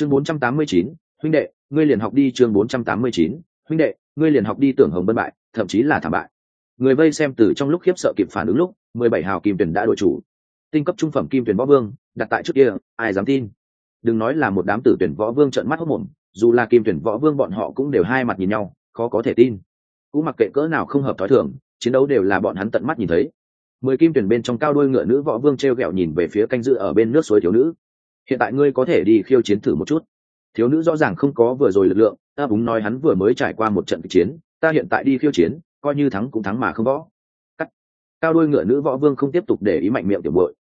chương 489, huynh đệ ngươi liền học đi chương 489, huynh đệ ngươi liền học đi tưởng hồng bân bại thậm chí là thảm bại. Người vây xem từ trong lúc khiếp sợ kịp phản ứng lúc mười bảy hào kim tuyển đã đội chủ. Tinh cấp trung phẩm kim tuyển võ vương đặt tại trước kia ai dám tin? Đừng nói là một đám tử tuyển võ vương trợn mắt hốc mồm dù là kim tuyển võ vương bọn họ cũng đều hai mặt nhìn nhau khó có thể tin. Cũng mặc kệ cỡ nào không hợp thói thường chiến đấu đều là bọn hắn tận mắt nhìn thấy. Mười kim tuyển bên trong cao đôi ngựa nữ võ vương t r e o g ẹ o nhìn về phía canh dự ở bên nước suối thiếu nữ hiện tại ngươi có thể đi khiêu chiến thử một chút. Thiếu nữ rõ ràng không có vừa rồi lực lượng, ta búng nói hắn vừa mới trải qua một trận kịch chiến, ta hiện tại đi khiêu chiến, coi như thắng cũng thắng mà không võ. Cắt. Cao đôi ngựa nữ võ vương không tiếp tục để ý mạnh miệng tiểu bội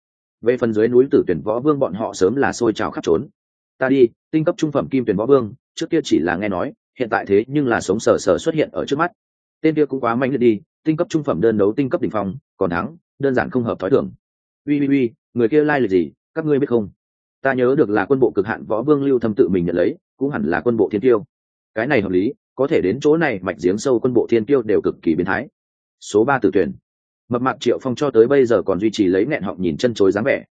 về phần dưới núi tử tuyển võ vương bọn họ sớm là xôi trào khắp trốn. Ta đi, tinh cấp trung phẩm kim tuyển võ vương, trước kia chỉ là nghe nói, hiện tại thế nhưng là sống sờ sờ xuất hiện ở trước mắt. Tên kia cũng quá mạnh liệt đi, tinh cấp trung phẩm đơn đấu tinh cấp đỉnh phong, còn thắng, đơn giản không hợp thói thường. Uy uy uy, người kia lai gì, các ngươi biết không? Ta nhớ được là quân bộ cực hạn võ vương lưu thâm tự mình nhận lấy, cũng hẳn là quân bộ thiên tiêu. Cái này hợp lý, có thể đến chỗ này mạch giếng sâu quân bộ thiên tiêu đều cực kỳ biến thái. Số ba tử tuyển. Mập mạp triệu phong cho tới bây giờ còn duy trì lấy nẹn họng nhìn chân chối dáng vẻ.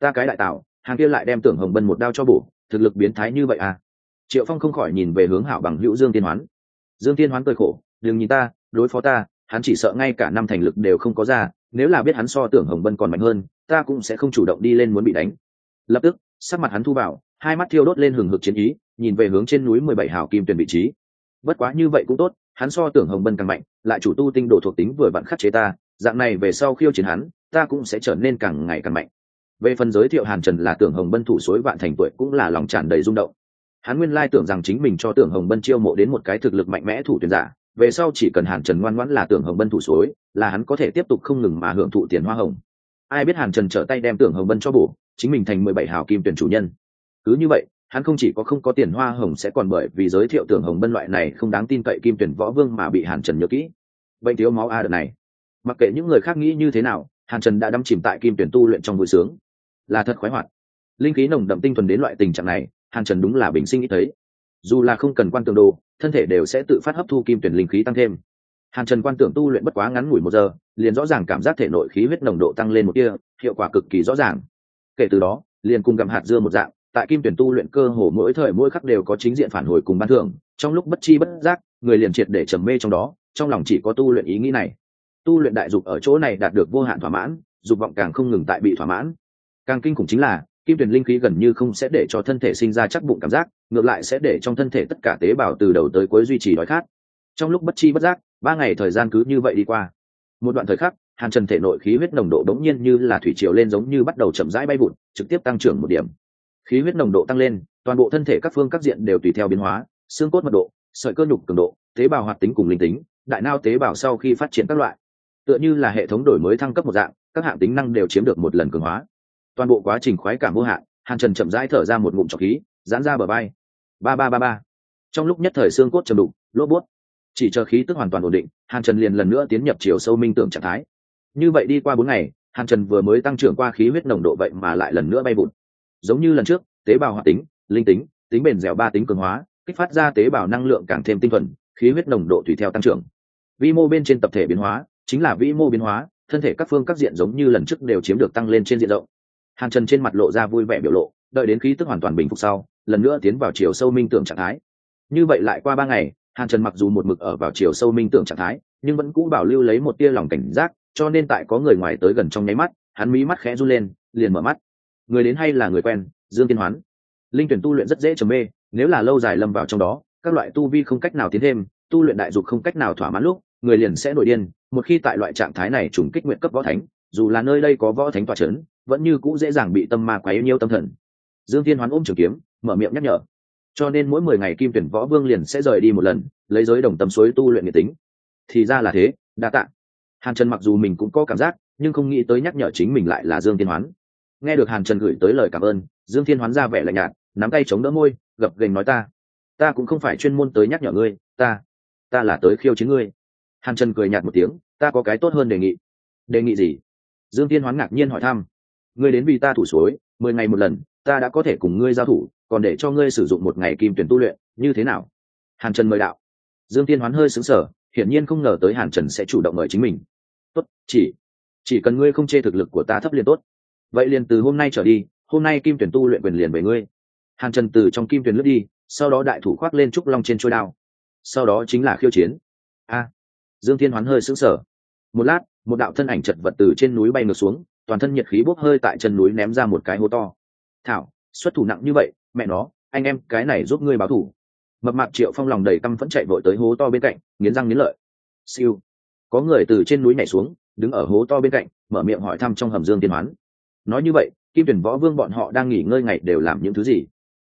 Ta cái đại tạo hàng kia lại đem tưởng hồng bân một đao cho bổ, thực lực biến thái như vậy à? Triệu phong không khỏi nhìn về hướng hảo bằng hữu dương tiên hoán. Dương tiên hoán cười khổ, đừng nhìn ta, đối phó ta, hắn chỉ sợ ngay cả năm thành lực đều không có ra, nếu là biết hắn so tưởng hồng bân còn mạnh hơn, ta cũng sẽ không chủ động đi lên muốn bị đánh. Lập tức sắc mặt hắn thu vào, hai mắt thiêu đốt lên hừng hực chiến ý, nhìn về hướng trên núi mười bảy hào kim tuyển vị trí. Bất quá như vậy cũng tốt, hắn so tưởng hồng bân càng mạnh, lại chủ tu tinh đồ thuộc tính vừa vặn khắc chế ta, dạng này về sau khiêu chiến hắn, ta cũng sẽ trở nên càng ngày càng mạnh. Về phần giới thiệu hàn trần là tưởng hồng bân thủ suối vạn thành tuổi cũng là lòng tràn đầy rung động. Hắn nguyên lai tưởng rằng chính mình cho tưởng hồng bân chiêu mộ đến một cái thực lực mạnh mẽ thủ tuyển giả, về sau chỉ cần hàn trần ngoan ngoãn là tưởng hồng bân thủ suối, là hắn có thể tiếp tục không ngừng mà hưởng thụ tiền hoa hồng. Ai biết hàn trần trở tay đem tưởng hồng bân cho bổ chính mình thành mười bảy hào kim tuyển chủ nhân. Cứ như vậy, hắn không chỉ có không có tiền hoa hồng sẽ còn bởi vì giới thiệu tưởng hồng bân loại này không đáng tin cậy kim tuyển võ vương mà bị hàn trần nhớ kỹ. Bệnh thiếu máu a đợt này. Mặc kệ những người khác nghĩ như thế nào, hàn trần đã đâm chìm tại kim tuyển tu luyện trong vui sướng. Là thật khoái hoạt. Linh khí nồng đậm tinh thuần đến loại tình trạng này, hàn trần đúng là bình sinh ít thấy. Dù là không cần quan tưởng đồ, thân thể đều sẽ tự phát hấp thu kim tuyển linh khí tăng thêm. Hàn trần quan tưởng tu luyện bất quá ngắn ngủi một giờ, liền rõ ràng cảm giác thể nội khí huyết nồng độ tăng lên một kia hiệu quả cực kỳ rõ ràng kể từ đó, liền cùng gặm hạt dưa một dạng, tại kim tuyển tu luyện cơ hồ mỗi thời mỗi khắc đều có chính diện phản hồi cùng ban thưởng, trong lúc bất chi bất giác, người liền triệt để trầm mê trong đó, trong lòng chỉ có tu luyện ý nghĩ này. Tu luyện đại dục ở chỗ này đạt được vô hạn thỏa mãn, dục vọng càng không ngừng tại bị thỏa mãn. Càng kinh khủng chính là, kim tuyển linh khí gần như không sẽ để cho thân thể sinh ra chắc bụng cảm giác, ngược lại sẽ để trong thân thể tất cả tế bào từ đầu tới cuối duy trì đói khát. Trong lúc bất chi bất giác, ba ngày thời gian cứ như vậy đi qua. Một đoạn thời khắc hàn trần thể nội khí huyết nồng độ đống nhiên như là thủy triều lên giống như bắt đầu chậm rãi bay vụt, trực tiếp tăng trưởng một điểm. Khí huyết nồng độ tăng lên, toàn bộ thân thể các phương các diện đều tùy theo biến hóa, xương cốt mật độ, sợi cơ nhục cường độ, tế bào hoạt tính cùng linh tính, đại nao tế bào sau khi phát triển các loại. Tựa như là hệ thống đổi mới thăng cấp một dạng, các hạng tính năng đều chiếm được một lần cường hóa. Toàn bộ quá trình khoái cảm vô hạn, hàn trần chậm rãi thở ra một ngụm trọc khí, giãn ra bờ bay ba ba ba ba. Trong lúc nhất thời xương cốt chầm đục, lốp bút. Chỉ chờ khí tức hoàn toàn ổn định, hàn trần liền lần nữa tiến nhập chiều sâu minh tưởng trạng thái như vậy đi qua bốn ngày, hàn trần vừa mới tăng trưởng qua khí huyết nồng độ vậy mà lại lần nữa bay vụt. Giống như lần trước, tế bào hoạt tính, linh tính tính bền dẻo ba tính cường hóa, kích phát ra tế bào năng lượng càng thêm tinh thuần, khí huyết nồng độ tùy theo tăng trưởng. Vi mô bên trên tập thể biến hóa, chính là vi mô biến hóa, thân thể các phương các diện giống như lần trước đều chiếm được tăng lên trên diện rộng. Hàn trần trên mặt lộ ra vui vẻ biểu lộ, đợi đến khí tức hoàn toàn bình phục sau, lần nữa tiến vào chiều sâu minh tưởng trạng thái. Như vậy lại qua ba ngày, hàn trần mặc dù một mực ở vào chiều sâu minh tưởng trạng thái, nhưng vẫn cũ bảo lưu lấy một tia lòng cảnh giác cho nên tại có người ngoài tới gần trong nháy mắt, hắn mí mắt khẽ run lên, liền mở mắt. Người đến hay là người quen, dương tiên hoán. Linh tuyển tu luyện rất dễ trầm mê, nếu là lâu dài lâm vào trong đó, các loại tu vi không cách nào tiến thêm, tu luyện đại dục không cách nào thỏa mãn lúc, người liền sẽ nổi điên, một khi tại loại trạng thái này trùng kích nguyện cấp võ thánh, dù là nơi đây có võ thánh tòa c h ấ n vẫn như cũ dễ dàng bị tâm ma quá yêu nhiêu tâm thần. Dương thiên hoán ôm trường kiếm, mở miệng nhắc nhở. Cho nên mỗi mười ngày kim tuyển võ vương liền sẽ rời đi một lần, lấy giới đồng tâm suối tu luyện nghệ tính. Thì ra là thế, đa t ạ hàn trần mặc dù mình cũng có cảm giác, nhưng không nghĩ tới nhắc nhở chính mình lại là dương thiên hoán. Nghe được hàn trần gửi tới lời cảm ơn, dương thiên hoán ra vẻ lạnh nhạt, nắm tay chống đỡ môi, gập gành nói ta ta cũng không phải chuyên môn tới nhắc nhở ngươi, ta ta là tới khiêu chiến ngươi. Hàn trần cười nhạt một tiếng, ta có cái tốt hơn đề nghị. Đề nghị gì? Dương tiên hoán ngạc nhiên hỏi thăm. Ngươi đến vì ta thủ suối, mười ngày một lần, ta đã có thể cùng ngươi giao thủ, còn để cho ngươi sử dụng một ngày kim tuyển tu luyện, như thế nào? Hàn trần mời đạo. Dương tiên hoán hơi xứng sở hiển nhiên không ngờ tới hàn trần sẽ chủ động mời chính mình. Tốt, chỉ chỉ cần ngươi không chê thực lực của ta thấp liền tốt. Vậy liền từ hôm nay trở đi, hôm nay kim tuyển tu luyện quyền liền về ngươi. Hàn trần từ trong kim tuyền lướt đi, sau đó đại thủ khoác lên trúc long trên trôi đao. Sau đó chính là khiêu chiến. A! À, Dương thiên hoán hơi sững sờ. Một lát, một đạo thân ảnh chật vật từ trên núi bay ngược xuống, toàn thân nhiệt khí bốc hơi tại chân núi ném ra một cái hố to. Thảo, xuất thủ nặng như vậy, mẹ nó, anh em, cái này giúp ngươi báo thủ mập mạp triệu phong lòng đầy căm phẫn chạy vội tới hố to bên cạnh, nghiến răng nghiến lợi. Siêu. Có người từ trên núi nhảy xuống, đứng ở hố to bên cạnh, mở miệng hỏi thăm trong hầm dương thiên hoán. Nói như vậy, kim tuyển võ vương bọn họ đang nghỉ ngơi ngày đều làm những thứ gì?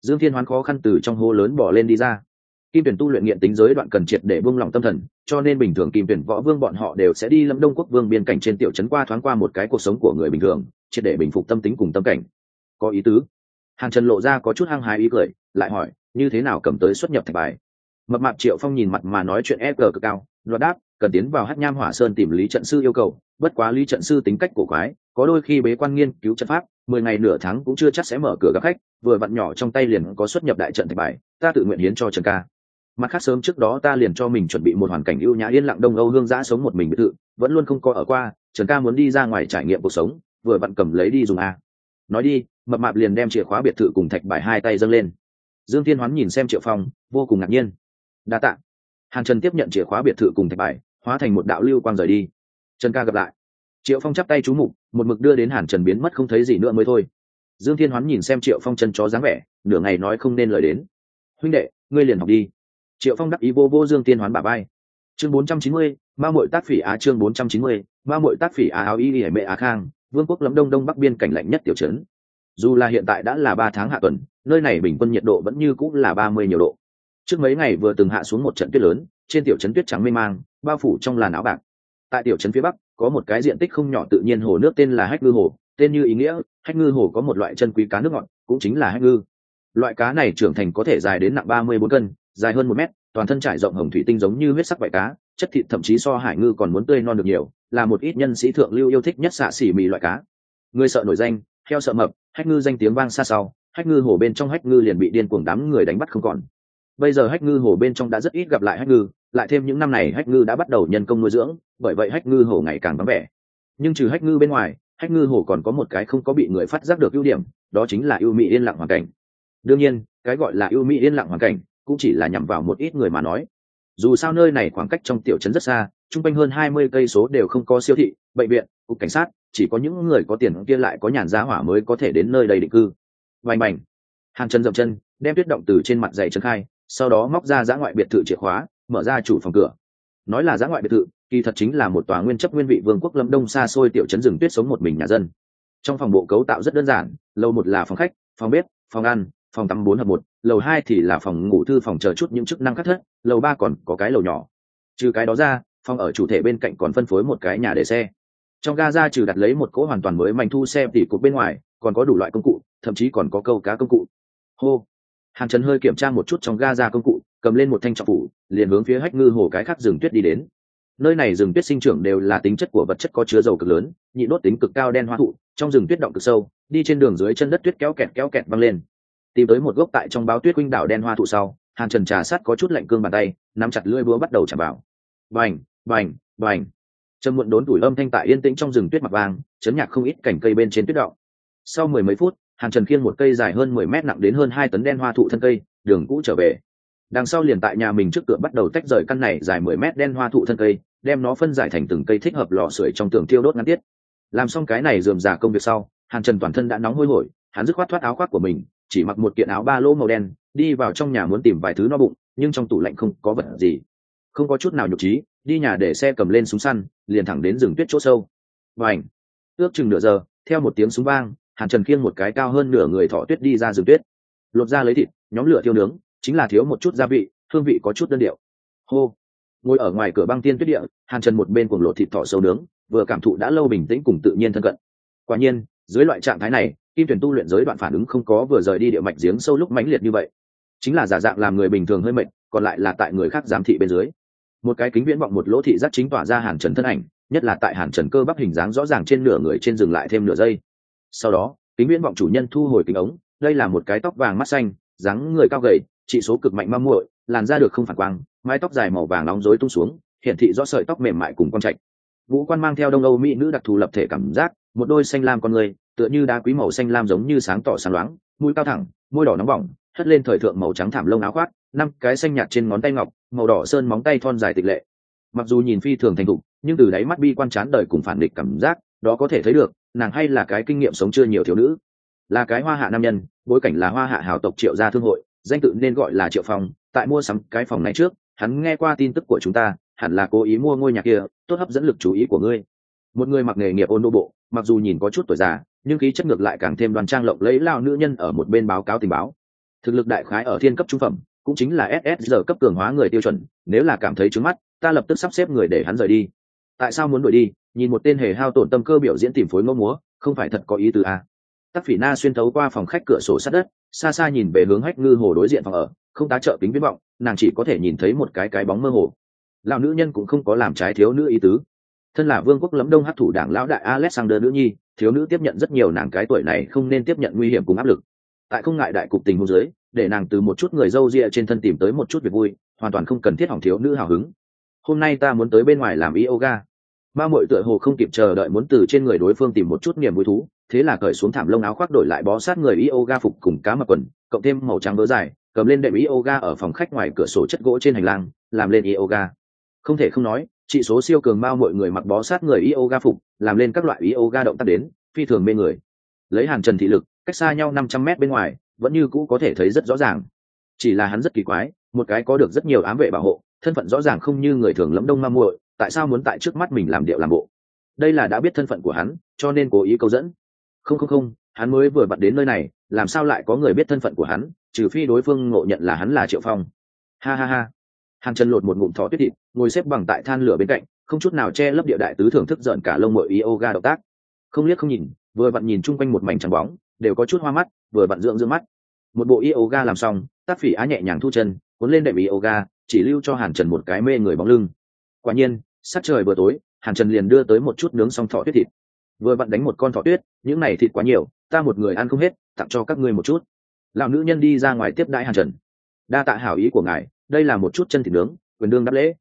Dương thiên hoán khó khăn từ trong hố lớn bỏ lên đi ra. Kim tuyển tu luyện nghiện tính giới đoạn cần triệt để buông lòng tâm thần, cho nên bình thường kim tuyển võ vương bọn họ đều sẽ đi lâm đông quốc vương biên cảnh trên tiểu trấn qua thoáng qua một cái cuộc sống của người bình thường, triệt để bình phục tâm tính cùng tâm cảnh. Có ý tứ. Hàn trần lộ ra có chút hăng hái ý cười, lại hỏi như thế nào cầm tới xuất nhập thạch bài? Mập mạp triệu phong nhìn mặt mà nói chuyện e g cực cao, loạt đáp, cần tiến vào hát nham hỏa sơn tìm lý trận sư yêu cầu, bất quá lý trận sư tính cách cổ quái, có đôi khi bế quan nghiên cứu trận pháp, mười ngày nửa tháng cũng chưa chắc sẽ mở cửa gặp khách, vừa vặn nhỏ trong tay liền có xuất nhập đại trận thạch bài, ta tự nguyện hiến cho trần ca. Mặt khác sớm trước đó ta liền cho mình chuẩn bị một hoàn cảnh ưu nhã yên lặng đông âu hương giã sống một mình biệt thự, vẫn luôn không có ở qua, trần ca muốn đi ra ngoài trải nghiệm cuộc sống, vừa vặn cầm lấy đi dùng a. Nói đi, mập mạp liền đem chìa khóa biệt thự cùng thạch bài hai tay dâng lên dương thiên hoán nhìn xem triệu phong, vô cùng ngạc nhiên. Đa t ạ hàn trần tiếp nhận chìa khóa biệt thự cùng thạch bài, hóa thành một đạo lưu quang rời đi. Trần ca gặp lại. Triệu phong chắp tay chú mục, một mực đưa đến hàn trần biến mất không thấy gì nữa mới thôi. Dương thiên hoán nhìn xem triệu phong chân chó dáng vẻ, nửa ngày nói không nên lời đến. Huynh đệ, ngươi liền học đi. Triệu phong đắc ý vô vô dương tiên hoán bà bay chương bốn trăm chín mươi, ma mội tác phỉ á chương bốn trăm chín mươi, ma mội tác phỉ á áo y hải mệ á khang, vương quốc lấm đông đông bắc biên cảnh lạnh nhất tiểu trấn. Dù là hiện tại đã là ba tháng hạ tuần nơi này bình quân nhiệt độ vẫn như cũng là ba mươi nhiều độ. Trước mấy ngày vừa từng hạ xuống một trận tuyết lớn, trên tiểu trấn tuyết trắng mê mang, bao phủ trong làn áo bạc. Tại tiểu trấn phía bắc, có một cái diện tích không nhỏ tự nhiên hồ nước tên là hách ngư hồ, tên như ý nghĩa, hách ngư hồ có một loại chân quý cá nước ngọt, cũng chính là hách ngư. Loại cá này trưởng thành có thể dài đến nặng ba mươi bốn cân, dài hơn một mét, toàn thân trải rộng hồng thủy tinh giống như huyết sắc vải cá, chất thịt thậm chí so hải ngư còn muốn tươi non được nhiều, là một ít nhân sĩ thượng lưu yêu thích nhất xạ xỉ mì loại cá. Người sợ nổi danh, heo sợ mập, hách ngư danh tiếng vang xa sau hách ngư hồ bên trong hách ngư liền bị điên cuồng đám người đánh bắt không còn. Bây giờ hách ngư hồ bên trong đã rất ít gặp lại hách ngư, lại thêm những năm này hách ngư đã bắt đầu nhân công nuôi dưỡng, bởi vậy hách ngư hồ ngày càng vắng vẻ. Nhưng trừ hách ngư bên ngoài, hách ngư hồ còn có một cái không có bị người phát giác được ưu điểm, đó chính là ưu mỹ yên lặng hoàn cảnh. Đương nhiên, cái gọi là ưu mỹ yên lặng hoàn cảnh cũng chỉ là nhằm vào một ít người mà nói. Dù sao nơi này khoảng cách trong tiểu trấn rất xa chung quanh hơn hai mươi cây số đều không có siêu thị, bệnh viện, cục cảnh sát, chỉ có những người có tiền kia lại có nhàn giá hỏa mới có thể đến nơi đây định cư vành bành hàng chân dậm chân, đem tuyết động từ trên mặt giày chân khai, sau đó móc ra giã ngoại biệt thự chìa khóa, mở ra chủ phòng cửa. Nói là giã ngoại biệt thự, kỳ thật chính là một tòa nguyên chấp nguyên vị vương quốc lâm đông xa xôi tiểu trấn rừng tuyết sống một mình nhà dân. Trong phòng bộ cấu tạo rất đơn giản, lầu một là phòng khách, phòng bếp, phòng ăn, phòng tắm bốn hợp một, lầu hai thì là phòng ngủ thư phòng chờ chút những chức năng khác thất, lầu ba còn có cái lầu nhỏ. Trừ cái đó ra, phòng ở chủ thể bên cạnh còn phân phối một cái nhà để xe. Trong ga ra trừ đặt lấy một cỗ hoàn toàn mới mảnh thu xe tỉ cục bên ngoài, còn có đủ loại công cụ thậm chí còn có câu cá công cụ. Hô. Hàn trần hơi kiểm tra một chút trong ga ra công cụ, cầm lên một thanh trọng phủ, liền hướng phía hách ngư hồ cái khác rừng tuyết đi đến. Nơi này rừng tuyết sinh trưởng đều là tính chất của vật chất có chứa dầu cực lớn, nhị đốt tính cực cao đen hoa thụ trong rừng tuyết động cực sâu, đi trên đường dưới chân đất tuyết kéo kẹt kéo kẹt văng lên. Tìm tới một gốc tại trong báo tuyết quinh đảo đen hoa thụ sau, hàn trần trà sát có chút lạnh cương bàn tay, nắm chặt lưỡi búa bắt đầu chạm vào. vành vành vành trầm muộn đốn tuổi âm thanh tại yên tĩnh trong rừng tuyết mặt vàng, chấn nhạc không ít cảnh cây bên trên tuyết động. Sau mười mấy phút hàn trần khiêng một cây dài hơn mười mét nặng đến hơn hai tấn đen hoa thụ thân cây, đường cũ trở về. Đằng sau liền tại nhà mình trước cửa bắt đầu tách rời căn này dài mười mét đen hoa thụ thân cây, đem nó phân giải thành từng cây thích hợp lò sưởi trong tường tiêu đốt ngắn tiết. Làm xong cái này dườm giả công việc sau, hàn trần toàn thân đã nóng hôi hổi, hắn dứt khoát thoát áo khoác của mình, chỉ mặc một kiện áo ba lỗ màu đen, đi vào trong nhà muốn tìm vài thứ no bụng, nhưng trong tủ lạnh không có vật gì. Không có chút nào nhục trí, đi nhà để xe cầm lên súng săn, liền thẳng đến rừng tuyết chỗ sâu. Và ảnh ước chừng nửa giờ, theo một tiếng súng vang hàn trần khiêng một cái cao hơn nửa người thọ tuyết đi ra rừng tuyết. Lột ra lấy thịt, nhóm lửa thiêu nướng, chính là thiếu một chút gia vị, hương vị có chút đơn điệu. Hô. Ngồi ở ngoài cửa băng tiên tuyết địa, hàn trần một bên cuồng lột thịt thọ sâu nướng, vừa cảm thụ đã lâu bình tĩnh cùng tự nhiên thân cận. Quả nhiên, dưới loại trạng thái này, kim tuyển tu luyện giới đoạn phản ứng không có vừa rời đi địa mạch giếng sâu lúc mãnh liệt như vậy. Chính là giả dạng làm người bình thường hơi mệnh còn lại là tại người khác giám thị bên dưới. Một cái kính viễn vọng một lỗ thị giác chính tỏa ra hàn trần thân ảnh, nhất là tại hàn trần cơ bắp hình dáng rõ ràng trên nửa người trên dừng lại thêm nửa giây sau đó, kính viễn vọng chủ nhân thu hồi kính ống, đây là một cái tóc vàng mắt xanh, dáng người cao gầy trị số cực mạnh ma muội, làn da được không phản quang, mái tóc dài màu vàng nóng rối tung xuống, hiển thị rõ sợi tóc mềm mại cùng con trạch. Vũ quan mang theo đông âu mỹ nữ đặc thù lập thể cảm giác, một đôi xanh lam con người, tựa như đá quý màu xanh lam giống như sáng tỏ sáng loáng, mũi cao thẳng, môi đỏ nóng bỏng, hất lên thời thượng màu trắng thảm lông áo khoác, năm cái xanh nhạt trên ngón tay ngọc, màu đỏ sơn móng tay thon dài tịch lệ. Mặc dù nhìn phi thường thành thục, nhưng từ đáy mắt bi quan chán đời cùng phản địch cảm giác, đó có thể thấy được nàng hay là cái kinh nghiệm sống chưa nhiều thiếu nữ. Là cái hoa hạ nam nhân, bối cảnh là hoa hạ hào tộc triệu gia thương hội, danh tự nên gọi là triệu phong. Tại mua sắm cái phòng này trước, hắn nghe qua tin tức của chúng ta, hẳn là cố ý mua ngôi nhà kia, tốt hấp dẫn lực chú ý của ngươi. Một người mặc nghề nghiệp ôn đô bộ, mặc dù nhìn có chút tuổi già, nhưng khí chất ngược lại càng thêm đoàn trang lộng lấy lao nữ nhân ở một bên báo cáo tình báo. Thực lực đại khái ở thiên cấp trung phẩm, cũng chính là ssr cấp cường hóa người tiêu chuẩn, nếu là cảm thấy trứng mắt, ta lập tức sắp xếp người để hắn rời đi. Tại sao muốn đuổi đi? Nhìn một tên hề hao tổn tâm cơ biểu diễn tìm phối ngẫu múa, không phải thật có ý tứ à. tắc phỉ na xuyên thấu qua phòng khách cửa sổ sát đất, xa xa nhìn về hướng hách ngư hồ đối diện phòng ở, không tá trợ kính viễn vọng, nàng chỉ có thể nhìn thấy một cái cái bóng mơ hồ. Lão nữ nhân cũng không có làm trái thiếu nữ ý tứ. Thân là vương quốc lẫm đông hát thủ đảng lão đại alexander nữ nhi, thiếu nữ tiếp nhận rất nhiều nàng cái tuổi này không nên tiếp nhận nguy hiểm cùng áp lực. Tại không ngại đại cục tình hôn giới để nàng từ một chút người dâu ria trên thân tìm tới một chút việc vui, hoàn toàn không cần thiết hỏng thiếu nữ hào hứng. Hôm nay ta muốn tới bên ngoài làm yoga ma mội tựa hồ không kịp chờ đợi muốn từ trên người đối phương tìm một chút niềm vui thú, thế là cởi xuống thảm lông áo khoác đổi lại bó sát người yoga phục cùng cá mập quần, cộng thêm màu trắng vớ dài, cầm lên đệm yoga ở phòng khách ngoài cửa sổ chất gỗ trên hành lang, làm lên yoga. Không thể không nói trị số siêu cường Ma mọi người mặc bó sát người yoga phục, làm lên các loại yoga động tác đến, phi thường mê người. Lấy hàn trần thị lực, cách xa nhau năm trăm mét bên ngoài, vẫn như cũ có thể thấy rất rõ ràng. Chỉ là hắn rất kỳ quái, một cái có được rất nhiều ám vệ bảo hộ, thân phận rõ ràng không như người thường lẫm đông ma muội tại sao muốn tại trước mắt mình làm điệu làm bộ? Đây là đã biết thân phận của hắn, cho nên cố ý câu dẫn. Không không không, hắn mới vừa bật đến nơi này, làm sao lại có người biết thân phận của hắn, trừ phi đối phương ngộ nhận là hắn là triệu phong. Ha ha ha. Hàn trần lột một ngụm thỏ tuyết thịt, ngồi xếp bằng tại than lửa bên cạnh, không chút nào che lấp địa đại tứ thưởng thức giận cả lông mội yoga động tác. Không liếc không nhìn, vừa vặn nhìn chung quanh một mảnh trắng bóng, đều có chút hoa mắt, vừa vặn dưỡng dưỡng mắt. Một bộ yoga làm xong, tác phỉ á nhẹ nhàng thu chân, cuốn lên đệm yoga, chỉ lưu cho hàn trần một cái mê người bóng lưng. Quả nhiên sát trời vừa tối, hàn trần liền đưa tới một chút nướng xong thọ tuyết thịt. Vừa vặn đánh một con thọ tuyết, những này thịt quá nhiều, ta một người ăn không hết, tặng cho các ngươi một chút. Lão nữ nhân đi ra ngoài tiếp đãi hàn trần. Đa tạ hảo ý của ngài, đây là một chút chân thịt nướng, quyền đương đáp lễ.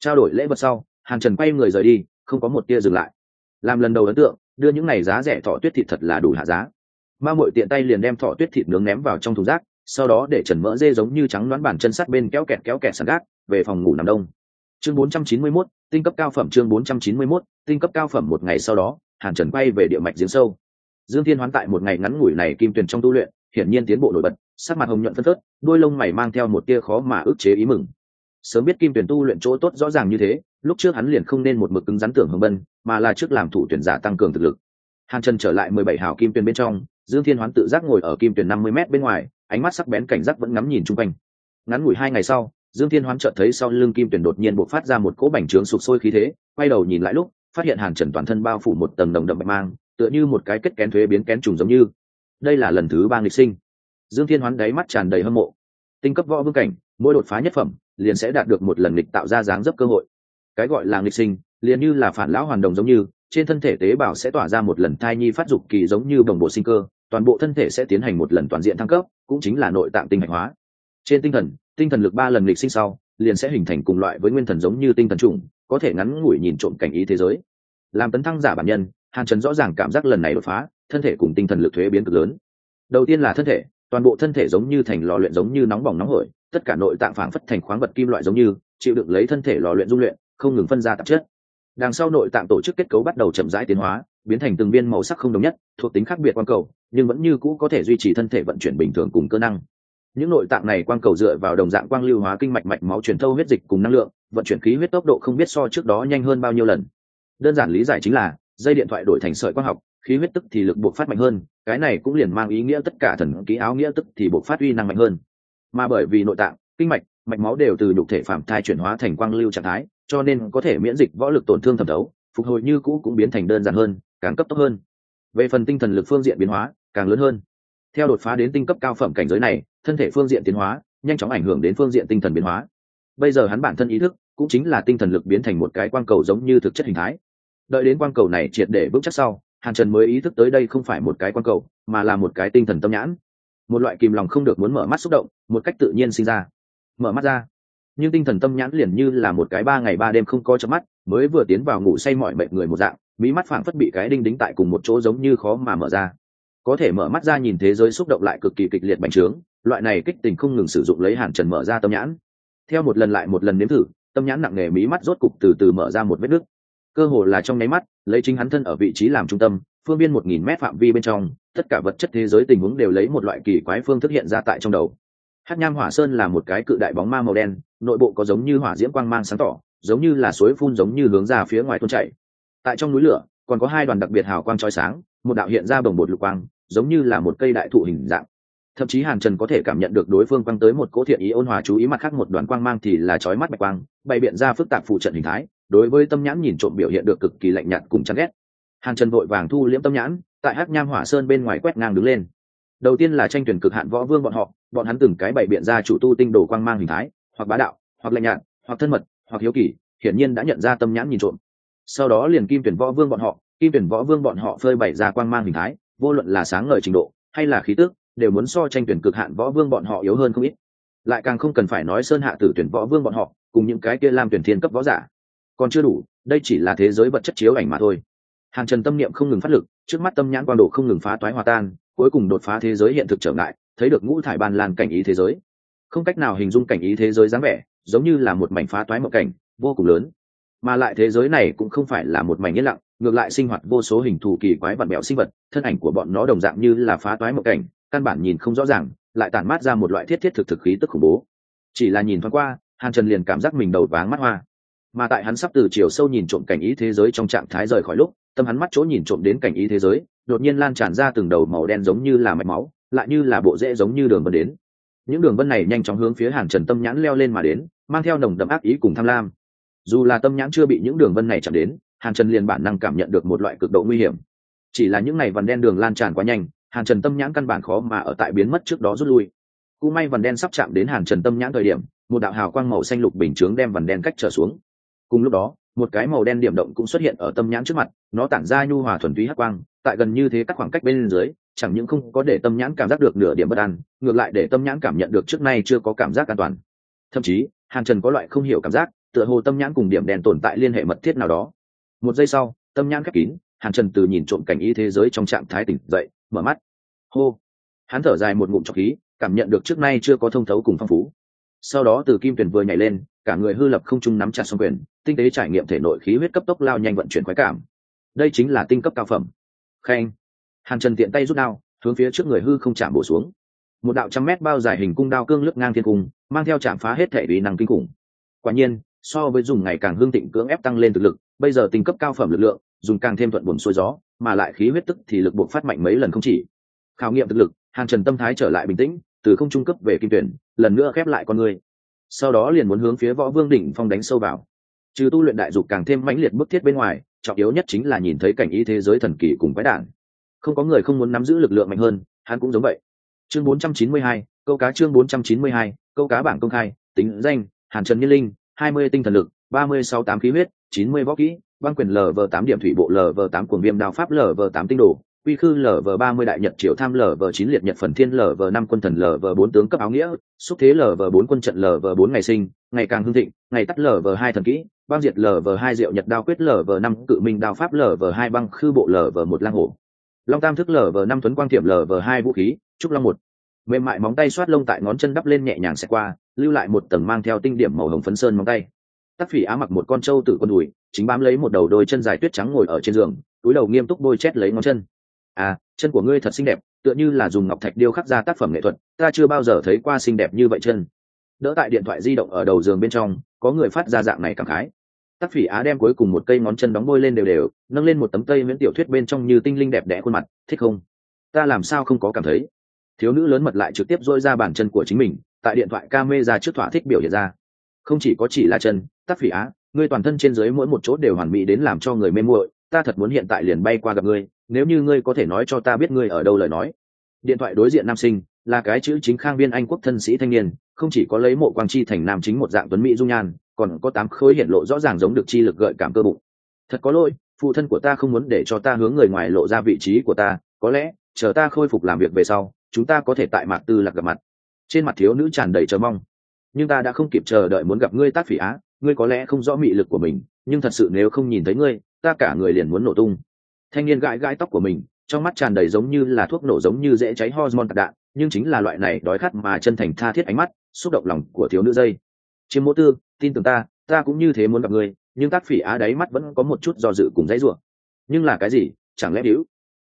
Trao đổi lễ vật sau, hàn trần quay người rời đi, không có một tia dừng lại. Làm lần đầu ấn tượng, đưa những này giá rẻ thọ tuyết thịt thật là đủ hạ giá. Ma mội tiện tay liền đem thọ tuyết thịt nướng ném vào trong thùng rác, sau đó để trần mỡ dê giống như trắng đoán bản chân sắt bên kéo kẹt kéo kẹt sàn gác, về phòng ngủ nằm đông chương 491, tinh cấp cao phẩm chương 491, tinh cấp cao phẩm một ngày sau đó hàn trần quay về địa mạch giếng sâu. Dương thiên hoán tại một ngày ngắn ngủi này kim tuyền trong tu luyện hiển nhiên tiến bộ nổi bật sắc mặt hồng nhuận phân phớt đôi lông mày mang theo một tia khó mà ức chế ý mừng. Sớm biết kim tuyển tu luyện chỗ tốt rõ ràng như thế lúc trước hắn liền không nên một mực cứng rắn tưởng hồng bân mà là trước làm thủ tuyển giả tăng cường thực lực. Hàn trần trở lại mười bảy hào kim tuyển bên trong dương thiên hoán tự giác ngồi ở kim tuyển năm mươi m bên ngoài ánh mắt sắc bén cảnh giác vẫn ngắm nhìn chung quanh. Ngắn ngủi hai ngày sau dương thiên hoán chợt thấy sau lưng kim tuyển đột nhiên bộc phát ra một cỗ bành trướng sụp sôi khí thế, quay đầu nhìn lại lúc, phát hiện hàn trần toàn thân bao phủ một tầng đồng đậm bạch mang, tựa như một cái kết kén thuế biến kén trùng giống như. Đây là lần thứ ba nghịch sinh. Dương thiên hoán đáy mắt tràn đầy hâm mộ. Tinh cấp võ vương cảnh, mỗi đột phá nhất phẩm, liền sẽ đạt được một lần nghịch tạo ra dáng dấp cơ hội. Cái gọi là nghịch sinh, liền như là phản lão hoàn đồng giống như, trên thân thể tế bào sẽ tỏa ra một lần thai nhi phát dục kỳ giống như đồng bộ sinh cơ, toàn bộ thân thể sẽ tiến hành một lần toàn diện thăng cấp, cũng chính là nội tạng tinh hạch hóa. Trên tinh thần tinh thần lực ba lần lịch sinh sau, liền sẽ hình thành cùng loại với nguyên thần giống như tinh thần trùng có thể ngắn ngủi nhìn trộm cảnh ý thế giới. Làm tấn thăng giả bản nhân, hàn trần rõ ràng cảm giác lần này đột phá, thân thể cùng tinh thần lực thuế biến cực lớn. Đầu tiên là thân thể, toàn bộ thân thể giống như thành lò luyện giống như nóng bỏng nóng hổi, tất cả nội tạng phảng phất thành khoáng vật kim loại giống như, chịu đựng lấy thân thể lò luyện dung luyện, không ngừng phân ra tạp chất. Đằng sau nội tạng tổ chức kết cấu bắt đầu chậm rãi tiến hóa, biến thành từng viên màu sắc không đồng nhất, thuộc tính khác biệt quan cầu, nhưng vẫn như cũ có thể duy trì thân thể vận chuyển bình thường cùng cơ năng những nội tạng này quang cầu dựa vào đồng dạng quang lưu hóa kinh mạch mạch máu truyền thâu huyết dịch cùng năng lượng, vận chuyển khí huyết tốc độ không biết so trước đó nhanh hơn bao nhiêu lần. Đơn giản lý giải chính là, dây điện thoại đổi thành sợi quang học, khí huyết tức thì lực buộc phát mạnh hơn, cái này cũng liền mang ý nghĩa tất cả thần ký áo nghĩa tức thì buộc phát uy năng mạnh hơn. Mà bởi vì nội tạng, kinh mạch mạch máu đều từ nhục thể phạm thai chuyển hóa thành quang lưu trạng thái, cho nên có thể miễn dịch võ lực tổn thương thẩm thấu, phục hồi như cũ cũng biến thành đơn giản hơn, càng cấp tốc hơn. Về phần tinh thần lực phương diện biến hóa, càng lớn hơn theo đột phá đến tinh cấp cao phẩm cảnh giới này, thân thể phương diện tiến hóa, nhanh chóng ảnh hưởng đến phương diện tinh thần biến hóa. Bây giờ hắn bản thân ý thức, cũng chính là tinh thần lực biến thành một cái quang cầu giống như thực chất hình thái. Đợi đến quang cầu này triệt để bước chắc sau, hàn trần mới ý thức tới đây không phải một cái quang cầu, mà là một cái tinh thần tâm nhãn. Một loại kìm lòng không được muốn mở mắt xúc động, một cách tự nhiên sinh ra. Mở mắt ra. Nhưng tinh thần tâm nhãn liền như là một cái ba ngày ba đêm không có chớp mắt, mới vừa tiến vào ngủ say mọi mệt người một dạng mỹ mắt phảng phất bị cái đinh đính tại cùng một chỗ giống như khó mà mở ra có thể mở mắt ra nhìn thế giới xúc động lại cực kỳ kịch liệt bành trướng, loại này kích tình không ngừng sử dụng lấy hàn trần mở ra tâm nhãn. Theo một lần lại một lần nếm thử, tâm nhãn nặng nề mí mắt rốt cục từ từ mở ra một vết nứt. Cơ hồ là trong nháy mắt, lấy chính hắn thân ở vị trí làm trung tâm, phương biên một nghìn mét phạm vi bên trong, tất cả vật chất thế giới tình huống đều lấy một loại kỳ quái phương thức hiện ra tại trong đầu. Hát nham hỏa sơn là một cái cự đại bóng ma màu đen, nội bộ có giống như hỏa diễm quang mang sáng tỏ, giống như là suối phun giống như hướng ra phía ngoài thôn chảy. Tại trong núi lửa, còn có hai đoàn đặc biệt hào quang trói sáng, một đạo hiện ra bồng bột lục quang giống như là một cây đại thụ hình dạng. Thậm chí hàn trần có thể cảm nhận được đối phương quăng tới một cỗ thiện ý ôn hòa chú ý mặt khác một đoàn quang mang thì là trói mắt bạch quang, bày biện ra phức tạp phụ trận hình thái, đối với tâm nhãn nhìn trộm biểu hiện được cực kỳ lạnh nhạt cùng chán ghét. Hàn trần vội vàng thu liễm tâm nhãn, tại hắc nham hỏa sơn bên ngoài quét ngang đứng lên. Đầu tiên là tranh tuyển cực hạn võ vương bọn họ, bọn hắn từng cái bày biện ra chủ tu tinh đồ quang mang hình thái, hoặc bá đạo, hoặc lạnh nhạt, hoặc thân mật, hoặc hiếu kỳ, hiển nhiên đã nhận ra tâm nhãn nhìn trộm. Sau đó liền kim tuyển võ vương bọn họ, kim tuyển võ vương bọn họ phơi bày ra quang mang hình thái vô luận là sáng ngời trình độ hay là khí tước đều muốn so tranh tuyển cực hạn võ vương bọn họ yếu hơn không ít. Lại càng không cần phải nói sơn hạ tử tuyển võ vương bọn họ, cùng những cái kia làm tuyển thiên cấp võ giả. Còn chưa đủ, đây chỉ là thế giới vật chất chiếu ảnh mà thôi. Hàng trần tâm niệm không ngừng phát lực, trước mắt tâm nhãn quan độ không ngừng phá toái hòa tan, cuối cùng đột phá thế giới hiện thực trở ngại, thấy được ngũ thải ban lan cảnh ý thế giới. Không cách nào hình dung cảnh ý thế giới dáng vẻ, giống như là một mảnh phá toái mộng cảnh, vô cùng lớn. Mà lại thế giới này cũng không phải là một mảnh yên lặng ngược lại sinh hoạt vô số hình thù kỳ quái vặn bẹo sinh vật, thân ảnh của bọn nó đồng dạng như là phá toái mộng cảnh, căn bản nhìn không rõ ràng, lại tản mát ra một loại thiết thiết thực thực khí tức khủng bố. Chỉ là nhìn thoáng qua, hàn trần liền cảm giác mình đầu váng mắt hoa. Mà tại hắn sắp từ chiều sâu nhìn trộm cảnh ý thế giới trong trạng thái rời khỏi lúc, tâm hắn mắt chỗ nhìn trộm đến cảnh ý thế giới, đột nhiên lan tràn ra từng đầu màu đen giống như là mạch máu, lại như là bộ rễ giống như đường vân đến. Những đường vân này nhanh chóng hướng phía hàn trần tâm nhãn leo lên mà đến, mang theo nồng đậm ác ý cùng tham lam. Dù là tâm nhãn chưa bị những đường vân này chạm đến hàn trần liền bản năng cảm nhận được một loại cực độ nguy hiểm. Chỉ là những ngày vằn đen đường lan tràn quá nhanh, hàn trần tâm nhãn căn bản khó mà ở tại biến mất trước đó rút lui. Cú may vằn đen sắp chạm đến hàn trần tâm nhãn thời điểm, một đạo hào quang màu xanh lục bình chướng đem vằn đen cách trở xuống. Cùng lúc đó, một cái màu đen điểm động cũng xuất hiện ở tâm nhãn trước mặt, nó tản ra nhu hòa thuần túy hắc quang, tại gần như thế các khoảng cách bên dưới, chẳng những không có để tâm nhãn cảm giác được nửa điểm bất an, ngược lại để tâm nhãn cảm nhận được trước nay chưa có cảm giác an toàn. Thậm chí, hàn trần có loại không hiểu cảm giác, tựa hồ tâm nhãn cùng điểm đèn tồn tại liên hệ mật thiết nào đó một giây sau, tâm nhãn khép kín, hàn trần từ nhìn trộm cảnh y thế giới trong trạng thái tỉnh dậy, mở mắt. Hô! Hắn thở dài một ngụm trọc khí, cảm nhận được trước nay chưa có thông thấu cùng phong phú. Sau đó từ kim tuyển vừa nhảy lên, cả người hư lập không trung nắm chặt xong quyền, tinh tế trải nghiệm thể nội khí huyết cấp tốc lao nhanh vận chuyển khoái cảm. Đây chính là tinh cấp cao phẩm. Khen! Hàn trần tiện tay rút đao, hướng phía trước người hư không chạm bổ xuống. Một đạo trăm mét bao dài hình cung đao cương lướt ngang thiên cung, mang theo chạm phá hết thể uy năng kinh khủng. Quả nhiên, so với dùng ngày càng hương tịnh cưỡng ép tăng lên thực lực bây giờ tinh cấp cao phẩm lực lượng dùng càng thêm thuận buồn xuôi gió mà lại khí huyết tức thì lực buộc phát mạnh mấy lần không chỉ. Khảo nghiệm thực lực hàn trần tâm thái trở lại bình tĩnh từ không trung cấp về kim tuyển lần nữa khép lại con người. Sau đó liền muốn hướng phía võ vương đỉnh phong đánh sâu vào. Trừ tu luyện đại dục càng thêm mãnh liệt bức thiết bên ngoài trọng yếu nhất chính là nhìn thấy cảnh ý thế giới thần kỳ cùng quái đản. Không có người không muốn nắm giữ lực lượng mạnh hơn hắn cũng giống vậy. Chương 492, câu cá chương 492, câu cá bảng công khai tính danh hàn trần nhân linh 20 tinh thần lực 36 tám khí huyết 90 võ kỹ băng quyền lv 8 điểm thủy bộ lv 8 cuồng viêm đao pháp lv 8 tinh đồ quy khư lv 30 đại nhật triệu tham lv 9 liệt nhật phần thiên lv 5 quân thần lv 4 tướng cấp áo nghĩa xúc thế lv 4 quân trận lv 4 ngày sinh ngày càng hưng thịnh ngày tắt lv 2 thần kỹ băng diệt lv 2 diệu nhật đao quyết lv 5 cự minh đao pháp lv 2 băng khư bộ lv 1 lang hổ long tam thức lv 5 tuấn quang thiểm lv 2 vũ khí trúc long một mềm mại móng tay xoát lông tại ngón chân đắp lên nhẹ nhàng xẹt qua lưu lại một tầng mang theo tinh điểm màu hồng phấn sơn móng tay tắc phỉ á mặc một con trâu từ con đùi, chính bám lấy một đầu đôi chân dài tuyết trắng ngồi ở trên giường, túi đầu nghiêm túc bôi chét lấy ngón chân. À chân của ngươi thật xinh đẹp, tựa như là dùng ngọc thạch điêu khắc ra tác phẩm nghệ thuật, ta chưa bao giờ thấy qua xinh đẹp như vậy chân. Đỡ tại điện thoại di động ở đầu giường bên trong, có người phát ra dạng này cảm khái. Tắc phỉ á đem cuối cùng một cây ngón chân đóng bôi lên đều đều, nâng lên một tấm tây miễn tiểu thuyết bên trong như tinh linh đẹp đẽ khuôn mặt, thích không? Ta làm sao không có cảm thấy? Thiếu nữ lớn mật lại trực tiếp dôi ra bàn chân của chính mình, tại điện thoại ca mê ra trước thỏa thích biểu hiện ra không chỉ có chỉ là chân, tắc phỉ á, ngươi toàn thân trên dưới mỗi một chỗ đều hoàn mỹ đến làm cho người mê muội, ta thật muốn hiện tại liền bay qua gặp ngươi, nếu như ngươi có thể nói cho ta biết ngươi ở đâu lời nói. Điện thoại đối diện nam sinh, là cái chữ chính khang viên anh quốc thân sĩ thanh niên, không chỉ có lấy mộ quang chi thành nam chính một dạng tuấn mỹ dung nhan, còn có tám khối hiện lộ rõ ràng giống được chi lực gợi cảm cơ bụng. Thật có lỗi, phụ thân của ta không muốn để cho ta hướng người ngoài lộ ra vị trí của ta, có lẽ, chờ ta khôi phục làm việc về sau, chúng ta có thể tại mạc tư lạc gặp mặt. Trên mặt thiếu nữ tràn đầy chờ mong nhưng ta đã không kịp chờ đợi muốn gặp ngươi tác phỉ á, ngươi có lẽ không rõ mị lực của mình, nhưng thật sự nếu không nhìn thấy ngươi, ta cả người liền muốn nổ tung. Thanh niên gãi gãi tóc của mình, trong mắt tràn đầy giống như là thuốc nổ giống như dễ cháy hormone tạc đạn, nhưng chính là loại này đói khát mà chân thành tha thiết ánh mắt, xúc động lòng của thiếu nữ dây. Chiếm mỗ tư, tin tưởng ta ta cũng như thế muốn gặp ngươi, nhưng tác phỉ á đáy mắt vẫn có một chút do dự cùng dãy ruộng nhưng là cái gì? Chẳng lẽ hữu?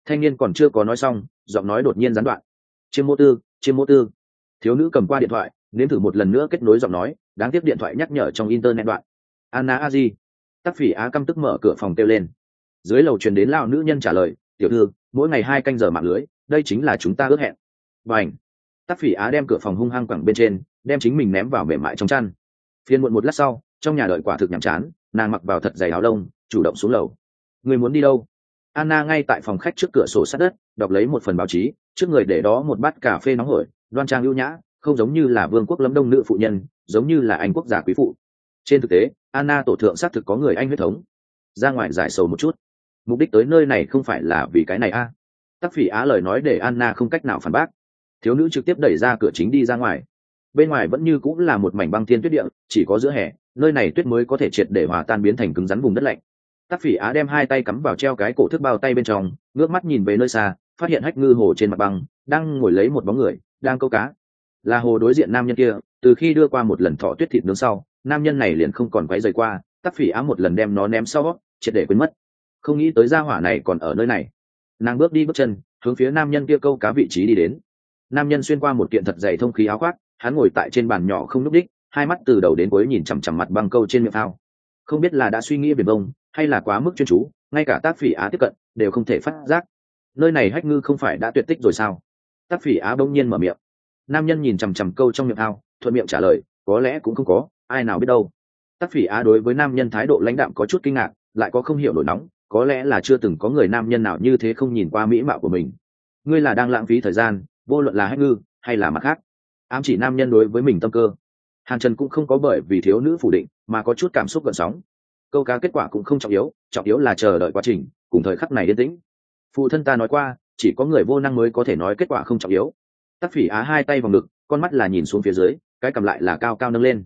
Thanh niên còn chưa có nói xong, giọng nói đột nhiên gián đoạn. Chiêm mô tư, chiêm mô tư. Thiếu nữ cầm qua điện thoại nếm thử một lần nữa kết nối giọng nói, đáng tiếc điện thoại nhắc nhở trong internet đoạn. Anna a di tắc phỉ á căm tức mở cửa phòng kêu lên. Dưới lầu truyền đến lao nữ nhân trả lời, tiểu thư, mỗi ngày hai canh giờ mạng lưới, đây chính là chúng ta ước hẹn. Và ảnh tắc phỉ á đem cửa phòng hung hăng quẳng bên trên, đem chính mình ném vào mềm mại trong chăn. Phiên muộn một lát sau, trong nhà đợi quả thực nhàm chán, nàng mặc vào thật dày áo lông, chủ động xuống lầu. Người muốn đi đâu? Anna ngay tại phòng khách trước cửa sổ sát đất, đọc lấy một phần báo chí, trước người để đó một bát cà phê nóng hổi, đoan trang ưu nhã không giống như là vương quốc lâm đông nữ phụ nhân, giống như là anh quốc gia quý phụ. Trên thực tế, anna tổ thượng xác thực có người anh huyết thống. Ra ngoài giải sầu một chút. Mục đích tới nơi này không phải là vì cái này a. À. tắc phỉ á lời nói để anna không cách nào phản bác. Thiếu nữ trực tiếp đẩy ra cửa chính đi ra ngoài. Bên ngoài vẫn như cũng là một mảnh băng thiên tuyết địa, chỉ có giữa hè, nơi này tuyết mới có thể triệt để hòa tan biến thành cứng rắn vùng đất lạnh. Tắc phỉ á đem hai tay cắm vào treo cái cổ thước bao tay bên trong, ngước mắt nhìn về nơi xa, phát hiện hách ngư hồ trên mặt băng, đang ngồi lấy một bóng người, đang câu cá là hồ đối diện nam nhân kia, từ khi đưa qua một lần thọ tuyết thịt nướng sau, nam nhân này liền không còn quay rời qua, tắc phỉ á một lần đem nó ném sau, triệt để quên mất. Không nghĩ tới gia hỏa này còn ở nơi này. Nàng bước đi bước chân, hướng phía nam nhân kia câu cá vị trí đi đến. Nam nhân xuyên qua một kiện thật dày thông khí áo khoác, hắn ngồi tại trên bàn nhỏ không n ú c đích, hai mắt từ đầu đến cuối nhìn chằm chằm mặt băng câu trên miệng thao không biết là đã suy nghĩ biển bông, hay là quá mức chuyên chú, ngay cả tác phỉ á tiếp cận, đều không thể phát giác. Nơi này hách ngư không phải đã tuyệt tích rồi sao? Tác phỉ á bỗng nhiên mở miệng nam nhân nhìn chằm chằm câu trong miệng ao, thuận miệng trả lời, có lẽ cũng không có, ai nào biết đâu. Tắc phỉ á đối với nam nhân thái độ lãnh đạm có chút kinh ngạc, lại có không hiểu nổi nóng, có lẽ là chưa từng có người nam nhân nào như thế không nhìn qua mỹ mạo của mình. Ngươi là đang lãng phí thời gian, vô luận là hách ngư, hay là mặt khác. Ám chỉ nam nhân đối với mình tâm cơ. Hàn trần cũng không có bởi vì thiếu nữ phủ định, mà có chút cảm xúc gợn sóng. Câu cá kết quả cũng không trọng yếu trọng yếu là chờ đợi quá trình, cùng thời khắc này yên tĩnh. Phụ thân ta nói qua, chỉ có người vô năng mới có thể nói kết quả không trọng yếu tắc phỉ á hai tay vào ngực, con mắt là nhìn xuống phía dưới, cái cầm lại là cao cao nâng lên.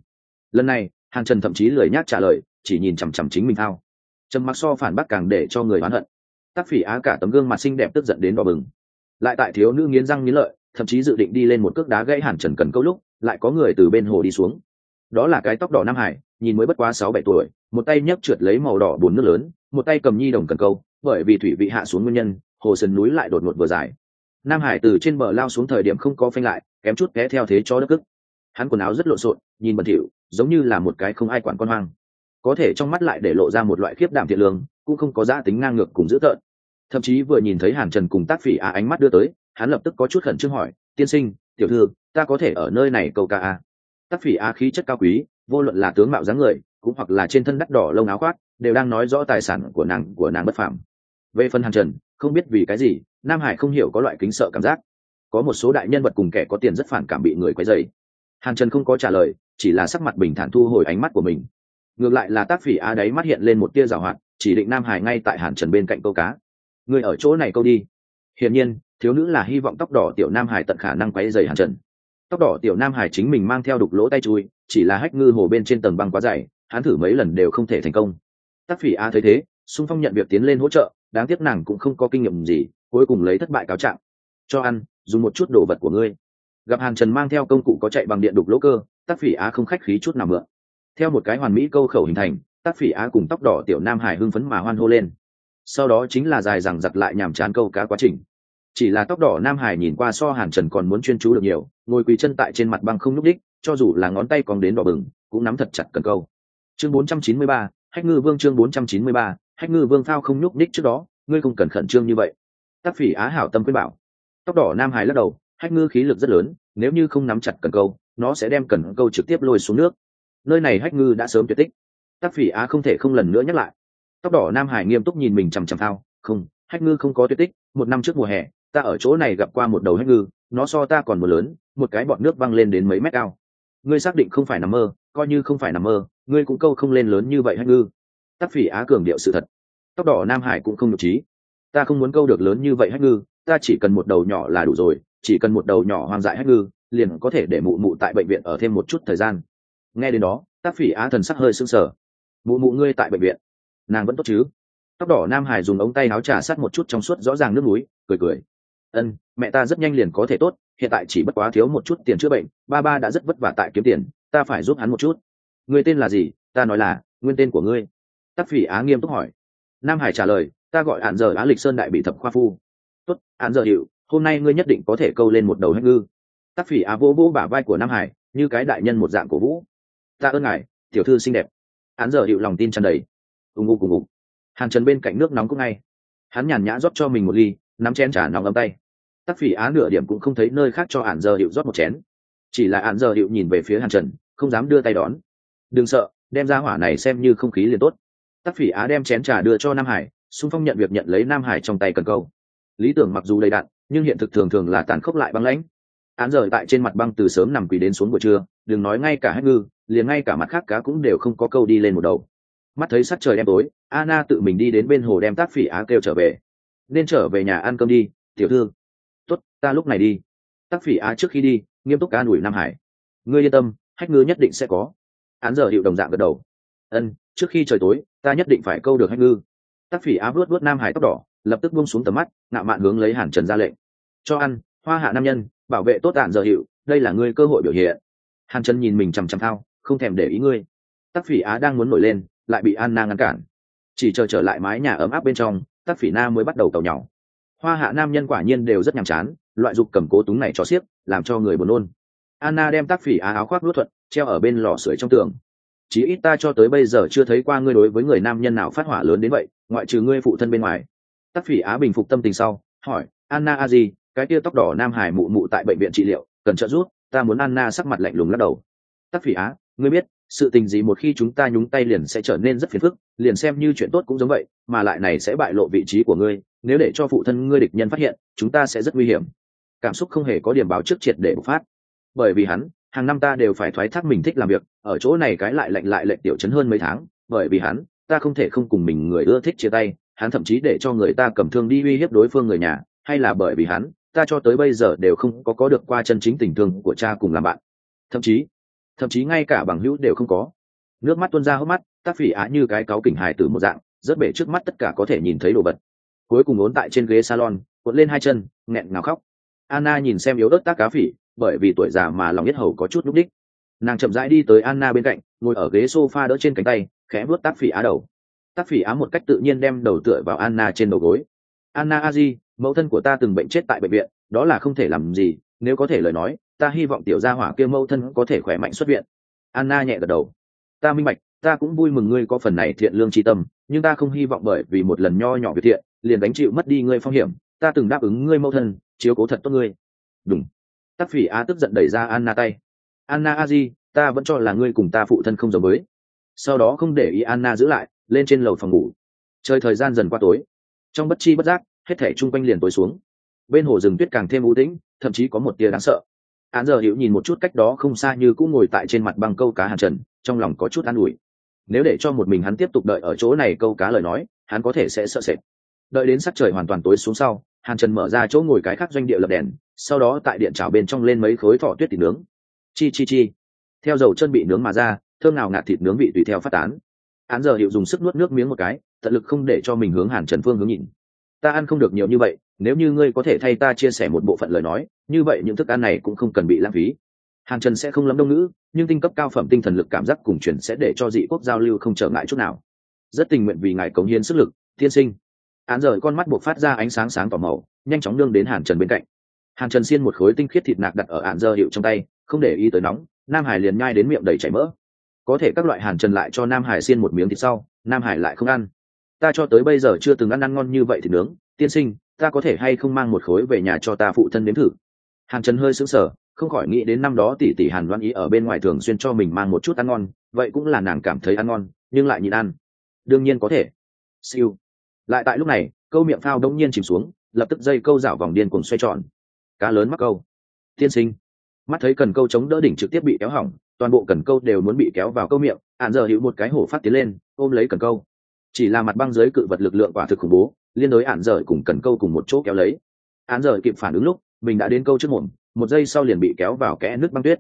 Lần này, hàng trần thậm chí lười nhác trả lời, chỉ nhìn chằm chằm chính mình thao. Trầm mặc so phản bác càng để cho người oán hận. Tắc phỉ á cả tấm gương mặt xinh đẹp tức giận đến đỏ bừng. Lại tại thiếu nữ nghiến răng nghiến lợi, thậm chí dự định đi lên một cước đá gãy hàn trần cần câu lúc, lại có người từ bên hồ đi xuống. Đó là cái tóc đỏ nam hải, nhìn mới bất quá sáu bảy tuổi, một tay nhấc trượt lấy màu đỏ bùn nước lớn, một tay cầm nhi đồng cần câu, bởi vì thủy vị hạ xuống nguyên nhân, hồ sườn núi lại đột ngột vừa dài nam hải từ trên bờ lao xuống thời điểm không có phanh lại, kém chút ghé theo thế cho đất cức hắn quần áo rất lộn xộn, nhìn bẩn thỉu, giống như là một cái không ai quản con hoang. Có thể trong mắt lại để lộ ra một loại khiếp đảm thiện lương, cũng không có giá tính ngang ngược cùng dữ tợn. Thậm chí vừa nhìn thấy hàn trần cùng tác phỉ á ánh mắt đưa tới, hắn lập tức có chút khẩn trương hỏi, tiên sinh, tiểu thư, ta có thể ở nơi này câu ca a tác phỉ á khí chất cao quý, vô luận là tướng mạo dáng người, cũng hoặc là trên thân đắt đỏ lông áo khoác, đều đang nói rõ tài sản của nàng của nàng bất phạm về phần hàn trần không biết vì cái gì, nam hải không hiểu có loại kính sợ cảm giác. Có một số đại nhân vật cùng kẻ có tiền rất phản cảm bị người quấy dày hàn trần không có trả lời, chỉ là sắc mặt bình thản thu hồi ánh mắt của mình. Ngược lại là tác phỉ á đáy mắt hiện lên một tia rào hoạt, chỉ định nam hải ngay tại hàn trần bên cạnh câu cá. Người ở chỗ này câu đi. Hiển nhiên, thiếu nữ là hy vọng tóc đỏ tiểu nam hải tận khả năng quấy dày hàn trần. Tóc đỏ tiểu nam hải chính mình mang theo đục lỗ tay chui, chỉ là hách ngư hồ bên trên tầng băng quá dày, hắn thử mấy lần đều không thể thành công. Tác phỉ a thấy thế xung phong nhận việc tiến lên hỗ trợ đáng tiếc nàng cũng không có kinh nghiệm gì cuối cùng lấy thất bại cáo trạng. Cho ăn dùng một chút đồ vật của ngươi. Gặp hàn trần mang theo công cụ có chạy bằng điện đục lỗ cơ tác phỉ á không khách khí chút nào mượn. Theo một cái hoàn mỹ câu khẩu hình thành tác phỉ á cùng tóc đỏ tiểu nam hải hưng phấn mà hoan hô lên. Sau đó chính là dài rằng giặc lại nhàm chán câu cá quá trình. Chỉ là tóc đỏ nam hải nhìn qua so hàn trần còn muốn chuyên chú được nhiều ngồi quỳ chân tại trên mặt băng không n ú c đích cho dù là ngón tay còn đến đỏ bừng cũng nắm thật chặt cần câu. Chương 493, hách ngư vương chương 493, hách ngư vương phao không nhúc ních trước đó, ngươi không cần khẩn trương như vậy. Tác phỉ á hảo tâm khuyên bảo. Tóc đỏ nam hải lắc đầu, hách ngư khí lực rất lớn, nếu như không nắm chặt cần câu, nó sẽ đem cần câu trực tiếp lôi xuống nước. Nơi này hách ngư đã sớm tuyệt tích. Tác phỉ á không thể không lần nữa nhắc lại. Tóc đỏ nam hải nghiêm túc nhìn mình chằm chằm thao, không, hách ngư không có tuyệt tích, một năm trước mùa hè, ta ở chỗ này gặp qua một đầu hách ngư, nó so ta còn một lớn, một cái bọn nước văng lên đến mấy mét cao. Ngươi xác định không phải nằm mơ, coi như không phải nằm mơ, ngươi cũng câu không lên lớn như vậy hách ngư tắc phỉ á cường điệu sự thật. Tóc đỏ nam hải cũng không nhục trí. Ta không muốn câu được lớn như vậy hách ngư, ta chỉ cần một đầu nhỏ là đủ rồi, chỉ cần một đầu nhỏ hoang dại hách ngư, liền có thể để mụ mụ tại bệnh viện ở thêm một chút thời gian. Nghe đến đó tác phỉ á thần sắc hơi sưng sở mụ mụ ngươi tại bệnh viện, nàng vẫn tốt chứ? Tóc đỏ nam hải dùng ống tay áo trà sát một chút trong suốt rõ ràng nước núi cười cười. Ân, mẹ ta rất nhanh liền có thể tốt, hiện tại chỉ bất quá thiếu một chút tiền chữa bệnh, ba ba đã rất vất vả tại kiếm tiền, ta phải giúp hắn một chút. Người tên là gì? Ta nói là, nguyên tên của ngươi tắc phỉ á nghiêm túc hỏi. Nam hải trả lời, ta gọi hạn giờ á lịch sơn đại bị thập khoa phu. Tốt, hạn giờ hiệu hôm nay ngươi nhất định có thể câu lên một đầu hết ngư. Tắc phỉ á vỗ vỗ bả vai của nam hải, như cái đại nhân một dạng cổ vũ. Ta ơn ngài, tiểu thư xinh đẹp. Hắn giờ hiệu lòng tin tràn đầy. Ùng ục cùng ục. Hàn trần bên cạnh nước nóng cũng ngay. Hắn nhàn nhã rót cho mình một ly, nắm chén trà nóng ấm tay. Tắc phỉ á nửa điểm cũng không thấy nơi khác cho hạn giờ hiệu rót một chén. Chỉ là hạn giờ hiệu nhìn về phía hàn trần, không dám đưa tay đón. Đừng sợ, đem ra hỏa này xem như không khí liền tốt tắc phỉ á đem chén trà đưa cho nam hải, xung phong nhận việc nhận lấy nam hải trong tay cần câu. Lý tưởng mặc dù đầy đạn nhưng hiện thực thường thường là tàn khốc lại băng lãnh. Án rời tại trên mặt băng từ sớm nằm quỳ đến xuống buổi trưa, đừng nói ngay cả hết ngư, liền ngay cả mặt khác cá cũng đều không có câu đi lên một đầu. Mắt thấy sắc trời đêm tối, anna tự mình đi đến bên hồ đem tác phỉ á kêu trở về. Nên trở về nhà ăn cơm đi, tiểu thư. Tốt, ta lúc này đi. Tác phỉ á trước khi đi, nghiêm túc ca đuổi nam hải. Ngươi yên tâm, hách ngư nhất định sẽ có. Án giờ hiệu đồng dạng gật đầu. Ân trước khi trời tối, ta nhất định phải câu được hách ngư. Tác phỉ á vuốt vuốt nam hải tóc đỏ, lập tức buông xuống tầm mắt, ngạo mạn hướng lấy hàn trần ra lệnh. Cho ăn, hoa hạ nam nhân, bảo vệ tốt tản giờ hiệu, đây là ngươi cơ hội biểu hiện. Hàn trần nhìn mình chằm chằm thao, không thèm để ý ngươi. Tắc phỉ á đang muốn nổi lên, lại bị anna ngăn cản. Chỉ chờ trở lại mái nhà ấm áp bên trong tắc phỉ na mới bắt đầu tàu nhỏ. Hoa hạ nam nhân quả nhiên đều rất nhàm chán, loại dục cầm cố túng này cho xiếc, làm cho người buồn nôn. Anna đem tác phỉ á áo khoác lút thuận, treo ở bên lò sưởi trong tường chí ít ta cho tới bây giờ chưa thấy qua ngươi đối với người nam nhân nào phát hỏa lớn đến vậy, ngoại trừ ngươi phụ thân bên ngoài. Tắc phỉ á bình phục tâm tình sau, hỏi, anna a di, cái tia tóc đỏ nam hải mụ mụ tại bệnh viện trị liệu, cần trợ giúp, ta muốn anna sắc mặt lạnh lùng lắc đầu. Tắc phỉ á, ngươi biết, sự tình gì một khi chúng ta nhúng tay liền sẽ trở nên rất phiền phức, liền xem như chuyện tốt cũng giống vậy, mà lại này sẽ bại lộ vị trí của ngươi, nếu để cho phụ thân ngươi địch nhân phát hiện, chúng ta sẽ rất nguy hiểm. Cảm xúc không hề có điểm báo trước triệt để bộc phát. Bởi vì hắn hàng năm ta đều phải thoái thác mình thích làm việc, ở chỗ này cái lại lạnh lại lệnh tiểu chấn hơn mấy tháng, bởi vì hắn, ta không thể không cùng mình người ưa thích chia tay, hắn thậm chí để cho người ta cầm thương đi uy hiếp đối phương người nhà, hay là bởi vì hắn, ta cho tới bây giờ đều không có có được qua chân chính tình thương của cha cùng làm bạn. Thậm chí thậm chí ngay cả bằng hữu đều không có. Nước mắt tuôn ra hốc mắt, tác phỉ á như cái cáu kỉnh hài từ một dạng rất bể trước mắt tất cả có thể nhìn thấy đồ vật. Cuối cùng ốn tại trên ghế salon, cuộn lên hai chân, nghẹn ngào khóc. Anna nhìn xem yếu ớt tác cá phỉ bởi vì tuổi già mà lòng nhất hầu có chút núp đích. Nàng chậm rãi đi tới anna bên cạnh, ngồi ở ghế sofa đỡ trên cánh tay, khẽ vuốt tác phỉ á đầu. Tác phỉ á một cách tự nhiên đem đầu tựa vào anna trên đầu gối. Anna a di, mẫu thân của ta từng bệnh chết tại bệnh viện, đó là không thể làm gì, nếu có thể lời nói, ta hy vọng tiểu gia hỏa kia mẫu thân có thể khỏe mạnh xuất viện. Anna nhẹ gật đầu. Ta minh bạch, ta cũng vui mừng ngươi có phần này thiện lương tri tâm, nhưng ta không hy vọng bởi vì một lần nho nhỏ việc thiện, liền đánh chịu mất đi ngươi phong hiểm. Ta từng đáp ứng ngươi mẫu thân, chiếu cố thật tốt ngươi. Đúng tắc phỉ a tức giận đẩy ra anna tay. Anna a di, ta vẫn cho là ngươi cùng ta phụ thân không giống mới. sau đó không để ý anna giữ lại, lên trên lầu phòng ngủ. Chơi thời gian dần qua tối. Trong bất chi bất giác, hết thể chung quanh liền tối xuống. Bên hồ rừng tuyết càng thêm u tĩnh, thậm chí có một tia đáng sợ. Án giờ hiểu nhìn một chút cách đó không xa như cũng ngồi tại trên mặt băng câu cá hàn trần, trong lòng có chút an ủi. Nếu để cho một mình hắn tiếp tục đợi ở chỗ này câu cá lời nói, hắn có thể sẽ sợ sệt. Đợi đến sắc trời hoàn toàn tối xuống sau hàn trần mở ra chỗ ngồi cái khác doanh địa lập đèn, sau đó tại điện chảo bên trong lên mấy khối thỏ tuyết thịt nướng. Chi chi chi. Theo dầu chân bị nướng mà ra, thơm nào ngạt thịt nướng vị tùy theo phát tán. Án giờ hiệu dùng sức nuốt nước miếng một cái, tận lực không để cho mình hướng hàn trần phương hướng nhìn. Ta ăn không được nhiều như vậy, nếu như ngươi có thể thay ta chia sẻ một bộ phận lời nói, như vậy những thức ăn này cũng không cần bị lãng phí. Hàn trần sẽ không lắm đông ngữ, nhưng tinh cấp cao phẩm tinh thần lực cảm giác cùng chuyển sẽ để cho dị quốc giao lưu không trở ngại chút nào. Rất tình nguyện vì ngài cống hiến sức lực, tiên sinh án rời con mắt buộc phát ra ánh sáng sáng tỏ màu, nhanh chóng đương đến hàn trần bên cạnh. Hàn trần xiên một khối tinh khiết thịt nạc đặt ở ạn dơ hiệu trong tay, không để ý tới nóng, nam hải liền nhai đến miệng đầy chảy mỡ. Có thể các loại hàn trần lại cho nam hải xiên một miếng thịt sau, nam hải lại không ăn. Ta cho tới bây giờ chưa từng ăn ăn ngon như vậy thì nướng. Tiên sinh, ta có thể hay không mang một khối về nhà cho ta phụ thân đến thử? Hàn trần hơi sững sờ, không khỏi nghĩ đến năm đó tỷ tỷ hàn loan ý ở bên ngoài thường xuyên cho mình mang một chút ăn ngon, vậy cũng là nàng cảm thấy ăn ngon, nhưng lại nhịn ăn. Đương nhiên có thể. Siêu lại tại lúc này, câu miệng phao đông nhiên chìm xuống, lập tức dây câu rảo vòng điên cùng xoay tròn. Cá lớn mắc câu. Tiên sinh. Mắt thấy cần câu chống đỡ đỉnh trực tiếp bị kéo hỏng, toàn bộ cần câu đều muốn bị kéo vào câu miệng ạn giờ hữu một cái hổ phát tiến lên, ôm lấy cần câu. Chỉ là mặt băng dưới cự vật lực lượng quả thực khủng bố, liên đối ạn rời cùng cần câu cùng một chỗ kéo lấy. Ạn rời kịp phản ứng lúc, mình đã đến câu trước mồm, một giây sau liền bị kéo vào kẽ nước băng tuyết.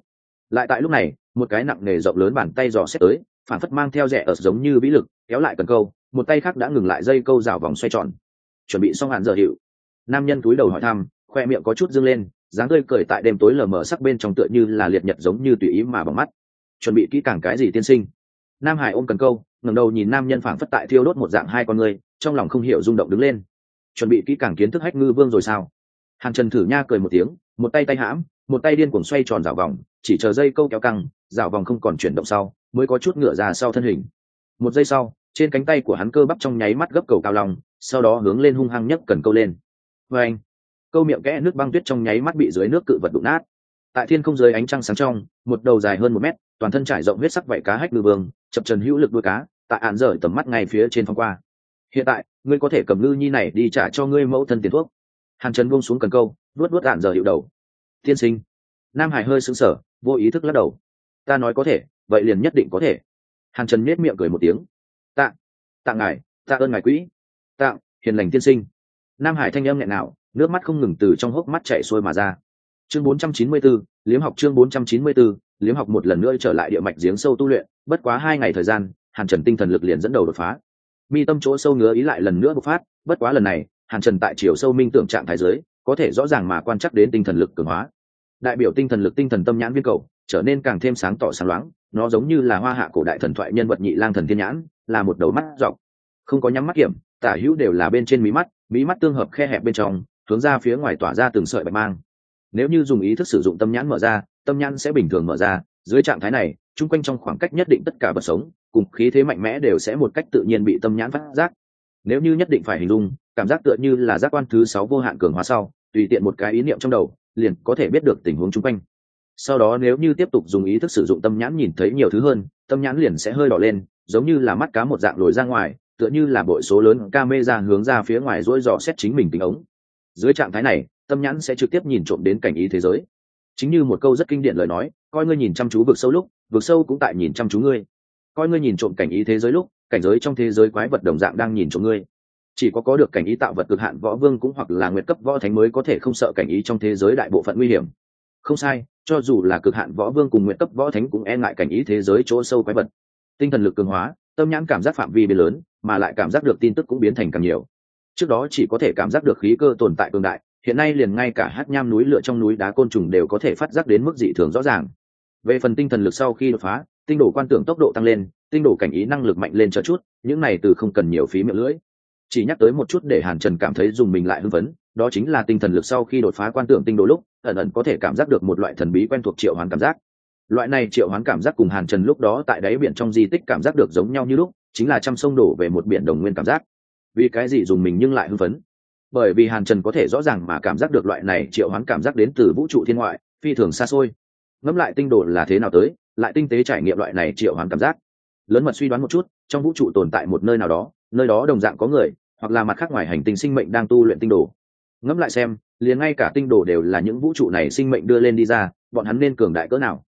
Lại tại lúc này, một cái nặng nề rộng lớn bàn tay dò xét tới phản phất mang theo rẻ ở giống như vĩ lực, kéo lại cần câu, một tay khác đã ngừng lại dây câu rào vòng xoay tròn. Chuẩn bị xong hạn giờ hiệu. Nam nhân túi đầu hỏi thăm, khoe miệng có chút dâng lên, dáng tươi cười tại đêm tối lờ mờ sắc bên trong tựa như là liệt nhật giống như tùy ý mà bằng mắt. Chuẩn bị kỹ càng cái gì tiên sinh? Nam hải ôm cần câu, ngẩng đầu nhìn nam nhân phảng phất tại thiêu đốt một dạng hai con người, trong lòng không hiểu rung động đứng lên. Chuẩn bị kỹ càng kiến thức hách ngư vương rồi sao? Hàng trần thử nha cười một tiếng, một tay tay hãm, một tay điên cuồng xoay tròn rào vòng, chỉ chờ dây câu kéo căng, rào vòng không còn chuyển động sau mới có chút ngựa ra sau thân hình. Một giây sau, trên cánh tay của hắn cơ bắp trong nháy mắt gấp cầu cao lòng sau đó hướng lên hung hăng nhấc cần câu lên. Vê anh, câu miệng kẽ nước băng tuyết trong nháy mắt bị dưới nước cự vật đụng nát. Tại thiên không dưới ánh trăng sáng trong, một đầu dài hơn một mét, toàn thân trải rộng huyết sắc vảy cá hách ngư vương, chập trần hữu lực đuôi cá, tại ạn rời tầm mắt ngay phía trên phong qua. Hiện tại, ngươi có thể cầm ngư nhi này đi trả cho ngươi mẫu thân tiền thuốc. Hàn trần buông xuống cần câu, luốt luốt ạn rời hiệu đầu. Tiên sinh. Nam hải hơi sững sờ, vô ý thức lắc đầu. Ta nói có thể vậy liền nhất định có thể. Hàn trần nết miệng cười một tiếng. Tạ tạ ngài tạ ơn ngài quỹ. Tạ hiền lành tiên sinh. Nam hải thanh âm nghẹn nào nước mắt không ngừng từ trong hốc mắt chạy xuôi mà ra. Chương 494, liếm học chương 494, liếm học một lần nữa trở lại địa mạch giếng sâu tu luyện bất quá hai ngày thời gian hàn trần tinh thần lực liền dẫn đầu đột phá. Mi tâm chỗ sâu ngứa ý lại lần nữa bộc phát bất quá lần này hàn trần tại chiều sâu minh tưởng trạng thái giới có thể rõ ràng mà quan chắc đến tinh thần lực cường hóa. Đại biểu tinh thần lực tinh thần tâm nhãn viên cầu trở nên càng thêm sáng tỏ sáng loáng, nó giống như là hoa hạ cổ đại thần thoại nhân vật nhị lang thần thiên nhãn, là một đầu mắt dọc. Không có nhắm mắt kiểm, tả hữu đều là bên trên mí mắt mí mắt tương hợp khe hẹp bên trong, hướng ra phía ngoài tỏa ra từng sợi bạch mang. Nếu như dùng ý thức sử dụng tâm nhãn mở ra, tâm nhãn sẽ bình thường mở ra, dưới trạng thái này, chung quanh trong khoảng cách nhất định tất cả vật sống, cùng khí thế mạnh mẽ đều sẽ một cách tự nhiên bị tâm nhãn phát giác. Nếu như nhất định phải hình dung, cảm giác tựa như là giác quan thứ sáu vô hạn cường hóa sau, tùy tiện một cái ý niệm trong đầu, liền có thể biết được tình huống chung quanh sau đó nếu như tiếp tục dùng ý thức sử dụng tâm nhãn nhìn thấy nhiều thứ hơn, tâm nhãn liền sẽ hơi đỏ lên, giống như là mắt cá một dạng lồi ra ngoài, tựa như là bội số lớn ca mê ra hướng ra phía ngoài rỗi dò xét chính mình tính ống. Dưới trạng thái này, tâm nhãn sẽ trực tiếp nhìn trộm đến cảnh ý thế giới. Chính như một câu rất kinh điển lời nói, coi ngươi nhìn chăm chú vực sâu lúc, vực sâu cũng tại nhìn chăm chú ngươi. Coi ngươi nhìn trộm cảnh ý thế giới lúc, cảnh giới trong thế giới quái vật đồng dạng đang nhìn trộm ngươi. Chỉ có có được cảnh ý tạo vật cực hạn võ vương cũng hoặc là nguyệt cấp võ thánh mới có thể không sợ cảnh ý trong thế giới đại bộ phận nguy hiểm. Không sai cho dù là cực hạn võ vương cùng nguyện cấp võ thánh cũng e ngại cảnh ý thế giới chỗ sâu quái vật. Tinh thần lực cường hóa, tâm nhãn cảm giác phạm vi biến lớn, mà lại cảm giác được tin tức cũng biến thành càng nhiều. Trước đó chỉ có thể cảm giác được khí cơ tồn tại cường đại, hiện nay liền ngay cả hát nham núi lửa trong núi đá côn trùng đều có thể phát giác đến mức dị thường rõ ràng. Về phần tinh thần lực sau khi đột phá, tinh đổ quan tưởng tốc độ tăng lên, tinh đổ cảnh ý năng lực mạnh lên cho chút, những này từ không cần nhiều phí miệng lưỡi. Chỉ nhắc tới một chút để hàn trần cảm thấy dùng mình lại hưng phấn, đó chính là tinh thần lực sau khi đột phá quan tưởng tinh đồ lúc ẩn ẩn có thể cảm giác được một loại thần bí quen thuộc triệu hoán cảm giác. Loại này triệu hoán cảm giác cùng hàn trần lúc đó tại đáy biển trong di tích cảm giác được giống nhau như lúc, chính là trăm sông đổ về một biển đồng nguyên cảm giác. Vì cái gì dùng mình nhưng lại hưng phấn? Bởi vì hàn trần có thể rõ ràng mà cảm giác được loại này triệu hoán cảm giác đến từ vũ trụ thiên ngoại, phi thường xa xôi. Ngẫm lại tinh đồ là thế nào tới, lại tinh tế trải nghiệm loại này triệu hoán cảm giác. Lớn mật suy đoán một chút, trong vũ trụ tồn tại một nơi nào đó, nơi đó đồng dạng có người, hoặc là mặt khác ngoài hành tinh sinh mệnh đang tu luyện tinh đồ. Ngẫm lại xem liền ngay cả tinh đồ đều là những vũ trụ này sinh mệnh đưa lên đi ra, bọn hắn nên cường đại cỡ nào?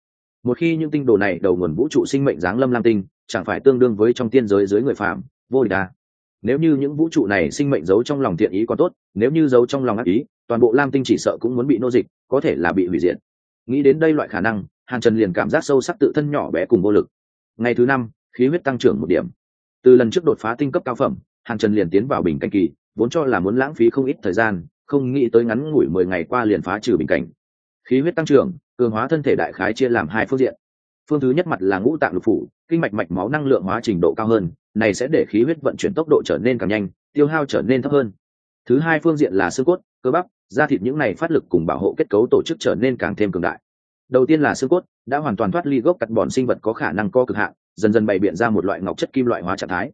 Một khi những tinh đồ này đầu nguồn vũ trụ sinh mệnh giáng lâm lam tinh, chẳng phải tương đương với trong tiên giới dưới người phạm vô địch à. nếu như những vũ trụ này sinh mệnh giấu trong lòng thiện ý còn tốt, nếu như giấu trong lòng ác ý, toàn bộ lam tinh chỉ sợ cũng muốn bị nô dịch, có thể là bị hủy diệt. Nghĩ đến đây loại khả năng, hàn trần liền cảm giác sâu sắc tự thân nhỏ bé cùng vô lực. Ngày thứ năm, khí huyết tăng trưởng một điểm. Từ lần trước đột phá tinh cấp cao phẩm, hàn trần liền tiến vào bình cảnh kỳ, vốn cho là muốn lãng phí không ít thời gian không nghĩ tới ngắn ngủi mười ngày qua liền phá trừ bình cảnh. Khí huyết tăng trưởng, cường hóa thân thể đại khái chia làm hai phương diện. Phương thứ nhất mặt là ngũ tạng lục phủ, kinh mạch mạch máu năng lượng hóa trình độ cao hơn, này sẽ để khí huyết vận chuyển tốc độ trở nên càng nhanh, tiêu hao trở nên thấp hơn. Thứ hai phương diện là xương cốt, cơ bắp, da thịt những này phát lực cùng bảo hộ kết cấu tổ chức trở nên càng thêm cường đại. Đầu tiên là xương cốt, đã hoàn toàn thoát ly gốc cắt bòn sinh vật có khả năng co cực hạn, dần dần bày biện ra một loại ngọc chất kim loại hóa trạng thái.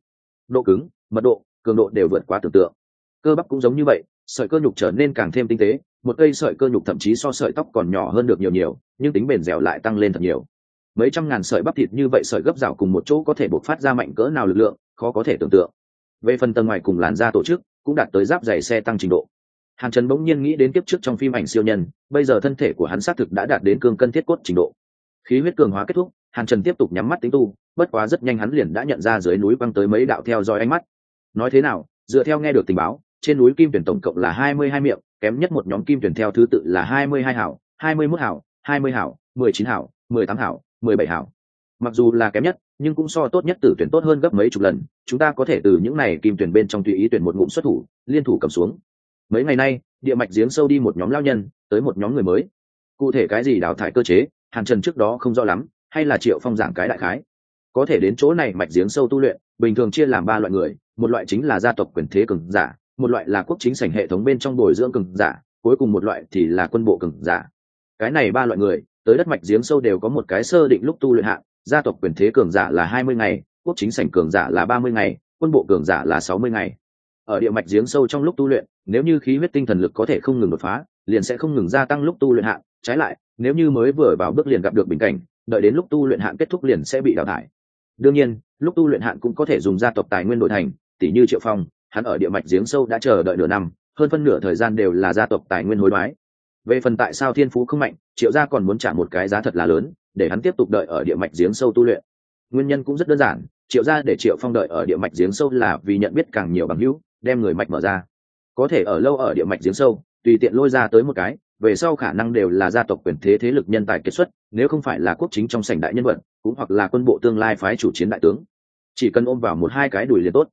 Độ cứng, mật độ, cường độ đều vượt quá tưởng tượng. Cơ bắp cũng giống như vậy sợi cơ nhục trở nên càng thêm tinh tế, một cây sợi cơ nhục thậm chí so sợi tóc còn nhỏ hơn được nhiều nhiều, nhưng tính bền dẻo lại tăng lên thật nhiều. Mấy trăm ngàn sợi bắp thịt như vậy sợi gấp rào cùng một chỗ có thể bộc phát ra mạnh cỡ nào lực lượng, khó có thể tưởng tượng. Về phần tầng ngoài cùng làn da tổ chức, cũng đạt tới giáp dày xe tăng trình độ. Hàn trần bỗng nhiên nghĩ đến kiếp trước trong phim ảnh siêu nhân, bây giờ thân thể của hắn xác thực đã đạt đến cương cân thiết cốt trình độ. Khí huyết cường hóa kết thúc, hàn trần tiếp tục nhắm mắt tính tu, bất quá rất nhanh hắn liền đã nhận ra dưới núi băng tới mấy đạo theo dõi ánh mắt. Nói thế nào, dựa theo nghe được tình báo trên núi kim tuyển tổng cộng là hai mươi hai miệng, kém nhất một nhóm kim tuyển theo thứ tự là hai mươi hai hảo, hai mươi mốt hảo, hai mươi hảo, mười chín hảo, mười tám hảo, mười bảy hảo. Mặc dù là kém nhất, nhưng cũng so tốt nhất tử tuyển tốt hơn gấp mấy chục lần, chúng ta có thể từ những này kim tuyển bên trong tùy ý tuyển một ngụm xuất thủ, liên thủ cầm xuống. Mấy ngày nay, địa mạch giếng sâu đi một nhóm lao nhân, tới một nhóm người mới. Cụ thể cái gì đào thải cơ chế, hàn trần trước đó không rõ lắm, hay là triệu phong giảng cái đại khái. Có thể đến chỗ này mạch giếng sâu tu luyện, bình thường chia làm ba loại người, một loại chính là gia tộc quyền thế cường giả một loại là quốc chính sảnh hệ thống bên trong bồi dưỡng cường giả, cuối cùng một loại thì là quân bộ cường giả. Cái này ba loại người, tới đất mạch giếng sâu đều có một cái sơ định lúc tu luyện hạn, gia tộc quyền thế cường giả là hai mươi ngày, quốc chính sảnh cường giả là ba mươi ngày, quân bộ cường giả là sáu mươi ngày. Ở địa mạch giếng sâu trong lúc tu luyện, nếu như khí huyết tinh thần lực có thể không ngừng đột phá, liền sẽ không ngừng gia tăng lúc tu luyện hạn. Trái lại, nếu như mới vừa vào bước liền gặp được bình cảnh, đợi đến lúc tu luyện hạn kết thúc liền sẽ bị đào thải. Đương nhiên, lúc tu luyện hạn cũng có thể dùng gia tộc tài nguyên đổi thành tỷ như triệu phong hắn ở địa mạch giếng sâu đã chờ đợi nửa năm, hơn phân nửa thời gian đều là gia tộc tài nguyên hối đoái. Về phần tại sao thiên phú không mạnh, triệu gia còn muốn trả một cái giá thật là lớn, để hắn tiếp tục đợi ở địa mạch giếng sâu tu luyện. Nguyên nhân cũng rất đơn giản, triệu gia để triệu phong đợi ở địa mạch giếng sâu là vì nhận biết càng nhiều bằng hữu, đem người mạch mở ra. Có thể ở lâu ở địa mạch giếng sâu, tùy tiện lôi ra tới một cái, về sau khả năng đều là gia tộc quyền thế thế lực nhân tài kết xuất, nếu không phải là quốc chính trong sảnh đại nhân vật, cũng hoặc là quân bộ tương lai phái chủ chiến đại tướng. Chỉ cần ôm vào một hai cái đùi liền tốt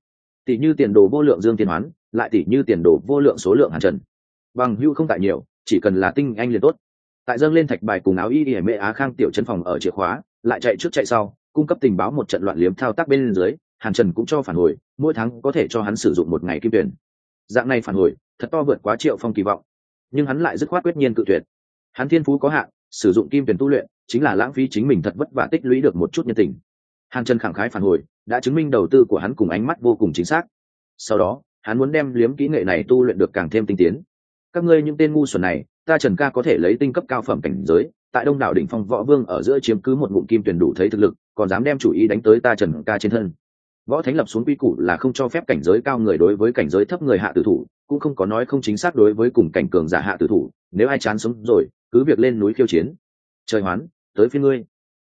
tỷ như tiền đồ vô lượng dương tiền hoán, lại tỷ như tiền đồ vô lượng số lượng hàn trần. Bằng hưu không tại nhiều, chỉ cần là tinh anh liền tốt. Tại dâng lên thạch bài cùng áo y y mẹ á khang tiểu chân phòng ở chìa khóa, lại chạy trước chạy sau, cung cấp tình báo một trận loạn liếm thao tác bên dưới, hàn trần cũng cho phản hồi, mỗi tháng có thể cho hắn sử dụng một ngày kim tuyển. Dạng này phản hồi, thật to vượt quá triệu phong kỳ vọng. Nhưng hắn lại dứt khoát quyết nhiên cự tuyệt. Hắn thiên phú có hạn, sử dụng kim tuyển tu luyện, chính là lãng phí chính mình thật vất vả tích lũy được một chút nhân tình hàn trần khẳng khái phản hồi, đã chứng minh đầu tư của hắn cùng ánh mắt vô cùng chính xác. Sau đó, hắn muốn đem liếm kỹ nghệ này tu luyện được càng thêm tinh tiến. Các ngươi những tên ngu xuẩn này, ta trần ca có thể lấy tinh cấp cao phẩm cảnh giới, tại đông đảo đỉnh phong võ vương ở giữa chiếm cứ một ngụm kim tuyển đủ thấy thực lực, còn dám đem chủ ý đánh tới ta trần ca trên thân. Võ thánh lập xuống quy củ là không cho phép cảnh giới cao người đối với cảnh giới thấp người hạ tử thủ, cũng không có nói không chính xác đối với cùng cảnh cường giả hạ tử thủ, nếu ai chán sống rồi, cứ việc lên núi khiêu chiến. Trời hoán, tới phía ngươi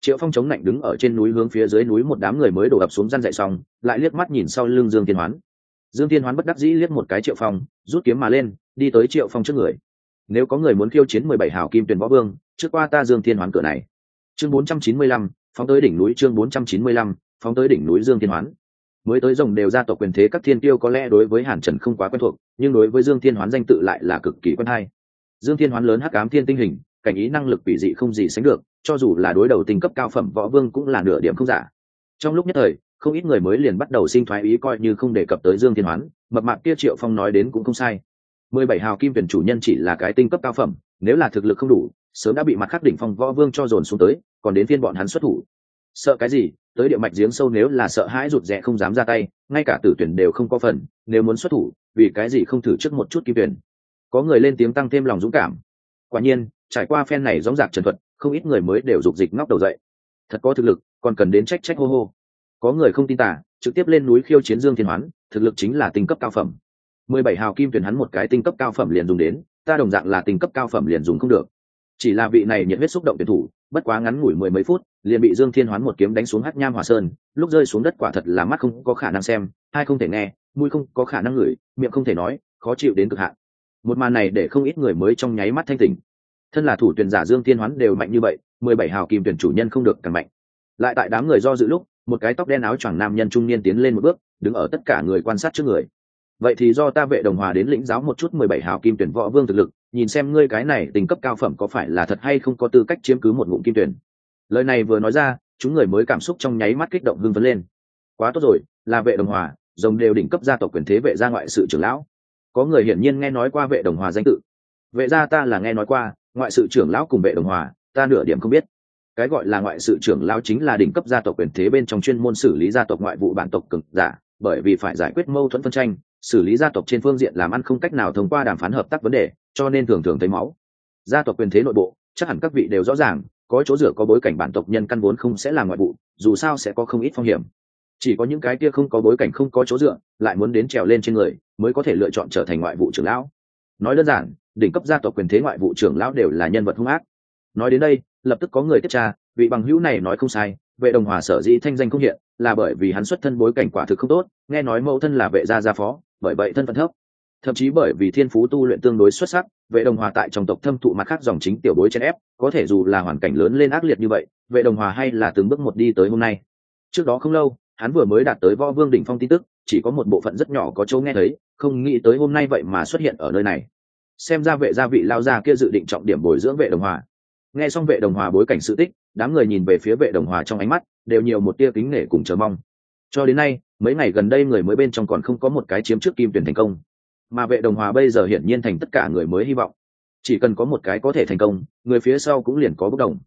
triệu phong chống lạnh đứng ở trên núi hướng phía dưới núi một đám người mới đổ ập xuống răn dậy xong, lại liếc mắt nhìn sau lưng dương tiên hoán. Dương tiên hoán bất đắc dĩ liếc một cái triệu phong, rút kiếm mà lên, đi tới triệu phong trước người. Nếu có người muốn khiêu chiến mười bảy hào kim tuyển võ vương, trước qua ta dương thiên hoán cửa này. Chương bốn trăm chín mươi lăm, phóng tới đỉnh núi chương bốn trăm chín mươi lăm, phóng tới đỉnh núi dương thiên hoán. Mới tới rồng đều ra tộc quyền thế các thiên tiêu có lẽ đối với hàn trần không quá quen thuộc, nhưng đối với dương thiên hoán danh tự lại là cực kỳ quen hay. Dương thiên hoán lớn hắc ám thiên tinh hình, cảnh ý năng lực bị dị không gì sánh được cho dù là đối đầu tinh cấp cao phẩm võ vương cũng là nửa điểm không giả. Trong lúc nhất thời, không ít người mới liền bắt đầu sinh thoái ý coi như không đề cập tới dương thiên hoán, mập mạp kia triệu phong nói đến cũng không sai. Mười bảy hào kim tuyển chủ nhân chỉ là cái tinh cấp cao phẩm, nếu là thực lực không đủ, sớm đã bị mặt khắc đỉnh phong võ vương cho dồn xuống tới, còn đến phiên bọn hắn xuất thủ. Sợ cái gì? Tới địa mạch giếng sâu nếu là sợ hãi rụt rẽ không dám ra tay, ngay cả tử tuyển đều không có phần, nếu muốn xuất thủ, vì cái gì không thử trước một chút kim tuyển? Có người lên tiếng tăng thêm lòng dũng cảm. Quả nhiên, trải qua phen này dóng dạc trần thuật không ít người mới đều rục dịch ngóc đầu dậy. Thật có thực lực, còn cần đến trách trách hô hô. Có người không tin tả trực tiếp lên núi khiêu chiến dương thiên hoán, thực lực chính là tinh cấp cao phẩm. Mười bảy hào kim tuyển hắn một cái tinh cấp cao phẩm liền dùng đến, ta đồng dạng là tinh cấp cao phẩm liền dùng không được. Chỉ là vị này nhiệt huyết xúc động tuyển thủ, bất quá ngắn ngủi mười mấy phút, liền bị dương thiên hoán một kiếm đánh xuống hát nham hòa sơn, lúc rơi xuống đất quả thật là mắt không có khả năng xem, hai không thể nghe, mũi không có khả năng ngửi, miệng không thể nói, khó chịu đến cực hạn. Một màn này để không ít người mới trong nháy mắt thanh tỉnh thân là thủ tuyển giả dương thiên hoán đều mạnh như vậy, mười bảy hào kim tuyển chủ nhân không được càng mạnh. Lại tại đám người do dự lúc, một cái tóc đen áo choàng nam nhân trung niên tiến lên một bước, đứng ở tất cả người quan sát trước người. Vậy thì do ta vệ đồng hòa đến lĩnh giáo một chút mười bảy hào kim tuyển võ vương thực lực, nhìn xem ngươi cái này tình cấp cao phẩm có phải là thật hay không có tư cách chiếm cứ một ngụm kim tuyển. Lời này vừa nói ra, chúng người mới cảm xúc trong nháy mắt kích động hưng phấn lên. Quá tốt rồi, là vệ đồng hòa, rồng đều đỉnh cấp gia tộc quyền thế vệ gia ngoại sự trưởng lão. Có người hiển nhiên nghe nói qua vệ đồng hòa danh tự. Vệ gia ta là nghe nói qua ngoại sự trưởng lão cùng vệ đồng hòa, ta nửa điểm không biết. Cái gọi là ngoại sự trưởng lão chính là đỉnh cấp gia tộc quyền thế bên trong chuyên môn xử lý gia tộc ngoại vụ bản tộc cực giả, bởi vì phải giải quyết mâu thuẫn phân tranh, xử lý gia tộc trên phương diện làm ăn không cách nào thông qua đàm phán hợp tác vấn đề, cho nên thường thường thấy máu. Gia tộc quyền thế nội bộ, chắc hẳn các vị đều rõ ràng, có chỗ dựa có bối cảnh bản tộc nhân căn vốn không sẽ là ngoại vụ, dù sao sẽ có không ít phong hiểm. Chỉ có những cái kia không có bối cảnh không có chỗ dựa, lại muốn đến trèo lên trên người, mới có thể lựa chọn trở thành ngoại vụ trưởng lão. Nói đơn giản đỉnh cấp gia tộc quyền thế ngoại vụ trưởng lão đều là nhân vật hung ác. Nói đến đây, lập tức có người tiếp tra, vị bằng hữu này nói không sai, vệ đồng hòa sở dĩ thanh danh không hiện, là bởi vì hắn xuất thân bối cảnh quả thực không tốt, nghe nói mẫu thân là vệ gia gia phó, bởi vậy thân phận thấp. Thậm chí bởi vì thiên phú tu luyện tương đối xuất sắc, vệ đồng hòa tại trong tộc thâm thụ mặt khác dòng chính tiểu bối chen ép, có thể dù là hoàn cảnh lớn lên ác liệt như vậy, vệ đồng hòa hay là từng bước một đi tới hôm nay. Trước đó không lâu, hắn vừa mới đạt tới võ vương đỉnh phong tin tức, chỉ có một bộ phận rất nhỏ có chỗ nghe thấy, không nghĩ tới hôm nay vậy mà xuất hiện ở nơi này xem ra vệ gia vị lao ra kia dự định trọng điểm bồi dưỡng vệ đồng hòa. Nghe xong vệ đồng hòa bối cảnh sự tích, đám người nhìn về phía vệ đồng hòa trong ánh mắt, đều nhiều một tia kính nể cùng chờ mong. Cho đến nay, mấy ngày gần đây người mới bên trong còn không có một cái chiếm trước kim tuyển thành công. Mà vệ đồng hòa bây giờ hiển nhiên thành tất cả người mới hy vọng. Chỉ cần có một cái có thể thành công, người phía sau cũng liền có bất đồng.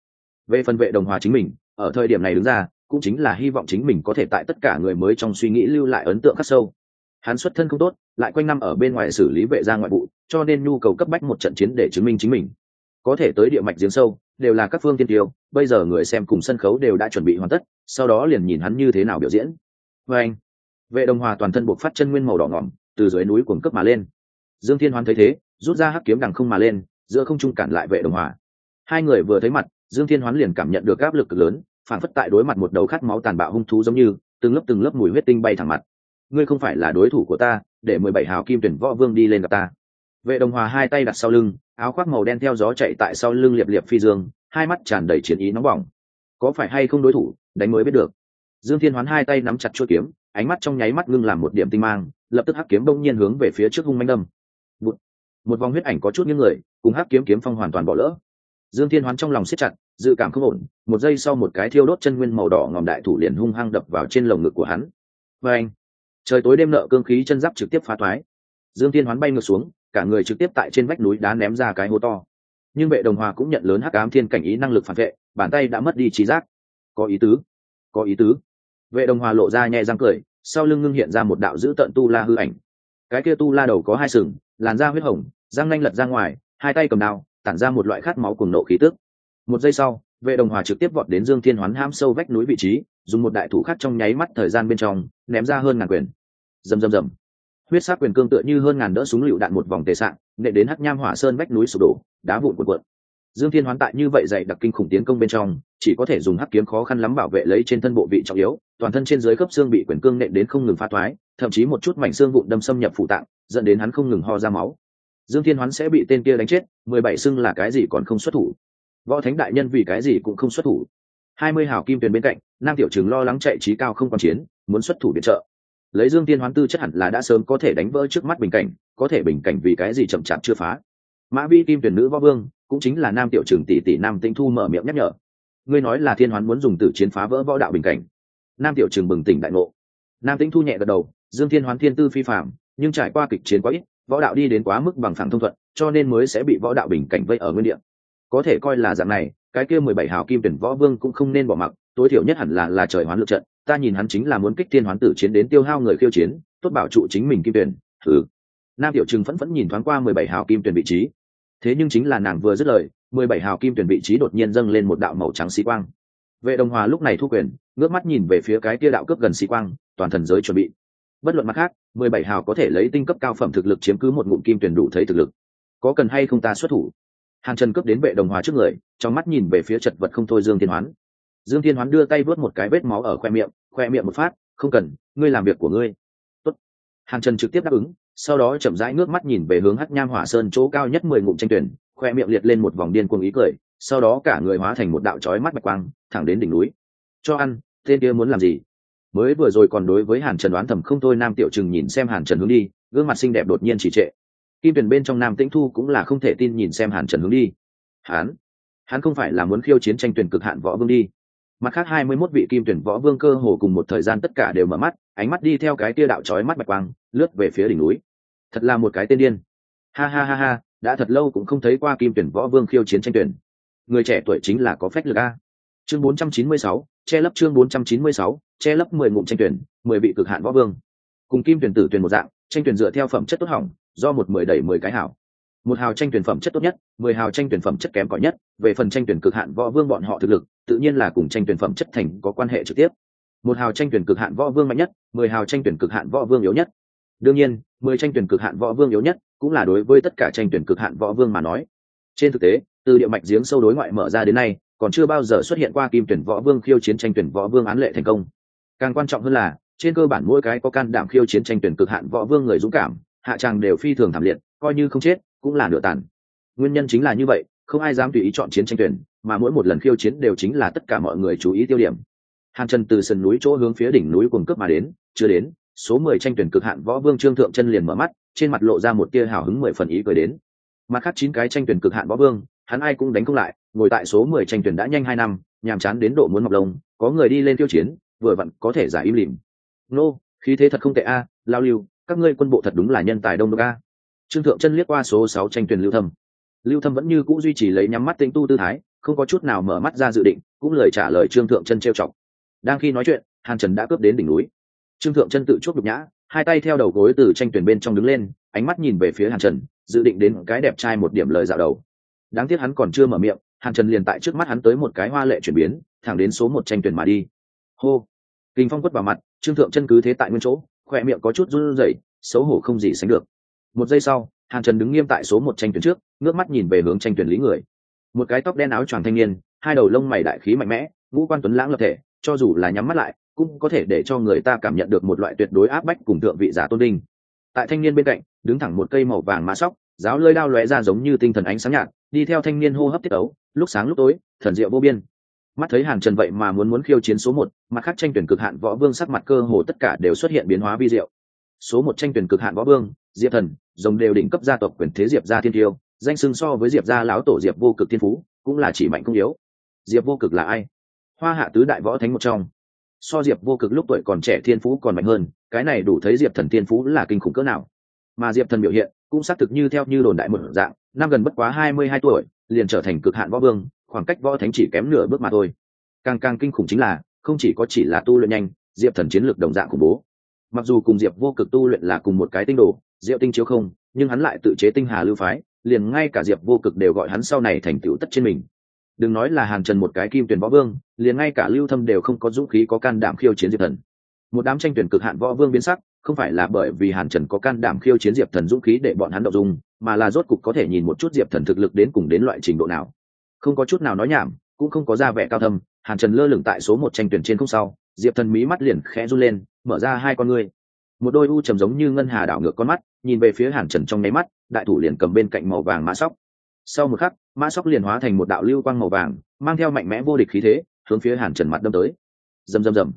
Về phần vệ đồng hòa chính mình, ở thời điểm này đứng ra, cũng chính là hy vọng chính mình có thể tại tất cả người mới trong suy nghĩ lưu lại ấn tượng khắc sâu hắn xuất thân không tốt, lại quanh năm ở bên ngoài xử lý vệ gia ngoại vụ, cho nên nhu cầu cấp bách một trận chiến để chứng minh chính mình. Có thể tới địa mạch giếng sâu, đều là các phương tiên tiêu, bây giờ người xem cùng sân khấu đều đã chuẩn bị hoàn tất, sau đó liền nhìn hắn như thế nào biểu diễn. Vê anh, vệ đồng hòa toàn thân buộc phát chân nguyên màu đỏ ngỏm, từ dưới núi cuồng cấp mà lên. Dương thiên hoán thấy thế, rút ra hắc kiếm đằng không mà lên, giữa không trung cản lại vệ đồng hòa. Hai người vừa thấy mặt, dương thiên hoán liền cảm nhận được áp lực cực lớn, phản phất tại đối mặt một đầu khát máu tàn bạo hung thú giống như, từng lớp từng lớp mùi huyết tinh bay thẳng mặt ngươi không phải là đối thủ của ta để mười bảy hào kim tuyển võ vương đi lên gặp ta. Vệ đồng hòa hai tay đặt sau lưng áo khoác màu đen theo gió chạy tại sau lưng liệp liệp phi dương hai mắt tràn đầy chiến ý nóng bỏng. Có phải hay không đối thủ đánh mới biết được. Dương thiên hoán hai tay nắm chặt chuôi kiếm ánh mắt trong nháy mắt ngưng làm một điểm tinh mang lập tức hắc kiếm bỗng nhiên hướng về phía trước hung manh đâm. Một, một vòng huyết ảnh có chút những người cùng hắc kiếm kiếm phong hoàn toàn bỏ lỡ. Dương thiên hoán trong lòng siết chặt dự cảm không ổn một giây sau một cái thiêu đốt chân nguyên màu đỏ ngòm đại thủ liền hung hăng đập vào trên lồng ngực của hắn. Và anh trời tối đêm nợ cương khí chân giáp trực tiếp phá thoái. Dương thiên hoán bay ngược xuống, cả người trực tiếp tại trên vách núi đá ném ra cái hố to. Nhưng vệ đồng hòa cũng nhận lớn hắc ám thiên cảnh ý năng lực phản vệ, bàn tay đã mất đi trí giác. Có ý tứ, có ý tứ. Vệ đồng hòa lộ ra nhẹ răng cười, sau lưng ngưng hiện ra một đạo dữ tận tu la hư ảnh. Cái kia tu la đầu có hai sừng, làn da huyết hồng, răng nanh lật ra ngoài, hai tay cầm đao, tản ra một loại khát máu cùng nộ khí tức. Một giây sau, vệ đồng hòa trực tiếp vọt đến dương thiên hoán ham sâu vách núi vị trí dùng một đại thủ khác trong nháy mắt thời gian bên trong, ném ra hơn ngàn quyền. Rầm rầm rầm. Huyết sắc quyền cương tựa như hơn ngàn đỡ súng lựu đạn một vòng tề sạn nệ đến hắc nham hỏa sơn vách núi sụp đổ, đá vụn cuộn cuộn. Dương thiên hoán tại như vậy dày đặc kinh khủng tiến công bên trong, chỉ có thể dùng hắc kiếm khó khăn lắm bảo vệ lấy trên thân bộ vị trọng yếu, toàn thân trên dưới khớp xương bị quyền cương nện đến không ngừng phá thoái, thậm chí một chút mảnh xương vụn đâm xâm nhập phụ tạng, dẫn đến hắn không ngừng ho ra máu. Dương thiên hoán sẽ bị tên kia đánh chết, mười bảy xưng là cái gì còn không xuất thủ. Võ thánh đại nhân vì cái gì cũng không xuất thủ hai mươi hào kim tuyền bên cạnh, nam tiểu trường lo lắng chạy trí cao không còn chiến, muốn xuất thủ viện trợ. Lấy dương tiên hoán tư chất hẳn là đã sớm có thể đánh vỡ trước mắt bình cảnh, có thể bình cảnh vì cái gì chậm chạp chưa phá. Mã vi kim tuyển nữ võ vương, cũng chính là nam tiểu trường tỷ tỷ nam tinh thu mở miệng nhắc nhở. Ngươi nói là thiên hoán muốn dùng tử chiến phá vỡ võ đạo bình cảnh. Nam tiểu trường bừng tỉnh đại ngộ. Nam tinh thu nhẹ gật đầu, dương thiên hoán thiên tư phi phạm nhưng trải qua kịch chiến quá ít, võ đạo đi đến quá mức bằng phẳng thông thuận, cho nên mới sẽ bị võ đạo bình cảnh vây ở nguyên địa. Có thể coi là dạng này cái kia mười bảy hào kim tuyển võ vương cũng không nên bỏ mặc, tối thiểu nhất hẳn là là trời hoán lựa trận, ta nhìn hắn chính là muốn kích thiên hoán tử chiến đến tiêu hao người khiêu chiến, tốt bảo trụ chính mình kim tuyển, thử. Nam tiểu trừng phẫn phẫn nhìn thoáng qua mười bảy hào kim tuyển vị trí. Thế nhưng chính là nàng vừa dứt lời, mười bảy hào kim tuyển vị trí đột nhiên dâng lên một đạo màu trắng xí quang. Vệ đồng hòa lúc này thu quyền, ngước mắt nhìn về phía cái kia đạo cướp gần xí quang, toàn thần giới chuẩn bị. Bất luận mặt khác, mười bảy hào có thể lấy tinh cấp cao phẩm thực lực chiếm cứ một ngụm kim tuyển đủ thấy thực lực. Có cần hay không ta xuất thủ? Hàn trần cướp đến vệ đồng hòa trước người, trong mắt nhìn về phía chật vật không thôi dương thiên hoán. Dương thiên hoán đưa tay vớt một cái vết máu ở khoe miệng khoe miệng một phát, không cần, ngươi làm việc của ngươi. Tốt. hàn trần trực tiếp đáp ứng, sau đó chậm rãi ngước mắt nhìn về hướng hắc nham hỏa sơn chỗ cao nhất mười ngụm tranh tuyển, khoe miệng liệt lên một vòng điên cuồng ý cười, sau đó cả người hóa thành một đạo trói mắt bạch quang, thẳng đến đỉnh núi. Cho ăn, tên kia muốn làm gì? Mới vừa rồi còn đối với hàn trần đoán thầm không thôi, nam tiểu trừng nhìn xem hàn trần hướng đi, gương mặt xinh đẹp đột nhiên chỉ trệ kim tuyển bên trong nam tĩnh thu cũng là không thể tin nhìn xem hàn trần hướng đi. Hán, hắn không phải là muốn khiêu chiến tranh tuyển cực hạn võ vương đi. Mặt khác hai mươi mốt vị kim tuyển võ vương cơ hồ cùng một thời gian tất cả đều mở mắt, ánh mắt đi theo cái tia đạo trói mắt bạch quang, lướt về phía đỉnh núi. Thật là một cái tên điên. Ha ha ha ha, đã thật lâu cũng không thấy qua kim tuyển võ vương khiêu chiến tranh tuyển. Người trẻ tuổi chính là có phách lực a. Chương bốn trăm chín mươi sáu, che lấp chương bốn trăm chín mươi sáu, che lấp mười ngụm tranh tuyển, mười vị cực hạn võ vương. Cùng kim tuyển tử tuyển một dạng, tranh tuyển dựa theo phẩm chất tốt hỏng do một mười đẩy mười cái hảo một hào tranh tuyển phẩm chất tốt nhất mười hào tranh tuyển phẩm chất kém cỏi nhất về phần tranh tuyển cực hạn võ vương bọn họ thực lực tự nhiên là cùng tranh tuyển phẩm chất thành có quan hệ trực tiếp một hào tranh tuyển cực hạn võ vương mạnh nhất mười hào tranh tuyển cực hạn võ vương yếu nhất đương nhiên mười tranh tuyển cực hạn võ vương yếu nhất cũng là đối với tất cả tranh tuyển cực hạn võ vương mà nói trên thực tế từ địa mạch giếng sâu đối ngoại mở ra đến nay còn chưa bao giờ xuất hiện qua kim tuyển võ vương khiêu chiến tranh tuyển võ vương án lệ thành công càng quan trọng hơn là trên cơ bản mỗi cái có can đảm khiêu chiến tranh tuyển cực hạn võ vương người dũng cảm hạ tràng đều phi thường thảm liệt, coi như không chết, cũng là nửa tàn. Nguyên nhân chính là như vậy, không ai dám tùy ý chọn chiến tranh tuyển, mà mỗi một lần khiêu chiến đều chính là tất cả mọi người chú ý tiêu điểm. Hàn trần từ sườn núi chỗ hướng phía đỉnh núi cùng cướp mà đến, chưa đến, số mười tranh tuyển cực hạn võ vương trương thượng chân liền mở mắt, trên mặt lộ ra một tia hào hứng mười phần ý cười đến. Mặt khác chín cái tranh tuyển cực hạn võ vương, hắn ai cũng đánh không lại, ngồi tại số mười tranh tuyển đã nhanh hai năm, nhàm chán đến độ muốn mọc lông, có người đi lên tiêu chiến, vừa vặn có thể giải im lìm. Nô, khí thế thật không tệ a, lao lưu các ngươi quân bộ thật đúng là nhân tài đông đô a. Trương thượng chân liếc qua số sáu tranh tuyển lưu thâm. Lưu thâm vẫn như c ũ duy trì lấy nhắm mắt tinh tu tư thái, không có chút nào mở mắt ra dự định, cũng lời trả lời trương thượng chân trêu chọc. Đang khi nói chuyện, hàn trần đã cướp đến đỉnh núi. Trương thượng chân tự chuốc nhục nhã, hai tay theo đầu gối từ tranh tuyển bên trong đứng lên, ánh mắt nhìn về phía hàn trần, dự định đến cái đẹp trai một điểm lời dạo đầu. Đáng tiếc hắn còn chưa mở miệng, hàn trần liền tại trước mắt hắn tới một cái hoa lệ chuyển biến, thẳng đến số một tranh tuyển mà đi. Hô! Kinh phong quất vào mặt, trương thượng chân cứ thế tại nguyên chỗ khoe miệng có chút run rẩy, xấu hổ không gì sánh được. Một giây sau, hàn trần đứng nghiêm tại số một tranh tuyển trước, ngước mắt nhìn về hướng tranh tuyển lý người. Một cái tóc đen áo choàng thanh niên, hai đầu lông mày đại khí mạnh mẽ, ngũ quan tuấn lãng lập thể, cho dù là nhắm mắt lại, cũng có thể để cho người ta cảm nhận được một loại tuyệt đối áp bách cùng thượng vị giả tôn đinh. Tại thanh niên bên cạnh, đứng thẳng một cây màu vàng mã sóc, giáo lơi đao lóe ra giống như tinh thần ánh sáng nhạt, đi theo thanh niên hô hấp tiết ấu, lúc sáng lúc tối, thần diệu vô biên mắt thấy hàn trần vậy mà muốn muốn khiêu chiến số một, mặt khác tranh tuyển cực hạn võ vương sắc mặt cơ hồ tất cả đều xuất hiện biến hóa vi diệu. Số một tranh tuyển cực hạn võ vương, diệp thần, rồng đều đỉnh cấp gia tộc quyền thế diệp gia thiên tiêu, danh sưng so với diệp gia lão tổ diệp vô cực thiên phú, cũng là chỉ mạnh không yếu. Diệp vô cực là ai? Hoa hạ tứ đại võ thánh một trong. So diệp vô cực lúc tuổi còn trẻ thiên phú còn mạnh hơn, cái này đủ thấy diệp thần thiên phú là kinh khủng cỡ nào. Mà diệp thần biểu hiện, cũng xác thực như theo như đồn đại một dạng, năm gần bất quá hai mươi hai tuổi, liền trở thành cực hạn võ vương khoảng cách võ thánh chỉ kém nửa bước mà thôi. Càng càng kinh khủng chính là, không chỉ có chỉ là tu luyện nhanh, diệp thần chiến lược đồng dạng khủng bố. Mặc dù cùng diệp vô cực tu luyện là cùng một cái tinh đồ diệu tinh chiếu không, nhưng hắn lại tự chế tinh hà lưu phái, liền ngay cả diệp vô cực đều gọi hắn sau này thành tựu tất trên mình. Đừng nói là hàn trần một cái kim tuyển võ vương, liền ngay cả lưu thâm đều không có dũng khí, có can đảm khiêu chiến diệp thần. Một đám tranh tuyển cực hạn võ vương biến sắc, không phải là bởi vì hàn trần có can đảm khiêu chiến diệp thần dũng khí để bọn hắn đậu dung, mà là rốt cục có thể nhìn một chút diệp thần thực lực đến cùng đến loại trình độ nào không có chút nào nói nhảm, cũng không có ra vẻ cao thâm, hàn trần lơ lửng tại số một tranh tuyển trên không sau, diệp thần mí mắt liền khẽ run lên, mở ra hai con ngươi. Một đôi u trầm giống như ngân hà đảo ngược con mắt, nhìn về phía hàn trần trong nháy mắt, đại thủ liền cầm bên cạnh màu vàng mã sóc. Sau một khắc, mã sóc liền hóa thành một đạo lưu quang màu vàng, mang theo mạnh mẽ vô địch khí thế, hướng phía hàn trần mặt đâm tới. Rầm rầm rầm.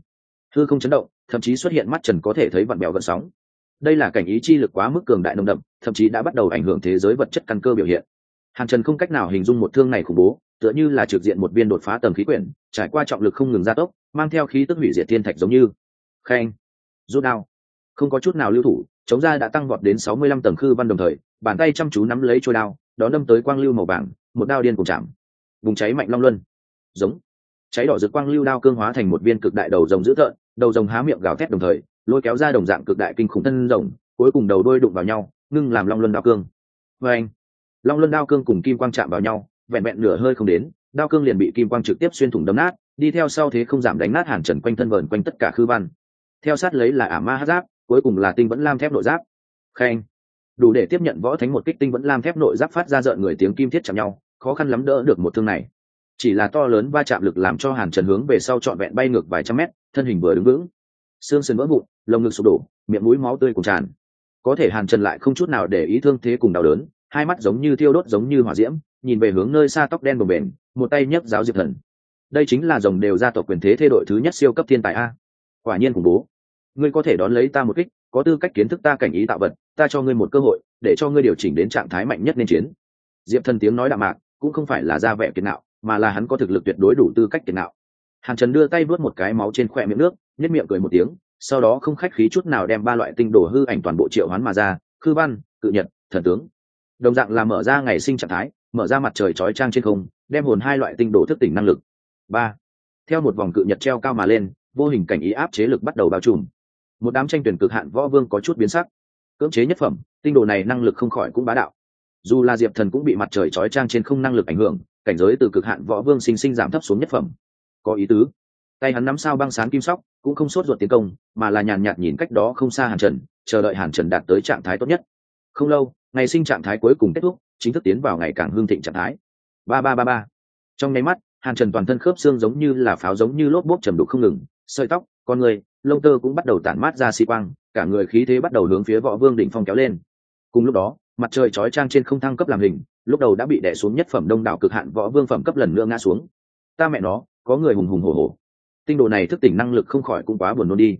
Thư không chấn động, thậm chí xuất hiện mắt trần có thể thấy vặn bèo gợn sóng. Đây là cảnh ý chi lực quá mức cường đại nồng đậm, thậm chí đã bắt đầu ảnh hưởng thế giới vật chất căn cơ biểu hiện hàn trần không cách nào hình dung một thương này khủng bố, tựa như là trực diện một viên đột phá tầng khí quyển, trải qua trọng lực không ngừng gia tốc, mang theo khí tức hủy diệt thiên thạch giống như. Khen. Rút đao. Không có chút nào lưu thủ, chống ra đã tăng vọt đến sáu mươi lăm tầng khư văn đồng thời, bàn tay chăm chú nắm lấy trôi đao, đó đâm tới quang lưu màu vàng, một đao điên cùng chạm. Vùng cháy mạnh long luân. Giống. Cháy đỏ rực quang lưu đao cương hóa thành một viên cực đại đầu rồng dữ tợn, đầu rồng há miệng gào thét đồng thời, lôi kéo ra đồng dạng cực đại kinh khủng thân rồng, cuối cùng đầu đôi đụng vào nhau, ngưng làm long luân đao cương. Và anh long luân đao cương cùng kim quang chạm vào nhau, vẹn vẹn nửa hơi không đến, đao cương liền bị kim quang trực tiếp xuyên thủng đấm nát, đi theo sau thế không giảm đánh nát hàn trần quanh thân vờn quanh tất cả khư văn. Theo sát lấy là ả ma hát giáp, cuối cùng là tinh vẫn lam thép nội giáp. Khen. Đủ để tiếp nhận võ thánh một kích tinh vẫn lam thép nội giáp phát ra rợn người tiếng kim thiết chạm nhau, khó khăn lắm đỡ được một thương này. Chỉ là to lớn va chạm lực làm cho hàn trần hướng về sau trọn vẹn bay ngược vài trăm mét, thân hình vừa đứng vững. Xương sườn vỡ vụn, lồng ngực sụp đổ, miệng mũi máu tươi cùng tràn. Có thể hàn trần lại không chút nào để ý thương thế cùng đau đớn hai mắt giống như thiêu đốt giống như hỏa diễm, nhìn về hướng nơi xa tóc đen bồng bềnh, một tay nhấc giáo diệp thần. Đây chính là dòng đều gia tộc quyền thế thê đội thứ nhất siêu cấp thiên tài a. Quả nhiên khủng bố. Ngươi có thể đón lấy ta một kích, có tư cách kiến thức ta cảnh ý tạo vật, ta cho ngươi một cơ hội, để cho ngươi điều chỉnh đến trạng thái mạnh nhất nên chiến. Diệp thần tiếng nói đạm mạc, cũng không phải là ra vẻ kiệt nạo, mà là hắn có thực lực tuyệt đối đủ tư cách kiệt nạo. Hàn trần đưa tay vớt một cái máu trên khoe miệng nước nhất miệng cười một tiếng, sau đó không khách khí chút nào đem ba loại tinh đồ hư ảnh toàn bộ triệu hoán mà ra, khư văn, cự nhật, thần tướng đồng dạng là mở ra ngày sinh trạng thái, mở ra mặt trời chói trang trên không, đem hồn hai loại tinh đồ thức tỉnh năng lực. Ba, theo một vòng cự nhật treo cao mà lên, vô hình cảnh ý áp chế lực bắt đầu bao trùm. Một đám tranh tuyển cực hạn võ vương có chút biến sắc. Cưỡng chế nhất phẩm, tinh đồ này năng lực không khỏi cũng bá đạo. Dù là diệp thần cũng bị mặt trời chói trang trên không năng lực ảnh hưởng, cảnh giới từ cực hạn võ vương sinh sinh giảm thấp xuống nhất phẩm. Có ý tứ. Tay hắn nắm sao băng sáng kim sóc, cũng không sốt ruột tiến công, mà là nhàn nhạt nhìn cách đó không xa hàn trần, chờ đợi hàn trần đạt tới trạng thái tốt nhất. Không lâu ngày sinh trạng thái cuối cùng kết thúc, chính thức tiến vào ngày càng hương thịnh trạng thái. Ba ba ba ba. Trong nháy mắt, hàn trần toàn thân khớp xương giống như là pháo giống như lốp bốp trầm đục không ngừng, sợi tóc, con người, lông tơ cũng bắt đầu tản mát ra xi quang, cả người khí thế bắt đầu hướng phía võ vương đỉnh phong kéo lên. Cùng lúc đó, mặt trời chói trang trên không thăng cấp làm hình, lúc đầu đã bị đè xuống nhất phẩm đông đảo cực hạn võ vương phẩm cấp lần nữa ngã xuống. Ta mẹ nó, có người hùng hùng hổ hổ. Tinh đồ này thức tỉnh năng lực không khỏi cũng quá buồn nôn đi.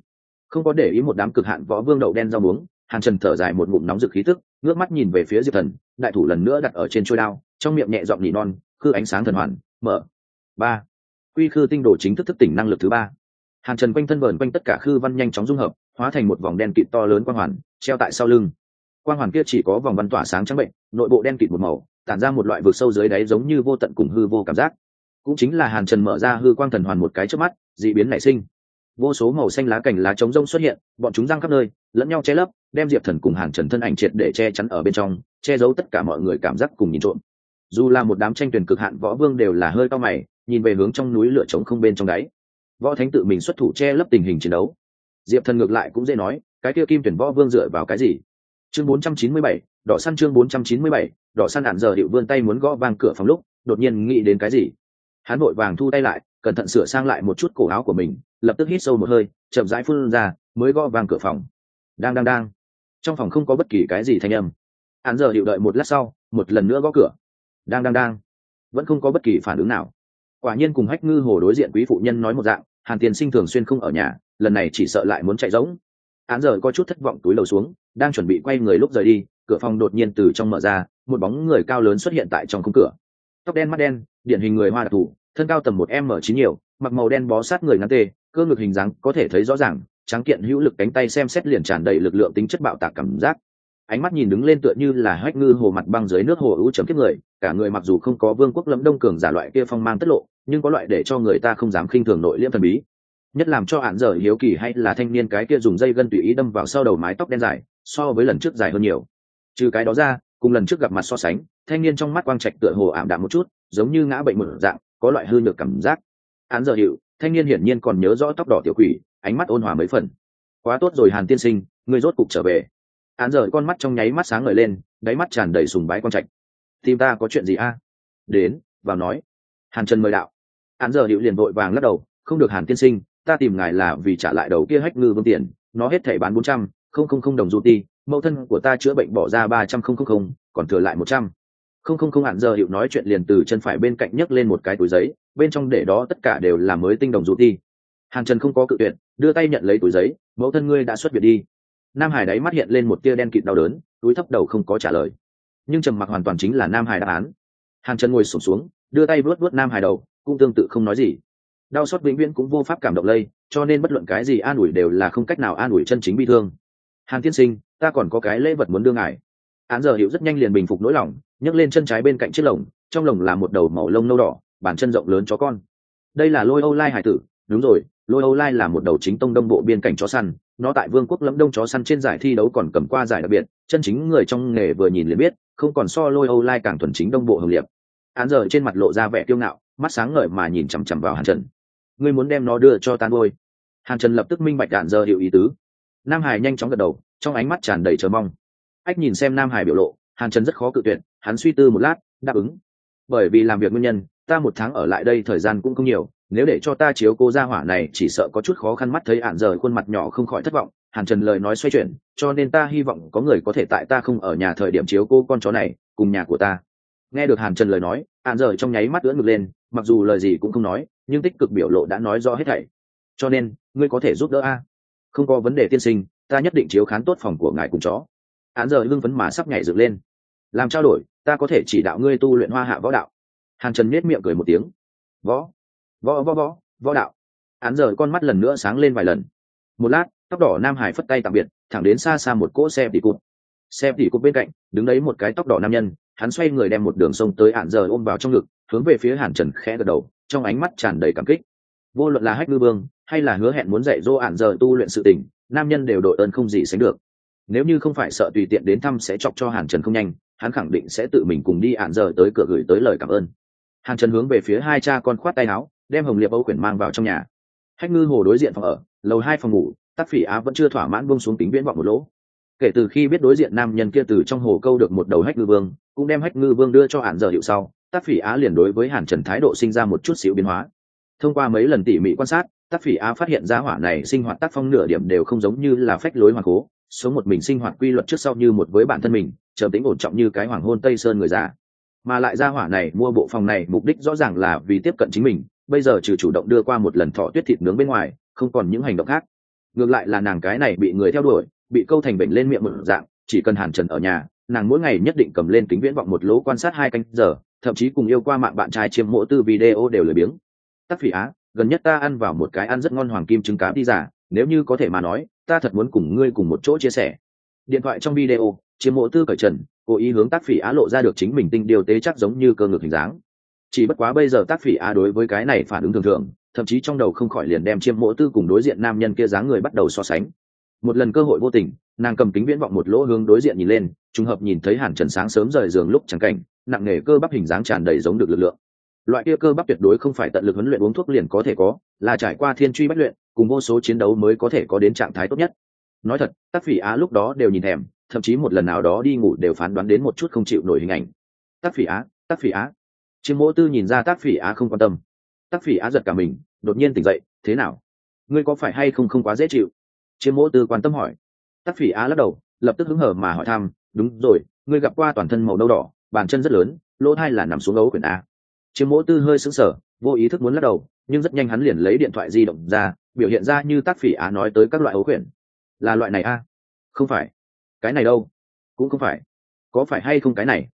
Không có để ý một đám cực hạn võ vương đậu đen rau muống hàn trần thở dài một ngụm nóng rực khí tức, ngước mắt nhìn về phía diệp thần, đại thủ lần nữa đặt ở trên trôi đao, trong miệng nhẹ giọng nỉ non, khư ánh sáng thần hoàn, mở. Ba. Quy khư tinh đồ chính thức thức tỉnh năng lực thứ ba. Hàn trần quanh thân vờn quanh tất cả khư văn nhanh chóng dung hợp, hóa thành một vòng đen kịt to lớn quang hoàn, treo tại sau lưng. Quang hoàn kia chỉ có vòng văn tỏa sáng trắng bệnh, nội bộ đen kịt một màu, tản ra một loại vực sâu dưới đáy giống như vô tận cùng hư vô cảm giác. Cũng chính là hàn trần mở ra hư quang thần hoàn một cái trước mắt d ị biến nảy sinh vô số màu xanh lá cành lá trống rông xuất hiện bọn chúng răng khắp nơi lẫn nhau che lấp đem diệp thần cùng hàn trần thân ảnh triệt để che chắn ở bên trong che giấu tất cả mọi người cảm giác cùng nhìn trộm. Dù là một đám tranh tuyển cực hạn võ vương đều là hơi cao mày nhìn về hướng trong núi lửa trống không bên trong đáy. Võ thánh tự mình xuất thủ che lấp tình hình chiến đấu. Diệp thần ngược lại cũng dễ nói cái kia kim tuyển võ vương dựa vào cái gì? Chương 497, đỏ săn chương 497, đỏ săn đạn giờ hiệu vươn tay muốn gõ vang cửa phòng lúc đột nhiên nghĩ đến cái gì? Hắn vội vàng thu tay lại cẩn thận sửa sang lại một chút cổ áo của mình, lập tức hít sâu một hơi, chậm rãi phun ra, mới gõ vang cửa phòng. Đang đang đang. Trong phòng không có bất kỳ cái gì thanh âm. Hắn giờ hiệu đợi một lát sau, một lần nữa gõ cửa. Đang đang đang. Vẫn không có bất kỳ phản ứng nào. Quả nhiên cùng hách ngư hồ đối diện quý phụ nhân nói một dạng, hàn tiền sinh thường xuyên không ở nhà, lần này chỉ sợ lại muốn chạy giống án giờ có chút thất vọng túi lầu xuống, đang chuẩn bị quay người lúc rời đi, cửa phòng đột nhiên từ trong mở ra, một bóng người cao lớn xuất hiện tại trong khung cửa. Tóc đen mắt đen, điển hình người hoa đặc thù thân cao tầm một m chín nhiều, mặc màu đen bó sát người ngắn tê, cơ ngực hình dáng có thể thấy rõ ràng, trắng kiện hữu lực cánh tay xem xét liền tràn đầy lực lượng tính chất bạo tạc cảm giác. Ánh mắt nhìn đứng lên tựa như là hách ngư hồ mặt băng dưới nước hồ ưu chấm kiếp người, cả người mặc dù không có vương quốc lâm đông cường giả loại kia phong mang tất lộ, nhưng có loại để cho người ta không dám khinh thường nội liễm thần bí. Nhất làm cho hạn dở hiếu kỳ hay là thanh niên cái kia dùng dây gân tùy ý đâm vào sau đầu mái tóc đen dài, so với lần trước dài hơn nhiều. Trừ cái đó ra, cùng lần trước gặp mặt so sánh, thanh niên trong mắt quang trạch tựa hồ ảm đạm một chút, giống như ngã bệnh mở dạng có loại hư nhược cảm giác. Án giờ hiệu, thanh niên hiển nhiên còn nhớ rõ tóc đỏ tiểu quỷ, ánh mắt ôn hòa mấy phần. Quá tốt rồi hàn tiên sinh người rốt cục trở về. Án giờ con mắt trong nháy mắt sáng ngời lên, đáy mắt tràn đầy sùng bái con trạch. Tim ta có chuyện gì a? Đến, vào nói. Hàn trần mời đạo. Án giờ hiệu liền vội vàng lắc đầu, không được hàn tiên sinh, ta tìm ngài là vì trả lại đầu kia hách ngư vương tiền, nó hết thể bán bốn trăm, không không không đồng du ti, mẫu thân của ta chữa bệnh bỏ ra ba trăm không không không, còn thừa lại một trăm không không không hạn giờ hiệu nói chuyện liền từ chân phải bên cạnh nhấc lên một cái túi giấy bên trong để đó tất cả đều là mới tinh đồng du đi hàn trần không có cự tuyệt đưa tay nhận lấy túi giấy mẫu thân ngươi đã xuất viện đi. Nam hải đáy mắt hiện lên một tia đen kịt đau đớn túi thấp đầu không có trả lời. Nhưng trầm mặc hoàn toàn chính là nam hải đáp án. Hàn trần ngồi sụp xuống, xuống đưa tay vuốt vuốt nam hải đầu cũng tương tự không nói gì. Đau xót vĩnh viễn cũng vô pháp cảm động lây cho nên bất luận cái gì an ủi đều là không cách nào an ủi chân chính bi thương. Hàn tiên sinh ta còn có cái lễ vật muốn đưa ngài án giờ hiệu rất nhanh liền bình phục nỗi lòng, nhấc lên chân trái bên cạnh chiếc lồng, trong lồng là một đầu màu lông nâu đỏ, bàn chân rộng lớn chó con. Đây là lôi âu lai hải tử, đúng rồi, lôi âu lai là một đầu chính tông đông bộ biên cảnh chó săn, nó tại vương quốc lẫm đông chó săn trên giải thi đấu còn cầm qua giải đặc biệt, chân chính người trong nghề vừa nhìn liền biết, không còn so lôi âu lai càng thuần chính đông bộ hồng liệp. án giờ trên mặt lộ ra vẻ kiêu ngạo, mắt sáng ngời mà nhìn chằm chằm vào hàn trần. Ngươi muốn đem nó đưa cho tan bôi hàn trần lập tức minh bạch đạn giờ hiệu ý tứ. Nam hải nhanh chóng gật đầu, trong ánh mắt tràn đầy chờ mong ách nhìn xem nam hải biểu lộ, hàn trần rất khó cự tuyệt, hắn suy tư một lát, đáp ứng. Bởi vì làm việc nguyên nhân, ta một tháng ở lại đây thời gian cũng không nhiều, nếu để cho ta chiếu cô ra hỏa này chỉ sợ có chút khó khăn mắt thấy ạn rời khuôn mặt nhỏ không khỏi thất vọng. Hàn trần lời nói xoay chuyển, cho nên ta hy vọng có người có thể tại ta không ở nhà thời điểm chiếu cô con chó này, cùng nhà của ta. Nghe được hàn trần lời nói ạn rời trong nháy mắt ưỡn ngực lên, mặc dù lời gì cũng không nói, nhưng tích cực biểu lộ đã nói rõ hết thảy. Cho nên, ngươi có thể giúp đỡ a. Không có vấn đề tiên sinh, ta nhất định chiếu khán tốt phòng của ngài cùng chó án giờ hưng phấn mà sắp nhảy dựng lên. Làm trao đổi, ta có thể chỉ đạo ngươi tu luyện hoa hạ võ đạo. Hàn trần nết miệng cười một tiếng. Võ võ võ võ võ đạo. Án giờ con mắt lần nữa sáng lên vài lần. Một lát, tóc đỏ nam hải phất tay tạm biệt, thẳng đến xa xa một cỗ xe tỉ cụt. Xe tỉ cụt bên cạnh, đứng đấy một cái tóc đỏ nam nhân, hắn xoay người đem một đường sông tới hạn giờ ôm vào trong ngực, hướng về phía hàn trần khẽ gật đầu, trong ánh mắt tràn đầy cảm kích. Vô luận là hách ngư vương, hay là hứa hẹn muốn dạy dỗ ạn giờ tu luyện sự tình, nam nhân đều đội ơn không gì sánh được nếu như không phải sợ tùy tiện đến thăm sẽ chọc cho hàn trần không nhanh, hắn khẳng định sẽ tự mình cùng đi ạn giờ tới cửa gửi tới lời cảm ơn. Hàn trần hướng về phía hai cha con khoát tay áo, đem hồng liệp âu quyển mang vào trong nhà. Hách ngư hồ đối diện phòng ở, lầu hai phòng ngủ, tắc phỉ á vẫn chưa thỏa mãn bông xuống tính viễn vọng một lỗ. Kể từ khi biết đối diện nam nhân kia từ trong hồ câu được một đầu hách ngư vương, cũng đem hách ngư vương đưa cho hàn giờ hiệu sau tác phỉ á liền đối với hàn trần thái độ sinh ra một chút xíu biến hóa. Thông qua mấy lần tỉ mỉ quan sát tác phỉ á phát hiện ra hỏa này sinh hoạt tác phong nửa điểm đều không giống như là phách lối hoàng cố sống một mình sinh hoạt quy luật trước sau như một với bản thân mình, trầm tính ổn trọng như cái hoàng hôn tây sơn người già. Mà lại ra hỏa này mua bộ phòng này, mục đích rõ ràng là vì tiếp cận chính mình, bây giờ trừ chủ động đưa qua một lần thọ tuyết thịt nướng bên ngoài, không còn những hành động khác. Ngược lại là nàng cái này bị người theo đuổi, bị câu thành bệnh lên miệng một dạng, chỉ cần hàn trần ở nhà, nàng mỗi ngày nhất định cầm lên kính viễn vọng một lỗ quan sát hai canh giờ, thậm chí cùng yêu qua mạng bạn trai chiêm mộ tư video đều lười biếng. Tắc phỉ á, gần nhất ta ăn vào một cái ăn rất ngon hoàng kim trứng cá đi giả nếu như có thể mà nói, ta thật muốn cùng ngươi cùng một chỗ chia sẻ. Điện thoại trong video, chiêm mộ tư cởi trần, cố ý hướng tác phỉ á lộ ra được chính mình tinh điều tế chắc giống như cơ ngực hình dáng. Chỉ bất quá bây giờ tác phỉ á đối với cái này phản ứng thường thường, thậm chí trong đầu không khỏi liền đem chiêm mộ tư cùng đối diện nam nhân kia dáng người bắt đầu so sánh. Một lần cơ hội vô tình, nàng cầm kính viễn vọng một lỗ hướng đối diện nhìn lên, trùng hợp nhìn thấy hàn trần sáng sớm rời giường lúc chẳng cảnh, nặng nề cơ bắp hình dáng tràn đầy giống được lực lượng. Loại kia cơ bắp tuyệt đối không phải tận lực huấn luyện uống thuốc liền có thể có, là trải qua thiên truy bất luyện cùng vô số chiến đấu mới có thể có đến trạng thái tốt nhất. Nói thật, tác phỉ á lúc đó đều nhìn thèm, thậm chí một lần nào đó đi ngủ đều phán đoán đến một chút không chịu nổi hình ảnh. Tác phỉ á, tác phỉ á. Chiêm mỗ tư nhìn ra tác phỉ á không quan tâm. Tác phỉ á giật cả mình, đột nhiên tỉnh dậy, thế nào? Ngươi có phải hay không không quá dễ chịu? Chiêm mỗ tư quan tâm hỏi. Tác phỉ á lắc đầu, lập tức hứng hở mà hỏi thăm, đúng rồi, ngươi gặp qua toàn thân màu nâu đỏ, bàn chân rất lớn, lỗ thai là nằm xuống ấu quyển a. Chiêm mỗ tư hơi sững sờ, vô ý thức muốn lắc đầu, nhưng rất nhanh hắn liền lấy điện thoại di động ra biểu hiện ra như tác phỉ á nói tới các loại ấu quyển là loại này a không phải. Cái này đâu? Cũng không phải. Có phải hay không cái này?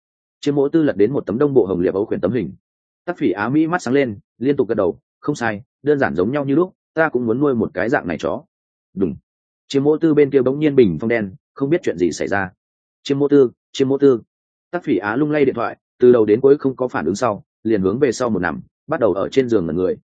Chiêm mỗ tư lật đến một tấm đông bộ hồng liệp ấu quyển tấm hình. Tác phỉ á mỹ mắt sáng lên, liên tục gật đầu. Không sai, đơn giản giống nhau như lúc, ta cũng muốn nuôi một cái dạng này chó. Đúng chiêm mỗ tư bên kia bỗng nhiên bình phong đen, không biết chuyện gì xảy ra. Chiêm mỗ tư chiêm mỗ tư. Tác phỉ á lung lay điện thoại, từ đầu đến cuối không có phản ứng sau, liền hướng về sau một nằm, bắt đầu ở trên giường ngần người.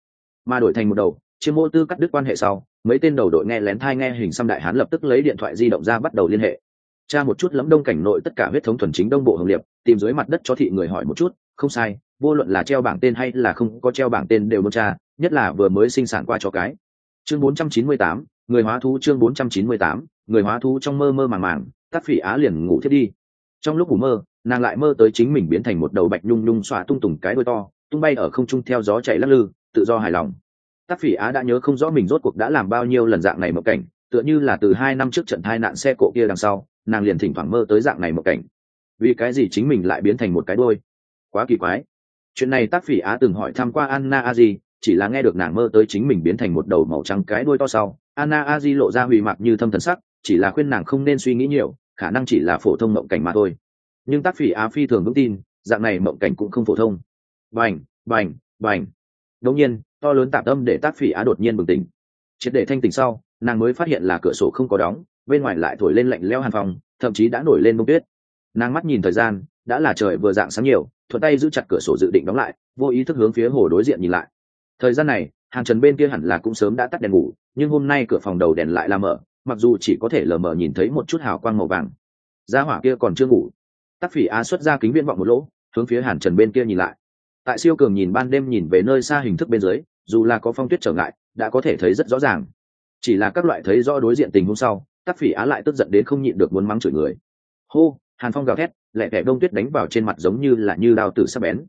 Mà đổi thành một đầu chiêm mô tư cắt đứt quan hệ sau mấy tên đầu đội nghe lén thai nghe hình xăm đại hán lập tức lấy điện thoại di động ra bắt đầu liên hệ. Cha một chút lẫm đông cảnh nội tất cả huyết thống thuần chính đông bộ hồng liệp tìm dưới mặt đất cho thị người hỏi một chút không sai vô luận là treo bảng tên hay là không có treo bảng tên đều muốn cha nhất là vừa mới sinh sản qua cho cái. Chương 498, người hóa thú chương 498, người hóa thú trong mơ mơ màng màng tác phỉ á liền ngủ thiết đi. Trong lúc ngủ mơ nàng lại mơ tới chính mình biến thành một đầu bạch nhung nhung xòa tung tùng cái đôi to tung bay ở không trung theo gió chạy lắc lư tự do hài lòng tác phỉ á đã nhớ không rõ mình rốt cuộc đã làm bao nhiêu lần dạng này một cảnh, tựa như là từ hai năm trước trận tai nạn xe cộ kia đằng sau, nàng liền thỉnh thoảng mơ tới dạng này một cảnh. Vì cái gì chính mình lại biến thành một cái đôi quá kỳ quái. Chuyện này tác phỉ á từng hỏi thăm qua anna a di chỉ là nghe được nàng mơ tới chính mình biến thành một đầu màu trắng cái đôi to sau, anna a di lộ ra hủy mặc như thâm thần sắc, chỉ là khuyên nàng không nên suy nghĩ nhiều, khả năng chỉ là phổ thông mộng cảnh mà thôi. Nhưng tác phỉ á phi thường vững tin, dạng này mộng cảnh cũng không phổ thông. Bành bành bành. Đống nhiên to lớn tạm tâm để tác phỉ á đột nhiên bừng tỉnh. Triệt để thanh tỉnh sau, nàng mới phát hiện là cửa sổ không có đóng, bên ngoài lại thổi lên lạnh leo hàn phòng, thậm chí đã nổi lên bông tuyết. Nàng mắt nhìn thời gian, đã là trời vừa dạng sáng nhiều, thuận tay giữ chặt cửa sổ dự định đóng lại, vô ý thức hướng phía hồ đối diện nhìn lại. Thời gian này, hàng trần bên kia hẳn là cũng sớm đã tắt đèn ngủ, nhưng hôm nay cửa phòng đầu đèn lại là mở, mặc dù chỉ có thể lờ mờ nhìn thấy một chút hào quang màu vàng. Gia hỏa kia còn chưa ngủ. Tắc phỉ á xuất ra kính viễn vọng một lỗ, hướng phía hàn trần bên kia nhìn lại. Tại siêu cường nhìn ban đêm nhìn về nơi xa hình thức bên dưới dù là có phong tuyết trở ngại, đã có thể thấy rất rõ ràng. Chỉ là các loại thấy rõ đối diện tình hôm sau, tắc phỉ á lại tức giận đến không nhịn được muốn mắng chửi người. Hô, hàn phong gào thét, lẹ kẻ đông tuyết đánh vào trên mặt giống như là như đao tử sắp bén.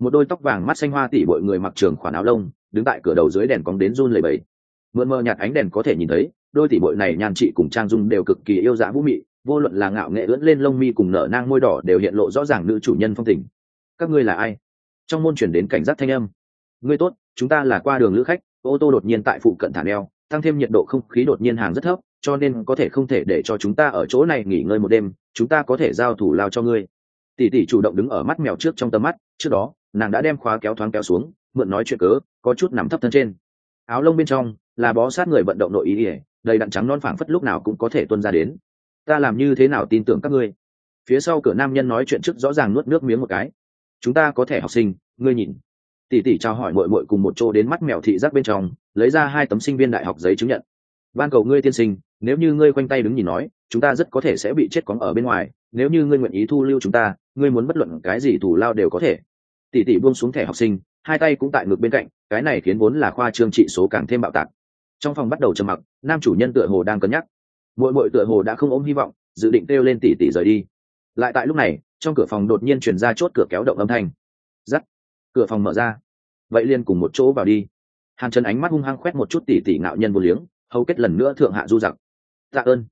Một đôi tóc vàng mắt xanh hoa tỉ bội người mặc trường khoản áo lông, đứng tại cửa đầu dưới đèn cóng đến run lầy bầy mượn mờ nhạt ánh đèn có thể nhìn thấy, đôi tỉ bội này nhan trị cùng trang dung đều cực kỳ yêu dã vũ mị, vô luận là ngạo nghệ ưỡn lên lông mi cùng nở nang môi đỏ đều hiện lộ rõ ràng nữ chủ nhân phong tình. Các ngươi là ai? Trong môn chuyển đến cảnh giác thanh âm ngươi tốt, chúng ta là qua đường lữ khách, ô tô đột nhiên tại phụ cận thả neo, tăng thêm nhiệt độ không khí đột nhiên hàng rất thấp, cho nên có thể không thể để cho chúng ta ở chỗ này nghỉ ngơi một đêm, chúng ta có thể giao thủ lao cho ngươi. Tỷ tỷ chủ động đứng ở mắt mèo trước trong tầm mắt, trước đó, nàng đã đem khóa kéo thoáng kéo xuống, mượn nói chuyện cớ, có chút nằm thấp thân trên. Áo lông bên trong, là bó sát người vận động nội ý ỉa, đầy đặn trắng non phảng phất lúc nào cũng có thể tuân ra đến. Ta làm như thế nào tin tưởng các ngươi? Phía sau cửa nam nhân nói chuyện trước rõ ràng nuốt nước miếng một cái. Chúng ta có thể học sinh, ngươi nhìn tỷ tỷ trao hỏi mội mội cùng một chỗ đến mắt mèo thị giác bên trong, lấy ra hai tấm sinh viên đại học giấy chứng nhận. Ban cầu ngươi tiên sinh, nếu như ngươi quanh tay đứng nhìn nói, chúng ta rất có thể sẽ bị chết cóng ở bên ngoài. Nếu như ngươi nguyện ý thu lưu chúng ta, ngươi muốn bất luận cái gì thủ lao đều có thể. Tỷ tỷ buông xuống thẻ học sinh, hai tay cũng tại ngực bên cạnh, cái này khiến vốn là khoa trương trị số càng thêm bạo tạc. Trong phòng bắt đầu trầm mặc, nam chủ nhân tựa hồ đang cân nhắc. Mỗi mỗi tựa hồ đã không ôm hy vọng, dự định kêu lên tỷ tỷ rời đi. Lại tại lúc này, trong cửa phòng đột nhiên chuyển ra chốt cửa kéo động âm thanh. Giắt cửa phòng mở ra vậy liền cùng một chỗ vào đi. Hàn trần ánh mắt hung hăng khoét một chút tỷ tỷ ngạo nhân vô liếng, hầu kết lần nữa thượng hạ du giặc. Tạ ơn.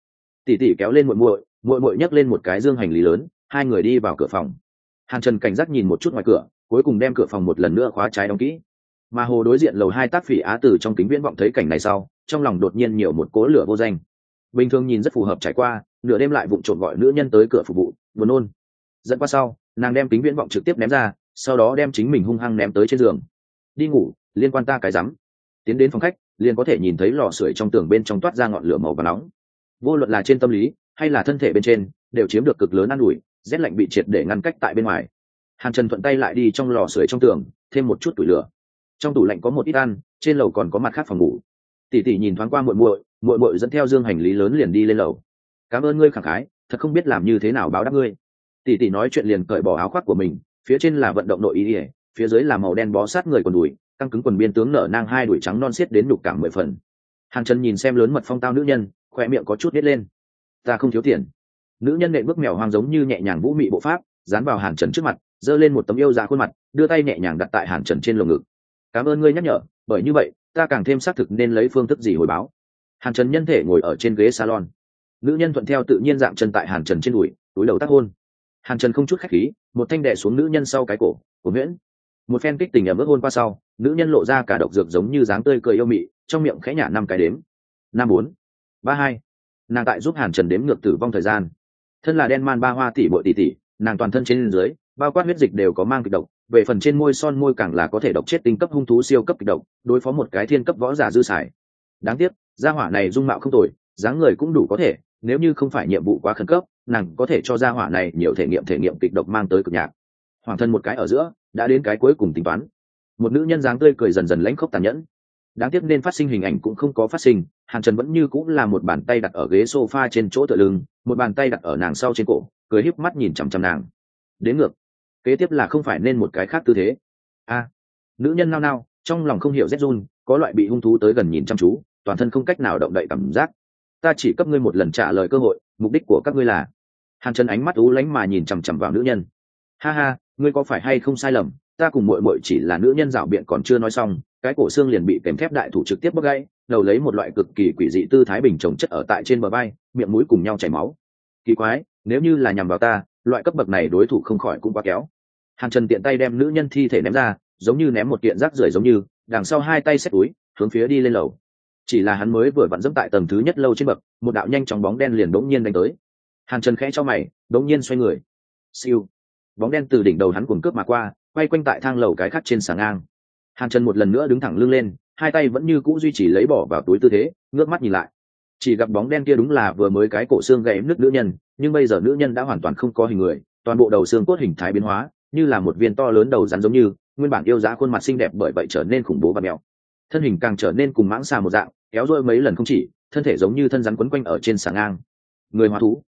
Tỷ tỷ kéo lên muội muội muội muội nhấc lên một cái dương hành lý lớn, hai người đi vào cửa phòng. Hàn trần cảnh giác nhìn một chút ngoài cửa, cuối cùng đem cửa phòng một lần nữa khóa trái đóng kỹ. Mà hồ đối diện lầu hai tác phỉ á từ trong kính viễn vọng thấy cảnh này sau, trong lòng đột nhiên nhiều một cố lửa vô danh. Bình thường nhìn rất phù hợp trải qua, nửa đêm lại vụng trộm gọi nữ nhân tới cửa phục vụ, buồn nôn. Dẫn qua sau, nàng đem kính viễn vọng trực tiếp ném ra, sau đó đem chính mình hung hăng ném tới trên giường đi ngủ, liên quan ta cái rắm. Tiến đến phòng khách, liền có thể nhìn thấy lò sưởi trong tường bên trong toát ra ngọn lửa màu và nóng. Vô luận là trên tâm lý, hay là thân thể bên trên, đều chiếm được cực lớn ă n ủi, rét lạnh bị triệt để ngăn cách tại bên ngoài. Hàn trần thuận tay lại đi trong lò sưởi trong tường, thêm một chút tủi lửa. Trong tủ lạnh có một ít ăn, trên lầu còn có mặt khác phòng ngủ. Tỉ tỉ nhìn thoáng qua muội muội muội muội dẫn theo dương hành lý lớn liền đi lên lầu. Cảm ơn ngươi khẳng khái, thật không biết làm như thế nào báo đáp ngươi. Tỉ tỉ nói chuyện liền cởi bỏ áo khoác của mình, phía trên là vận động nội ý ỉa phía dưới là màu đen bó sát người quần đùi, căng cứng quần biên tướng nở nang hai đùi trắng non xiết đến đục cả mười phần. Hàn trần nhìn xem lớn mật phong tao nữ nhân khoe miệng có chút nít lên. Ta không thiếu tiền. Nữ nhân nệ bước mèo hoang giống như nhẹ nhàng vũ mị bộ pháp, dán vào hàn trần trước mặt, giơ lên một tấm yêu ra khuôn mặt, đưa tay nhẹ nhàng đặt tại hàn trần trên lồng ngực. Cảm ơn ngươi nhắc nhở, bởi như vậy, ta càng thêm xác thực nên lấy phương thức gì hồi báo. Hàn trần nhân thể ngồi ở trên ghế salon. Nữ nhân thuận theo tự nhiên dạng chân tại hàn trần trên đùi, túi đầu tác hôn. Hàn trần không chút khách khí, một thanh đệ xuống nữ nhân sau cái cổ của nguyễn một phen kích tình ẩm ướt hôn qua sau, nữ nhân lộ ra cả độc dược giống như dáng tươi cười yêu mị, trong miệng khẽ nhả năm cái đếm. Năm bốn, ba hai. Nàng tại giúp hàn trần đếm ngược tử vong thời gian. Thân là đen man ba hoa tỷ bội tỷ tỷ, nàng toàn thân trên dưới, bao quát huyết dịch đều có mang kịch độc, về phần trên môi son môi càng là có thể độc chết tinh cấp hung thú siêu cấp kịch độc, đối phó một cái thiên cấp võ giả dư xài đáng tiếc, gia hỏa này dung mạo không tồi, dáng người cũng đủ có thể, nếu như không phải nhiệm vụ quá khẩn cấp, nàng có thể cho gia hỏa này nhiều thể nghiệm thể nghiệm kịch độc mang tới cực nhạc. Hoàng thân một cái ở giữa đã đến cái cuối cùng tính toán. Một nữ nhân dáng tươi cười dần dần lãnh khốc tàn nhẫn. Đáng tiếc nên phát sinh hình ảnh cũng không có phát sinh, hàn trần vẫn như cũng là một bàn tay đặt ở ghế sofa trên chỗ tựa lưng, một bàn tay đặt ở nàng sau trên cổ, cười híp mắt nhìn chằm chằm nàng. Đến ngược. Kế tiếp là không phải nên một cái khác tư thế. A. Nữ nhân nao nao, trong lòng không hiểu rét run, có loại bị hung thú tới gần nhìn chăm chú, toàn thân không cách nào động đậy cảm giác. Ta chỉ cấp ngươi một lần trả lời cơ hội, mục đích của các ngươi là. Hàn trần ánh mắt ú lánh mà nhìn chằm chằm vào nữ nhân. Ha ha ngươi có phải hay không sai lầm, ta cùng mội mội chỉ là nữ nhân rảo biện còn chưa nói xong, cái cổ xương liền bị kèm thép đại thủ trực tiếp bốc gãy, đầu lấy một loại cực kỳ quỷ dị tư thái bình trồng chất ở tại trên bờ bay miệng mũi cùng nhau chảy máu. Kỳ quái, nếu như là nhằm vào ta, loại cấp bậc này đối thủ không khỏi cũng quá kéo. Hàn trần tiện tay đem nữ nhân thi thể ném ra, giống như ném một kiện rác rưởi giống như, đằng sau hai tay xếp túi, hướng phía đi lên lầu. Chỉ là hắn mới vừa vặn dẫm tại tầng thứ nhất lâu trên bậc, một đạo nhanh chóng bóng đen liền đống nhiên đánh tới. Hàn trần khẽ cho mày đống nhiên xoay người. Siêu bóng đen từ đỉnh đầu hắn cuồng cướp mà qua quay quanh tại thang lầu cái khắc trên sàng ngang. Hàn trần một lần nữa đứng thẳng lưng lên hai tay vẫn như cũ duy trì lấy bỏ vào túi tư thế ngước mắt nhìn lại. Chỉ gặp bóng đen kia đúng là vừa mới cái cổ xương gãy nứt nữ nhân nhưng bây giờ nữ nhân đã hoàn toàn không có hình người toàn bộ đầu xương cốt hình thái biến hóa như là một viên to lớn đầu rắn giống như nguyên bản yêu giá khuôn mặt xinh đẹp bởi vậy trở nên khủng bố và mèo thân hình càng trở nên cùng mãng xà một dạng kéo rôi mấy lần không chỉ thân thể giống như thân rắn quấn quanh ở trên sàng ngang. Người hóa thú.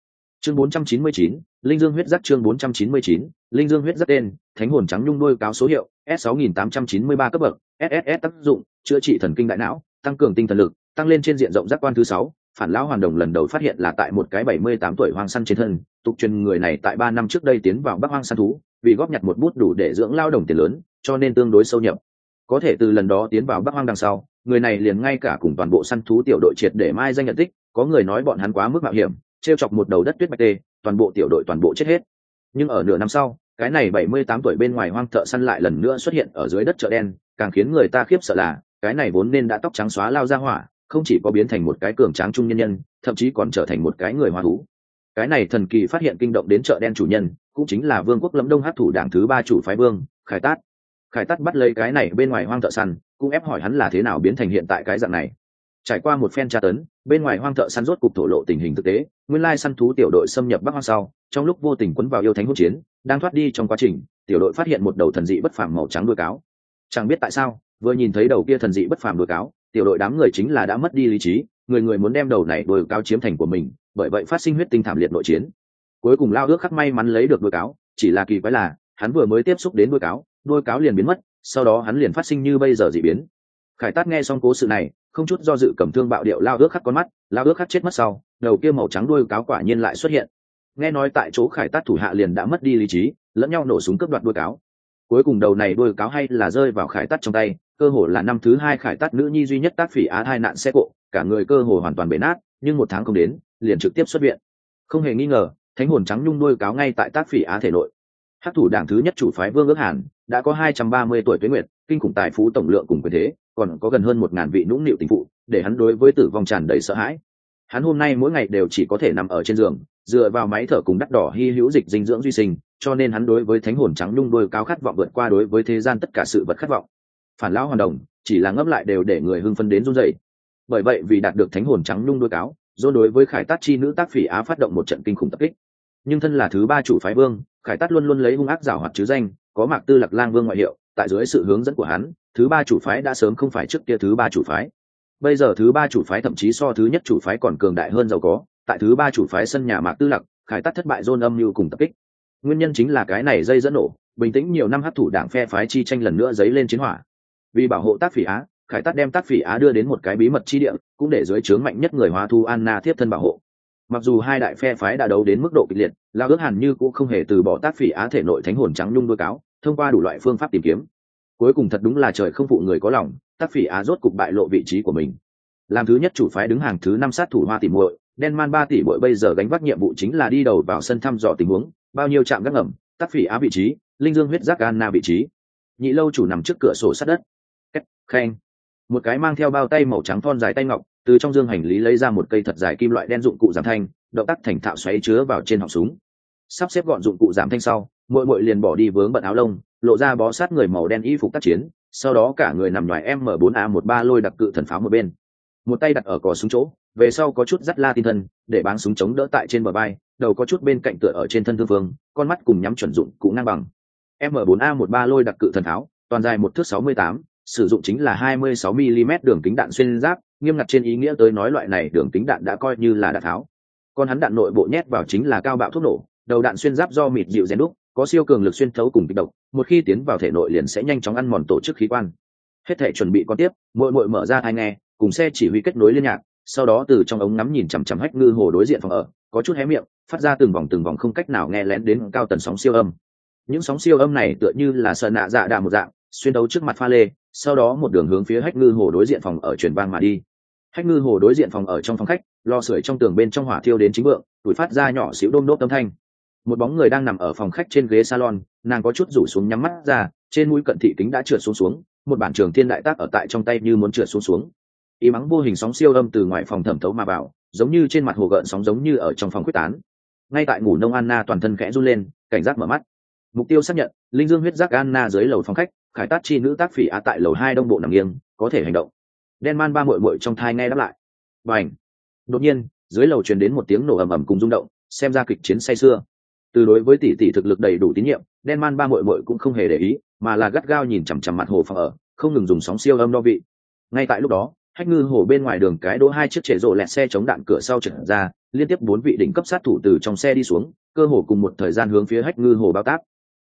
Chương 499, linh dương huyết giác chương 499, linh dương huyết giác tên thánh hồn trắng nhung đôi cáo số hiệu s 6893 cấp bậc sss tác dụng chữa trị thần kinh đại não tăng cường tinh thần lực tăng lên trên diện rộng giác quan thứ sáu. Phản lão hoàn đồng lần đầu phát hiện là tại một cái bảy mươi tám tuổi hoang săn trên thân tục truyền người này tại ba năm trước đây tiến vào bắc hoang săn thú vì góp nhặt một bút đủ để dưỡng lao đồng tiền lớn cho nên tương đối sâu nhập. Có thể từ lần đó tiến vào bắc hoang đằng sau người này liền ngay cả cùng toàn bộ săn thú tiểu đội triệt để mai danh nhận tích có người nói bọn hắn quá mức mạo hiểm trêu chọc một đầu đất tuyết bạch tê toàn bộ tiểu đội toàn bộ chết hết. Nhưng ở nửa năm sau, cái này bảy mươi tám tuổi bên ngoài hoang thợ săn lại lần nữa xuất hiện ở dưới đất chợ đen, càng khiến người ta khiếp sợ là, cái này vốn nên đã tóc trắng xóa lao ra hỏa, không chỉ có biến thành một cái cường tráng trung nhân nhân, thậm chí còn trở thành một cái người hoa thú. Cái này thần kỳ phát hiện kinh động đến chợ đen chủ nhân, cũng chính là vương quốc lâm đông hát thủ đảng thứ ba chủ phái vương, khải tát. Khải tát bắt lấy cái này bên ngoài hoang thợ săn, cũng ép hỏi hắn là thế nào biến thành hiện tại cái dạng này. Trải qua một phen tra tấn bên ngoài hoang thợ săn rốt cục thổ lộ tình hình thực tế, nguyên lai săn thú tiểu đội xâm nhập bắc hoang sau, trong lúc vô tình quấn vào yêu thánh hỗn chiến, đang thoát đi trong quá trình, tiểu đội phát hiện một đầu thần dị bất phàm màu trắng đuôi cáo. Chẳng biết tại sao, vừa nhìn thấy đầu kia thần dị bất phàm đuôi cáo, tiểu đội đám người chính là đã mất đi lý trí, người người muốn đem đầu này đuôi cáo chiếm thành của mình, bởi vậy phát sinh huyết tinh thảm liệt nội chiến. Cuối cùng lao ước khắc may mắn lấy được đuôi cáo, chỉ là kỳ quái là, hắn vừa mới tiếp xúc đến đuôi cáo đuôi cáo liền biến mất, sau đó hắn liền phát sinh như bây giờ dị biến khải tát nghe xong cố sự này, không chút do dự cầm thương bạo điệu lao ước khắc con mắt, lao ước khắc chết mất sau, đầu kia màu trắng đuôi cáo quả nhiên lại xuất hiện. Nghe nói tại chỗ khải tát thủ hạ liền đã mất đi lý trí, lẫn nhau nổ súng cướp đoạt đuôi cáo. Cuối cùng đầu này đuôi cáo hay là rơi vào khải tát trong tay, cơ hồ là năm thứ hai khải tát nữ nhi duy nhất tác phỉ á hai nạn xe cộ, cả người cơ hồ hoàn toàn bể nát, nhưng một tháng không đến, liền trực tiếp xuất viện. Không hề nghi ngờ, thánh hồn trắng nhung đuôi cáo ngay tại tác phỉ á thể nội. Hát thủ đảng thứ nhất chủ phái vương ước hàn, đã có hai trăm ba mươi tuổi tuế nguyệt, kinh khủng tài phú tổng lượng cùng quyền thế còn có gần hơn một ngàn vị nũng nịu tình phụ, để hắn đối với tử vong tràn đầy sợ hãi. Hắn hôm nay mỗi ngày đều chỉ có thể nằm ở trên giường, dựa vào máy thở cùng đắt đỏ hy hữu dịch dinh dưỡng duy sinh, cho nên hắn đối với thánh hồn trắng nhung đôi cao khát vọng vượt qua đối với thế gian tất cả sự vật khát vọng. Phản lão hoàn đồng, chỉ là ngấp lại đều để người hưng phân đến run dậy bởi vậy vì đạt được thánh hồn trắng nhung đôi cáo do đối với khải tát chi nữ tác phỉ á phát động một trận kinh khủng tập kích. Nhưng thân là thứ ba chủ phái vương, khải tát luôn luôn lấy hung ác giảo hoạt chứ danh, có mạc tư lạc lang vương ngoại hiệu, tại dưới sự hướng dẫn của hắn thứ ba chủ phái đã sớm không phải trước kia thứ ba chủ phái. Bây giờ thứ ba chủ phái thậm chí so thứ nhất chủ phái còn cường đại hơn giàu có, tại thứ ba chủ phái sân nhà mạc tư lặc khải tát thất bại dôn âm mưu cùng tập kích. Nguyên nhân chính là cái này dây dẫn nổ, bình tĩnh nhiều năm hấp thủ đảng phe phái chi tranh lần nữa dấy lên chiến hỏa. Vì bảo hộ tác phỉ á khải tát đem tác phỉ á đưa đến một cái bí mật chi địa, cũng để dưới trướng mạnh nhất người hóa thu anna tiếp thân bảo hộ. Mặc dù hai đại phe phái đã đấu đến mức độ kịch liệt, lao ước hẳn như cũng không hề từ bỏ tác phỉ á thể nội thánh hồn trắng nhung đôi cáo, thông qua đủ loại phương pháp tìm kiếm cuối cùng thật đúng là trời không phụ người có lòng, tác phỉ á rốt cục bại lộ vị trí của mình. Làm thứ nhất chủ phái đứng hàng thứ năm sát thủ hoa tỷ muội, đen man ba tỷ bội bây giờ gánh vác nhiệm vụ chính là đi đầu vào sân thăm dò tình huống, bao nhiêu trạm gác ngầm, tác phỉ á vị trí, linh dương huyết giác anna vị trí. Nhị lâu chủ nằm trước cửa sổ sát đất. Cách khen một cái mang theo bao tay màu trắng thon dài tay ngọc, từ trong dương hành lý lấy ra một cây thật dài kim loại đen dụng cụ giảm thanh, động tác thành thạo xoáy chứa vào trên họng súng. Sắp xếp gọn dụng cụ giảm thanh sau mỗi mỗi liền bỏ đi vướng bận áo lông lộ ra bó sát người màu đen y phục tác chiến sau đó cả người nằm ngoài m 4 a 1 ba lôi đặc cự thần pháo một bên. Một tay đặt ở cò súng chỗ về sau có chút dắt la tinh thân để báng súng chống đỡ tại trên bờ bay đầu có chút bên cạnh tựa ở trên thân thương phương con mắt cùng nhắm chuẩn dụng cụ ngang bằng. M 4 a 1 ba lôi đặc cự thần tháo toàn dài một thước 68, sử dụng chính là 26 mm đường kính đạn xuyên giáp nghiêm ngặt trên ý nghĩa tới nói loại này đường kính đạn đã coi như là đạn tháo còn hắn đạn nội bộ nhét vào chính là cao bạo thuốc nổ đầu đạn xuyên giáp do mịt dịu rèn đúc có siêu cường lực xuyên thấu cùng kịch độc, một khi tiến vào thể nội liền sẽ nhanh chóng ăn mòn tổ chức khí quan. Hết thể chuẩn bị con tiếp mội mội mở ra hai nghe, cùng xe chỉ huy kết nối liên nhạc, sau đó từ trong ống ngắm nhìn chằm chằm hách ngư hồ đối diện phòng ở, có chút hé miệng, phát ra từng vòng từng vòng không cách nào nghe lén đến cao tần sóng siêu âm. Những sóng siêu âm này tựa như là sợ nạ dạ đạ một dạng, xuyên đấu trước mặt pha lê, sau đó một đường hướng phía hách ngư hồ đối diện phòng ở truyền vang mà đi. Hách ngư hồ đối diện phòng ở trong phòng khách lo sưởi trong tường bên trong hỏa thiêu đến chính vượng tuổi phát ra nhỏ xíu đôm đốt âm thanh một bóng người đang nằm ở phòng khách trên ghế salon, nàng có chút rủ xuống nhắm mắt ra, trên mũi cận thị kính đã trượt xuống xuống, một bản trường thiên đại tác ở tại trong tay như muốn trượt xuống xuống. Ý mắng vô hình sóng siêu âm từ ngoài phòng thẩm thấu mà vào, giống như trên mặt hồ gợn sóng giống như ở trong phòng quyết tán. Ngay tại ngủ nông anna toàn thân khẽ run lên, cảnh giác mở mắt. Mục tiêu xác nhận, linh dương huyết giác anna dưới lầu phòng khách, khải tát chi nữ tác phỉ á tại lầu hai đông bộ nằm nghiêng, có thể hành động. Đen man ba mội mội trong thai nghe đáp lại. Và ảnh đột nhiên, dưới lầu truyền đến một tiếng nổ ầm ầm cùng rung động, xem ra kịch chiến say sưa từ đối với tỷ tỷ thực lực đầy đủ tín nhiệm, đen man ba mội mội cũng không hề để ý, mà là gắt gao nhìn chằm chằm mặt hồ phòng ở, không ngừng dùng sóng siêu âm đo vị. Ngay tại lúc đó, hách ngư hồ bên ngoài đường cái đỗ hai chiếc trẻ rộ lẹt xe chống đạn cửa sau trượt ra, liên tiếp bốn vị đỉnh cấp sát thủ từ trong xe đi xuống, cơ hồ cùng một thời gian hướng phía hách ngư hồ bao tác.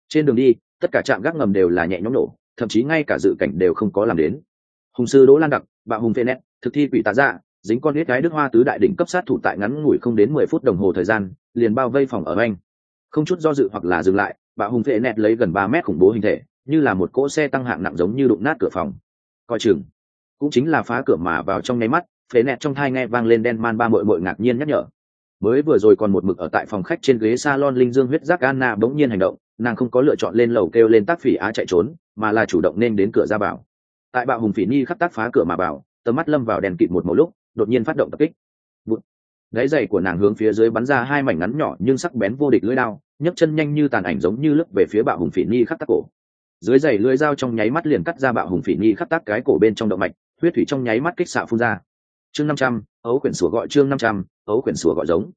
Trên đường đi, tất cả trạm gác ngầm đều là nhẹ nhõm nổ, thậm chí ngay cả dự cảnh đều không có làm đến. Hùng sư đỗ lan đặc bạo hùng phê nét, thực thi quỷ tá dạ dính con nít gái đức hoa tứ đại đỉnh cấp sát thủ tại ngắn ngủi không đến mười phút đồng hồ thời gian, liền bao vây phòng ở anh không chút do dự hoặc là dừng lại bạo hùng phê nẹt lấy gần ba mét khủng bố hình thể, như là một cỗ xe tăng hạng nặng giống như đụng nát cửa phòng. Coi chừng, cũng chính là phá cửa mà vào trong nháy mắt phế nẹt trong thai nghe vang lên đen man ba mội mội ngạc nhiên nhắc nhở. Mới vừa rồi còn một mực ở tại phòng khách trên ghế salon linh dương huyết giác anna bỗng nhiên hành động, nàng không có lựa chọn lên lầu kêu lên tác phỉ á chạy trốn, mà là chủ động nên đến cửa ra bảo tại bạo hùng phỉ nhi khắc tác phá cửa mà bảo tầm mắt lâm vào đèn kịp một mẫu lúc, đột nhiên phát động tập kích đáy giày của nàng hướng phía dưới bắn ra hai mảnh ngắn nhỏ nhưng sắc bén vô địch lưỡi đao, nhấc chân nhanh như tàn ảnh giống như lướt về phía bạo hùng phỉ nhi khắc tác cổ. Dưới giày lưỡi dao trong nháy mắt liền cắt ra bạo hùng phỉ nhi khắc tác cái cổ bên trong động mạch, huyết thủy trong nháy mắt kích xạ phun ra. Chương năm trăm, ấu quyển sủa gọi chương năm trăm, ấu quyển sủa gọi giống.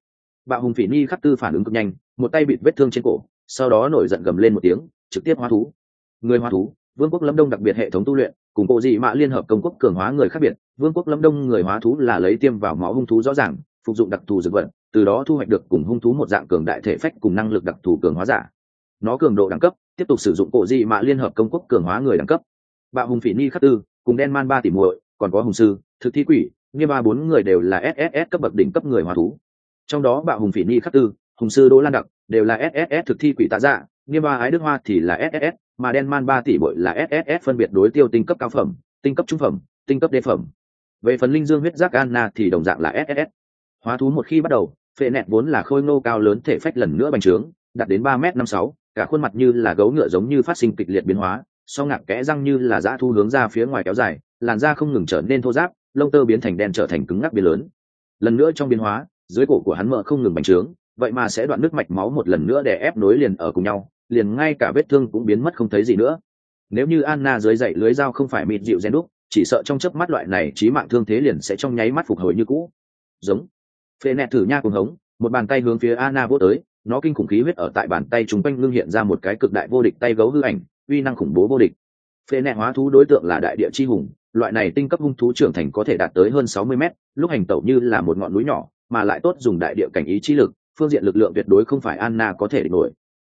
Bạo hùng phỉ nhi khắc tư phản ứng cực nhanh, một tay bịt vết thương trên cổ, sau đó nổi giận gầm lên một tiếng, trực tiếp hóa thú. Người hóa thú, vương quốc lâm đông đặc biệt hệ thống tu luyện, cùng bộ dị mạ liên hợp công quốc cường hóa người khác biệt, vương quốc lâm đông người hóa thú là lấy tiêm vào máu hung thú rõ ràng phục dụng đặc thù dược vật, từ đó thu hoạch được cùng hung thú một dạng cường đại thể phách cùng năng lực đặc thù cường hóa giả. Nó cường độ đẳng cấp, tiếp tục sử dụng bộ dị mạ liên hợp công quốc cường hóa người đẳng cấp. Bạo hùng phỉ ni khắc tư, cùng đen man ba tỷ muội, còn có hùng sư, thực thi quỷ nghiêm ba bốn người đều là sss cấp bậc đỉnh cấp người hóa thú. Trong đó bạo hùng phỉ ni khắc tư, hùng sư đỗ lan đặc, đều là sss thực thi quỷ tạ dạ nghiêm ba ái đức hoa thì là sss mà đen man ba tỷ bội là sss phân biệt đối tiêu tinh cấp cao phẩm, tinh cấp trung phẩm, tinh cấp đê phẩm. Về phần linh dương huyết giác anna thì đồng dạng là sss hóa thú một khi bắt đầu, phệ nẹt vốn là khôi ngô cao lớn thể phách lần nữa bành trướng, đạt đến ba m năm sáu, cả khuôn mặt như là gấu ngựa giống như phát sinh kịch liệt biến hóa, sau ngạc kẽ răng như là dã thu hướng ra phía ngoài kéo dài, làn da không ngừng trở nên thô giáp lông tơ biến thành đen trở thành cứng ngắc biến lớn. Lần nữa trong biến hóa, dưới cổ của hắn mỡ không ngừng bành trướng, vậy mà sẽ đoạn nước mạch máu một lần nữa để ép nối liền ở cùng nhau, liền ngay cả vết thương cũng biến mất không thấy gì nữa. Nếu như anna dưới dậy lưới dao không phải mịt dịu gen đúc, chỉ sợ trong chớp mắt loại này trí mạng thương thế liền sẽ trong nháy mắt phục hồi như cũ. Giống phê nẹt thử nha cùng hống, một bàn tay hướng phía anna vô tới, nó kinh khủng khí huyết ở tại bàn tay chúng quanh ngưng hiện ra một cái cực đại vô địch tay gấu hư ảnh, uy năng khủng bố vô địch. Phê nẹt hóa thú đối tượng là đại địa chi hùng, loại này tinh cấp hung thú trưởng thành có thể đạt tới hơn sáu mươi mét, lúc hành tẩu như là một ngọn núi nhỏ, mà lại tốt dùng đại địa cảnh ý chi lực, phương diện lực lượng tuyệt đối không phải anna có thể địch nổi.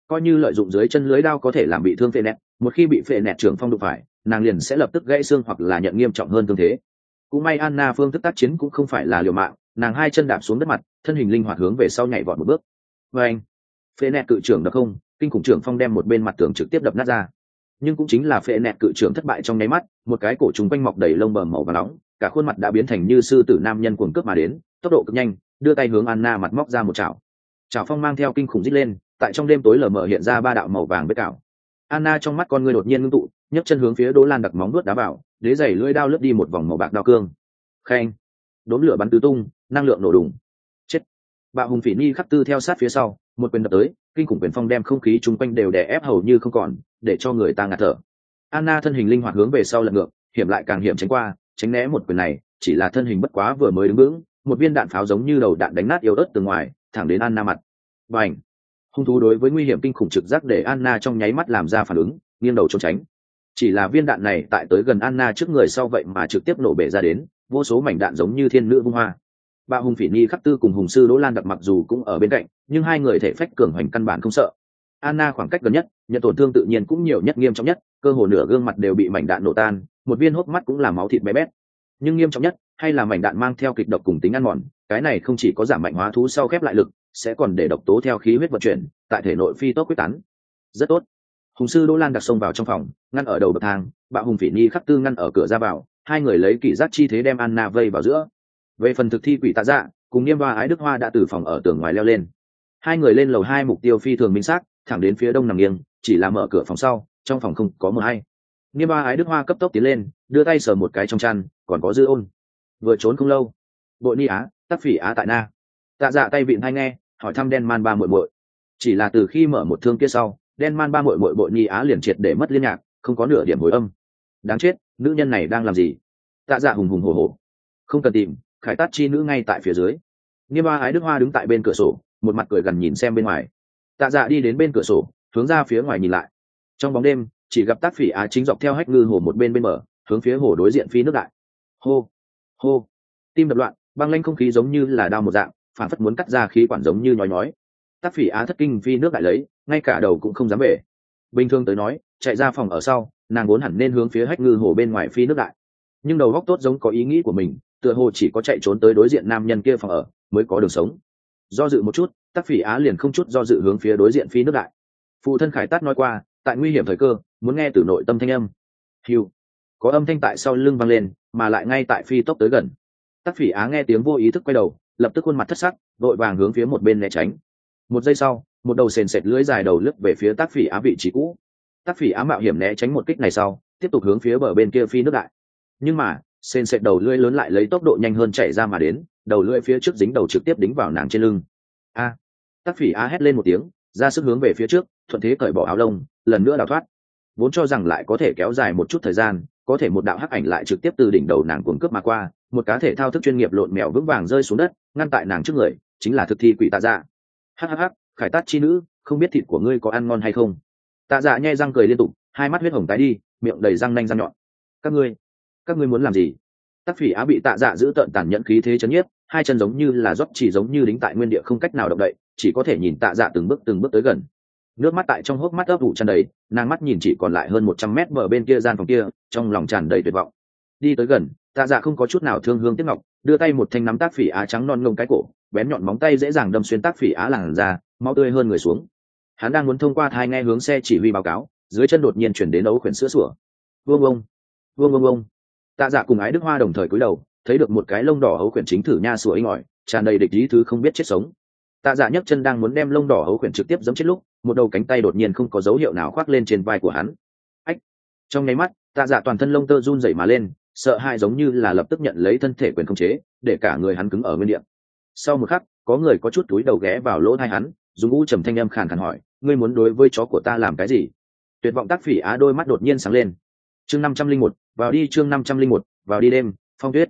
Coi như lợi dụng dưới chân lưới đao có thể làm bị thương phê nẹt, một khi bị phê nẹt trưởng phong đụng phải, nàng liền sẽ lập tức gãy xương hoặc là nhận nghiêm trọng hơn thương thế. Cũng may anna phương thức tác chiến cũng không phải là liều mạng nàng hai chân đạp xuống đất mặt, thân hình linh hoạt hướng về sau nhảy vọt một bước. Vê anh phê nẹt cự trưởng đập không, kinh khủng trưởng phong đem một bên mặt tường trực tiếp đập nát ra. Nhưng cũng chính là phệ nẹt cự trưởng thất bại trong nháy mắt, một cái cổ trùng quanh mọc đầy lông bờm màu và nóng, cả khuôn mặt đã biến thành như sư tử nam nhân cuồng cướp mà đến, tốc độ cực nhanh, đưa tay hướng anna mặt móc ra một chảo. Chảo phong mang theo kinh khủng rít lên, tại trong đêm tối lờ mờ hiện ra ba đạo màu vàng với cảo. anna trong mắt con người đột nhiên ngưng tụ, nhấc chân hướng phía đỗ lan đặc móng nuốt đá vào, đế giày lưỡi đao lướt đi một vòng màu bạc đao cương. Khen. Đốn lửa bắn tứ tung năng lượng nổ đùng. Chết. Bạo hùng phỉ ni khắc tư theo sát phía sau, một quyền đập tới, kinh khủng quyền phong đem không khí chung quanh đều đè ép hầu như không còn, để cho người ta ngạt thở. Anna thân hình linh hoạt hướng về sau lật ngược, hiểm lại càng hiểm tránh qua, tránh né một quyền này, chỉ là thân hình bất quá vừa mới đứng vững, một viên đạn pháo giống như đầu đạn đánh nát yếu ớt từ ngoài, thẳng đến anna mặt. Và ảnh hung thú đối với nguy hiểm kinh khủng trực giác để anna trong nháy mắt làm ra phản ứng, nghiêng đầu trốn tránh. Chỉ là viên đạn này tại tới gần anna trước người sau vậy mà trực tiếp nổ bể ra đến, vô số mảnh đạn giống như thiên nữ vung hoa. Bà hùng phỉ nhi khắc tư cùng hùng sư đỗ lan đặc mặc dù cũng ở bên cạnh, nhưng hai người thể phách cường hoành căn bản không sợ. Anna khoảng cách gần nhất, nhận tổn thương tự nhiên cũng nhiều nhất, nghiêm trọng nhất, cơ hồ nửa gương mặt đều bị mảnh đạn nổ tan, một viên hốc mắt cũng là máu thịt bé bét. Nhưng nghiêm trọng nhất, hay là mảnh đạn mang theo kịch độc cùng tính ăn mòn, cái này không chỉ có giảm mạnh hóa thú sau khép lại lực, sẽ còn để độc tố theo khí huyết vận chuyển, tại thể nội phi tốt quyết tán. Rất tốt. Hùng sư đỗ lan đặt xông vào trong phòng, ngăn ở đầu bậc thang bạo hùng phỉ nhi khắc tư ngăn ở cửa ra vào, hai người lấy kỷ giác chi thế đem anna vây vào giữa về phần thực thi quỷ tạ dạ cùng niêm hoa ái đức hoa đã từ phòng ở tường ngoài leo lên. Hai người lên lầu hai mục tiêu phi thường minh xác, thẳng đến phía đông nằm nghiêng, chỉ là mở cửa phòng sau, trong phòng không có mờ hay. Niêm hoa ái đức hoa cấp tốc tiến lên, đưa tay sờ một cái trong chăn, còn có dư ôn. Vừa trốn không lâu, bộ ni á, tắc phỉ á tại na. Tạ dạ tay vịn hay nghe, hỏi thăm đen man ba muội muội. Chỉ là từ khi mở một thương kia sau, đen man ba muội muội bộ ni á liền triệt để mất liên nhạc, không có nửa điểm hồi âm. Đáng chết, nữ nhân này đang làm gì? Tạ dạ hùng hùng hồ hồ không cần tìm khải tát chi nữ ngay tại phía dưới. Nghiêm ba ái đức hoa đứng tại bên cửa sổ, một mặt cười gần nhìn xem bên ngoài. Tạ dạ đi đến bên cửa sổ, hướng ra phía ngoài nhìn lại. Trong bóng đêm, chỉ gặp tác phỉ á chính dọc theo hách ngư hồ một bên bên mở hướng phía hồ đối diện phi nước đại. Hô hô. Tim đập loạn, băng lanh không khí giống như là đao một dạng, phản phất muốn cắt ra khí quản giống như nhói nhói. Tác phỉ á thất kinh phi nước đại lấy, ngay cả đầu cũng không dám về. Bình thường tới nói, chạy ra phòng ở sau, nàng vốn hẳn nên hướng phía hách ngư hồ bên ngoài phi nước đại. Nhưng đầu góc tốt giống có ý nghĩ của mình tựa hồ chỉ có chạy trốn tới đối diện nam nhân kia phòng ở, mới có đường sống. Do dự một chút, tắc phỉ á liền không chút do dự hướng phía đối diện phi nước đại. Phụ thân khải tát nói qua, tại nguy hiểm thời cơ, muốn nghe từ nội tâm thanh âm. Hiu có âm thanh tại sau lưng vang lên, mà lại ngay tại phi tốc tới gần. Tắc phỉ á nghe tiếng vô ý thức quay đầu, lập tức khuôn mặt thất sắc, vội vàng hướng phía một bên né tránh. Một giây sau, một đầu sền sệt lưỡi dài đầu lướt về phía tác phỉ á vị trí cũ. Tác phỉ á mạo hiểm né tránh một kích này sau, tiếp tục hướng phía bờ bên kia phi nước đại. Nhưng mà sền sệt đầu lưỡi lớn lại lấy tốc độ nhanh hơn chạy ra mà đến đầu lưỡi phía trước dính đầu trực tiếp đính vào nàng trên lưng. A! À, phỉ a hét lên một tiếng ra sức hướng về phía trước thuận thế cởi bỏ áo lông lần nữa đào thoát. Vốn cho rằng lại có thể kéo dài một chút thời gian có thể một đạo hắc ảnh lại trực tiếp từ đỉnh đầu nàng cuồng cướp mà qua một cá thể thao thức chuyên nghiệp lộn mèo vững vàng rơi xuống đất ngăn tại nàng trước người chính là thực thi quỷ tạ dạ. Hhh khải tát chi nữ không biết thịt của ngươi có ăn ngon hay không? Tạ dạ nhai răng cười liên tục hai mắt huyết hồng tái đi miệng đầy răng nanh răng nhọn. Các ngươi các ngươi muốn làm gì? Tác phỉ á bị tạ dạ giữ tợn tàn nhẫn khí thế chấn nhiếp, hai chân giống như là dốc chỉ giống như đính tại nguyên địa không cách nào động đậy, chỉ có thể nhìn tạ dạ từng bước từng bước tới gần. Nước mắt tại trong hốc mắt ấp ủ tràn đầy, nàng mắt nhìn chỉ còn lại hơn một trăm mét bờ bên kia gian phòng kia, trong lòng tràn đầy tuyệt vọng. Đi tới gần, tạ dạ không có chút nào thương hương tiếc ngọc, đưa tay một thanh nắm tác phỉ á trắng non ngông cái cổ, bén nhọn móng tay dễ dàng đâm xuyên tác phỉ á làn ra mau tươi hơn người xuống. Hắn đang muốn thông qua thai nghe hướng xe chỉ huy báo cáo, dưới chân đột nhiên chuyển đến ấu khuyển sữa sủa. Vương ông vương ông ông tạ dạ cùng ái đức hoa đồng thời cúi đầu, thấy được một cái lông đỏ hấu khuyển chính thử nha sủa inh ỏi, tràn đầy địch ý thứ không biết chết sống. Tạ dạ nhấc chân đang muốn đem lông đỏ hấu khuyển trực tiếp giẫm chết lúc, một đầu cánh tay đột nhiên không có dấu hiệu nào khoác lên trên vai của hắn. Ách! Trong nháy mắt, tạ dạ toàn thân lông tơ run rẩy mà lên, sợ hãi giống như là lập tức nhận lấy thân thể quyền khống chế, để cả người hắn cứng ở nguyên địa. Sau một khắc, có người có chút túi đầu ghé vào lỗ tai hắn, dùng u trầm thanh âm khàn khàn hỏi, ngươi muốn đối với chó của ta làm cái gì? Tuyệt vọng tác phỉ á đôi mắt đột nhiên sáng lên chương năm trăm linh một, vào đi chương năm trăm linh một, vào đi đêm, phong tuyết.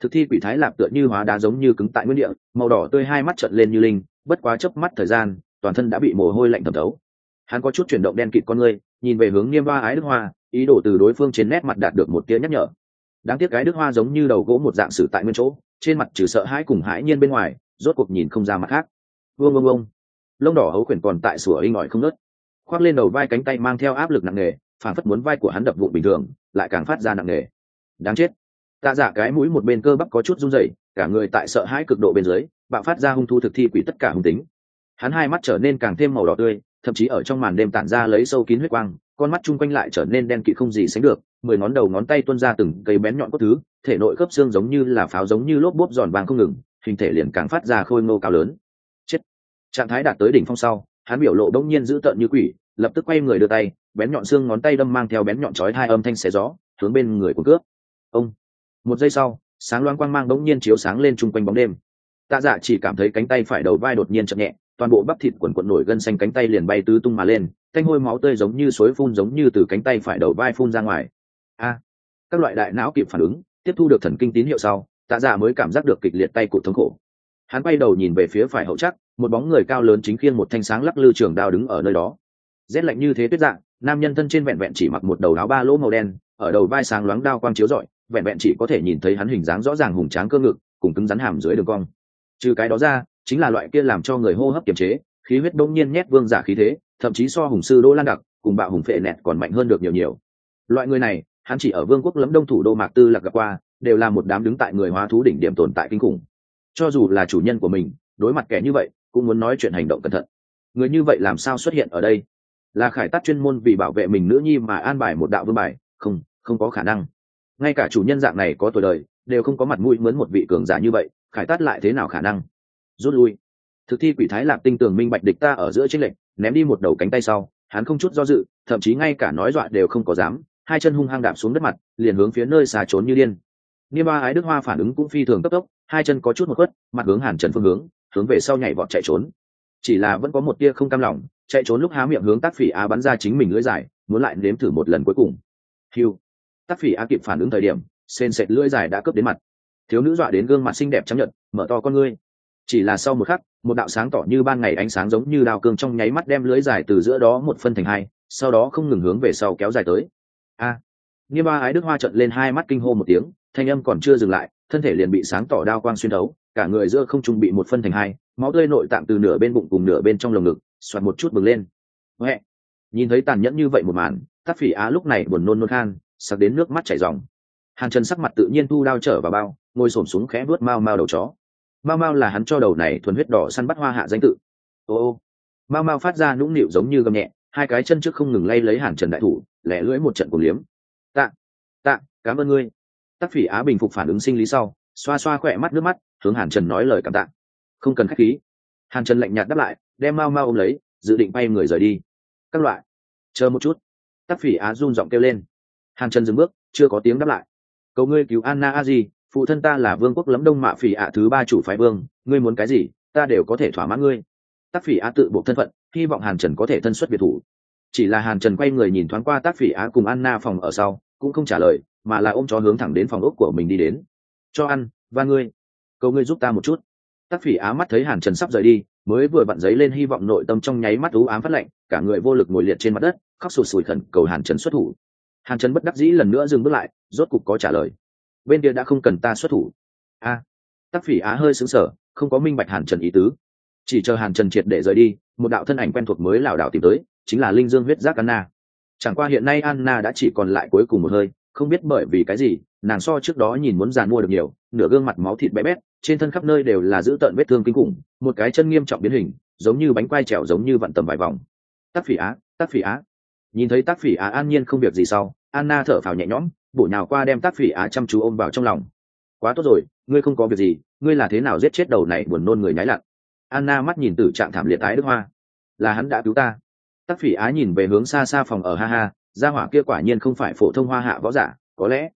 Thực thi quỷ thái lạp tựa như hóa đá giống như cứng tại nguyên địa, màu đỏ tươi hai mắt trợn lên như linh, bất quá chớp mắt thời gian, toàn thân đã bị mồ hôi lạnh thẩm thấu. Hắn có chút chuyển động đen kịt con ngươi nhìn về hướng niêm ba ái đức hoa, ý đồ từ đối phương trên nét mặt đạt được một tia nhắc nhở. Đáng tiếc cái đức hoa giống như đầu gỗ một dạng sử tại nguyên chỗ, trên mặt trừ sợ hãi cùng hãi nhiên bên ngoài, rốt cuộc nhìn không ra mặt khác. Vương vương vương. Lông đỏ hấu quyển còn tại sủa inh ỏi không nớt khoác lên đầu vai cánh tay mang theo áp lực nặng nề phản phất muốn vai của hắn đập vụn bình thường, lại càng phát ra nặng nề. Đáng chết. Tạ giả cái mũi một bên cơ bắp có chút run rẩy, cả người tại sợ hãi cực độ bên dưới, bạo phát ra hung thu thực thi quỷ tất cả hung tính. Hắn hai mắt trở nên càng thêm màu đỏ tươi, thậm chí ở trong màn đêm tản ra lấy sâu kín huyết quang, con mắt chung quanh lại trở nên đen kịt không gì sánh được, mười ngón đầu ngón tay tuôn ra từng cây bén nhọn cốt thứ, thể nội khớp xương giống như là pháo giống như lốp bốp giòn vàng không ngừng, hình thể liền càng phát ra khôi ngô cao lớn. Chết. Trạng thái đạt tới đỉnh phong sau, hắn biểu lộ đông nhiên dữ tợn như quỷ lập tức quay người đưa tay, bén nhọn xương ngón tay đâm mang theo bén nhọn chói hai âm thanh xé gió, hướng bên người của cướp. Ông! Một giây sau, sáng loáng quang mang đống nhiên chiếu sáng lên chung quanh bóng đêm. Tạ dạ chỉ cảm thấy cánh tay phải đầu vai đột nhiên chậm nhẹ, toàn bộ bắp thịt quần quận nổi gân xanh cánh tay liền bay tứ tung mà lên, thanh hôi máu tươi giống như suối phun giống như từ cánh tay phải đầu vai phun ra ngoài. A! Các loại đại não kịp phản ứng, tiếp thu được thần kinh tín hiệu sau, tạ dạ mới cảm giác được kịch liệt tay cụt thống khổ. Hắn quay đầu nhìn về phía phải hậu chắc một bóng người cao lớn chính khiêng một thanh sáng lắc lư trường đao đứng ở nơi đó rét lạnh như thế tuyết dạng, nam nhân thân trên vẹn vẹn chỉ mặc một đầu áo ba lỗ màu đen, ở đầu vai sáng loáng đao quang chiếu rọi, vẹn vẹn chỉ có thể nhìn thấy hắn hình dáng rõ ràng hùng tráng cơ ngực, cùng cứng rắn hàm dưới đường cong. Trừ cái đó ra, chính là loại kia làm cho người hô hấp kiềm chế, khí huyết đông nhiên nhét vương giả khí thế, thậm chí so hùng sư đỗ lan đặc, cùng bạo hùng phệ nẹt còn mạnh hơn được nhiều nhiều. Loại người này, hắn chỉ ở vương quốc lẫm đông thủ đô mạc tư lạc gặp qua, đều là một đám đứng tại người hóa thú đỉnh điểm tồn tại kinh khủng. Cho dù là chủ nhân của mình, đối mặt kẻ như vậy, cũng muốn nói chuyện hành động cẩn thận. Người như vậy làm sao xuất hiện ở đây? Là khải tát chuyên môn vì bảo vệ mình nữ nhi mà an bài một đạo vương bài, không không có khả năng. Ngay cả chủ nhân dạng này có tuổi đời, đều không có mặt mũi mướn một vị cường giả như vậy, khải tát lại thế nào khả năng? Rút lui. Thực thi quỷ thái lạc tinh tường minh bạch địch ta ở giữa trích lệnh ném đi một đầu cánh tay sau, hắn không chút do dự, thậm chí ngay cả nói dọa đều không có dám, hai chân hung hăng đạp xuống đất mặt, liền hướng phía nơi xà trốn như điên. Niêm ba ái đức hoa phản ứng cũng phi thường cấp tốc, hai chân có chút một khuất, mặt hướng hàn trần phương hướng hướng về sau nhảy vọt chạy trốn. Chỉ là vẫn có một tia không cam lòng chạy trốn lúc há miệng hướng tác phỉ á bắn ra chính mình lưỡi dài muốn lại nếm thử một lần cuối cùng. Hiu tác phỉ á kịp phản ứng thời điểm sền sệt lưỡi dài đã cướp đến mặt. Thiếu nữ dọa đến gương mặt xinh đẹp chấp nhận mở to con ngươi. Chỉ là sau một khắc một đạo sáng tỏ như ban ngày ánh sáng giống như đào cương trong nháy mắt đem lưỡi dài từ giữa đó một phân thành hai sau đó không ngừng hướng về sau kéo dài tới. A. À, nghiêm ba ái đức hoa trận lên hai mắt kinh hô một tiếng thanh âm còn chưa dừng lại thân thể liền bị sáng tỏ đao quang xuyên đấu cả người giữa không trung bị một phân thành hai máu tươi nội tạng từ nửa bên bụng cùng nửa bên trong lồng ngực xoạt một chút bừng lên. Huệ nhìn thấy tàn nhẫn như vậy một màn tắt phỉ á lúc này buồn nôn nôn khan, sặc đến nước mắt chảy ròng. Hàn trần sắc mặt tự nhiên thu đao trở vào bao, ngồi xổm xuống khẽ vuốt mau mau đầu chó. Mau mau là hắn cho đầu này thuần huyết đỏ săn bắt hoa hạ danh tự. Ô ô! Mau mau phát ra nũng nịu giống như gầm nhẹ, hai cái chân trước không ngừng lay lấy hàn trần đại thủ, lẻ lưỡi một trận cổ liếm. Tạ! Tạ! Cảm ơn ngươi. Tắc phỉ á bình phục phản ứng sinh lý sau, xoa xoa khỏe mắt nước mắt, hướng hàn trần nói lời cảm tạ. Không cần k h á c h khí. Hàn trần lạnh nhạt đáp lại đem mau mau ôm lấy, dự định bay người rời đi. Các loại. Chờ một chút. Tắc phỉ á run giọng kêu lên. Hàn trần dừng bước, chưa có tiếng đáp lại. Cầu ngươi cứu anna a di, phụ thân ta là vương quốc lấm đông mạ phỉ ạ thứ ba chủ phái vương, ngươi muốn cái gì, ta đều có thể thỏa mãn ngươi. Tác phỉ á tự buộc thân phận, hy vọng hàn trần có thể thân xuất biệt thủ. Chỉ là hàn trần quay người nhìn thoáng qua tác phỉ á cùng anna phòng ở sau, cũng không trả lời, mà là ôm chó hướng thẳng đến phòng ốc của mình đi đến. Cho ăn, và ngươi. Cầu ngươi giúp ta một chút tác phỉ á mắt thấy hàn trần sắp rời đi mới vừa vặn giấy lên hy vọng nội tâm trong nháy mắt ú ám phát lạnh cả người vô lực ngồi liệt trên mặt đất khóc sụt sùi khẩn cầu hàn trần xuất thủ. Hàn trần bất đắc dĩ lần nữa dừng bước lại rốt cục có trả lời. Bên kia đã không cần ta xuất thủ. A. À, phỉ á hơi xứng sở không có minh bạch hàn trần ý tứ. Chỉ chờ hàn trần triệt để rời đi một đạo thân ảnh quen thuộc mới lảo đảo tìm tới chính là linh dương huyết giác anna. Chẳng qua hiện nay anna đã chỉ còn lại cuối cùng một hơi không biết bởi vì cái gì, nàng so trước đó nhìn muốn giàn mua được nhiều, nửa gương mặt máu thịt bé bét, trên thân khắp nơi đều là giữ tợn vết thương kinh khủng, một cái chân nghiêm trọng biến hình, giống như bánh quai trèo giống như vặn tầm vài vòng. Tác phỉ á, tác phỉ á. Nhìn thấy tác phỉ á an nhiên không việc gì sau, anna thở phào nhẹ nhõm, bổ nhào qua đem tác phỉ á chăm chú ôm vào trong lòng. Quá tốt rồi, ngươi không có việc gì, ngươi là thế nào giết chết đầu này buồn nôn người nhái lặn? Anna mắt nhìn từ trạng thảm liệt ái đức hoa. Là hắn đã cứu ta. Tác phỉ á nhìn về hướng xa xa phòng ở, ha ha gia hỏa kia quả nhiên không phải phổ thông hoa hạ võ giả, có lẽ.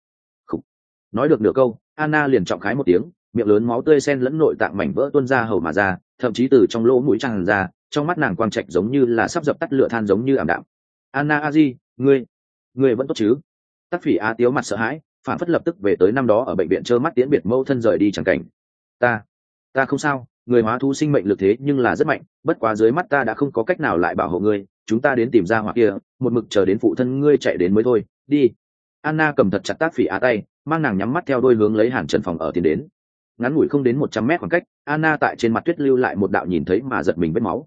Không nói được nửa câu, anna liền trọng khái một tiếng, miệng lớn máu tươi sen lẫn nội tạng mảnh vỡ tuôn ra hầu mà ra, thậm chí từ trong lỗ mũi tràn ra, trong mắt nàng quang trạch giống như là sắp dập tắt lửa than giống như ảm đạm. Anna a di, ngươi ngươi vẫn tốt chứ? Tắc phỉ a tiếu mặt sợ hãi, phản phất lập tức về tới năm đó ở bệnh viện trơ mắt tiễn biệt mâu thân rời đi chẳng cảnh. Ta ta không sao, người hóa thú sinh mệnh lực thế nhưng là rất mạnh, bất quá dưới mắt ta đã không có cách nào lại bảo hộ ngươi chúng ta đến tìm ra hoặc kia, một mực chờ đến phụ thân ngươi chạy đến mới thôi, đi. Anna cầm thật chặt tác phỉ á tay, mang nàng nhắm mắt theo đôi hướng lấy hàn trần phòng ở tiến đến. Ngắn ngủi không đến một trăm mét khoảng cách, anna tại trên mặt tuyết lưu lại một đạo nhìn thấy mà giật mình vết máu.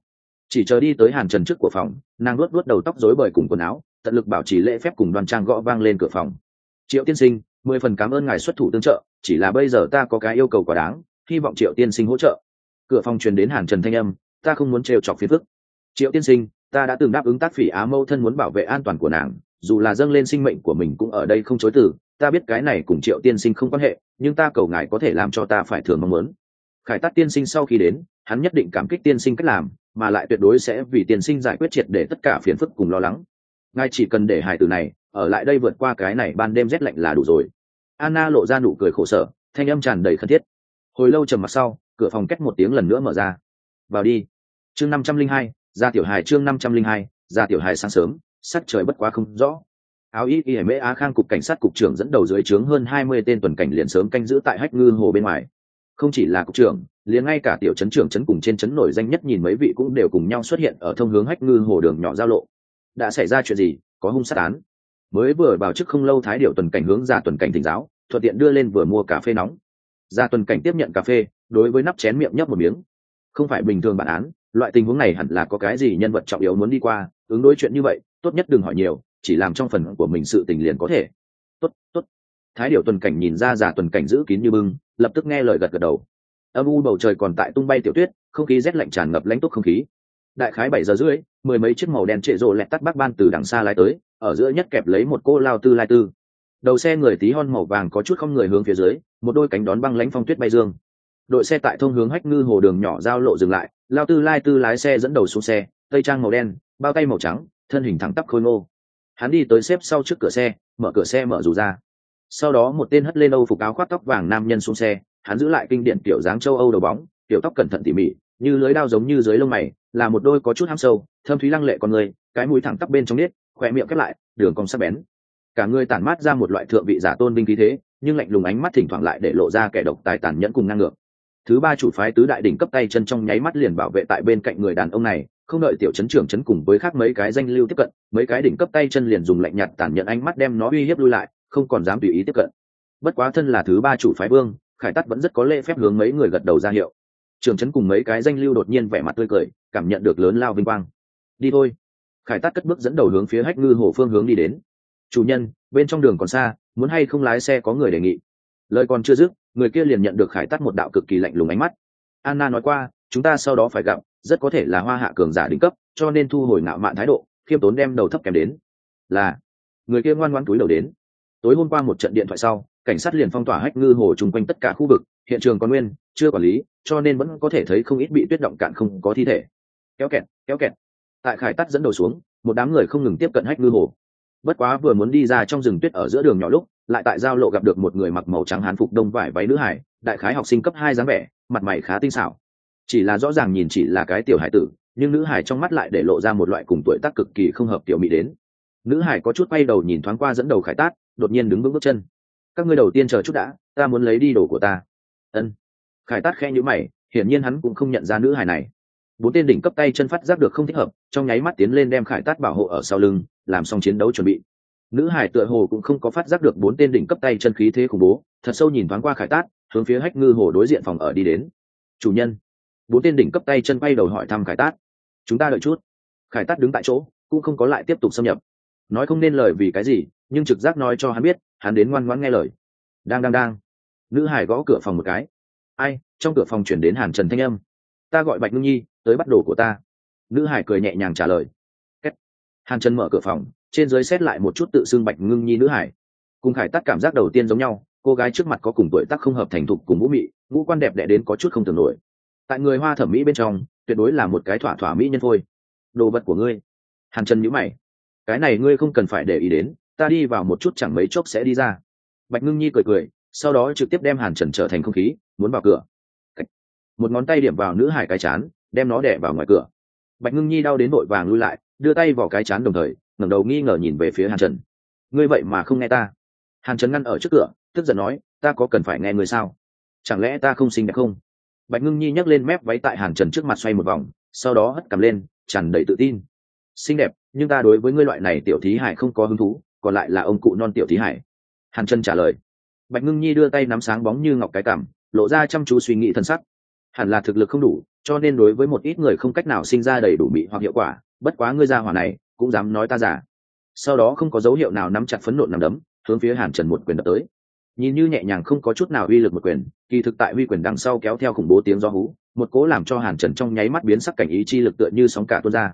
Chỉ chờ đi tới hàn trần trước của phòng, nàng luốt luốt đầu tóc rối bời cùng quần áo, tận lực bảo trì lễ phép cùng đoàn trang gõ vang lên cửa phòng. Triệu tiên sinh, mười phần cảm ơn ngài xuất thủ tương trợ, chỉ là bây giờ ta có cái yêu cầu quá đáng, hy vọng triệu tiên sinh hỗ trợ. Cửa phòng truyền đến hàn trần thanh âm, ta không muốn trêu chọc phiền phức. Triệu tiên sinh ta đã từng đáp ứng tác phỉ á mâu thân muốn bảo vệ an toàn của nàng, dù là dâng lên sinh mệnh của mình cũng ở đây không chối từ, ta biết cái này cùng triệu tiên sinh không quan hệ, nhưng ta cầu ngài có thể làm cho ta phải thường mong muốn. Khải tát tiên sinh sau khi đến, hắn nhất định cảm kích tiên sinh cách làm, mà lại tuyệt đối sẽ vì tiên sinh giải quyết triệt để tất cả phiền phức cùng lo lắng. Ngài chỉ cần để hải tử này ở lại đây vượt qua cái này ban đêm rét lạnh là đủ rồi. Anna lộ ra nụ cười khổ sở, thanh âm tràn đầy khẩn thiết. Hồi lâu trầm mặc sau, cửa phòng két một tiếng lần nữa mở ra. Vào đi. Chương năm trăm linh hai ra tiểu hài chương năm trăm linh hai, ra tiểu hài sáng sớm, sắc trời bất quá không rõ. Áo y y mễ á khang cục cảnh sát cục trưởng dẫn đầu dưới trướng hơn hai mươi tên tuần cảnh liền sớm canh giữ tại hách ngư hồ bên ngoài. Không chỉ là cục trưởng, liền ngay cả tiểu trấn trưởng trấn cùng trên trấn nổi danh nhất nhìn mấy vị cũng đều cùng nhau xuất hiện ở thông hướng hách ngư hồ đường nhỏ giao lộ. Đã xảy ra chuyện gì, có hung sát án? Mới vừa vào chức không lâu thái điệu tuần cảnh hướng ra tuần cảnh thỉnh giáo, thuận tiện đưa lên vừa mua cà phê nóng. Ra tuần cảnh tiếp nhận cà phê, đối với nắp chén miệng nhấp một miếng. Không phải bình thường bản án loại tình huống này hẳn là có cái gì nhân vật trọng yếu muốn đi qua, ứng đối chuyện như vậy, tốt nhất đừng hỏi nhiều, chỉ làm trong phần của mình sự tình liền có thể. Tốt tốt. Thái điệu tuần cảnh nhìn ra giả tuần cảnh giữ kín như bưng, lập tức nghe lời gật gật đầu. Âm u bầu trời còn tại tung bay tiểu tuyết, không khí rét lạnh tràn ngập lãnh túc không khí. Đại khái bảy giờ rưỡi, mười mấy chiếc màu đen trệ rộ lẹt tắt bác ban từ đằng xa lái tới, ở giữa nhất kẹp lấy một cô lao tư lai tư. Đầu xe người tí hon màu vàng có chút không người hướng phía dưới, một đôi cánh đón băng lãnh phong tuyết bay dương. Đội xe tại thông hướng hách ngư hồ đường nhỏ giao lộ dừng lại lao tư lai tư lái xe dẫn đầu xuống xe, tây trang màu đen, bao tay màu trắng, thân hình thẳng tắp khôi ngô. Hắn đi tới xếp sau trước cửa xe, mở cửa xe mở dù ra. Sau đó một tên hất lên âu phục áo khoác tóc vàng nam nhân xuống xe, hắn giữ lại kinh điển kiểu dáng châu âu đầu bóng, kiểu tóc cẩn thận tỉ mỉ, như lưới đao giống như dưới lông mày, là một đôi có chút ham sâu, thâm thúy lăng lệ con người, cái mũi thẳng tắp bên trong nết khoe miệng khép lại, đường cong sắc bén. Cả người tản mát ra một loại thượng vị giả tôn binh khí thế, nhưng lạnh lùng ánh mắt thỉnh thoảng lại để lộ ra kẻ độc tài tàn nhẫn cùng năng ngược thứ ba chủ phái tứ đại đỉnh cấp tay chân trong nháy mắt liền bảo vệ tại bên cạnh người đàn ông này, không đợi tiểu chấn trưởng chấn cùng với khác mấy cái danh lưu tiếp cận, mấy cái đỉnh cấp tay chân liền dùng lạnh nhạt tản nhận ánh mắt đem nó uy hiếp lui lại, không còn dám tùy ý tiếp cận. Bất quá thân là thứ ba chủ phái vương, khải tắt vẫn rất có lễ phép hướng mấy người gật đầu ra hiệu. Trưởng chấn cùng mấy cái danh lưu đột nhiên vẻ mặt tươi cười, cảm nhận được lớn lao vinh quang. Đi thôi. Khải tắt cất bước dẫn đầu hướng phía hách ngư hồ phương hướng đi đến. Chủ nhân, bên trong đường còn xa, muốn hay không lái xe có người đề nghị? Lời còn chưa dứt người kia liền nhận được khải tắt một đạo cực kỳ lạnh lùng ánh mắt. Anna nói qua, chúng ta sau đó phải gặp, rất có thể là hoa hạ cường giả đỉnh cấp, cho nên thu hồi ngạo mạn thái độ, khiêm tốn đem đầu thấp kèm đến. Là. Người kia ngoan ngoan túi đầu đến. Tối hôm qua một trận điện thoại sau, cảnh sát liền phong tỏa hách ngư hồ chung quanh tất cả khu vực, hiện trường còn nguyên, chưa quản lý, cho nên vẫn có thể thấy không ít bị tuyết động cạn không có thi thể. Kéo kẹt kéo kẹt. Tại khải tắt dẫn đầu xuống, một đám người không ngừng tiếp cận hách ngư hồ. Bất quá vừa muốn đi ra trong rừng tuyết ở giữa đường nhỏ lúc lại tại giao lộ gặp được một người mặc màu trắng hán phục đông vải váy nữ hải, đại khái học sinh cấp hai dáng vẻ, mặt mày khá tinh xảo. Chỉ là rõ ràng nhìn chỉ là cái tiểu hải tử, nhưng nữ hải trong mắt lại để lộ ra một loại cùng tuổi tác cực kỳ không hợp tiểu mỹ đến. Nữ hải có chút bay đầu nhìn thoáng qua dẫn đầu khải tát, đột nhiên đứng vững bước chân. Các ngươi đầu tiên chờ chút đã, ta muốn lấy đi đồ của ta. Ân. Khải tát khe nhữ mày, hiển nhiên hắn cũng không nhận ra nữ hải này. Bốn tên đỉnh cấp tay chân phát giác được không thích hợp, trong nháy mắt tiến lên đem khải tát bảo hộ ở sau lưng, làm xong chiến đấu chuẩn bị nữ hải tựa hồ cũng không có phát giác được bốn tên đỉnh cấp tay chân khí thế khủng bố, thật sâu nhìn thoáng qua khải tát, hướng phía hách ngư hồ đối diện phòng ở đi đến. Chủ nhân. Bốn tên đỉnh cấp tay chân quay đầu hỏi thăm khải tát. Chúng ta đợi chút. Khải tát đứng tại chỗ, cũng không có lại tiếp tục xâm nhập. Nói không nên lời vì cái gì, nhưng trực giác nói cho hắn biết, hắn đến ngoan ngoãn nghe lời. Đang đang đang. Nữ hải gõ cửa phòng một cái. Ai, trong cửa phòng chuyển đến hàn trần thanh âm. Ta gọi bạch ngưng nhi, tới bắt đồ của ta. Nữ hải cười nhẹ nhàng trả lời. Kết. hàn trần mở cửa phòng trên dưới xét lại một chút tự xưng bạch ngưng nhi nữ hải. Cùng khải tắt cảm giác đầu tiên giống nhau, cô gái trước mặt có cùng tuổi tác không hợp thành thục cùng vũ mị, ngũ quan đẹp đẽ đến có chút không tưởng nổi. Tại người hoa thẩm mỹ bên trong, tuyệt đối là một cái thỏa thỏa mỹ nhân thôi. Đồ vật của ngươi. Hàn trần nhữ mày. Cái này ngươi không cần phải để ý đến, ta đi vào một chút chẳng mấy chốc sẽ đi ra. Bạch ngưng nhi cười cười, sau đó trực tiếp đem hàn trần trở thành không khí, muốn vào cửa. Một ngón tay điểm vào nữ hải cái chán, đem nó đẻ vào ngoài cửa. Bạch ngưng nhi đau đến vội vàng lui lại, đưa tay vào cái chán đồng thời ngẩng đầu nghi ngờ nhìn về phía hàn trần. Ngươi vậy mà không nghe ta? Hàn trần ngăn ở trước cửa, tức giận nói, ta có cần phải nghe ngươi sao? Chẳng lẽ ta không xinh đẹp không? Bạch ngưng nhi nhấc lên mép váy tại hàn trần trước mặt xoay một vòng, sau đó hất cầm lên, tràn đầy tự tin. Xinh đẹp, nhưng ta đối với ngươi loại này tiểu thí hải không có hứng thú, còn lại là ông cụ non tiểu thí hải. Hàn trần trả lời. Bạch ngưng nhi đưa tay nắm sáng bóng như ngọc cái cảm lộ ra chăm chú suy nghĩ thần sắc. Hẳn là thực lực không đủ, cho nên đối với một ít người không cách nào sinh ra đầy đủ mị hoặc hiệu quả, bất quá ngươi ra hỏa này cũng dám nói ta giả. Sau đó không có dấu hiệu nào nắm chặt phấn nộn nằm đấm, hướng phía hàn trần một quyền đập tới. Nhìn như nhẹ nhàng không có chút nào uy lực một quyền, kỳ thực tại uy quyền đằng sau kéo theo khủng bố tiếng do hú, một cố làm cho hàn trần trong nháy mắt biến sắc cảnh ý chi lực tựa như sóng cả tuôn ra.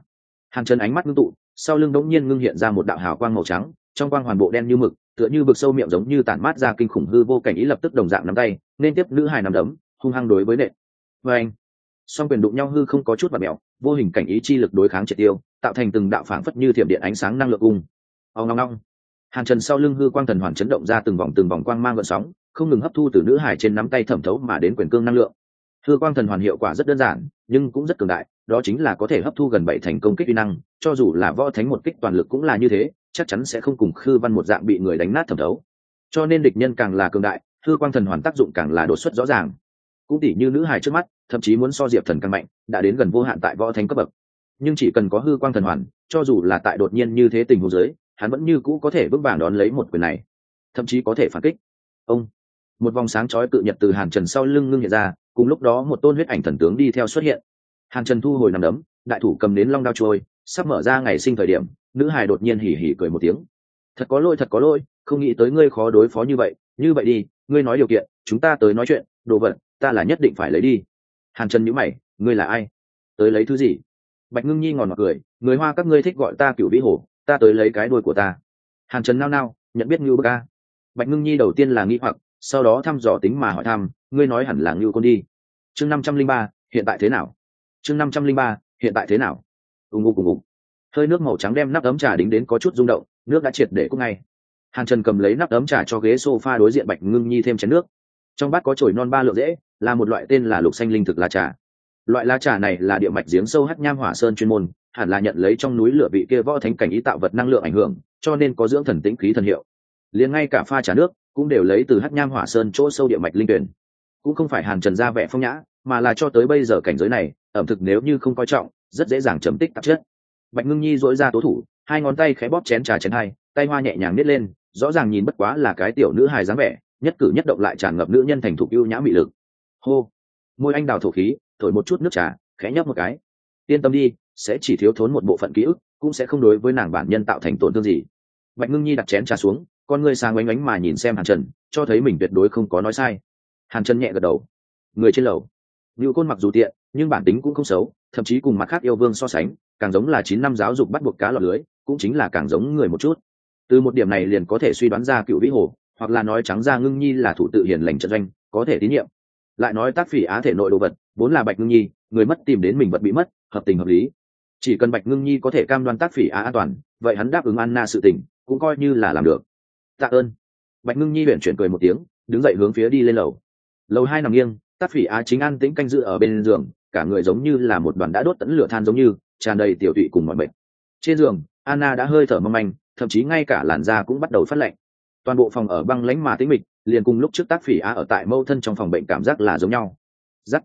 Hàn trần ánh mắt ngưng tụ, sau lưng đống nhiên ngưng hiện ra một đạo hào quang màu trắng, trong quang hoàn bộ đen như mực, tựa như vực sâu miệng giống như tản mát ra kinh khủng hư vô cảnh ý lập tức đồng dạng nắm tay, nên tiếp nữ hài nắm đấm, hung hăng đối với nệ vê anh song quyền đụng nhau hư không có chút mặt mẹo, vô hình cảnh ý chi lực đối kháng triệt tiêu, tạo thành từng đạo phảng phất như thiểm điện ánh sáng năng lượng cung. Ông long long hàn trần sau lưng hư quang thần hoàn chấn động ra từng vòng từng vòng quang mang gợn sóng, không ngừng hấp thu từ nữ hải trên nắm tay thẩm thấu mà đến quyền cương năng lượng. Hư quang thần hoàn hiệu quả rất đơn giản, nhưng cũng rất cường đại, đó chính là có thể hấp thu gần bảy thành công kích uy năng, cho dù là võ thánh một kích toàn lực cũng là như thế, chắc chắn sẽ không cùng khư văn một dạng bị người đánh nát thẩm thấu. Cho nên địch nhân càng là cường đại, hư quang thần hoàn tác dụng càng là đột xuất rõ ràng cũng tỉ như nữ hài trước mắt, thậm chí muốn so diệp thần căn mạnh, đã đến gần vô hạn tại võ thánh cấp bậc. Nhưng chỉ cần có hư quang thần hoàn, cho dù là tại đột nhiên như thế tình hồ giới hắn vẫn như cũ có thể vững vàng đón lấy một quyền này. Thậm chí có thể phản kích. Ông, một vòng sáng chói cự nhật từ hàn trần sau lưng ngưng hiện ra, cùng lúc đó một tôn huyết ảnh thần tướng đi theo xuất hiện. Hàn trần thu hồi nằm đấm, đại thủ cầm đến long đao trôi, sắp mở ra ngày sinh thời điểm, nữ hài đột nhiên hỉ hỉ cười một tiếng. Thật có lỗi, thật có lỗi, không nghĩ tới ngươi khó đối phó như vậy như vậy đi, ngươi nói điều kiện, chúng ta tới nói chuyện, đồ vật ta là nhất định phải lấy đi. Hàn trần nhữ mày, ngươi là ai? Tới lấy thứ gì? Bạch ngưng nhi ngòn mặc cười, người hoa các ngươi thích gọi ta cựu vĩ hổ, ta tới lấy cái đuôi của ta. Hàn trần nao nao, nhận biết ngưu bơ ca bạch ngưng nhi đầu tiên là nghi hoặc, sau đó thăm dò tính mà hỏi thăm, ngươi nói hẳn là ngưu con đi. Chương năm trăm linh ba, hiện tại thế nào? Chương năm trăm linh ba, hiện tại thế nào? Ù ngụ cùng ngụ hơi nước màu trắng đem nắp ấm trà đính đến có chút rung động, nước đã triệt để cúc ngay. Hàn trần cầm lấy nắp ấm trà cho ghế s o f a đối diện bạch ngưng nhi thêm chén nước. Trong bát có chổi non ba lượng dễ là một loại tên là lục xanh linh thực lá trà. Loại lá trà này là địa mạch giếng sâu hắc nham hỏa sơn chuyên môn, hẳn là nhận lấy trong núi lửa vị kia võ thánh cảnh ý tạo vật năng lượng ảnh hưởng, cho nên có dưỡng thần tĩnh khí thần hiệu. Liền ngay cả pha trà nước cũng đều lấy từ hắc nham hỏa sơn chỗ sâu địa mạch linh tuyển. Cũng không phải hàn trần ra vẻ phong nhã, mà là cho tới bây giờ cảnh giới này, ẩm thực nếu như không coi trọng, rất dễ dàng chấm tích tạp chất. Bạch ngưng nhi dỗi ra tố thủ, hai ngón tay khẽ bóp chén trà chén hai, tay hoa nhẹ nhàng nít lên, rõ ràng nhìn bất quá là cái tiểu nữ hài dáng vẻ, nhất cử nhất động lại tràn ngập nữ nhân thành thục ưu nhã mị lực hô. Môi anh đào thổ khí, thổi một chút nước trà, khẽ nhấp một cái. Yên tâm đi, sẽ chỉ thiếu thốn một bộ phận ký ức, cũng sẽ không đối với nàng bản nhân tạo thành tổn thương gì. Bạch ngưng nhi đặt chén trà xuống, con ngươi sang oánh oánh mà nhìn xem hàn trần, cho thấy mình tuyệt đối không có nói sai. Hàn trần nhẹ gật đầu. Người trên lầu. Ngự côn mặc dù tiện, nhưng bản tính cũng không xấu, thậm chí cùng mặt khác yêu vương so sánh, càng giống là chín năm giáo dục bắt buộc cá lọt lưới, cũng chính là càng giống người một chút. Từ một điểm này liền có thể suy đoán ra cựu vĩ hồ, hoặc là nói trắng ra ngưng nhi là thủ tự hiền lành trận doanh, có thể tín nhiệm lại nói tác phỉ á thể nội đồ vật, vốn là bạch ngưng nhi, người mất tìm đến mình vật bị mất, hợp tình hợp lý. Chỉ cần bạch ngưng nhi có thể cam đoan tác phỉ á an toàn, vậy hắn đáp ứng anna sự tình, cũng coi như là làm được. Tạ ơn. Bạch ngưng nhi huyện chuyển cười một tiếng, đứng dậy hướng phía đi lên lầu. Lầu hai nằm nghiêng, tác phỉ á chính an tĩnh canh dự ở bên giường, cả người giống như là một đoàn đã đốt tẫn lửa than giống như, tràn đầy tiểu tụy cùng mọi bệnh trên giường, anna đã hơi thở mong manh, thậm chí ngay cả làn da cũng bắt đầu phát lạnh. Toàn bộ phòng ở băng lánh mà tĩnh mịch liền cùng lúc trước tác phỉ á ở tại mâu thân trong phòng bệnh cảm giác là giống nhau. Giắt.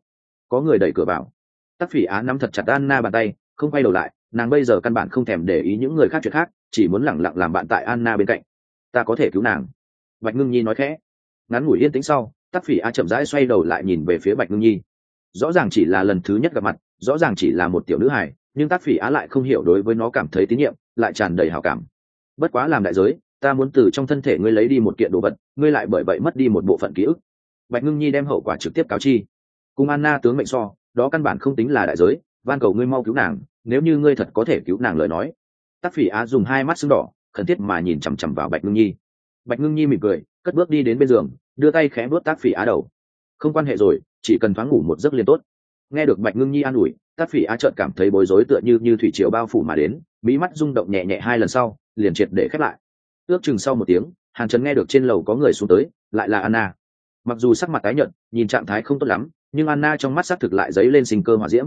Có người đẩy cửa vào. Tác phỉ á nắm thật chặt anna bàn tay, không quay đầu lại, nàng bây giờ căn bản không thèm để ý những người khác chuyện khác, chỉ muốn lẳng lặng làm bạn tại anna bên cạnh. Ta có thể cứu nàng. Bạch ngưng nhi nói khẽ. Ngắn ngủi yên tĩnh sau, tác phỉ á chậm rãi xoay đầu lại nhìn về phía bạch ngưng nhi. Rõ ràng chỉ là lần thứ nhất gặp mặt, rõ ràng chỉ là một tiểu nữ hài, nhưng tác phỉ á lại không hiểu đối với nó cảm thấy tín nhiệm, lại tràn đầy hào cảm. Bất quá làm đại giới, ta muốn từ trong thân thể ngươi lấy đi một kiện đồ vật ngươi lại bởi vậy mất đi một bộ phận ký ức. Bạch ngưng nhi đem hậu quả trực tiếp cáo chi. Cùng anna tướng mệnh so, đó căn bản không tính là đại giới, van cầu ngươi mau cứu nàng, nếu như ngươi thật có thể cứu nàng lời nói. Tác phỉ á dùng hai mắt sưng đỏ, khẩn thiết mà nhìn chằm chằm vào bạch ngưng nhi. Bạch ngưng nhi mỉm cười, cất bước đi đến bên giường, đưa tay khẽ bước tác phỉ á đầu. Không quan hệ rồi, chỉ cần thoáng ngủ một giấc liền tốt. Nghe được bạch ngưng nhi an ủi tác phỉ á trợn cảm thấy bối rối tựa như như thủy triều bao phủ mà đến, mỹ mắt rung động nhẹ nhẹ hai lần sau, liền triệt để khép lại. Ước chừng sau một tiếng hàn trần nghe được trên lầu có người xuống tới, lại là anna. Mặc dù sắc mặt tái nhợt, nhìn trạng thái không tốt lắm, nhưng anna trong mắt xác thực lại dấy lên sinh cơ hỏa diễm.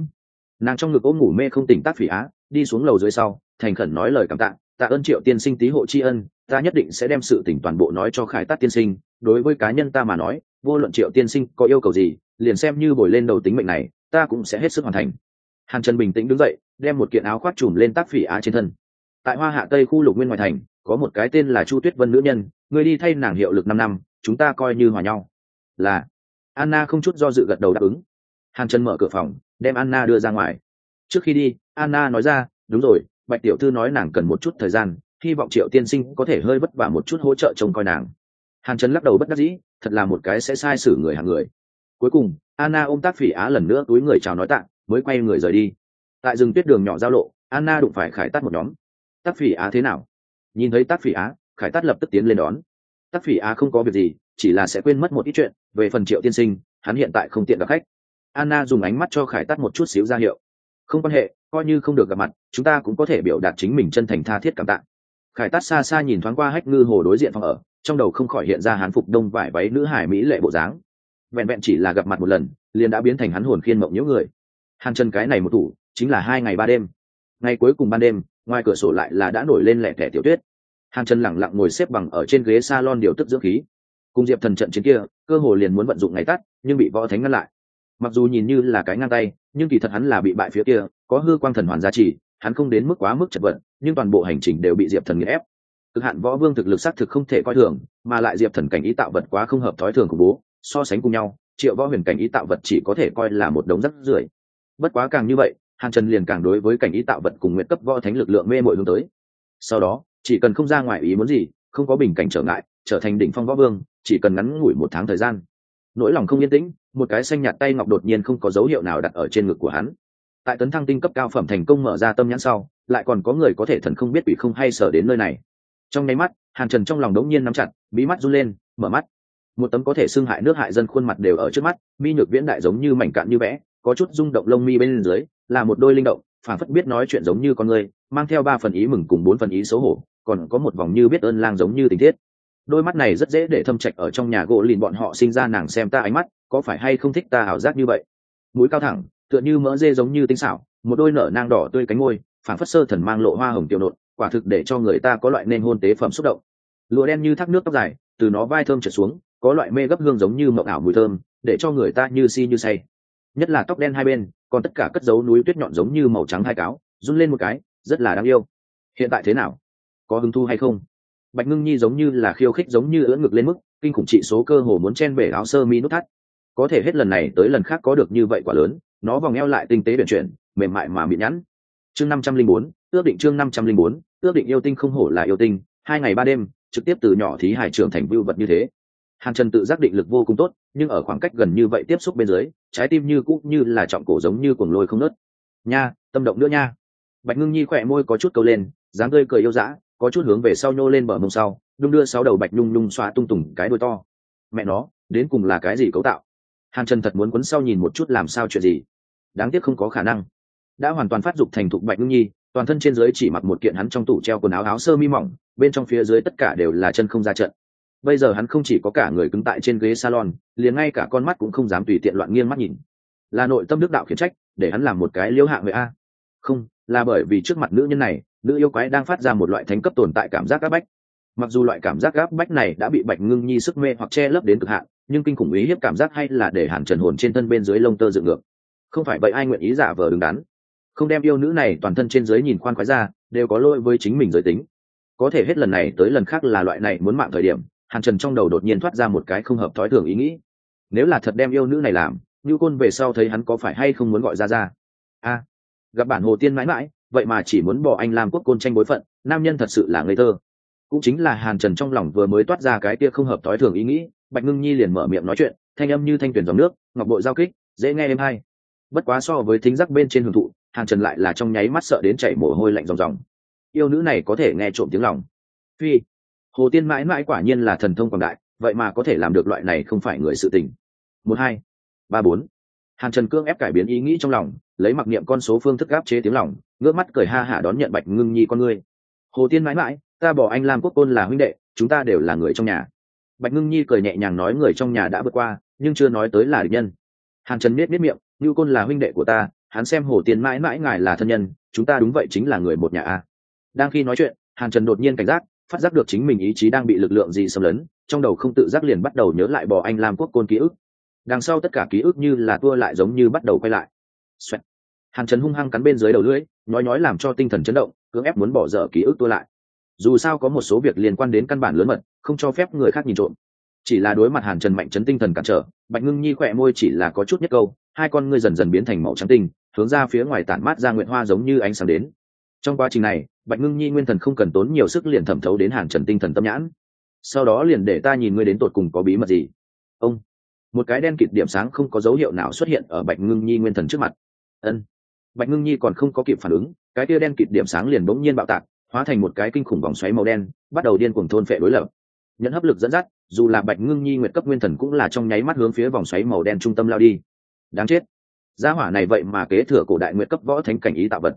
Nàng trong ngực ôm ngủ mê không tỉnh tác phỉ á, đi xuống lầu dưới sau, thành khẩn nói lời cảm tạ tạ ơn triệu tiên sinh tý hộ tri ân, ta nhất định sẽ đem sự tỉnh toàn bộ nói cho khải tát tiên sinh, đối với cá nhân ta mà nói, vô luận triệu tiên sinh có yêu cầu gì, liền xem như bồi lên đầu tính mệnh này, ta cũng sẽ hết sức hoàn thành. Hàn trần bình tĩnh đứng dậy, đem một kiện áo khoác trùm lên tác phỉ á trên thân. Tại hoa hạ tây khu lục nguyên ngoại thành có một cái tên là chu tuyết vân nữ nhân, người đi thay nàng hiệu lực năm năm, chúng ta coi như hòa nhau. Là, anna không chút do dự gật đầu đáp ứng. Hàn trần mở cửa phòng, đem anna đưa ra ngoài. Trước khi đi, anna nói ra, đúng rồi, bạch tiểu thư nói nàng cần một chút thời gian, hy vọng triệu tiên sinh có thể hơi vất vả một chút hỗ trợ trông coi nàng. Hàn trần lắc đầu bất đắc dĩ, thật là một cái sẽ sai xử người hàng người. Cuối cùng, anna ôm tác phỉ á lần nữa túi người chào nói tạ, mới quay người rời đi. Tại rừng tuyết đường nhỏ giao lộ, anna đụng phải khải tắt một nhóm. Tác phỉ á thế nào? Nhìn thấy tác phỉ á, khải tát lập tức tiến lên đón. Tác phỉ á không có việc gì, chỉ là sẽ quên mất một ít chuyện, về phần triệu tiên sinh, hắn hiện tại không tiện gặp khách. Anna dùng ánh mắt cho khải tát một chút xíu ra hiệu. Không quan hệ, coi như không được gặp mặt, chúng ta cũng có thể biểu đạt chính mình chân thành tha thiết cảm tạ. Khải tát xa xa nhìn thoáng qua hách ngư hồ đối diện phòng ở, trong đầu không khỏi hiện ra hán phục đông vải váy nữ hải mỹ lệ bộ dáng. Vẹn vẹn chỉ là gặp mặt một lần, liền đã biến thành hắn hồn khiên mộng nhiễu người. Hàn chân cái này một thủ, chính là hai ngày ba đêm. Ngày cuối cùng ban đêm ngoài cửa sổ lại là đã nổi lên lẻ tẻ tiểu tuyết. Hàn chân lẳng lặng ngồi xếp bằng ở trên ghế salon điều tức dưỡng khí. Cùng diệp thần trận chiến kia, cơ hồ liền muốn vận dụng ngày tắt, nhưng bị võ thánh ngăn lại. Mặc dù nhìn như là cái ngang tay, nhưng kỳ thật hắn là bị bại phía kia, có hư quang thần hoàn gia trì, hắn không đến mức quá mức chật vật, nhưng toàn bộ hành trình đều bị diệp thần nghiền ép. Cực hạn võ vương thực lực xác thực không thể coi thường, mà lại diệp thần cảnh ý tạo vật quá không hợp thói thường của bố, so sánh cùng nhau, triệu võ huyền cảnh ý tạo vật chỉ có thể coi là một đống rắc rưởi. Bất quá càng như vậy hàn trần liền càng đối với cảnh ý tạo vật cùng nguyện cấp võ thánh lực lượng mê mội hướng tới. Sau đó, chỉ cần không ra ngoài ý muốn gì, không có bình cảnh trở ngại, trở thành đỉnh phong võ vương, chỉ cần ngắn ngủi một tháng thời gian. Nỗi lòng không yên tĩnh, một cái xanh nhạt tay ngọc đột nhiên không có dấu hiệu nào đặt ở trên ngực của hắn. Tại tấn thăng tinh cấp cao phẩm thành công mở ra tâm nhãn sau, lại còn có người có thể thần không biết bị không hay sở đến nơi này. Trong nháy mắt, hàn trần trong lòng đống nhiên nắm chặt, bí mắt run lên, mở mắt. Một tấm có thể xưng hại nước hại dân khuôn mặt đều ở trước mắt, mi nhược viễn đại giống như mảnh cạn như vẽ, có chút rung động lông mi bên dưới là một đôi linh động phản phất biết nói chuyện giống như con người, mang theo ba phần ý mừng cùng bốn phần ý xấu hổ, còn có một vòng như biết ơn lang giống như tình thiết đôi mắt này rất dễ để thâm trạch ở trong nhà gỗ lìn bọn họ sinh ra nàng xem ta ánh mắt, có phải hay không thích ta ảo giác như vậy? Mũi cao thẳng, tựa như mỡ dê giống như tinh xảo, một đôi nở nang đỏ tươi cánh ngôi phản phất sơ thần mang lộ hoa hồng tiểu nộn, quả thực để cho người ta có loại nên hôn tế phẩm xúc động. Lụa đen như thác nước tóc dài, từ nó vai thơm trở xuống, có loại mê gấp hương giống như mộng ảo mùi thơm, để cho người ta như si như say nhất là tóc đen hai bên, còn tất cả cất dấu núi tuyết nhọn giống như màu trắng hai cáo, run lên một cái, rất là đáng yêu. Hiện tại thế nào? Có hứng thu hay không? Bạch ngưng nhi giống như là khiêu khích giống như ưỡn ngực lên mức, kinh khủng trị số cơ hồ muốn chen bể áo sơ mi nút thắt. Có thể hết lần này tới lần khác có được như vậy quả lớn, nó vòng eo lại tinh tế biển chuyển, mềm mại mà mịn nhẵn. Chương năm trăm linh bốn, ước định chương năm trăm linh bốn, ước định yêu tinh không hổ là yêu tinh, hai ngày ba đêm, trực tiếp từ nhỏ thí hải trưởng thành vưu vật như thế hàn trần tự giác định lực vô cùng tốt, nhưng ở khoảng cách gần như vậy tiếp xúc bên dưới, trái tim như cũ như là trọng cổ giống như cuồng lôi không nớt nha, tâm động nữa nha. Bạch ngưng nhi khỏe môi có chút câu lên, dáng tươi cười yêu dã, có chút hướng về sau nhô lên bờ mông sau, đung đưa sáu đầu bạch nhung nhung xoa tung tùng cái đuôi to. Mẹ nó, đến cùng là cái gì cấu tạo? Hàn trần thật muốn quấn sau nhìn một chút làm sao chuyện gì. Đáng tiếc không có khả năng. Đã hoàn toàn phát dục thành thục bạch ngưng nhi, toàn thân trên dưới chỉ mặc một kiện hắn trong tủ treo quần áo áo sơ mi mỏng, bên trong phía dưới tất cả đều là chân không ra trận bây giờ hắn không chỉ có cả người cứng tại trên ghế salon, liền ngay cả con mắt cũng không dám tùy tiện loạn nghiêng mắt nhìn. Là nội tâm đức đạo khiển trách, để hắn làm một cái liêu hạ người a. Không, là bởi vì trước mặt nữ nhân này, nữ yêu quái đang phát ra một loại thánh cấp tồn tại cảm giác áp bách. Mặc dù loại cảm giác áp bách này đã bị bạch ngưng nhi sức mê hoặc che lấp đến cực hạn, nhưng kinh khủng ý hiếp cảm giác hay là để hàn trần hồn trên thân bên dưới lông tơ dựng ngược. Không phải vậy ai nguyện ý giả vờ đứng đắn. Không đem yêu nữ này toàn thân trên dưới nhìn khoan khoái ra, đều có lỗi với chính mình giới tính. Có thể hết lần này tới lần khác là loại này muốn mạng thời điểm hàn trần trong đầu đột nhiên thoát ra một cái không hợp thói thường ý nghĩ. Nếu là thật đem yêu nữ này làm, như côn về sau thấy hắn có phải hay không muốn gọi ra ra a, gặp bản hồ tiên mãi mãi, vậy mà chỉ muốn bỏ anh làm quốc côn tranh bối phận, nam nhân thật sự là ngây thơ. Cũng chính là hàn trần trong lòng vừa mới toát ra cái kia không hợp thói thường ý nghĩ, bạch ngưng nhi liền mở miệng nói chuyện, thanh âm như thanh tuyển dòng nước, ngọc bội giao kích, dễ nghe êm hay. Bất quá so với thính giác bên trên hưởng thụ, hàn trần lại là trong nháy mắt sợ đến chảy mồ hôi lạnh ròng ròng. Yêu nữ này có thể nghe trộm tiếng lòng. Phi hồ tiên mãi mãi quả nhiên là thần thông quảng đại, vậy mà có thể làm được loại này không phải người sự tình. Một hai, ba bốn. Hàn trần cương ép cải biến ý nghĩ trong lòng, lấy mặc niệm con số phương thức gáp chế tiếng lòng, ngước mắt cười ha hả đón nhận bạch ngưng nhi con ngươi. Hồ tiên mãi mãi, ta bỏ anh lam quốc côn là huynh đệ, chúng ta đều là người trong nhà. Bạch ngưng nhi cười nhẹ nhàng nói người trong nhà đã vượt qua, nhưng chưa nói tới là địch nhân. Hàn trần biết biết miệng, như côn là huynh đệ của ta, hắn xem hồ tiên mãi mãi ngài là thân nhân, chúng ta đúng vậy chính là người một nhà a. Đang khi nói chuyện, hàn trần đột nhiên cảnh giác phát giác được chính mình ý chí đang bị lực lượng gì xâm lấn, trong đầu không tự giác liền bắt đầu nhớ lại bò anh lam quốc côn ký ức. Đằng sau tất cả ký ức như là tua lại giống như bắt đầu quay lại. Xoẹt. hàn trần hung hăng cắn bên dưới đầu lưỡi, nói nói làm cho tinh thần chấn động, cưỡng ép muốn bỏ dở ký ức tua lại. Dù sao có một số việc liên quan đến căn bản lớn mật, không cho phép người khác nhìn trộm. Chỉ là đối mặt hàn trần mạnh chấn tinh thần cản trở, bạch ngưng nhi khỏe môi chỉ là có chút nhất câu, hai con ngươi dần dần biến thành màu trắng tinh, hướng ra phía ngoài tản mát ra nguyện hoa giống như ánh sáng đến. Trong quá trình này bạch ngưng nhi nguyên thần không cần tốn nhiều sức liền thẩm thấu đến hàn trần tinh thần tâm nhãn. Sau đó liền để ta nhìn ngươi đến tột cùng có bí mật gì. Ông, một cái đen kịt điểm sáng không có dấu hiệu nào xuất hiện ở bạch ngưng nhi nguyên thần trước mặt. Ân. Bạch ngưng nhi còn không có kịp phản ứng, cái kia đen kịt điểm sáng liền bỗng nhiên bạo tạc, hóa thành một cái kinh khủng vòng xoáy màu đen, bắt đầu điên cuồng thôn phệ đối lập. Nhận hấp lực dẫn dắt, dù là bạch ngưng nhi nguyệt cấp nguyên thần cũng là trong nháy mắt hướng phía vòng xoáy màu đen trung tâm lao đi. Đáng chết. Gia hỏa này vậy mà kế thừa cổ đại nguyệt cấp võ thánh cảnh ý tạo vật.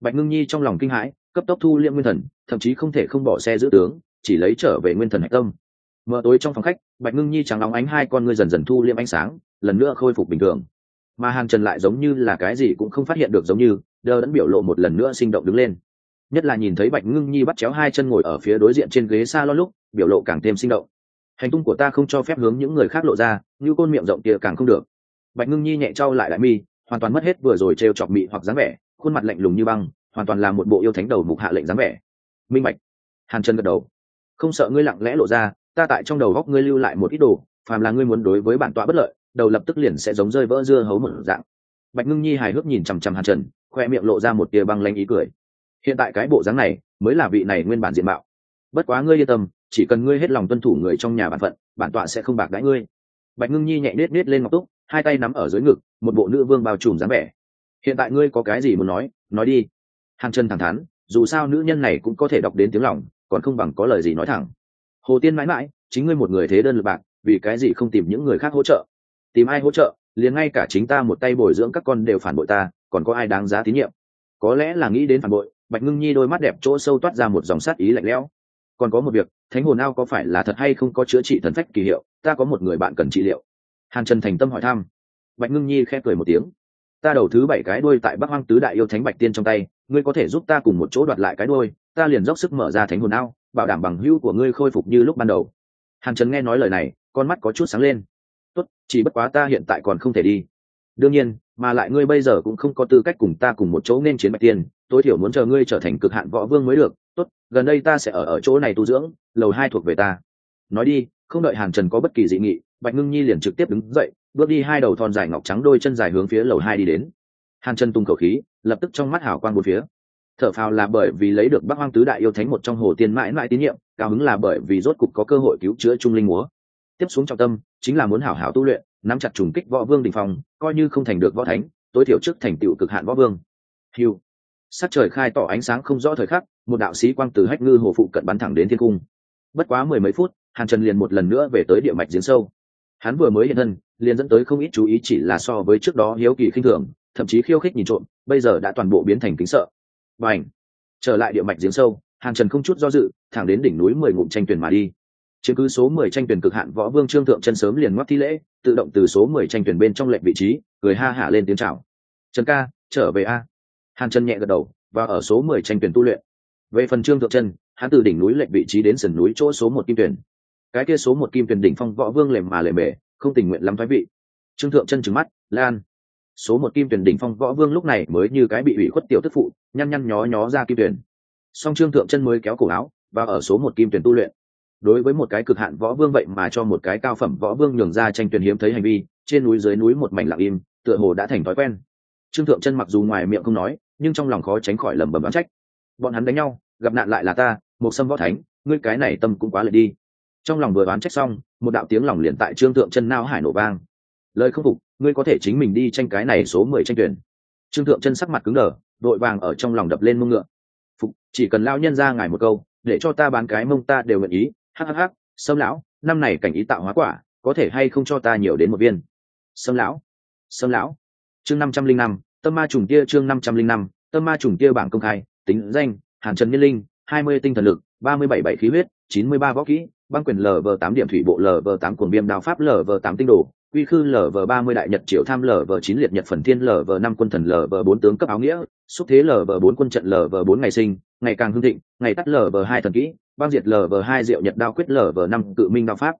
Bạch ngưng nhi trong lòng kinh hãi cấp tốc thu liễm nguyên thần, thậm chí không thể không bỏ xe giữ tướng, chỉ lấy trở về nguyên thần hạch tâm. Mờ tối trong phòng khách, bạch ngưng nhi trắng óng ánh hai con ngươi dần dần thu liễm ánh sáng, lần nữa khôi phục bình thường. Mà hàng trần lại giống như là cái gì cũng không phát hiện được giống như đơ đẫn biểu lộ một lần nữa sinh động đứng lên. Nhất là nhìn thấy bạch ngưng nhi bắt chéo hai chân ngồi ở phía đối diện trên ghế s a lon lúc, biểu lộ càng thêm sinh động. Hành tung của ta không cho phép hướng những người khác lộ ra, như côn miệng rộng kia càng không được. Bạch ngưng nhi nhẹ trao lại đại mi, hoàn toàn mất hết vừa rồi trêu chọc mị hoặc dáng vẻ, khuôn mặt lạnh lùng như băng hoàn toàn là một bộ yêu thánh đầu mục hạ lệnh dáng vẻ. Minh bạch. Hàn Trần gật đầu. Không sợ ngươi lặng lẽ lộ ra, ta tại trong đầu góc ngươi lưu lại một ít đồ, phàm là ngươi muốn đối với bản tọa bất lợi, đầu lập tức liền sẽ giống rơi vỡ dưa hấu một dạng. Bạch ngưng nhi hài hước nhìn chằm chằm hàn trần, khoe miệng lộ ra một tia băng lanh ý cười. Hiện tại cái bộ dáng này, mới là vị này nguyên bản diện mạo. Bất quá ngươi yên tâm, chỉ cần ngươi hết lòng tuân thủ người trong nhà bản phận, bản tọa sẽ không bạc đãi ngươi. Bạch ngưng nhi nhẹ nết nết lên ngọc túc, hai tay nắm ở dưới ngực, một bộ nữ vương bao trùm dáng vẻ. Hiện tại ngươi có cái gì muốn nói nói đi hàng chân thẳng thắn, dù sao nữ nhân này cũng có thể đọc đến tiếng lòng, còn không bằng có lời gì nói thẳng. Hồ tiên mãi mãi, chính ngươi một người thế đơn lực bạc, vì cái gì không tìm những người khác hỗ trợ? Tìm ai hỗ trợ, liền ngay cả chính ta một tay bồi dưỡng các con đều phản bội ta, còn có ai đáng giá tín nhiệm? Có lẽ là nghĩ đến phản bội, bạch ngưng nhi đôi mắt đẹp chỗ sâu toát ra một dòng sát ý lạnh lẽo. Còn có một việc, thánh hồn ao có phải là thật hay không có chữa trị thần phách kỳ hiệu, ta có một người bạn cần trị liệu. Hàn trần thành tâm hỏi thăm. Bạch ngưng nhi khẽ cười một tiếng. Ta đầu thứ bảy cái đuôi tại bắc hoang tứ đại yêu thánh bạch tiên trong tay ngươi có thể giúp ta cùng một chỗ đoạt lại cái đuôi ta liền dốc sức mở ra thánh hồn ao, bảo đảm bằng hữu của ngươi khôi phục như lúc ban đầu. Hàn trần nghe nói lời này, con mắt có chút sáng lên. Tốt, chỉ bất quá ta hiện tại còn không thể đi. Đương nhiên, mà lại ngươi bây giờ cũng không có tư cách cùng ta cùng một chỗ nên chiến bạch tiên, tối thiểu muốn chờ ngươi trở thành cực hạn võ vương mới được. Tốt, gần đây ta sẽ ở ở chỗ này tu dưỡng, lầu hai thuộc về ta. Nói đi, không đợi hàn trần có bất kỳ dị nghị, bạch ngưng nhi liền trực tiếp đứng dậy, bước đi hai đầu thon dài ngọc trắng đôi chân dài hướng phía lầu hai đi đến hàn trần tung khẩu khí, lập tức trong mắt hảo quang một phía. Thở phào là bởi vì lấy được bắc hoang tứ đại yêu thánh một trong hồ tiên mãi mãi tín nhiệm, cao hứng là bởi vì rốt cục có cơ hội cứu chữa trung linh múa. Tiếp xuống trọng tâm, chính là muốn hảo hảo tu luyện, nắm chặt trùng kích võ vương đình phong, coi như không thành được võ thánh, tối thiểu trước thành tựu cực hạn võ vương. Hiu sắc trời khai tỏ ánh sáng không rõ thời khắc, một đạo sĩ quang từ hách ngư hồ phụ cận bắn thẳng đến thiên cung. Bất quá mười mấy phút, hàn trần liền một lần nữa về tới địa mạch giếng sâu. Hắn vừa mới hiện thân, liền dẫn tới không ít chú ý chỉ là so với trước đó hiếu kỳ khinh thường thậm chí khiêu khích nhìn trộm, bây giờ đã toàn bộ biến thành kính sợ. Và ảnh trở lại địa mạch giếng sâu hàng trần không chút do dự, thẳng đến đỉnh núi mười ngụm tranh tuyển mà đi. Chứng cứ số mười tranh tuyển cực hạn, võ vương trương thượng chân sớm liền ngoắc thi lễ, tự động từ số mười tranh tuyển bên trong lệnh vị trí, cười ha hả lên tiếng chào. Trần ca, trở về a. Hàn trần nhẹ gật đầu, và ở số mười tranh tuyển tu luyện. Về phần trương thượng chân, hắn từ đỉnh núi lệnh vị trí đến sườn núi chỗ số một kim tuyển. Cái kia số một kim tuyển đỉnh phong võ vương lềm mà lềm bể không tình nguyện lắm thoái vị. Trương thượng chân trừng mắt, lan số một kim tuyển đỉnh phong võ vương lúc này mới như cái bị ủy khuất tiểu tức phụ, nhăn nhăn nhó nhó ra kim tuyển. Song trương thượng chân mới kéo cổ áo, và ở số một kim tuyển tu luyện. Đối với một cái cực hạn võ vương vậy mà cho một cái cao phẩm võ vương nhường ra tranh tuyển hiếm thấy hành vi, trên núi dưới núi một mảnh lặng im, tựa hồ đã thành thói quen. Trương thượng chân mặc dù ngoài miệng không nói, nhưng trong lòng khó tránh khỏi lẩm bẩm đoán trách. Bọn hắn đánh nhau, gặp nạn lại là ta, một sâm võ thánh, ngươi cái này tâm cũng quá lệ đi. Trong lòng vừa đoán trách xong, một đạo tiếng lòng liền tại trương thượng chân nao hải nổ vang. Lời không phục ngươi có thể chính mình đi tranh cái này số mười tranh tuyển. Trương thượng chân sắc mặt cứng đờ, đội vàng ở trong lòng đập lên mông ngựa. Phục, chỉ cần lao nhân ra ngài một câu, để cho ta bán cái mông ta đều nguyện ý. Hhh sâm lão, năm này cảnh ý tạo hóa quả, có thể hay không cho ta nhiều đến một viên? Sâm lão sâm lão. Chương năm trăm linh năm, tâm ma trùng tia chương năm trăm linh năm, tâm ma trùng tia bảng công khai, tính danh, hàn trần nhân linh, hai mươi tinh thần lực, ba mươi bảy bảy khí huyết, chín mươi ba võ kỹ, băng quyền lv tám điểm thủy bộ lv tám cuồng viêm đao pháp lv tám tinh đồ quy khư lv ba mươi đại nhật triệu tham lv chín liệt nhật phần thiên lv năm quân thần lv bốn tướng cấp áo nghĩa xúc thế lv bốn quân trận lv bốn ngày sinh ngày càng hưng thịnh ngày tắt lv hai thần kỹ băng diệt lv hai diệu nhật đao quyết lv năm cự minh đao pháp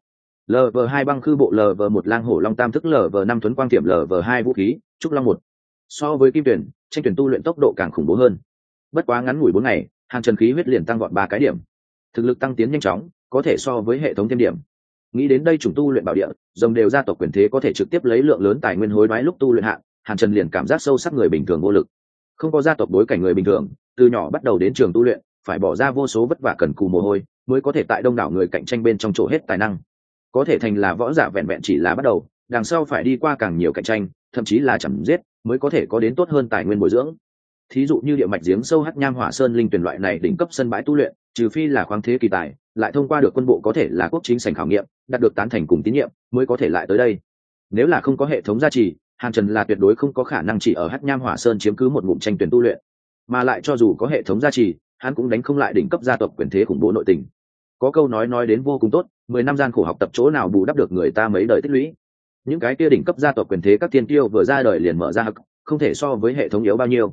lv hai băng khư bộ lv một lang hổ long tam thức lv năm tuấn quang tiệm lv hai vũ khí trúc long một so với kim tuyển tranh tuyển tu luyện tốc độ càng khủng bố hơn bất quá ngắn ngủi bốn ngày hàng trần khí huyết liền tăng gọn ba cái điểm thực lực tăng tiến nhanh chóng có thể so với hệ thống thêm điểm nghĩ đến đây chủng tu luyện bảo địa, dòng đều gia tộc quyền thế có thể trực tiếp lấy lượng lớn tài nguyên hối đoái lúc tu luyện hạn, hàn trần liền cảm giác sâu sắc người bình thường vô lực. Không có gia tộc bối cảnh người bình thường, từ nhỏ bắt đầu đến trường tu luyện, phải bỏ ra vô số vất vả cần cù mồ hôi, mới có thể tại đông đảo người cạnh tranh bên trong chỗ hết tài năng. Có thể thành là võ giả vẹn vẹn chỉ là bắt đầu, đằng sau phải đi qua càng nhiều cạnh tranh, thậm chí là chẳng giết, mới có thể có đến tốt hơn tài nguyên bồi dưỡng. Thí dụ như địa mạch giếng sâu hắc nham hỏa sơn linh tuyển loại này đỉnh cấp sân bãi tu luyện, trừ phi là khoáng thế kỳ tài lại thông qua được quân bộ có thể là quốc chính sành khảo nghiệm, đạt được tán thành cùng tín nhiệm, mới có thể lại tới đây. Nếu là không có hệ thống gia trì, hàn trần là tuyệt đối không có khả năng chỉ ở hắc nham hỏa sơn chiếm cứ một ngụm tranh tuyển tu luyện. Mà lại cho dù có hệ thống gia trì, hắn cũng đánh không lại đỉnh cấp gia tộc quyền thế khủng bố nội tình. Có câu nói nói đến vô cùng tốt, mười năm gian khổ học tập chỗ nào bù đắp được người ta mấy đời tích lũy. Những cái kia đỉnh cấp gia tộc quyền thế các tiên tiêu vừa ra đời liền mở ra không thể so với hệ thống yếu bao nhiêu.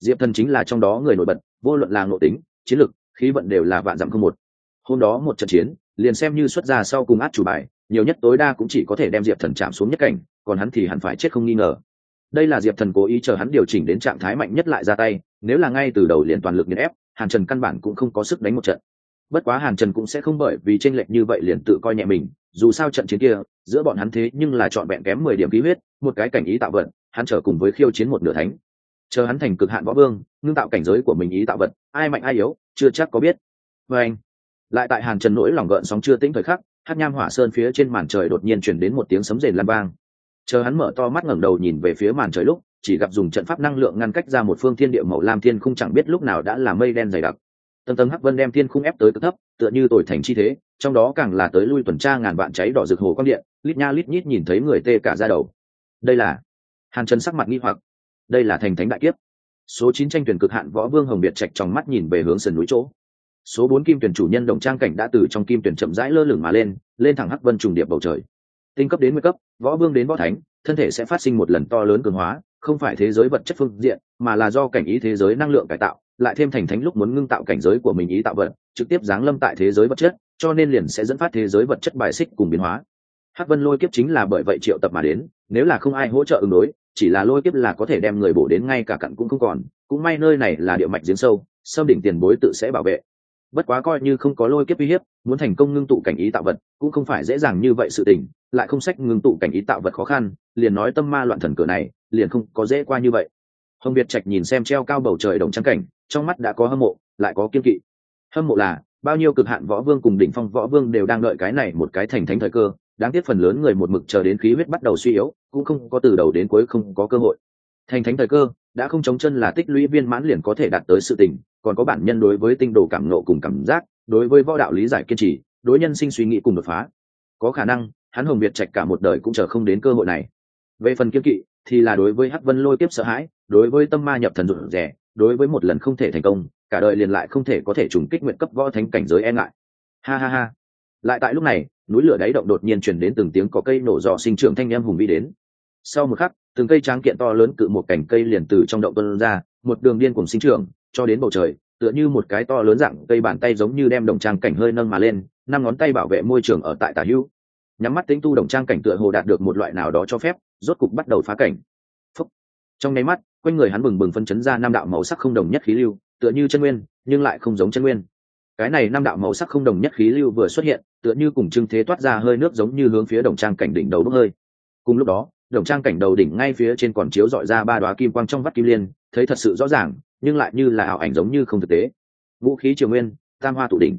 Diệp thần chính là trong đó người nổi bật, vô luận là nội tính, chiến lực, khí vận đều là vạn dặm không một hôm đó một trận chiến, liền xem như xuất ra sau cùng át chủ bài, nhiều nhất tối đa cũng chỉ có thể đem diệp thần chạm xuống nhất cảnh, còn hắn thì hẳn phải chết không nghi ngờ. Đây là diệp thần cố ý chờ hắn điều chỉnh đến trạng thái mạnh nhất lại ra tay, nếu là ngay từ đầu liền toàn lực nghiền ép, hàn trần căn bản cũng không có sức đánh một trận. Bất quá hàn trần cũng sẽ không bởi vì tranh lệch như vậy liền tự coi nhẹ mình, dù sao trận chiến kia, giữa bọn hắn thế nhưng là trọn vẹn kém mười điểm khí huyết, một cái cảnh ý tạo vận hắn trở cùng với khiêu chiến một nửa thánh. Chờ hắn thành cực hạn võ vương, ngưng tạo cảnh giới của mình ý tạo vật, ai mạnh ai yếu, chưa chắc có biết. Và anh lại tại hàn trần nỗi lòng gợn sóng chưa tĩnh thời khắc, hát nham hỏa sơn phía trên màn trời đột nhiên chuyển đến một tiếng sấm rền lan bang chờ hắn mở to mắt ngẩng đầu nhìn về phía màn trời lúc, chỉ gặp dùng trận pháp năng lượng ngăn cách ra một phương thiên địa màu lam thiên không chẳng biết lúc nào đã là mây đen dày đặc. Tầng tầng hắc vân đem thiên khung ép tới cực thấp, tựa như tồi thành chi thế, trong đó càng là tới lui tuần tra ngàn vạn cháy đỏ rực hồ quang điện, lít nha lít nhít nhìn thấy người tê cả ra đầu. Đây là hàn trần sắc mặt nghi hoặc. Đây là thành thánh đại kiếp. Số chín tranh tuyển cực hạn võ vương hồng biệt trạch trong mắt nhìn về hướng sườn núi chỗ số bốn kim tuyển chủ nhân đồng trang cảnh đã từ trong kim tuyển chậm rãi lơ lửng mà lên lên thẳng hắc vân trùng điệp bầu trời. Tinh cấp đến nguyên cấp, võ vương đến võ thánh, thân thể sẽ phát sinh một lần to lớn cường hóa, không phải thế giới vật chất phương diện, mà là do cảnh ý thế giới năng lượng cải tạo, lại thêm thành thánh lúc muốn ngưng tạo cảnh giới của mình ý tạo vật, trực tiếp giáng lâm tại thế giới vật chất, cho nên liền sẽ dẫn phát thế giới vật chất bài xích cùng biến hóa. Hắc vân lôi kiếp chính là bởi vậy triệu tập mà đến, nếu là không ai hỗ trợ ứng đối, chỉ là lôi kiếp là có thể đem người bổ đến ngay cả cặn cũng không còn, cũng may nơi này là địa mạch giếng sâu sâm đỉnh tiền bối tự sẽ bảo vệ bất quá coi như không có lôi kiếp uy hiếp, muốn thành công ngưng tụ cảnh ý tạo vật, cũng không phải dễ dàng như vậy sự tình, lại không sách ngưng tụ cảnh ý tạo vật khó khăn, liền nói tâm ma loạn thần cửa này, liền không có dễ qua như vậy. Hồng việt trạch nhìn xem treo cao bầu trời đồng trắng cảnh, trong mắt đã có hâm mộ, lại có kiên kỵ. Hâm mộ là, bao nhiêu cực hạn võ vương cùng đỉnh phong võ vương đều đang đợi cái này một cái thành thánh thời cơ, đáng tiếc phần lớn người một mực chờ đến khí huyết bắt đầu suy yếu, cũng không có từ đầu đến cuối không có cơ hội. Thành thánh thời cơ, đã không chống chân là tích lũy viên mãn liền có thể đạt tới sự tình còn có bản nhân đối với tinh đồ cảm nộ cùng cảm giác, đối với võ đạo lý giải kiên trì, đối nhân sinh suy nghĩ cùng đột phá. Có khả năng, hắn hồng việt trạch cả một đời cũng chờ không đến cơ hội này. Về phần kiên kỵ, thì là đối với hắc vân lôi tiếp sợ hãi, đối với tâm ma nhập thần rụt rẻ đối với một lần không thể thành công, cả đời liền lại không thể có thể trùng kích nguyện cấp võ thánh cảnh giới e ngại. Ha ha ha. Lại tại lúc này, núi lửa đáy động đột nhiên chuyển đến từng tiếng có cây nổ dò sinh trưởng thanh em hùng vĩ đến. Sau một khắc, từng cây tráng kiện to lớn cự một cành cây liền từ trong động tuân ra, một đường điên cùng sinh trưởng cho đến bầu trời, tựa như một cái to lớn dạng cây bàn tay giống như đem đồng trang cảnh hơi nâng mà lên, năm ngón tay bảo vệ môi trường ở tại tả hữu. Nhắm mắt tính tu đồng trang cảnh tựa hồ đạt được một loại nào đó cho phép, rốt cục bắt đầu phá cảnh. Phúc. trong nháy mắt, quanh người hắn bừng bừng phân chấn ra năm đạo màu sắc không đồng nhất khí lưu, tựa như chân nguyên, nhưng lại không giống chân nguyên. Cái này năm đạo màu sắc không đồng nhất khí lưu vừa xuất hiện, tựa như cùng trưng thế toát ra hơi nước giống như hướng phía đồng trang cảnh đỉnh đầu bốc hơi. Cùng lúc đó, đồng trang cảnh đầu đỉnh ngay phía trên còn chiếu dọi ra ba đoá kim quang trong vắt kim liên, thấy thật sự rõ ràng nhưng lại như là ảo ảnh giống như không thực tế. Vũ khí triều nguyên, tam hoa tụ đỉnh.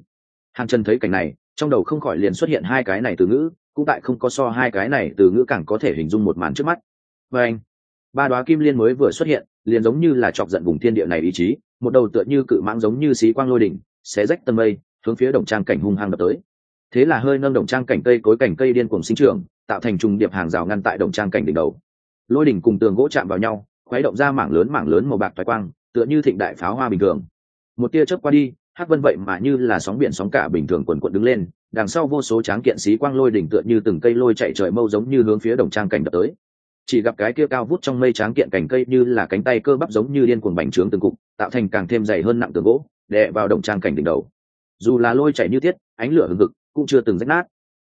Hàng chân thấy cảnh này, trong đầu không khỏi liền xuất hiện hai cái này từ ngữ, cũng tại không có so hai cái này từ ngữ càng có thể hình dung một màn trước mắt. Và anh, ba đoá kim liên mới vừa xuất hiện, liền giống như là chọc giận vùng thiên địa này ý chí, một đầu tựa như cự mãng giống như xí quang lôi đỉnh, xé rách tân mây, hướng phía đồng trang cảnh hung hăng đập tới. Thế là hơi nâng đồng trang cảnh cây cối cảnh cây điên cuồng sinh trưởng, tạo thành trùng điệp hàng rào ngăn tại đồng trang cảnh đỉnh đầu. Lôi đỉnh cùng tường gỗ chạm vào nhau, khuấy động ra mảng lớn mảng lớn màu bạc thoái quang tựa như thịnh đại pháo hoa bình thường. Một tia chớp qua đi, hắc vân vậy mà như là sóng biển sóng cả bình thường quần quận đứng lên, đằng sau vô số tráng kiện xí quang lôi đỉnh tựa như từng cây lôi chạy trời mâu giống như hướng phía đồng trang cảnh đập tới. Chỉ gặp cái kia cao vút trong mây tráng kiện cành cây như là cánh tay cơ bắp giống như điên cuồng bành trướng từng cục, tạo thành càng thêm dày hơn nặng tường gỗ, đè vào đồng trang cảnh đỉnh đầu. Dù là lôi chạy như thiết, ánh lửa hừng hực cũng chưa từng rách nát.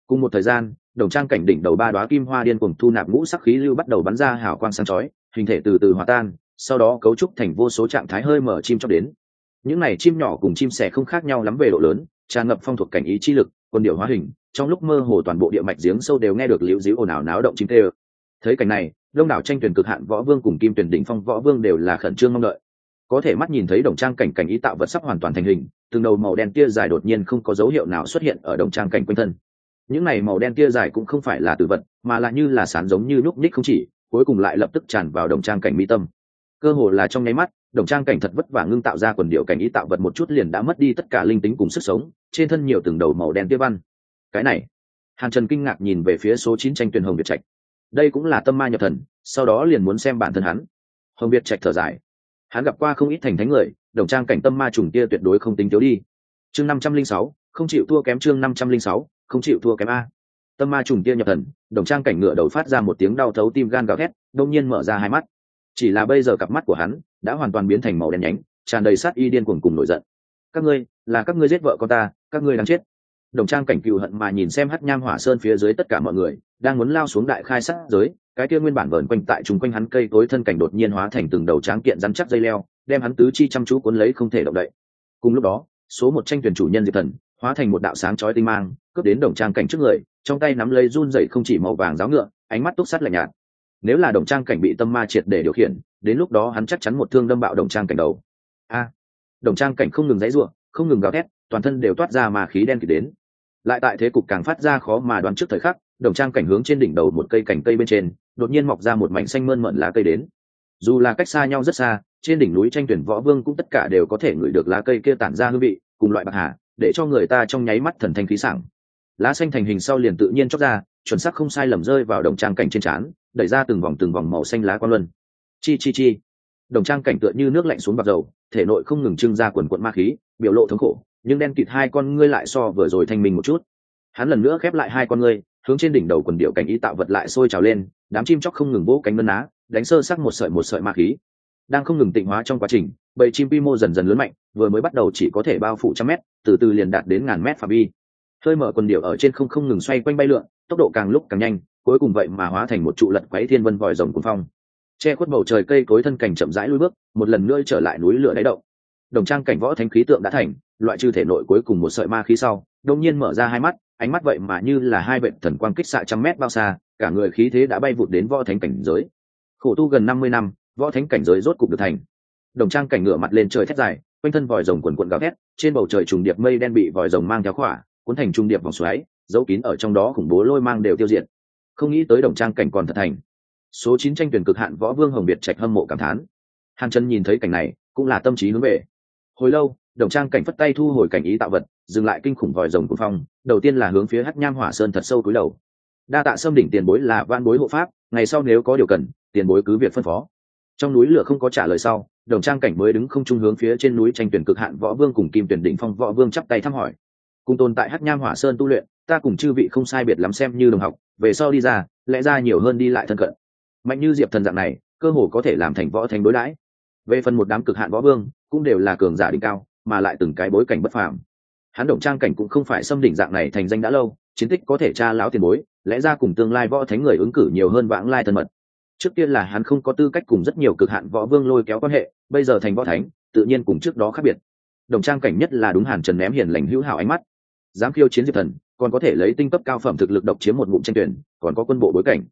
Cùng một thời gian, đồng trang cảnh đỉnh đầu ba đoá kim hoa điên cuồng thu nạp ngũ sắc khí lưu bắt đầu bắn ra hào quang sáng chói, hình thể từ từ hòa tan sau đó cấu trúc thành vô số trạng thái hơi mở chim chóc đến. Những này chim nhỏ cùng chim sẻ không khác nhau lắm về độ lớn, tràn ngập phong thuộc cảnh ý chi lực quân điệu hóa hình, trong lúc mơ hồ toàn bộ địa mạch giếng sâu đều nghe được liễu díu ồn ào náo động chim tê thấy cảnh này, đông đảo tranh tuyển cực hạn võ vương cùng kim tuyển đỉnh phong võ vương đều là khẩn trương mong đợi. Có thể mắt nhìn thấy đồng trang cảnh cảnh ý tạo vật sắp hoàn toàn thành hình, từng đầu màu đen tia dài đột nhiên không có dấu hiệu nào xuất hiện ở đồng trang cảnh quanh thân. Những này màu đen tia dài cũng không phải là tử vật, mà là như là sán giống như núp nick không chỉ, cuối cùng lại lập tức tràn vào đồng trang cảnh mỹ tâm cơ hồ là trong nháy mắt, đồng trang cảnh thật vất vả ngưng tạo ra quần điệu cảnh ý tạo vật một chút liền đã mất đi tất cả linh tính cùng sức sống, trên thân nhiều từng đầu màu đen tiêu văn. Cái này, hàn trần kinh ngạc nhìn về phía số chín tranh tuyển hồng việt trạch. Đây cũng là tâm ma nhập thần, sau đó liền muốn xem bản thân hắn. Hồng việt trạch thở dài. Hắn gặp qua không ít thành thánh người, đồng trang cảnh tâm ma trùng kia tuyệt đối không tính thiếu đi. Chương năm trăm linh sáu, không chịu thua kém chương năm trăm linh sáu, không chịu thua kém a. Tâm ma trùng kia nhập thần, đồng trang cảnh ngựa đầu phát ra một tiếng đau thấu tim gan gào thét đông nhiên mở ra hai mắt chỉ là bây giờ cặp mắt của hắn đã hoàn toàn biến thành màu đen nhánh, tràn đầy sát y điên cuồng cùng nổi giận. Các ngươi, là các ngươi giết vợ con ta, các ngươi đang chết. Đồng trang cảnh cựu hận mà nhìn xem hát nham hỏa sơn phía dưới tất cả mọi người, đang muốn lao xuống đại khai sát giới, cái kia nguyên bản vờn quanh tại chung quanh hắn cây tối thân cảnh đột nhiên hóa thành từng đầu tráng kiện rắn chắc dây leo, đem hắn tứ chi chăm chú cuốn lấy không thể động đậy. Cùng lúc đó, số một tranh tuyển chủ nhân diệp thần hóa thành một đạo sáng chói tinh mang, cướp đến đồng trang cảnh trước người, trong tay nắm lấy run dậy không chỉ màu vàng giáo ngựa, ánh mắt túc sắt lạnh nhạt nếu là đồng trang cảnh bị tâm ma triệt để điều khiển, đến lúc đó hắn chắc chắn một thương đâm bạo đồng trang cảnh đầu. A, đồng trang cảnh không ngừng dãy ruộng, không ngừng gào thét, toàn thân đều toát ra mà khí đen kịt đến. Lại tại thế cục càng phát ra khó mà đoán trước thời khắc, đồng trang cảnh hướng trên đỉnh đầu một cây cành cây bên trên, đột nhiên mọc ra một mảnh xanh mơn mận lá cây đến. Dù là cách xa nhau rất xa, trên đỉnh núi tranh tuyển võ vương cũng tất cả đều có thể ngửi được lá cây kia tản ra hương vị, cùng loại bạc hà, để cho người ta trong nháy mắt thần thanh khí sảng. Lá xanh thành hình sau liền tự nhiên chóc ra chuẩn xác không sai lầm rơi vào đồng trang cảnh trên trán, đẩy ra từng vòng từng vòng màu xanh lá quan luân. Chi chi chi. Đồng trang cảnh tựa như nước lạnh xuống bạc dầu, thể nội không ngừng trưng ra quần quận ma khí, biểu lộ thống khổ, nhưng đen kịt hai con ngươi lại so vừa rồi thanh minh một chút. Hắn lần nữa khép lại hai con ngươi, hướng trên đỉnh đầu quần điệu cảnh ý tạo vật lại sôi trào lên, đám chim chóc không ngừng vỗ cánh ngân á, đánh sơ sắc một sợi một sợi ma khí. Đang không ngừng tịnh hóa trong quá trình, bầy chim pi mô dần dần lớn mạnh, vừa mới bắt đầu chỉ có thể bao phủ trăm mét, từ từ liền đạt đến ngàn mét phạm vi. Hơi mở quần điệu ở trên không không ngừng xoay quanh bay lượn tốc độ càng lúc càng nhanh, cuối cùng vậy mà hóa thành một trụ lật quấy thiên vân vòi rồng cuồng phong. Che khuất bầu trời cây cối thân cảnh chậm rãi lui bước, một lần nữa trở lại núi lửa đáy động. Đồng trang cảnh võ thánh khí tượng đã thành, loại trừ thể nội cuối cùng một sợi ma khí sau đông nhiên mở ra hai mắt, ánh mắt vậy mà như là hai bệnh thần quang kích xạ trăm mét bao xa, cả người khí thế đã bay vụt đến võ thánh cảnh giới. Khổ tu gần năm mươi năm, võ thánh cảnh giới rốt cục được thành. Đồng trang cảnh ngửa mặt lên trời thét dài, quanh thân vòi rồng quần quận gào thét, trên bầu trời trùng điệp mây đen bị vòi rồng mang theo khỏa, cuốn thành trung điệp vòng xoáy dấu kín ở trong đó khủng bố lôi mang đều tiêu diệt. Không nghĩ tới đồng trang cảnh còn thật thành. Số chín tranh tuyển cực hạn võ vương hồng biệt trạch hâm mộ cảm thán. Hàn chân nhìn thấy cảnh này, cũng là tâm trí hướng về. Hồi lâu, đồng trang cảnh phất tay thu hồi cảnh ý tạo vật, dừng lại kinh khủng vòi rồng của phong, đầu tiên là hướng phía hắc nham hỏa sơn thật sâu cúi đầu. Đa tạ xâm đỉnh tiền bối là van bối hộ pháp, ngày sau nếu có điều cần, tiền bối cứ việc phân phó. Trong núi lửa không có trả lời sau, đồng trang cảnh mới đứng không trung hướng phía trên núi tranh tuyển cực hạn võ vương cùng kim tuyển đỉnh phong võ vương chắp tay thăm hỏi. Cùng tồn tại hắc nham hỏa sơn tu luyện ta cùng chư vị không sai biệt lắm xem như đồng học, về sau đi ra, lẽ ra nhiều hơn đi lại thân cận. Mạnh như diệp thần dạng này, cơ hồ có thể làm thành võ thành đối đãi. Về phần một đám cực hạn võ vương, cũng đều là cường giả đỉnh cao, mà lại từng cái bối cảnh bất phàm. Hắn động trang cảnh cũng không phải xâm đỉnh dạng này thành danh đã lâu, chiến tích có thể tra lão tiền bối, lẽ ra cùng tương lai võ thánh người ứng cử nhiều hơn vãng lai thân mật. Trước tiên là hắn không có tư cách cùng rất nhiều cực hạn võ vương lôi kéo quan hệ, bây giờ thành võ thánh, tự nhiên cùng trước đó khác biệt. Đồng trang cảnh nhất là đúng hàn trần ném hiền lành hữu hảo ánh mắt. Dám khiêu chiến diệp thần còn có thể lấy tinh cấp cao phẩm thực lực độc chiếm một ngụm tranh tuyển, còn có quân bộ bối cảnh.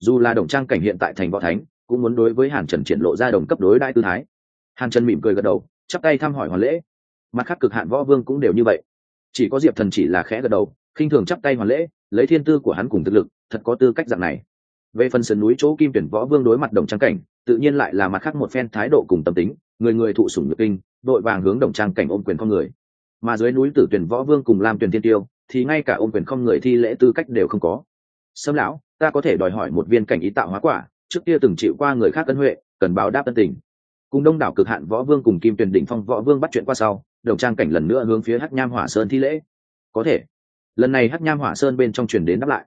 Dù là đồng trang cảnh hiện tại thành võ thánh, cũng muốn đối với hàn trần triển lộ ra đồng cấp đối đại tư thái. Hàn trần mỉm cười gật đầu, chắp tay thăm hỏi hoàn lễ. Mặt khác cực hạn võ vương cũng đều như vậy. Chỉ có diệp thần chỉ là khẽ gật đầu, khinh thường chắp tay hoàn lễ, lấy thiên tư của hắn cùng thực lực, thật có tư cách dạng này. Về phần sườn núi chỗ kim tuyển võ vương đối mặt đồng trang cảnh, tự nhiên lại là mặt khác một phen thái độ cùng tâm tính, người người thụ sủng nhược kinh, đội vàng hướng đồng trang cảnh ôm quyền con người. Mà dưới núi tử tuyển võ vương cùng lam tuyển thiên tiêu thì ngay cả ôm quyền không người thi lễ tư cách đều không có. Sâm lão, ta có thể đòi hỏi một viên cảnh ý tạo hóa quả, trước kia từng chịu qua người khác ân huệ, cần báo đáp tân tình. Cùng đông đảo cực hạn võ vương cùng kim tuyển đỉnh phong võ vương bắt chuyện qua sau, đồng trang cảnh lần nữa hướng phía hắc nham hỏa sơn thi lễ. Có thể. Lần này hắc nham hỏa sơn bên trong truyền đến đáp lại.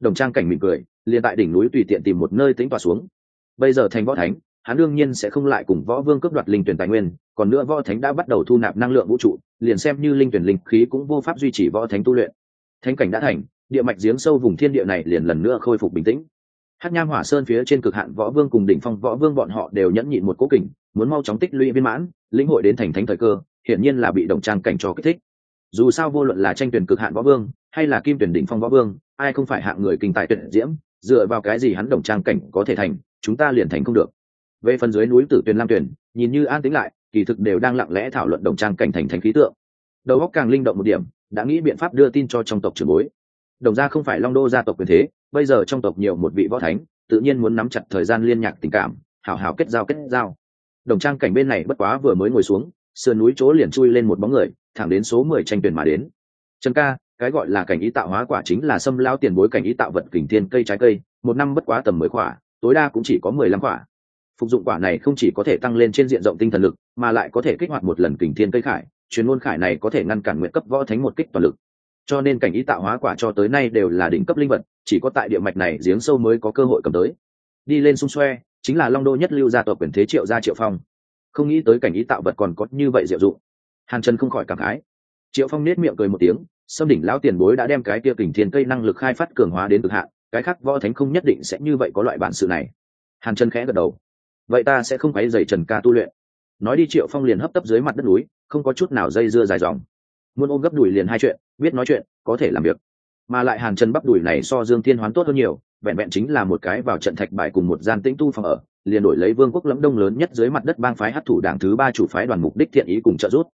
Đồng trang cảnh mỉm cười, liền tại đỉnh núi tùy tiện tìm một nơi tính tỏa xuống. Bây giờ thành võ thánh, hắn đương nhiên sẽ không lại cùng võ vương cướp đoạt linh tuyển tài nguyên còn nữa võ thánh đã bắt đầu thu nạp năng lượng vũ trụ, liền xem như linh tuyển linh khí cũng vô pháp duy trì võ thánh tu luyện. Thánh cảnh đã thành, địa mạch giếng sâu vùng thiên địa này liền lần nữa khôi phục bình tĩnh. Hát nham hỏa sơn phía trên cực hạn võ vương cùng đỉnh phong võ vương bọn họ đều nhẫn nhịn một cố kình, muốn mau chóng tích lũy viên mãn, lĩnh hội đến thành thánh thời cơ, hiển nhiên là bị động trang cảnh cho kích thích. Dù sao vô luận là tranh tuyển cực hạn võ vương, hay là kim tuyển đỉnh phong võ vương, ai không phải hạng người kinh tài tuyển diễm, dựa vào cái gì hắn động trang cảnh có thể thành, chúng ta liền thành không được. Về phần dưới núi tử tuyền lam tuyển nhìn như an tính lại kỳ thực đều đang lặng lẽ thảo luận đồng trang cảnh thành thành khí tượng. Đầu óc càng linh động một điểm, đã nghĩ biện pháp đưa tin cho trong tộc trưởng bối. Đồng gia không phải long đô gia tộc quyền thế, bây giờ trong tộc nhiều một vị võ thánh, tự nhiên muốn nắm chặt thời gian liên nhạc tình cảm hảo hảo kết giao kết giao. Đồng trang cảnh bên này bất quá vừa mới ngồi xuống, sườn núi chỗ liền chui lên một bóng người, thẳng đến số mười tranh tuyển mà đến. Trần ca, cái gọi là cảnh ý tạo hóa quả chính là xâm lao tiền bối cảnh ý tạo vật kình thiên cây trái cây, một năm bất quá tầm mười quả tối đa cũng chỉ có mười lăm quả phục dụng quả này không chỉ có thể tăng lên trên diện rộng tinh thần lực, mà lại có thể kích hoạt một lần kình thiên cây khải, chuyên môn khải này có thể ngăn cản nguyện cấp võ thánh một kích toàn lực. Cho nên cảnh ý tạo hóa quả cho tới nay đều là đỉnh cấp linh vật, chỉ có tại địa mạch này giếng sâu mới có cơ hội cầm tới. Đi lên xung xoe, chính là long đô nhất lưu gia tộc quyền thế triệu gia triệu phong. Không nghĩ tới cảnh ý tạo vật còn có như vậy diệu dụng. Hàn trần không khỏi cảm khái. Triệu phong nết miệng cười một tiếng, sâm đỉnh lão tiền bối đã đem cái kia kình thiên cây năng lực khai phát cường hóa đến cực hạn, cái khác võ thánh không nhất định sẽ như vậy có loại bản sự này. Hàn trần khẽ gật đầu vậy ta sẽ không quấy dày trần ca tu luyện. Nói đi triệu phong liền hấp tấp dưới mặt đất núi, không có chút nào dây dưa dài dòng. Muốn ôm gấp đùi liền hai chuyện, biết nói chuyện, có thể làm việc. Mà lại hàn trần bắp đùi này so dương thiên hoán tốt hơn nhiều, vẹn vẹn chính là một cái vào trận thạch bài cùng một gian tĩnh tu phòng ở, liền đổi lấy vương quốc lẫm đông lớn nhất dưới mặt đất bang phái hát thủ đảng thứ ba chủ phái đoàn mục đích thiện ý cùng trợ giúp.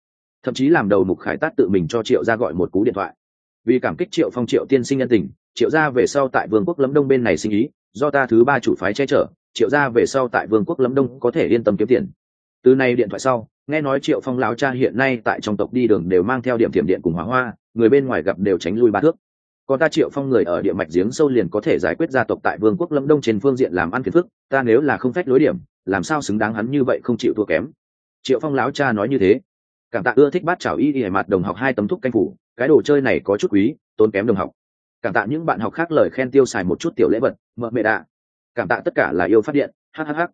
Thậm chí làm đầu mục khải tát tự mình cho triệu ra gọi một cú điện thoại. Vì cảm kích triệu phong triệu tiên sinh nhân tình, triệu ra về sau tại vương quốc lẫm đông bên này sinh ý do ta thứ ba chủ phái che chở, triệu ra về sau tại vương quốc lâm đông có thể yên tâm kiếm tiền. Từ nay điện thoại sau, nghe nói triệu phong lão cha hiện nay tại trong tộc đi đường đều mang theo điểm thiểm điện cùng hỏa hoa, người bên ngoài gặp đều tránh lui ba thước. Còn ta triệu phong người ở địa mạch giếng sâu liền có thể giải quyết gia tộc tại vương quốc lâm đông trên phương diện làm ăn kiến thức ta nếu là không phách lối điểm, làm sao xứng đáng hắn như vậy không chịu thua kém. Triệu phong lão cha nói như thế. Cảm tạ ưa thích bát chảo y y mặt đồng học hai tấm thuốc canh phủ, cái đồ chơi này có chút quý, tốn kém đồng học cảm tạ những bạn học khác lời khen tiêu xài một chút tiểu lễ vật, mợ mẹ đạ. Cảm tạ tất cả là yêu phát điện hhh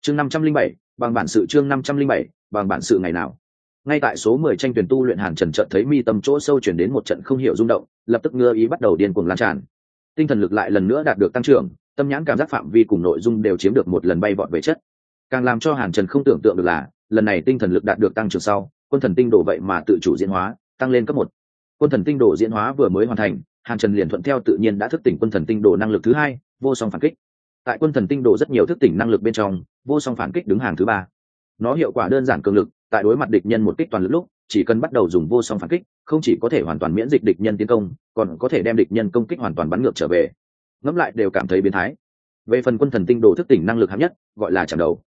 chương năm trăm linh bảy, bằng bản sự chương năm trăm linh bảy, bằng bản sự ngày nào. Ngay tại số mười tranh tuyển tu luyện hàn trần trận thấy mi tâm chỗ sâu chuyển đến một trận không hiểu rung động, lập tức ngơ ý bắt đầu điên cuồng lan tràn. Tinh thần lực lại lần nữa đạt được tăng trưởng, tâm nhãn cảm giác phạm vi cùng nội dung đều chiếm được một lần bay vọt về chất. Càng làm cho hàn trần không tưởng tượng được là, lần này tinh thần lực đạt được tăng trưởng sau, quân thần tinh đồ vậy mà tự chủ diễn hóa, tăng lên cấp một. Quân thần tinh đồ diễn hóa vừa mới hoàn thành hàn trần liền thuận theo tự nhiên đã thức tỉnh quân thần tinh đồ năng lực thứ hai, vô song phản kích. Tại quân thần tinh đồ rất nhiều thức tỉnh năng lực bên trong, vô song phản kích đứng hàng thứ ba. Nó hiệu quả đơn giản cường lực, tại đối mặt địch nhân một kích toàn lực lúc, chỉ cần bắt đầu dùng vô song phản kích, không chỉ có thể hoàn toàn miễn dịch địch nhân tiến công, còn có thể đem địch nhân công kích hoàn toàn bắn ngược trở về. Ngẫm lại đều cảm thấy biến thái. Về phần quân thần tinh đồ thức tỉnh năng lực hạng nhất, gọi là chạm đầu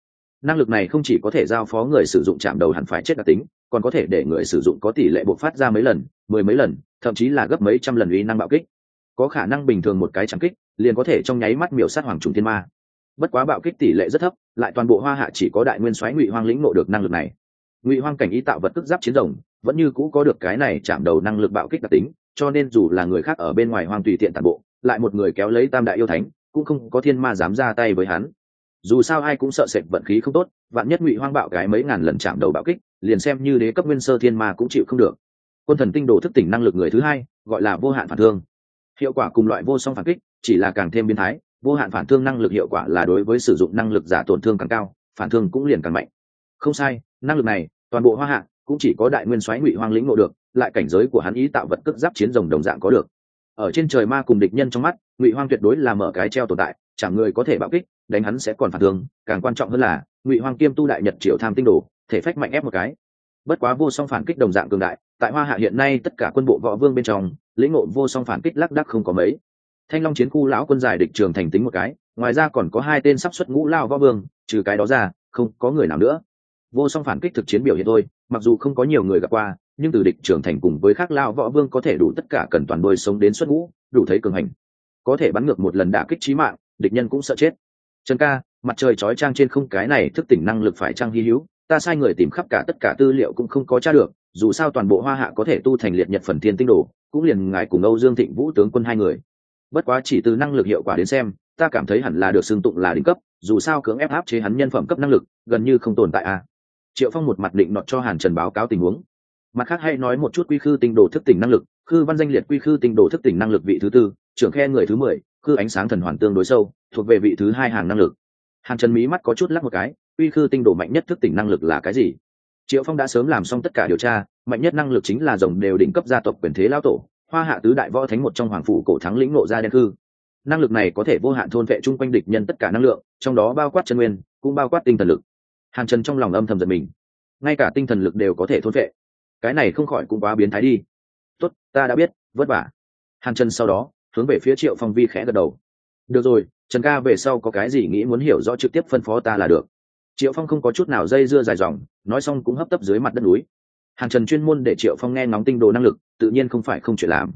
năng lực này không chỉ có thể giao phó người sử dụng chạm đầu hẳn phải chết đặc tính, còn có thể để người sử dụng có tỷ lệ bộc phát ra mấy lần, mười mấy lần, thậm chí là gấp mấy trăm lần uy năng bạo kích. Có khả năng bình thường một cái chẳng kích, liền có thể trong nháy mắt miểu sát hoàng trùng thiên ma. Bất quá bạo kích tỷ lệ rất thấp, lại toàn bộ hoa hạ chỉ có đại nguyên soái ngụy hoang lĩnh nộ được năng lực này. Ngụy hoang cảnh ý tạo vật tức giáp chiến rồng, vẫn như cũ có được cái này chạm đầu năng lực bạo kích đặc tính, cho nên dù là người khác ở bên ngoài hoang tùy tiện tàn bộ, lại một người kéo lấy tam đại yêu thánh, cũng không có thiên ma dám ra tay với hắn dù sao ai cũng sợ sệt vận khí không tốt, vạn nhất ngụy hoang bạo cái mấy ngàn lần chạm đầu bạo kích, liền xem như đế cấp nguyên sơ thiên ma cũng chịu không được. Quân thần tinh đồ thức tỉnh năng lực người thứ hai, gọi là vô hạn phản thương. Hiệu quả cùng loại vô song phản kích, chỉ là càng thêm biến thái, vô hạn phản thương năng lực hiệu quả là đối với sử dụng năng lực giả tổn thương càng cao, phản thương cũng liền càng mạnh. Không sai, năng lực này, toàn bộ hoa hạ cũng chỉ có đại nguyên soái ngụy hoang lĩnh ngộ được, lại cảnh giới của hắn ý tạo vật cất giáp chiến rồng đồng dạng có được. Ở trên trời ma cùng địch nhân trong mắt, ngụy hoang tuyệt đối là mở cái treo tồn tại, chẳng người có thể bạo kích đánh hắn sẽ còn phản thương, càng quan trọng hơn là, ngụy hoang kiêm tu đại nhật triệu tham tinh đồ, thể phách mạnh ép một cái. Bất quá vô song phản kích đồng dạng cường đại, tại hoa hạ hiện nay tất cả quân bộ võ vương bên trong, lĩnh ngộ vô song phản kích lắc đắc không có mấy. Thanh long chiến khu lão quân giải địch trường thành tính một cái, ngoài ra còn có hai tên sắp xuất ngũ lao võ vương, trừ cái đó ra, không có người nào nữa. Vô song phản kích thực chiến biểu hiện thôi, mặc dù không có nhiều người gặp qua, nhưng từ địch trưởng thành cùng với khác lao võ vương có thể đủ tất cả cần toàn đôi sống đến xuất ngũ, đủ thấy cường hành. Có thể bắn ngược một lần đả kích trí mạng, địch nhân cũng sợ chết trần ca, mặt trời chói trang trên không cái này thức tỉnh năng lực phải trang hy hữu? Ta sai người tìm khắp cả tất cả tư liệu cũng không có tra được, dù sao toàn bộ hoa hạ có thể tu thành liệt nhật phần thiên tinh đồ, cũng liền ngài cùng âu dương thịnh vũ tướng quân hai người. Bất quá chỉ từ năng lực hiệu quả đến xem, ta cảm thấy hẳn là được xưng tụng là đỉnh cấp, dù sao cưỡng ép áp chế hắn nhân phẩm cấp năng lực, gần như không tồn tại a triệu phong một mặt định nọt cho hàn trần báo cáo tình huống. Mặt khác hay nói một chút quy khư tinh đồ thức tỉnh năng lực, khư văn danh liệt quy khư tinh đồ thức tỉnh năng lực vị thứ tư, trưởng khe người thứ mười khư ánh sáng thần hoàn tương đối sâu, thuộc về vị thứ hai hàng năng lực. Hàn trần mí mắt có chút lắc một cái, uy khư tinh đồ mạnh nhất thức tỉnh năng lực là cái gì? Triệu phong đã sớm làm xong tất cả điều tra, mạnh nhất năng lực chính là dòng đều đỉnh cấp gia tộc quyền thế lao tổ, hoa hạ tứ đại võ thánh một trong hoàng phủ cổ thắng lĩnh nộ ra đen khư. Năng lực này có thể vô hạn thôn vệ chung quanh địch nhân tất cả năng lượng, trong đó bao quát chân nguyên, cũng bao quát tinh thần lực. Hàn trần trong lòng âm thầm giật mình. Ngay cả tinh thần lực đều có thể thôn vệ. Cái này không khỏi cũng quá biến thái đi. Tốt, ta đã biết, vất vả. Hàn trần sau đó hướng về phía triệu phong vi khẽ gật đầu. Được rồi, trần ca về sau có cái gì nghĩ muốn hiểu rõ trực tiếp phân phó ta là được. Triệu phong không có chút nào dây dưa dài dòng, nói xong cũng hấp tấp dưới mặt đất núi. Hàng trần chuyên môn để triệu phong nghe ngóng tinh đồ năng lực, tự nhiên không phải không chuyện làm,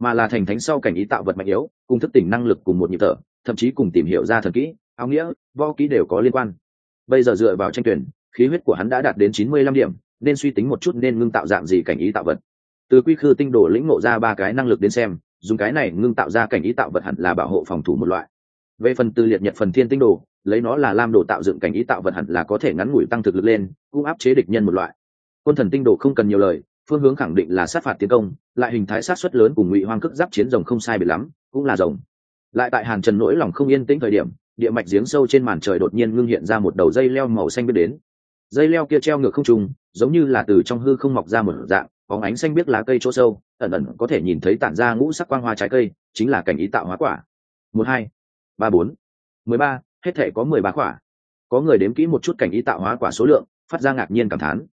mà là thành thánh sau cảnh ý tạo vật mạnh yếu, cùng thức tỉnh năng lực cùng một nhịp thở, thậm chí cùng tìm hiểu ra thần kỹ, áo nghĩa, võ kỹ đều có liên quan. Bây giờ dựa vào tranh tuyển, khí huyết của hắn đã đạt đến chín mươi lăm điểm, nên suy tính một chút nên ngưng tạo dạng gì cảnh ý tạo vật. Từ quy khư tinh đồ lĩnh ngộ ra ba cái năng lực đến xem dùng cái này ngưng tạo ra cảnh ý tạo vật hẳn là bảo hộ phòng thủ một loại. Về phần tư liệt nhật phần thiên tinh đồ, lấy nó là lam đồ tạo dựng cảnh ý tạo vật hẳn là có thể ngắn ngủi tăng thực lực lên, cũng áp chế địch nhân một loại. Quân thần tinh đồ không cần nhiều lời, phương hướng khẳng định là sát phạt tiến công, lại hình thái sát xuất lớn cùng ngụy hoang cước giáp chiến rồng không sai biệt lắm, cũng là rồng. Lại tại hàn trần nỗi lòng không yên tĩnh thời điểm, địa mạch giếng sâu trên màn trời đột nhiên ngưng hiện ra một đầu dây leo màu xanh biết đến. Dây leo kia treo ngược không trùng giống như là từ trong hư không mọc ra một dạng, có ánh xanh biết lá cây chỗ sâu ẩn ẩn có thể nhìn thấy tản ra ngũ sắc quang hoa trái cây, chính là cảnh ý tạo hóa quả. Một hai, ba bốn. Mười ba, hết thể có mười ba quả. Có người đếm kỹ một chút cảnh ý tạo hóa quả số lượng, phát ra ngạc nhiên cảm thán.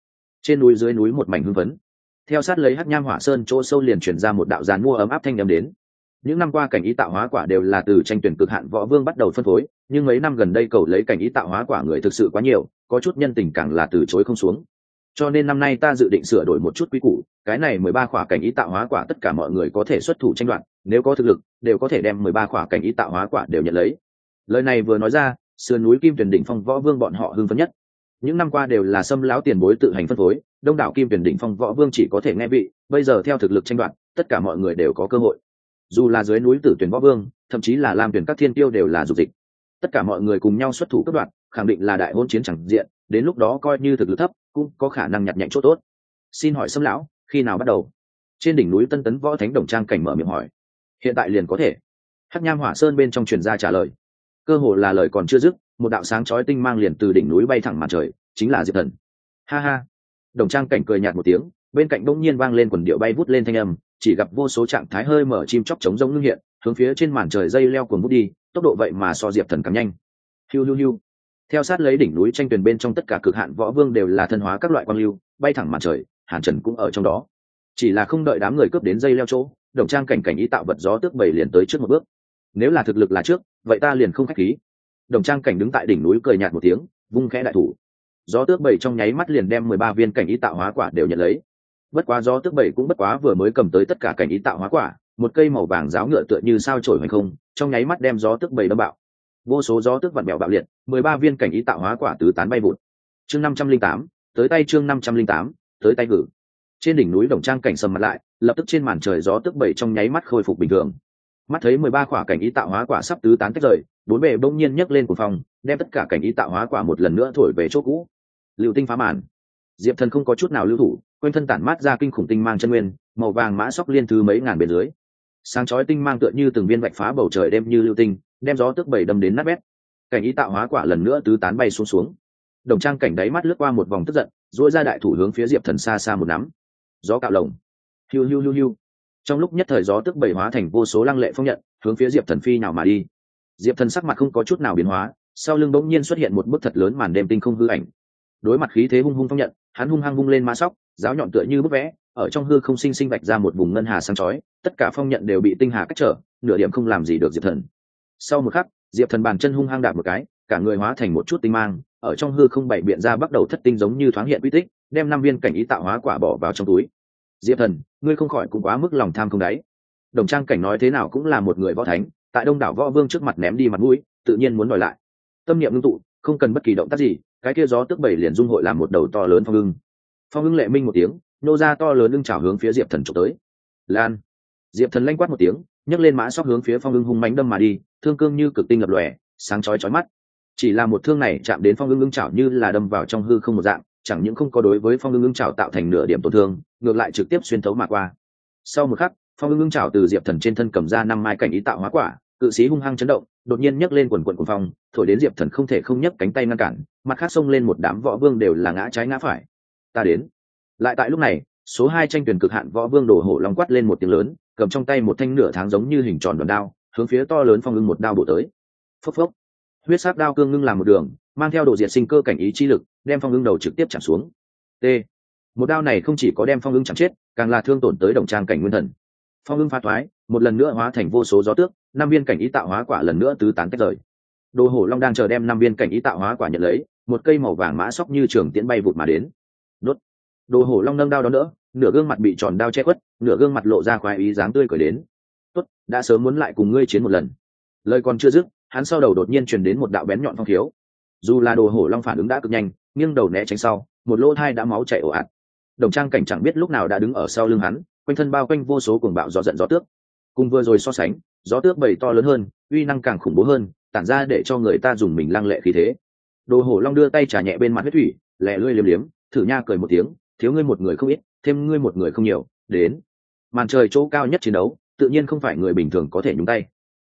Trên núi dưới núi một mảnh hưng phấn. Theo sát lấy hát nham hỏa sơn chỗ sâu liền chuyển ra một đạo giàn mua ấm áp thanh âm đến. Những năm qua cảnh ý tạo hóa quả đều là từ tranh tuyển cực hạn võ vương bắt đầu phân phối, nhưng mấy năm gần đây cầu lấy cảnh ý tạo hóa quả người thực sự quá nhiều, có chút nhân tình càng là từ chối không xuống cho nên năm nay ta dự định sửa đổi một chút quy củ, cái này mười ba khỏa cảnh ý tạo hóa quả tất cả mọi người có thể xuất thủ tranh đoạt, nếu có thực lực, đều có thể đem mười ba khỏa cảnh ý tạo hóa quả đều nhận lấy. Lời này vừa nói ra, sườn núi kim tuyển đỉnh phong võ vương bọn họ hưng phấn nhất. Những năm qua đều là xâm lão tiền bối tự hành phân phối, đông đảo kim tuyển đỉnh phong võ vương chỉ có thể nghe vị, bây giờ theo thực lực tranh đoạt, tất cả mọi người đều có cơ hội. Dù là dưới núi tử tuyển võ vương, thậm chí là làm tuyển các thiên tiêu đều là dục dịch. Tất cả mọi người cùng nhau xuất thủ cấp đoạn khẳng định là đại hôn chiến chẳng diện đến lúc đó coi như thực lực thấp, cũng có khả năng nhặt nhạnh chỗ tốt. Xin hỏi xâm lão, khi nào bắt đầu? Trên đỉnh núi tân tấn võ thánh đồng trang cảnh mở miệng hỏi. Hiện tại liền có thể. Hắc nham hỏa sơn bên trong truyền gia trả lời. Cơ hồ là lời còn chưa dứt, một đạo sáng chói tinh mang liền từ đỉnh núi bay thẳng mặt trời, chính là diệp thần. Ha ha. Đồng trang cảnh cười nhạt một tiếng, bên cạnh bỗng nhiên vang lên quần điệu bay vút lên thanh âm, chỉ gặp vô số trạng thái hơi mở chim chóc trống rông ngưng hiện, hướng phía trên màn trời dây leo cuồng bút đi, tốc độ vậy mà so diệp thần càng nhanh. Hiu hiu hiu theo sát lấy đỉnh núi tranh tuyển bên trong tất cả cực hạn võ vương đều là thân hóa các loại quang lưu, bay thẳng mặt trời, hàn trần cũng ở trong đó. Chỉ là không đợi đám người cướp đến dây leo chỗ, đồng trang cảnh cảnh ý tạo vật gió tước bảy liền tới trước một bước. Nếu là thực lực là trước, vậy ta liền không khách khí. Đồng trang cảnh đứng tại đỉnh núi cười nhạt một tiếng, vung khẽ đại thủ. Gió tước bảy trong nháy mắt liền đem mười ba viên cảnh ý tạo hóa quả đều nhận lấy. Bất quá gió tước bảy cũng bất quá vừa mới cầm tới tất cả cảnh ý tạo hóa quả, một cây màu vàng giáo ngựa tựa như sao trổi hoành không, trong nháy mắt đem gió tước bảy đâm bạo vô số gió tước vặn bẹo bạo liệt, mười ba viên cảnh ý tạo hóa quả tứ tán bay vụt. Chương năm trăm linh tám, tới tay chương năm trăm linh tám, tới tay gử trên đỉnh núi đồng trang cảnh sầm mặt lại, lập tức trên màn trời gió tức bảy trong nháy mắt khôi phục bình thường. Mắt thấy mười ba quả cảnh ý tạo hóa quả sắp tứ tán tách rời, bốn bề bỗng nhiên nhấc lên của phòng, đem tất cả cảnh ý tạo hóa quả một lần nữa thổi về chỗ cũ. Liệu tinh phá màn. Diệp thần không có chút nào lưu thủ, quanh thân tản mát ra kinh khủng tinh mang chân nguyên, màu vàng mã sóc liên thứ mấy ngàn bên dưới. Sáng chói tinh mang tựa như từng viên vạch phá bầu trời đem như lưu tinh đem gió tước bảy đâm đến nát bét. Cảnh ý tạo hóa quả lần nữa tứ tán bay xuống xuống. Đồng trang cảnh đáy mắt lướt qua một vòng tức giận dỗi ra đại thủ hướng phía diệp thần xa xa một nắm. Gió cạo lồng. Hiu hiu hiu hiu. Trong lúc nhất thời gió tức bảy hóa thành vô số lăng lệ phong nhận, hướng phía diệp thần phi nào mà đi. Diệp thần sắc mặt không có chút nào biến hóa, sau lưng bỗng nhiên xuất hiện một bức thật lớn màn đêm tinh không hư ảnh. Đối mặt khí thế hung hung phong nhận, hắn hung hăng vung lên ma sóc, giáo nhọn tựa như bức vẽ, ở trong hư không sinh sinh vạch ra một vùng ngân hà sáng chói, tất cả phong nhận đều bị tinh hà cách trở, nửa điểm không làm gì được diệp thần sau một khắc, diệp thần bàn chân hung hăng đạp một cái, cả người hóa thành một chút tinh mang, ở trong hư không bảy biện ra bắt đầu thất tinh giống như thoáng hiện uy tích, đem năm viên cảnh ý tạo hóa quả bỏ vào trong túi. Diệp thần, ngươi không khỏi cũng quá mức lòng tham không đáy. Đồng trang cảnh nói thế nào cũng là một người võ thánh, tại đông đảo võ vương trước mặt ném đi mặt mũi, tự nhiên muốn đòi lại. Tâm niệm ngưng tụ, không cần bất kỳ động tác gì, cái kia gió tức bảy liền dung hội làm một đầu to lớn phong ưng. Phong ưng lệ minh một tiếng, nô ra to lớn lưng trào hướng phía diệp thần trộm tới. Lan. Diệp thần lanh quát một tiếng, nhấc lên mã sóc hướng phía phong ưng hung mánh đâm mà đi thương cương như cực tinh lập lòe, sáng chói chói mắt. Chỉ là một thương này chạm đến phong ưng ưng chảo như là đâm vào trong hư không một dạng, chẳng những không có đối với phong ưng ưng chảo tạo thành nửa điểm tổn thương, ngược lại trực tiếp xuyên thấu mà qua. Sau một khắc, phong ưng ưng chảo từ diệp thần trên thân cầm ra năm mai cảnh ý tạo hóa quả, cự sĩ hung hăng chấn động, đột nhiên nhấc lên quần quần của phong, thổi đến diệp thần không thể không nhấc cánh tay ngăn cản, mặt khác xông lên một đám võ vương đều là ngã trái ngã phải. Ta đến. Lại tại lúc này, số hai tranh tuyển cực hạn võ vương đổ hổ long quát lên một tiếng lớn, cầm trong tay một thanh nửa tháng giống như hình tròn đòn đao hướng phía to lớn phong ưng một đao bổ tới. Phốc phốc. Huyết sắc đao cương ngưng làm một đường, mang theo độ diệt sinh cơ cảnh ý chi lực, đem phong ưng đầu trực tiếp chạm xuống. T. Một đao này không chỉ có đem phong ưng chạm chết, càng là thương tổn tới đồng trang cảnh nguyên thần. Phong ưng phá thoái, một lần nữa hóa thành vô số gió tước, năm viên cảnh ý tạo hóa quả lần nữa tứ tán tách rời. Đồ hổ long đang chờ đem năm viên cảnh ý tạo hóa quả nhận lấy, một cây màu vàng mã sóc như trường tiễn bay vụt mà đến. Đốt. Đồ hổ long nâng đao đó nữa nửa gương mặt bị tròn đao che khuất, nửa gương mặt lộ ra khoái ý dáng tươi cười đến tốt, đã sớm muốn lại cùng ngươi chiến một lần. Lời còn chưa dứt, hắn sau đầu đột nhiên truyền đến một đạo bén nhọn phong thiếu dù là đồ hổ long phản ứng đã cực nhanh, nghiêng đầu né tránh sau, một lỗ thai đã máu chảy ồ ạt. Đồng trang cảnh chẳng biết lúc nào đã đứng ở sau lưng hắn, quanh thân bao quanh vô số cuồng bạo gió giận gió tước. Cùng vừa rồi so sánh, gió tước bầy to lớn hơn, uy năng càng khủng bố hơn, tản ra để cho người ta dùng mình lăng lệ khí thế. Đồ hổ long đưa tay trả nhẹ bên mặt huyết thủy lẹ lươi liếm liếm, thử nha cười một tiếng, thiếu ngươi một người không ít, thêm ngươi một người không nhiều, đến. Màn trời chỗ cao nhất chiến đấu tự nhiên không phải người bình thường có thể nhúng tay.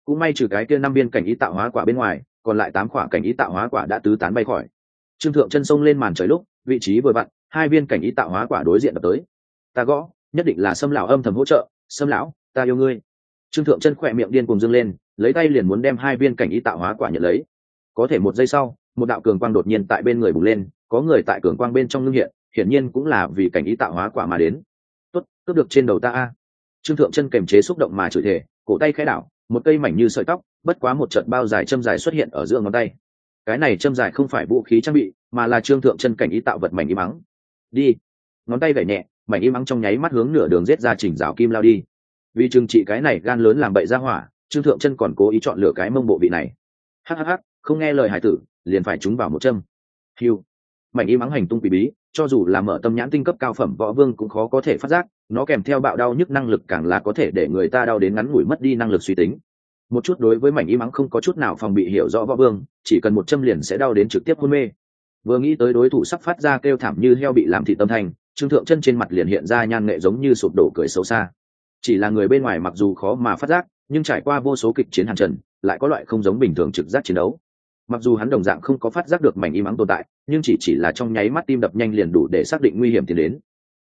Cũng may trừ cái kia năm viên cảnh ý tạo hóa quả bên ngoài, còn lại tám quả cảnh ý tạo hóa quả đã tứ tán bay khỏi. Trương thượng chân sông lên màn trời lúc, vị trí vừa vặn, hai viên cảnh ý tạo hóa quả đối diện đập tới. Ta gõ, nhất định là sâm lão âm thầm hỗ trợ, sâm lão, ta yêu ngươi. Trương thượng chân khỏe miệng điên cùng dâng lên, lấy tay liền muốn đem hai viên cảnh ý tạo hóa quả nhận lấy. Có thể một giây sau, một đạo cường quang đột nhiên tại bên người bùng lên, có người tại cường quang bên trong ngưng hiện, hiển nhiên cũng là vì cảnh ý tạo hóa quả mà đến. Tốt, cướp được trên đầu ta a trương thượng chân kềm chế xúc động mà chửi thể cổ tay khẽ đảo, một cây mảnh như sợi tóc, bất quá một trận bao dài châm dài xuất hiện ở giữa ngón tay. Cái này châm dài không phải vũ khí trang bị, mà là trương thượng chân cảnh ý tạo vật mảnh im mắng. Đi. Ngón tay gảy nhẹ, mảnh im mắng trong nháy mắt hướng nửa đường rết ra chỉnh rào kim lao đi. Vì trừng trị cái này gan lớn làm bậy ra hỏa, trương thượng chân còn cố ý chọn lựa cái mông bộ vị này. Hhh không nghe lời hải tử, liền phải trúng vào một châm. Hiu mảnh y mắng hành tung quỷ bí, cho dù là mở tâm nhãn tinh cấp cao phẩm võ vương cũng khó có thể phát giác, nó kèm theo bạo đau nhức năng lực càng là có thể để người ta đau đến ngắn ngủi mất đi năng lực suy tính. Một chút đối với mảnh y mắng không có chút nào phòng bị hiểu rõ võ vương, chỉ cần một châm liền sẽ đau đến trực tiếp hôn mê. Vừa nghĩ tới đối thủ sắp phát ra kêu thảm như heo bị làm thị tâm thành, trương thượng chân trên mặt liền hiện ra nhan nghệ giống như sụp đổ cười xấu xa. Chỉ là người bên ngoài mặc dù khó mà phát giác, nhưng trải qua vô số kịch chiến hàn trần, lại có loại không giống bình thường trực giác chiến đấu mặc dù hắn đồng dạng không có phát giác được mảnh y mắng tồn tại, nhưng chỉ chỉ là trong nháy mắt tim đập nhanh liền đủ để xác định nguy hiểm tiến đến.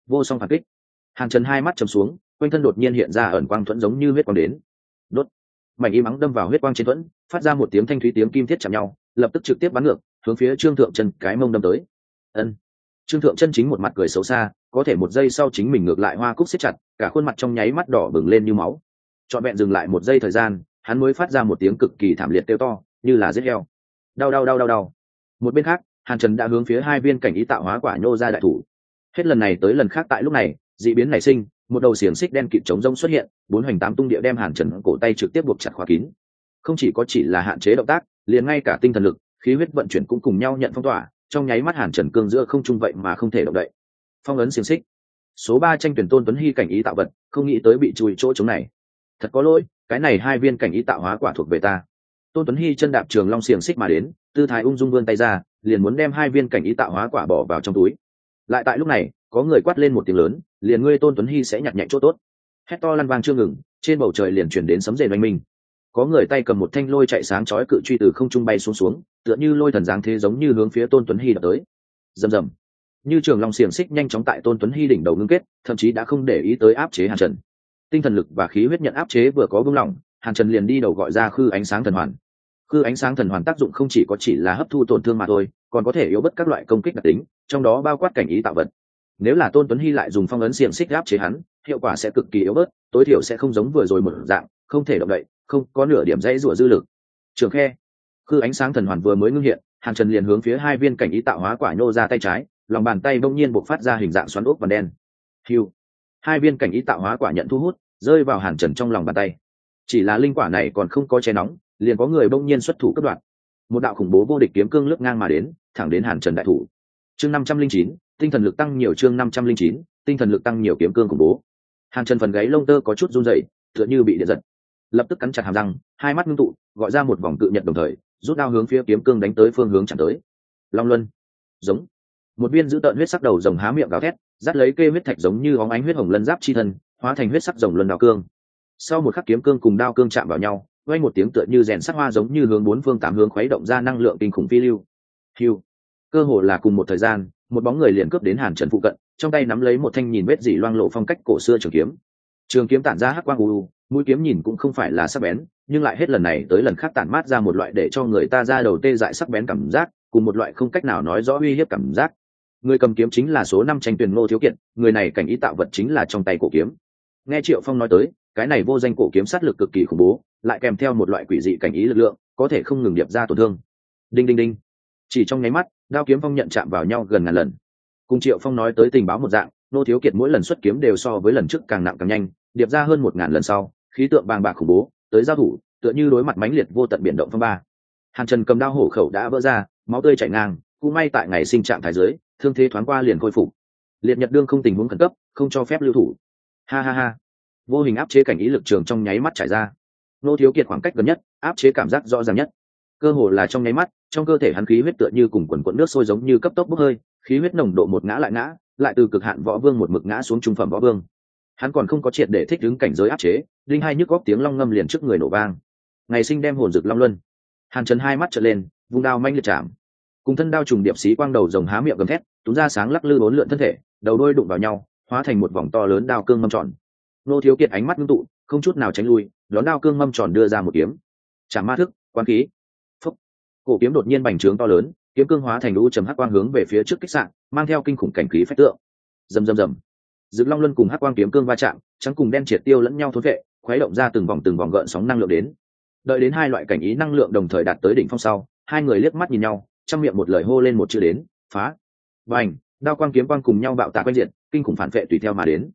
Vô song phản kích. Hàn trần hai mắt chầm xuống, quanh thân đột nhiên hiện ra ẩn quang thuẫn giống như huyết quang đến. Đốt. Mảnh y mắng đâm vào huyết quang trên thuẫn, phát ra một tiếng thanh thúy tiếng kim thiết chạm nhau, lập tức trực tiếp bắn ngược, hướng phía trương thượng chân cái mông đâm tới. Ân. Trương thượng chân chính một mặt cười xấu xa, có thể một giây sau chính mình ngược lại hoa cúc xếp chặt, cả khuôn mặt trong nháy mắt đỏ bừng lên như máu. Trọn vẹn dừng lại một giây thời gian, hắn mới phát ra một tiếng cực kỳ thảm liệt kêu to, như là giết heo đau đau đau đau đau. Một bên khác, hàn trần đã hướng phía hai viên cảnh ý tạo hóa quả nhô ra đại thủ. Hết lần này tới lần khác tại lúc này d ị biến nảy sinh, một đầu xiềng xích đen kịt chống rông xuất hiện, bốn hoành tám tung địa đem hàn trần cổ tay trực tiếp buộc chặt khóa kín. Không chỉ có chỉ là hạn chế động tác, liền ngay cả tinh thần lực, khí huyết vận chuyển cũng cùng nhau nhận phong tỏa, trong nháy mắt hàn trần cương giữa không trung vậy mà không thể động đậy. Phong ấn xiềng xích. Số ba tranh tuyển tôn tuấn hy cảnh ý tạo vật, không nghĩ tới bị chùi chỗ chống này. Thật có lỗi, cái này hai viên cảnh ý tạo hóa quả thuộc về ta tôn tuấn hy chân đạp trường long xiềng xích mà đến, tư thái ung dung vươn tay ra, liền muốn đem hai viên cảnh ý tạo hóa quả bỏ vào trong túi. Lại tại lúc này, có người quát lên một tiếng lớn, liền ngươi tôn tuấn hy sẽ nhặt nhạnh chỗ tốt. Hét to lăn vang chưa ngừng, trên bầu trời liền chuyển đến sấm rền oanh minh. Có người tay cầm một thanh lôi chạy sáng chói cự truy từ không trung bay xuống xuống, tựa như lôi thần giáng thế giống như hướng phía tôn tuấn hy đập tới. Rầm rầm. Như trường long xiềng xích nhanh chóng tại tôn tuấn hy đỉnh đầu ngưng kết, thậm chí đã không để ý tới áp chế hàn trần. Tinh thần lực và khí huyết nhận áp chế vừa có vương lỏng hàn trần liền đi đầu gọi ra khư ánh sáng thần hoàn cư ánh sáng thần hoàn tác dụng không chỉ có chỉ là hấp thu tổn thương mà thôi, còn có thể yếu bất các loại công kích đặc tính, trong đó bao quát cảnh ý tạo vật. Nếu là tôn tuấn hy lại dùng phong ấn xiềng xích áp chế hắn, hiệu quả sẽ cực kỳ yếu bớt, tối thiểu sẽ không giống vừa rồi một dạng, không thể động đậy, không có nửa điểm dãy rủa dư lực. Trường khe cư ánh sáng thần hoàn vừa mới ngưng hiện, hàn trần liền hướng phía hai viên cảnh ý tạo hóa quả nhô ra tay trái, lòng bàn tay bỗng nhiên bộc phát ra hình dạng xoắn ốc và đen. Hiu hai viên cảnh ý tạo hóa quả nhận thu hút, rơi vào hàn trần trong lòng bàn tay. Chỉ là linh quả này còn không có che nóng liền có người bỗng nhiên xuất thủ cấp đoạn một đạo khủng bố vô địch kiếm cương lướt ngang mà đến, thẳng đến hàn trần đại thủ. Chương năm trăm linh chín, tinh thần lực tăng nhiều chương năm trăm linh chín, tinh thần lực tăng nhiều kiếm cương khủng bố. Hàn trần phần gáy lông tơ có chút run dậy tựa như bị điện giật. Lập tức cắn chặt hàm răng, hai mắt ngưng tụ, gọi ra một vòng cự nhật đồng thời, rút đao hướng phía kiếm cương đánh tới phương hướng chẳng tới. Long luân. Giống. Một viên giữ tợn huyết sắc đầu rồng há miệng gào thét, dắt lấy kê huyết thạch giống như óng ánh huyết hồng lân giáp chi thân, hóa thành huyết sắc rồng luân đao cương. Sau một khắc kiếm cương cùng đao cương chạm vào nhau quay một tiếng tựa như rèn sắc hoa giống như hướng bốn phương tám hướng khuấy động ra năng lượng kinh khủng phi lưu. Hiu cơ hồ là cùng một thời gian, một bóng người liền cướp đến hàn trần phụ cận, trong tay nắm lấy một thanh nhìn vết dỉ loang lộ phong cách cổ xưa trường kiếm. Trường kiếm tản ra hắc quang u u, mũi kiếm nhìn cũng không phải là sắc bén, nhưng lại hết lần này tới lần khác tản mát ra một loại để cho người ta ra đầu tê dại sắc bén cảm giác, cùng một loại không cách nào nói rõ uy hiếp cảm giác. Người cầm kiếm chính là số năm tranh tuyển ngô thiếu kiện người này cảnh ý tạo vật chính là trong tay cổ kiếm. Nghe triệu phong nói tới, cái này vô danh cổ kiếm sát lực cực kỳ khủng bố lại kèm theo một loại quỷ dị cảnh ý lực lượng, có thể không ngừng điệp ra tổn thương. Đinh đinh đinh. Chỉ trong nháy mắt, đao kiếm phong nhận chạm vào nhau gần ngàn lần. Cùng triệu phong nói tới tình báo một dạng, nô thiếu kiệt mỗi lần xuất kiếm đều so với lần trước càng nặng càng nhanh, điệp ra hơn một ngàn lần sau, khí tượng bàng bạc khủng bố, tới giao thủ, tựa như đối mặt mãnh liệt vô tận biển động phong ba. Hàn trần cầm đao hổ khẩu đã vỡ ra, máu tươi chảy ngang, cũng may tại ngày sinh trạng thái giới, thương thế thoáng qua liền khôi phục. Liệt nhật đương không tình huống khẩn cấp, không cho phép lưu thủ. Ha ha ha. Vô hình áp chế cảnh ý lực trường trong nháy mắt trải ra nô thiếu kiệt khoảng cách gần nhất, áp chế cảm giác rõ ràng nhất. Cơ hồ là trong nháy mắt, trong cơ thể hắn khí huyết tựa như cùng quần quận nước sôi giống như cấp tốc bốc hơi, khí huyết nồng độ một ngã lại ngã, lại từ cực hạn võ vương một mực ngã xuống trung phẩm võ vương. Hắn còn không có triệt để thích ứng cảnh giới áp chế linh hai nhức góp tiếng long ngâm liền trước người nổ vang. Ngày sinh đem hồn rực long luân. Hàn trần hai mắt trở lên, vung đao manh liệt chạm. Cùng thân đao trùng điệp xí quang đầu rồng há miệng gầm thét túm ra sáng lắc lư bốn lượn thân thể, đầu đôi đụng vào nhau, hóa thành một vòng to lớn đao cương mâm tròn. Nô thiếu kiệt ánh mắt ngưng tụ, không chút nào tránh lui đón đao cương mâm tròn đưa ra một kiếm. Chả ma thức quan khí. Phúc. Cổ kiếm đột nhiên bành trướng to lớn, kiếm cương hóa thành lũ chấm hắc quang hướng về phía trước kích sạn, mang theo kinh khủng cảnh khí phách tượng. Rầm rầm rầm. Dựng long luân cùng hắc quang kiếm cương va chạm, trắng cùng đen triệt tiêu lẫn nhau thối vệ, khuấy động ra từng vòng từng vòng gợn sóng năng lượng đến. Đợi đến hai loại cảnh ý năng lượng đồng thời đạt tới đỉnh phong sau, hai người liếc mắt nhìn nhau, trong miệng một lời hô lên một chữ đến, phá. Và ảnh đao quang kiếm quang cùng nhau bạo tạc quanh diện, kinh khủng phản vệ tùy theo mà đến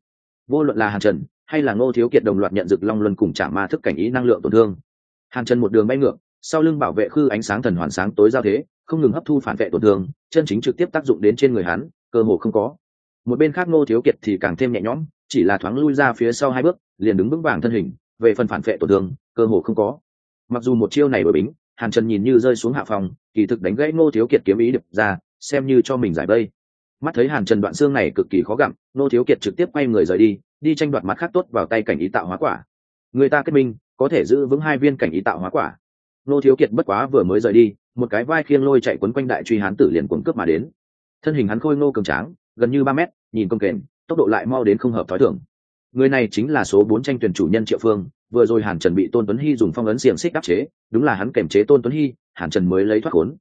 vô luận là hàn trần hay là ngô thiếu kiệt đồng loạt nhận dực long luân cùng trả ma thức cảnh ý năng lượng tổn thương. Hàn trần một đường bay ngược, sau lưng bảo vệ khư ánh sáng thần hoàn sáng tối giao thế, không ngừng hấp thu phản vệ tổn thương, chân chính trực tiếp tác dụng đến trên người hắn, cơ hồ không có. Một bên khác ngô thiếu kiệt thì càng thêm nhẹ nhõm, chỉ là thoáng lui ra phía sau hai bước, liền đứng vững vàng thân hình, về phần phản vệ tổn thương, cơ hồ không có. Mặc dù một chiêu này đổi bính, hàn trần nhìn như rơi xuống hạ phòng, kỳ thực đánh gãy ngô thiếu kiệt kiếm ý đập ra, xem như cho mình giải vây mắt thấy hàn trần đoạn xương này cực kỳ khó gặm, Nô thiếu kiệt trực tiếp quay người rời đi đi tranh đoạt mặt khác tốt vào tay cảnh ý tạo hóa quả. Người ta kết minh, có thể giữ vững hai viên cảnh ý tạo hóa quả. Nô thiếu kiệt bất quá vừa mới rời đi, một cái vai khiêng lôi chạy quấn quanh đại truy hán tử liền cuốn cướp mà đến. Thân hình hắn khôi ngô cường tráng, gần như ba mét, nhìn công kềnh tốc độ lại mau đến không hợp thói thường. Người này chính là số bốn tranh tuyển chủ nhân triệu phương, vừa rồi hàn trần bị tôn tuấn hy dùng phong ấn xiềng xích áp chế, đúng là hắn kềm chế tôn tuấn hy, hàn trần mới lấy thoát khốn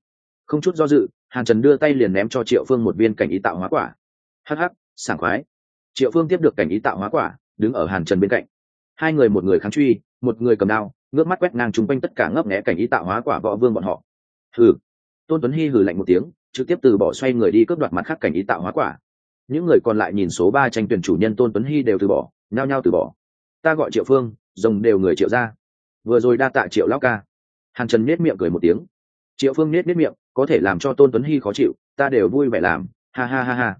không chút do dự, hàn trần đưa tay liền ném cho triệu phương một viên cảnh ý tạo hóa quả. Hh sảng khoái. Triệu phương tiếp được cảnh ý tạo hóa quả, đứng ở hàn trần bên cạnh. Hai người một người kháng truy, một người cầm đao, ngước mắt quét ngang chung quanh tất cả ngấp nghẽ cảnh ý tạo hóa quả võ vương bọn họ. Hừ. Tôn tuấn hy hừ lạnh một tiếng, trực tiếp từ bỏ xoay người đi cướp đoạt mặt khác cảnh ý tạo hóa quả. Những người còn lại nhìn số ba tranh tuyển chủ nhân tôn tuấn hy đều từ bỏ, nhao nhao từ bỏ. Ta gọi triệu phương, rồng đều người triệu ra vừa rồi đa tạ triệu lão ca. Hàn trần nết miệng cười một tiếng. Triệu phương nết nết miệng có thể làm cho tôn tuấn hy khó chịu, ta đều vui vẻ làm, ha ha ha ha.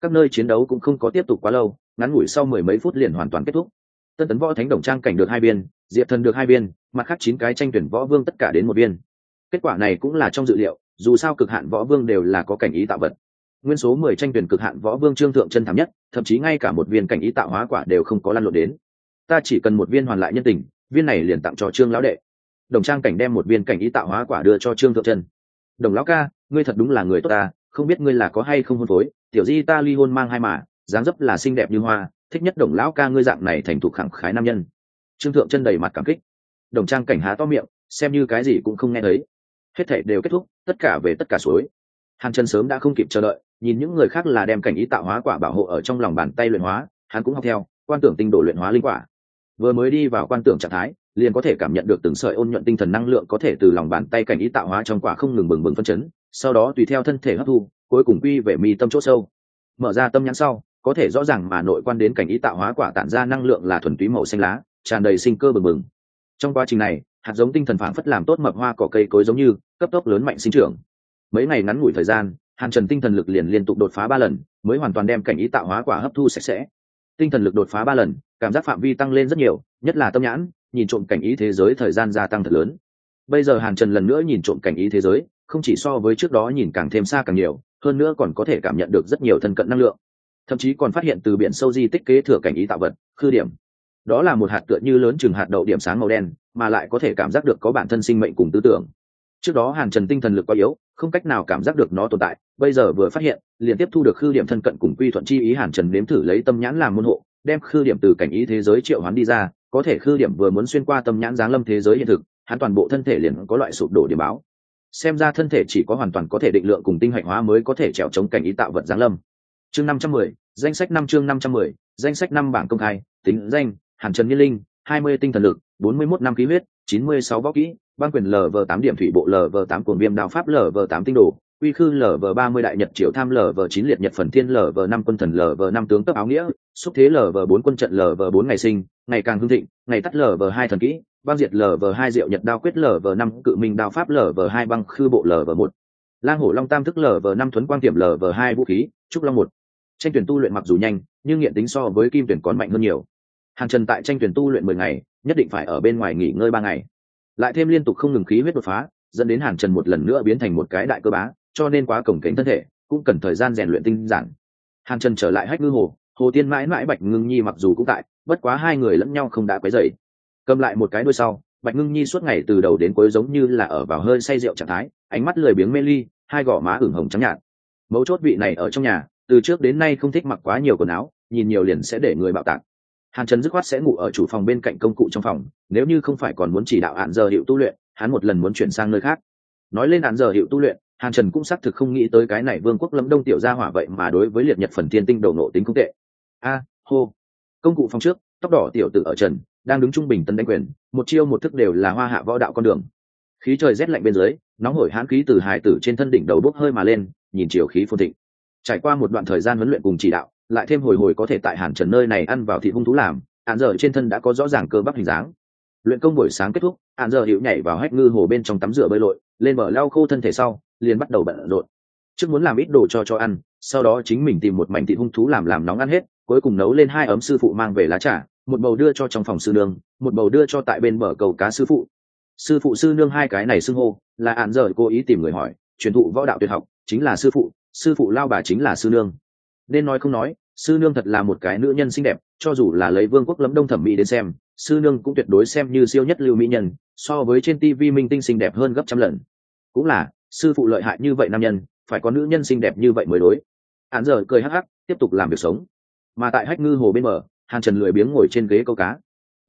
Các nơi chiến đấu cũng không có tiếp tục quá lâu, ngắn ngủi sau mười mấy phút liền hoàn toàn kết thúc. Tân tấn võ thánh đồng trang cảnh được hai biên diệp thần được hai biên mặt khác chín cái tranh tuyển võ vương tất cả đến một biên kết quả này cũng là trong dự liệu, dù sao cực hạn võ vương đều là có cảnh ý tạo vật. Nguyên số mười tranh tuyển cực hạn võ vương trương thượng chân thảm nhất, thậm chí ngay cả một viên cảnh ý tạo hóa quả đều không có lăn lộn đến. Ta chỉ cần một viên hoàn lại nhân tình, viên này liền tặng cho trương lão đệ. Đồng trang cảnh đem một viên cảnh ý tạo hóa quả đưa cho trương thượng chân đồng lão ca, ngươi thật đúng là người tốt ta, không biết ngươi là có hay không hôn phối. Tiểu di ta ly hôn mang hai mà, dáng dấp là xinh đẹp như hoa, thích nhất đồng lão ca ngươi dạng này thành thục khẳng khái nam nhân. Trương thượng chân đầy mặt cảm kích. Đồng trang cảnh há to miệng, xem như cái gì cũng không nghe thấy. Hết thể đều kết thúc, tất cả về tất cả suối. Hàn chân sớm đã không kịp chờ đợi, nhìn những người khác là đem cảnh ý tạo hóa quả bảo hộ ở trong lòng bàn tay luyện hóa, hắn cũng học theo, quan tưởng tinh độ luyện hóa linh quả. Vừa mới đi vào quan tưởng trạng thái liền có thể cảm nhận được từng sợi ôn nhuận tinh thần năng lượng có thể từ lòng bàn tay cảnh ý tạo hóa trong quả không ngừng bừng bừng phân chấn, sau đó tùy theo thân thể hấp thu, cuối cùng quy về mi tâm chỗ sâu. Mở ra tâm nhãn sau, có thể rõ ràng mà nội quan đến cảnh ý tạo hóa quả tản ra năng lượng là thuần túy màu xanh lá, tràn đầy sinh cơ bừng bừng. Trong quá trình này, hạt giống tinh thần phảng phất làm tốt mập hoa cỏ cây cối giống như, cấp tốc lớn mạnh sinh trưởng. Mấy ngày ngắn ngủi thời gian, hàn trần tinh thần lực liền liên tục đột phá ba lần, mới hoàn toàn đem cảnh ý tạo hóa quả hấp thu sạch sẽ. Tinh thần lực đột phá ba lần, cảm giác phạm vi tăng lên rất nhiều, nhất là tâm nhãn nhìn trộm cảnh ý thế giới thời gian gia tăng thật lớn. Bây giờ hàn trần lần nữa nhìn trộm cảnh ý thế giới, không chỉ so với trước đó nhìn càng thêm xa càng nhiều, hơn nữa còn có thể cảm nhận được rất nhiều thân cận năng lượng. Thậm chí còn phát hiện từ biển sâu di tích kế thừa cảnh ý tạo vật, khư điểm. Đó là một hạt tựa như lớn chừng hạt đậu điểm sáng màu đen, mà lại có thể cảm giác được có bản thân sinh mệnh cùng tư tưởng. Trước đó hàn trần tinh thần lực quá yếu, không cách nào cảm giác được nó tồn tại, bây giờ vừa phát hiện, liền tiếp thu được khư điểm thân cận cùng quy thuận chi ý hàn trần nếm thử lấy tâm nhãn làm môn hộ, đem khư điểm từ cảnh ý thế giới triệu hoán đi ra có thể khư điểm vừa muốn xuyên qua tâm nhãn giáng lâm thế giới hiện thực, hắn toàn bộ thân thể liền có loại sụp đổ điểm báo. Xem ra thân thể chỉ có hoàn toàn có thể định lượng cùng tinh hạch hóa mới có thể trèo chống cảnh ý tạo vật giáng lâm. Chương năm trăm mười, danh sách năm chương năm trăm mười, danh sách năm bảng công khai, tính danh, hàn trần nghiên linh, hai mươi tinh thần lực, bốn mươi mốt năm khí huyết, chín mươi sáu võ kỹ ban quyền lv tám điểm thủy bộ lv tám cồn viêm đao pháp lv tám tinh đồ quy khư lv ba mươi đại nhật triệu tham lv chín liệt nhật phần thiên lv năm quân thần lv năm tướng cấp áo nghĩa xúc thế lv bốn quân trận lv bốn ngày sinh ngày càng hưng thịnh ngày tắt lv hai thần kỹ băng diệt lv hai diệu nhật đao quyết lv năm cự minh đao pháp lv hai băng khư bộ lv một lang hổ long tam thức lv năm thuấn quang tiệm lv hai vũ khí trúc long một tranh tuyển tu luyện mặc dù nhanh nhưng nghiện tính so với kim tuyển còn mạnh hơn nhiều hàn trần tại tranh tuyển tu luyện mười ngày nhất định phải ở bên ngoài nghỉ ngơi ba ngày lại thêm liên tục không ngừng khí huyết đột phá dẫn đến hàn trần một lần nữa biến thành một cái đại cơ bá cho nên quá cổng kềnh thân thể, cũng cần thời gian rèn luyện tinh giản. Hàn trần trở lại hách ngư hồ hồ tiên mãi mãi bạch ngưng nhi mặc dù cũng tại, bất quá hai người lẫn nhau không đã quấy dày cầm lại một cái đuôi sau, bạch ngưng nhi suốt ngày từ đầu đến cuối giống như là ở vào hơi say rượu trạng thái, ánh mắt lười biếng mê ly, hai gò má ửng hồng trắng nhạt. Mấu chốt vị này ở trong nhà, từ trước đến nay không thích mặc quá nhiều quần áo, nhìn nhiều liền sẽ để người bạo tạc. Hàn trần dứt khoát sẽ ngủ ở chủ phòng bên cạnh công cụ trong phòng, nếu như không phải còn muốn chỉ đạo hạn giờ hiệu tu luyện, hắn một lần muốn chuyển sang nơi khác. Nói lên hạn giờ hiệu tu luyện hàn trần cũng xác thực không nghĩ tới cái này vương quốc lâm đông tiểu gia hỏa vậy mà đối với liệt nhật phần tiên tinh đầu nộ tính không tệ. A, hô. Công cụ phòng trước, tóc đỏ tiểu tử ở trần, đang đứng trung bình tấn đánh quyền, một chiêu một thức đều là hoa hạ võ đạo con đường. Khí trời rét lạnh bên dưới, nóng hổi hãn khí từ hải tử trên thân đỉnh đầu bốc hơi mà lên, nhìn chiều khí phồn thịnh. Trải qua một đoạn thời gian huấn luyện cùng chỉ đạo, lại thêm hồi hồi có thể tại hàn trần nơi này ăn vào thịt hung thú làm hạn giờ trên thân đã có rõ ràng cơ bắp hình dáng. Luyện công buổi sáng kết thúc hạn giờ hiệu nhảy vào hách ngư hồ bên trong tắm rửa bơi lội, lên mở lau khô thân thể sau liền bắt đầu bận rộn. Trước muốn làm ít đồ cho cho ăn, sau đó chính mình tìm một mảnh thịt hung thú làm làm nóng ăn hết, cuối cùng nấu lên hai ấm sư phụ mang về lá trà, một bầu đưa cho trong phòng sư nương, một bầu đưa cho tại bên bờ cầu cá sư phụ. Sư phụ sư nương hai cái này xưng hô, là ạn dở cố ý tìm người hỏi, truyền thụ võ đạo tuyệt học, chính là sư phụ sư phụ lao bà chính là sư nương. Nên nói không nói, sư nương thật là một cái nữ nhân xinh đẹp, cho dù là lấy vương quốc lấm đông thẩm mỹ đến xem, sư nương cũng tuyệt đối xem như siêu nhất lưu mỹ nhân, so với trên tv minh tinh xinh đẹp hơn gấp trăm lần. Cũng là sư phụ lợi hại như vậy nam nhân, phải có nữ nhân xinh đẹp như vậy mới đối. Hắn giờ cười hắc hắc, tiếp tục làm việc sống. Mà tại hách ngư hồ bên bờ, hàn trần lười biếng ngồi trên ghế câu cá.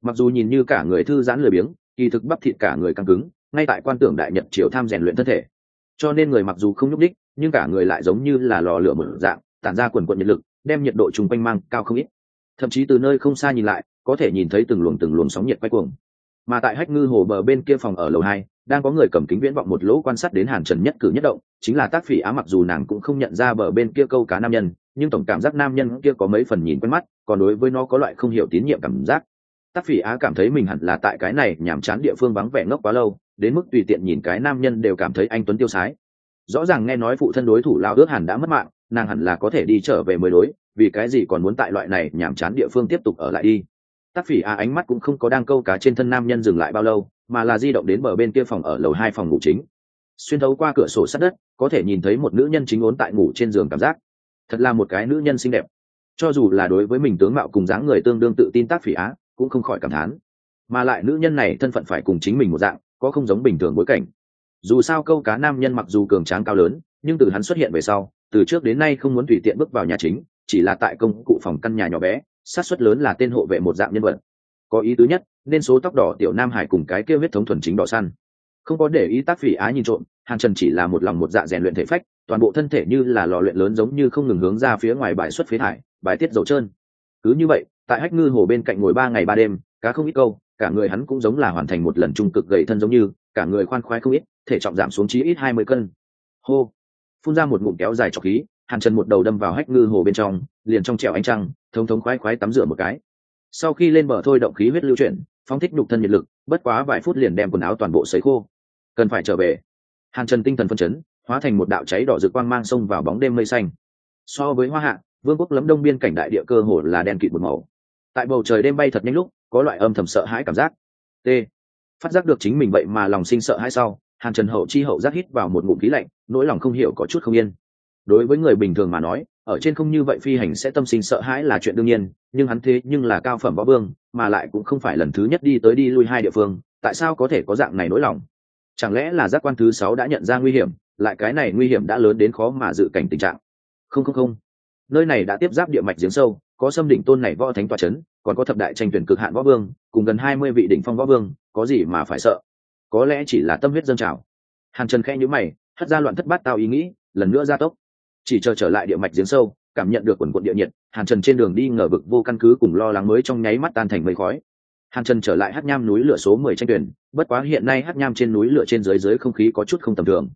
Mặc dù nhìn như cả người thư giãn lười biếng, kỳ thực bắp thịt cả người căng cứng, ngay tại quan tưởng đại nhật triều tham rèn luyện thân thể. Cho nên người mặc dù không nhúc đích nhưng cả người lại giống như là lò lửa mở dạng, tản ra quần quận nhiệt lực, đem nhiệt độ chung quanh mang cao không ít. Thậm chí từ nơi không xa nhìn lại, có thể nhìn thấy từng luồng từng luồng sóng nhiệt quay cuồng. Mà tại hách ngư hồ bờ bên kia phòng ở lầu hai đang có người cầm kính viễn vọng một lỗ quan sát đến hàn trần nhất cử nhất động, chính là tác phỉ á mặc dù nàng cũng không nhận ra bờ bên kia câu cá nam nhân, nhưng tổng cảm giác nam nhân kia có mấy phần nhìn quen mắt, còn đối với nó có loại không hiểu tín nhiệm cảm giác. Tác phỉ á cảm thấy mình hẳn là tại cái này nhàm chán địa phương vắng vẻ ngốc quá lâu, đến mức tùy tiện nhìn cái nam nhân đều cảm thấy anh tuấn tiêu sái. Rõ ràng nghe nói phụ thân đối thủ lao ước hẳn đã mất mạng, nàng hẳn là có thể đi trở về mới đối, vì cái gì còn muốn tại loại này nhàm chán địa phương tiếp tục ở lại đi. Tác phỉ á ánh mắt cũng không có đang câu cá trên thân nam nhân dừng lại bao lâu mà là di động đến bờ bên kia phòng ở lầu hai phòng ngủ chính. Xuyên thấu qua cửa sổ sát đất, có thể nhìn thấy một nữ nhân chính ốn tại ngủ trên giường cảm giác. Thật là một cái nữ nhân xinh đẹp. Cho dù là đối với mình tướng mạo cùng dáng người tương đương tự tin tác phỉ á, cũng không khỏi cảm thán. Mà lại nữ nhân này thân phận phải cùng chính mình một dạng, có không giống bình thường bối cảnh. Dù sao câu cá nam nhân mặc dù cường tráng cao lớn, nhưng từ hắn xuất hiện về sau, từ trước đến nay không muốn tùy tiện bước vào nhà chính, chỉ là tại công cụ phòng căn nhà nhỏ bé sát suất lớn là tên hộ vệ một dạng nhân vật. Có ý tứ nhất nên số tóc đỏ tiểu nam hải cùng cái kia huyết thống thuần chính đỏ săn. Không có để ý tác phỉ á nhìn trộm, hàn trần chỉ là một lòng một dạ rèn luyện thể phách, toàn bộ thân thể như là lò luyện lớn giống như không ngừng hướng ra phía ngoài bài xuất phế thải, bài tiết dầu trơn. Cứ như vậy, tại hách ngư hồ bên cạnh ngồi ba ngày ba đêm, cá không ít câu, cả người hắn cũng giống là hoàn thành một lần trung cực gầy thân giống như, cả người khoan khoái không ít, thể trọng giảm xuống chí ít hai mươi cân. Hô! Phun ra một ngụm kéo dài trọc khí, hàn trần một đầu đâm vào hách ngư hồ bên trong, liền trong trèo ánh trăng thống thống khoái khoái tắm rửa một cái sau khi lên bờ thôi động khí huyết lưu chuyển, phóng thích đục thân nhiệt lực, bất quá vài phút liền đem quần áo toàn bộ sấy khô. Cần phải trở về. Hàn trần tinh thần phân chấn, hóa thành một đạo cháy đỏ rực quang mang sông vào bóng đêm mây xanh. So với hoa hạ, vương quốc lấm đông biên cảnh đại địa cơ hồ là đen kịt một màu. Tại bầu trời đêm bay thật nhanh lúc, có loại âm thầm sợ hãi cảm giác. T. Phát giác được chính mình vậy mà lòng sinh sợ hãi sau, hàn trần hậu chi hậu giác hít vào một ngụm khí lạnh, nỗi lòng không hiểu có chút không yên. Đối với người bình thường mà nói ở trên không như vậy phi hành sẽ tâm sinh sợ hãi là chuyện đương nhiên, nhưng hắn thế nhưng là cao phẩm võ vương, mà lại cũng không phải lần thứ nhất đi tới đi lui hai địa phương, tại sao có thể có dạng này nỗi lòng? Chẳng lẽ là giác quan thứ sáu đã nhận ra nguy hiểm, lại cái này nguy hiểm đã lớn đến khó mà dự cảnh tình trạng? Không không không. Nơi này đã tiếp giáp địa mạch giếng sâu, có xâm đỉnh tôn này võ thánh tòa c h ấ n còn có thập đại tranh tuyển cực hạn võ vương, cùng gần hai mươi vị đỉnh phong võ vương, có gì mà phải sợ? Có lẽ chỉ là tâm huyết dân trào. Hàn trần khẽ nhữ mày, hất ra loạn thất bát tao ý nghĩ, lần nữa gia tốc chỉ chờ trở lại địa mạch giếng sâu, cảm nhận được quần quận địa nhiệt, hàn trần trên đường đi ngờ vực vô căn cứ cùng lo lắng mới trong nháy mắt tan thành mây khói. Hàn trần trở lại hát nham núi lửa số mười tranh tuyển, bất quá hiện nay hát nham trên núi lửa trên dưới dưới không khí có chút không tầm thường.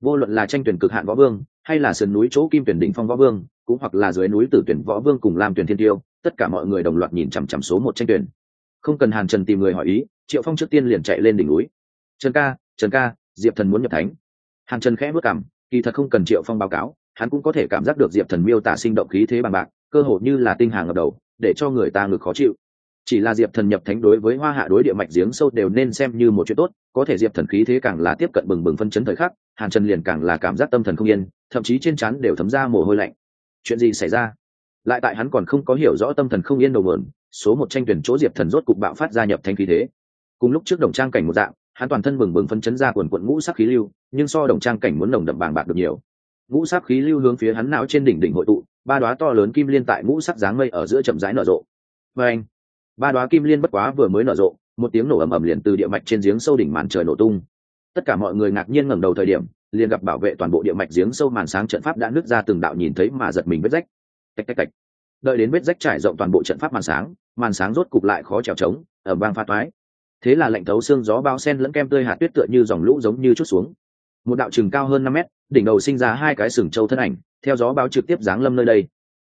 Vô luận là tranh tuyển cực hạn võ vương, hay là sườn núi chỗ kim tuyển đỉnh phong võ vương, cũng hoặc là dưới núi tử tuyển võ vương cùng làm tuyển thiên tiêu, tất cả mọi người đồng loạt nhìn chằm chằm số một tranh tuyển. Không cần hàn trần tìm người hỏi ý, triệu phong trước tiên liền chạy lên đỉnh núi. Trần ca trần ca, diệp thần muốn nhập thánh. Hàn trần khẽ bước cảm kỳ thật không cần triệu phong báo cáo hắn cũng có thể cảm giác được diệp thần miêu tả sinh động khí thế bằng bạc, cơ hội như là tinh hàng ngập đầu, để cho người ta ngực khó chịu. Chỉ là diệp thần nhập thánh đối với hoa hạ đối địa mạch giếng sâu đều nên xem như một chuyện tốt, có thể diệp thần khí thế càng là tiếp cận bừng bừng phân chấn thời khắc, hàn trần liền càng là cảm giác tâm thần không yên, thậm chí trên trán đều thấm ra mồ hôi lạnh. Chuyện gì xảy ra? Lại tại hắn còn không có hiểu rõ tâm thần không yên đầu mượn số một tranh tuyển chỗ diệp thần rốt cục bạo phát ra nhập thanh khí thế. Cùng lúc trước đồng trang cảnh một dạng, hắn toàn thân bừng bừng phân chấn ra quần quận ngũ sắc khí lưu, nhưng so đồng trang cảnh muốn nồng đậm bàng bạc được nhiều ngũ sắc khí lưu hướng phía hắn não trên đỉnh đỉnh hội tụ, ba đoá to lớn kim liên tại ngũ sắc dáng mây ở giữa chậm rãi nở rộ. Và anh ba đoá kim liên bất quá vừa mới nở rộ, một tiếng nổ ầm ầm liền từ địa mạch trên giếng sâu đỉnh màn trời nổ tung. Tất cả mọi người ngạc nhiên ngẩng đầu thời điểm, liền gặp bảo vệ toàn bộ địa mạch giếng sâu màn sáng trận pháp đã nứt ra từng đạo nhìn thấy mà giật mình vết rách. Tạch tạch tạch. Đợi đến vết rách trải rộng toàn bộ trận pháp màn sáng màn sáng rốt cục lại khó trèo trống ở bang pha toái. Thế là lạnh thấu xương gió bao sen lẫn kem tươi hạt tuyết tựa như dòng lũ giống như chút xuống. Một đạo chừng cao hơn năm mét đỉnh đầu sinh ra hai cái sừng trâu thân ảnh, theo gió báo trực tiếp giáng lâm nơi đây.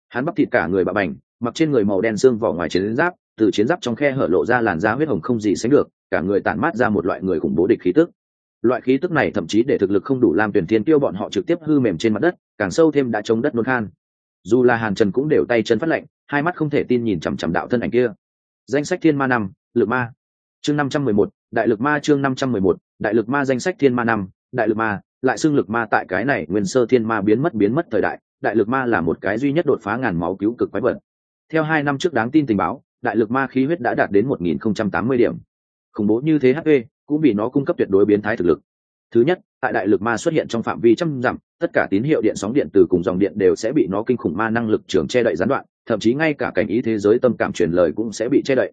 Hắn bắp thịt cả người bạo bành, mặc trên người màu đen xương vỏ ngoài chiến giáp, từ chiến giáp trong khe hở lộ ra làn da huyết hồng không gì sánh được, cả người tản mát ra một loại người khủng bố địch khí tức. Loại khí tức này thậm chí để thực lực không đủ làm tuyển thiên tiêu bọn họ trực tiếp hư mềm trên mặt đất, càng sâu thêm đã chống đất nôn khan. Dù là hàn trần cũng đều tay chân phát lệnh hai mắt không thể tin nhìn chằm chằm đạo thân ảnh kia. Danh sách thiên ma năm, lực ma. Chương năm trăm mười một, đại lực ma chương năm trăm mười một, đại lực ma danh sách thiên ma năm, đại lực ma lại xưng lực ma tại cái này nguyên sơ thiên ma biến mất biến mất thời đại đại lực ma là một cái duy nhất đột phá ngàn máu cứu cực quái vật. Theo hai năm trước đáng tin tình báo, đại lực ma khí huyết đã đạt đến một nghìn không trăm tám mươi điểm. Khủng bố như thế hp cũng bị nó cung cấp tuyệt đối biến thái thực lực. Thứ nhất, tại đại lực ma xuất hiện trong phạm vi trăm dặm, tất cả tín hiệu điện, sóng điện từ cùng dòng điện đều sẽ bị nó kinh khủng ma năng lực trường che đậy gián đoạn, thậm chí ngay cả cảnh ý thế giới tâm cảm truyền lời cũng sẽ bị che đậy.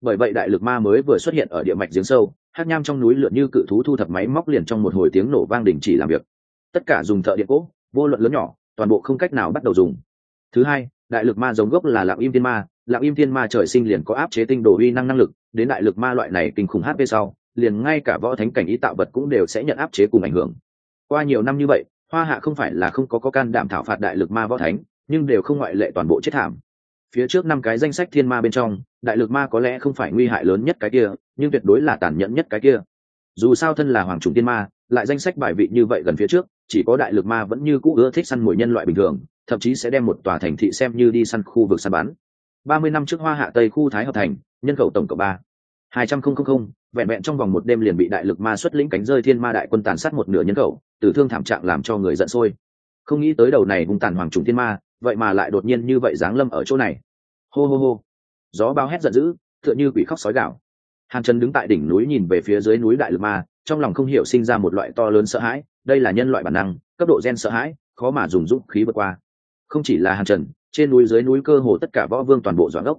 Bởi vậy đại lực ma mới vừa xuất hiện ở địa mạch giếng sâu hát nham trong núi lượn như cự thú thu thập máy móc liền trong một hồi tiếng nổ vang đình chỉ làm việc. Tất cả dùng thợ điện cỗ, vô luận lớn nhỏ, toàn bộ không cách nào bắt đầu dùng. Thứ hai, đại lực ma giống gốc là lạng im thiên ma. Lạng im thiên ma trời sinh liền có áp chế tinh đồ uy năng năng lực, đến đại lực ma loại này kinh khủng hp sau, liền ngay cả võ thánh cảnh ý tạo vật cũng đều sẽ nhận áp chế cùng ảnh hưởng. Qua nhiều năm như vậy, hoa hạ không phải là không có có can đảm thảo phạt đại lực ma võ thánh, nhưng đều không ngoại lệ toàn bộ chết thảm phía trước năm cái danh sách thiên ma bên trong, đại lực ma có lẽ không phải nguy hại lớn nhất cái kia, nhưng tuyệt đối là tàn nhẫn nhất cái kia. Dù sao thân là hoàng trùng thiên ma, lại danh sách bài vị như vậy gần phía trước, chỉ có đại lực ma vẫn như cũ ưa thích săn mồi nhân loại bình thường, thậm chí sẽ đem một tòa thành thị xem như đi săn khu vực săn bắn. Ba mươi năm trước hoa hạ tây khu thái hợp thành, nhân khẩu tổng cộng ba. Hai trăm không không không, vẹn vẹn trong vòng một đêm liền bị đại lực ma xuất lĩnh cánh rơi thiên ma đại quân tàn sát một nửa nhân khẩu, tử thương thảm trạng làm cho người giận sôi. Không nghĩ tới đầu này hung tàn hoàng trùng thiên ma, vậy mà lại đột nhiên như vậy giáng lâm ở chỗ này hô hô hô. Gió bao hét giận dữ, tựa như quỷ khóc sói gạo hàn trần đứng tại đỉnh núi nhìn về phía dưới núi đại lực ma, trong lòng không hiểu sinh ra một loại to lớn sợ hãi, đây là nhân loại bản năng, cấp độ gen sợ hãi, khó mà dùng dũng khí vượt qua. Không chỉ là hàn trần, trên núi dưới núi cơ hồ tất cả võ vương toàn bộ dọn gốc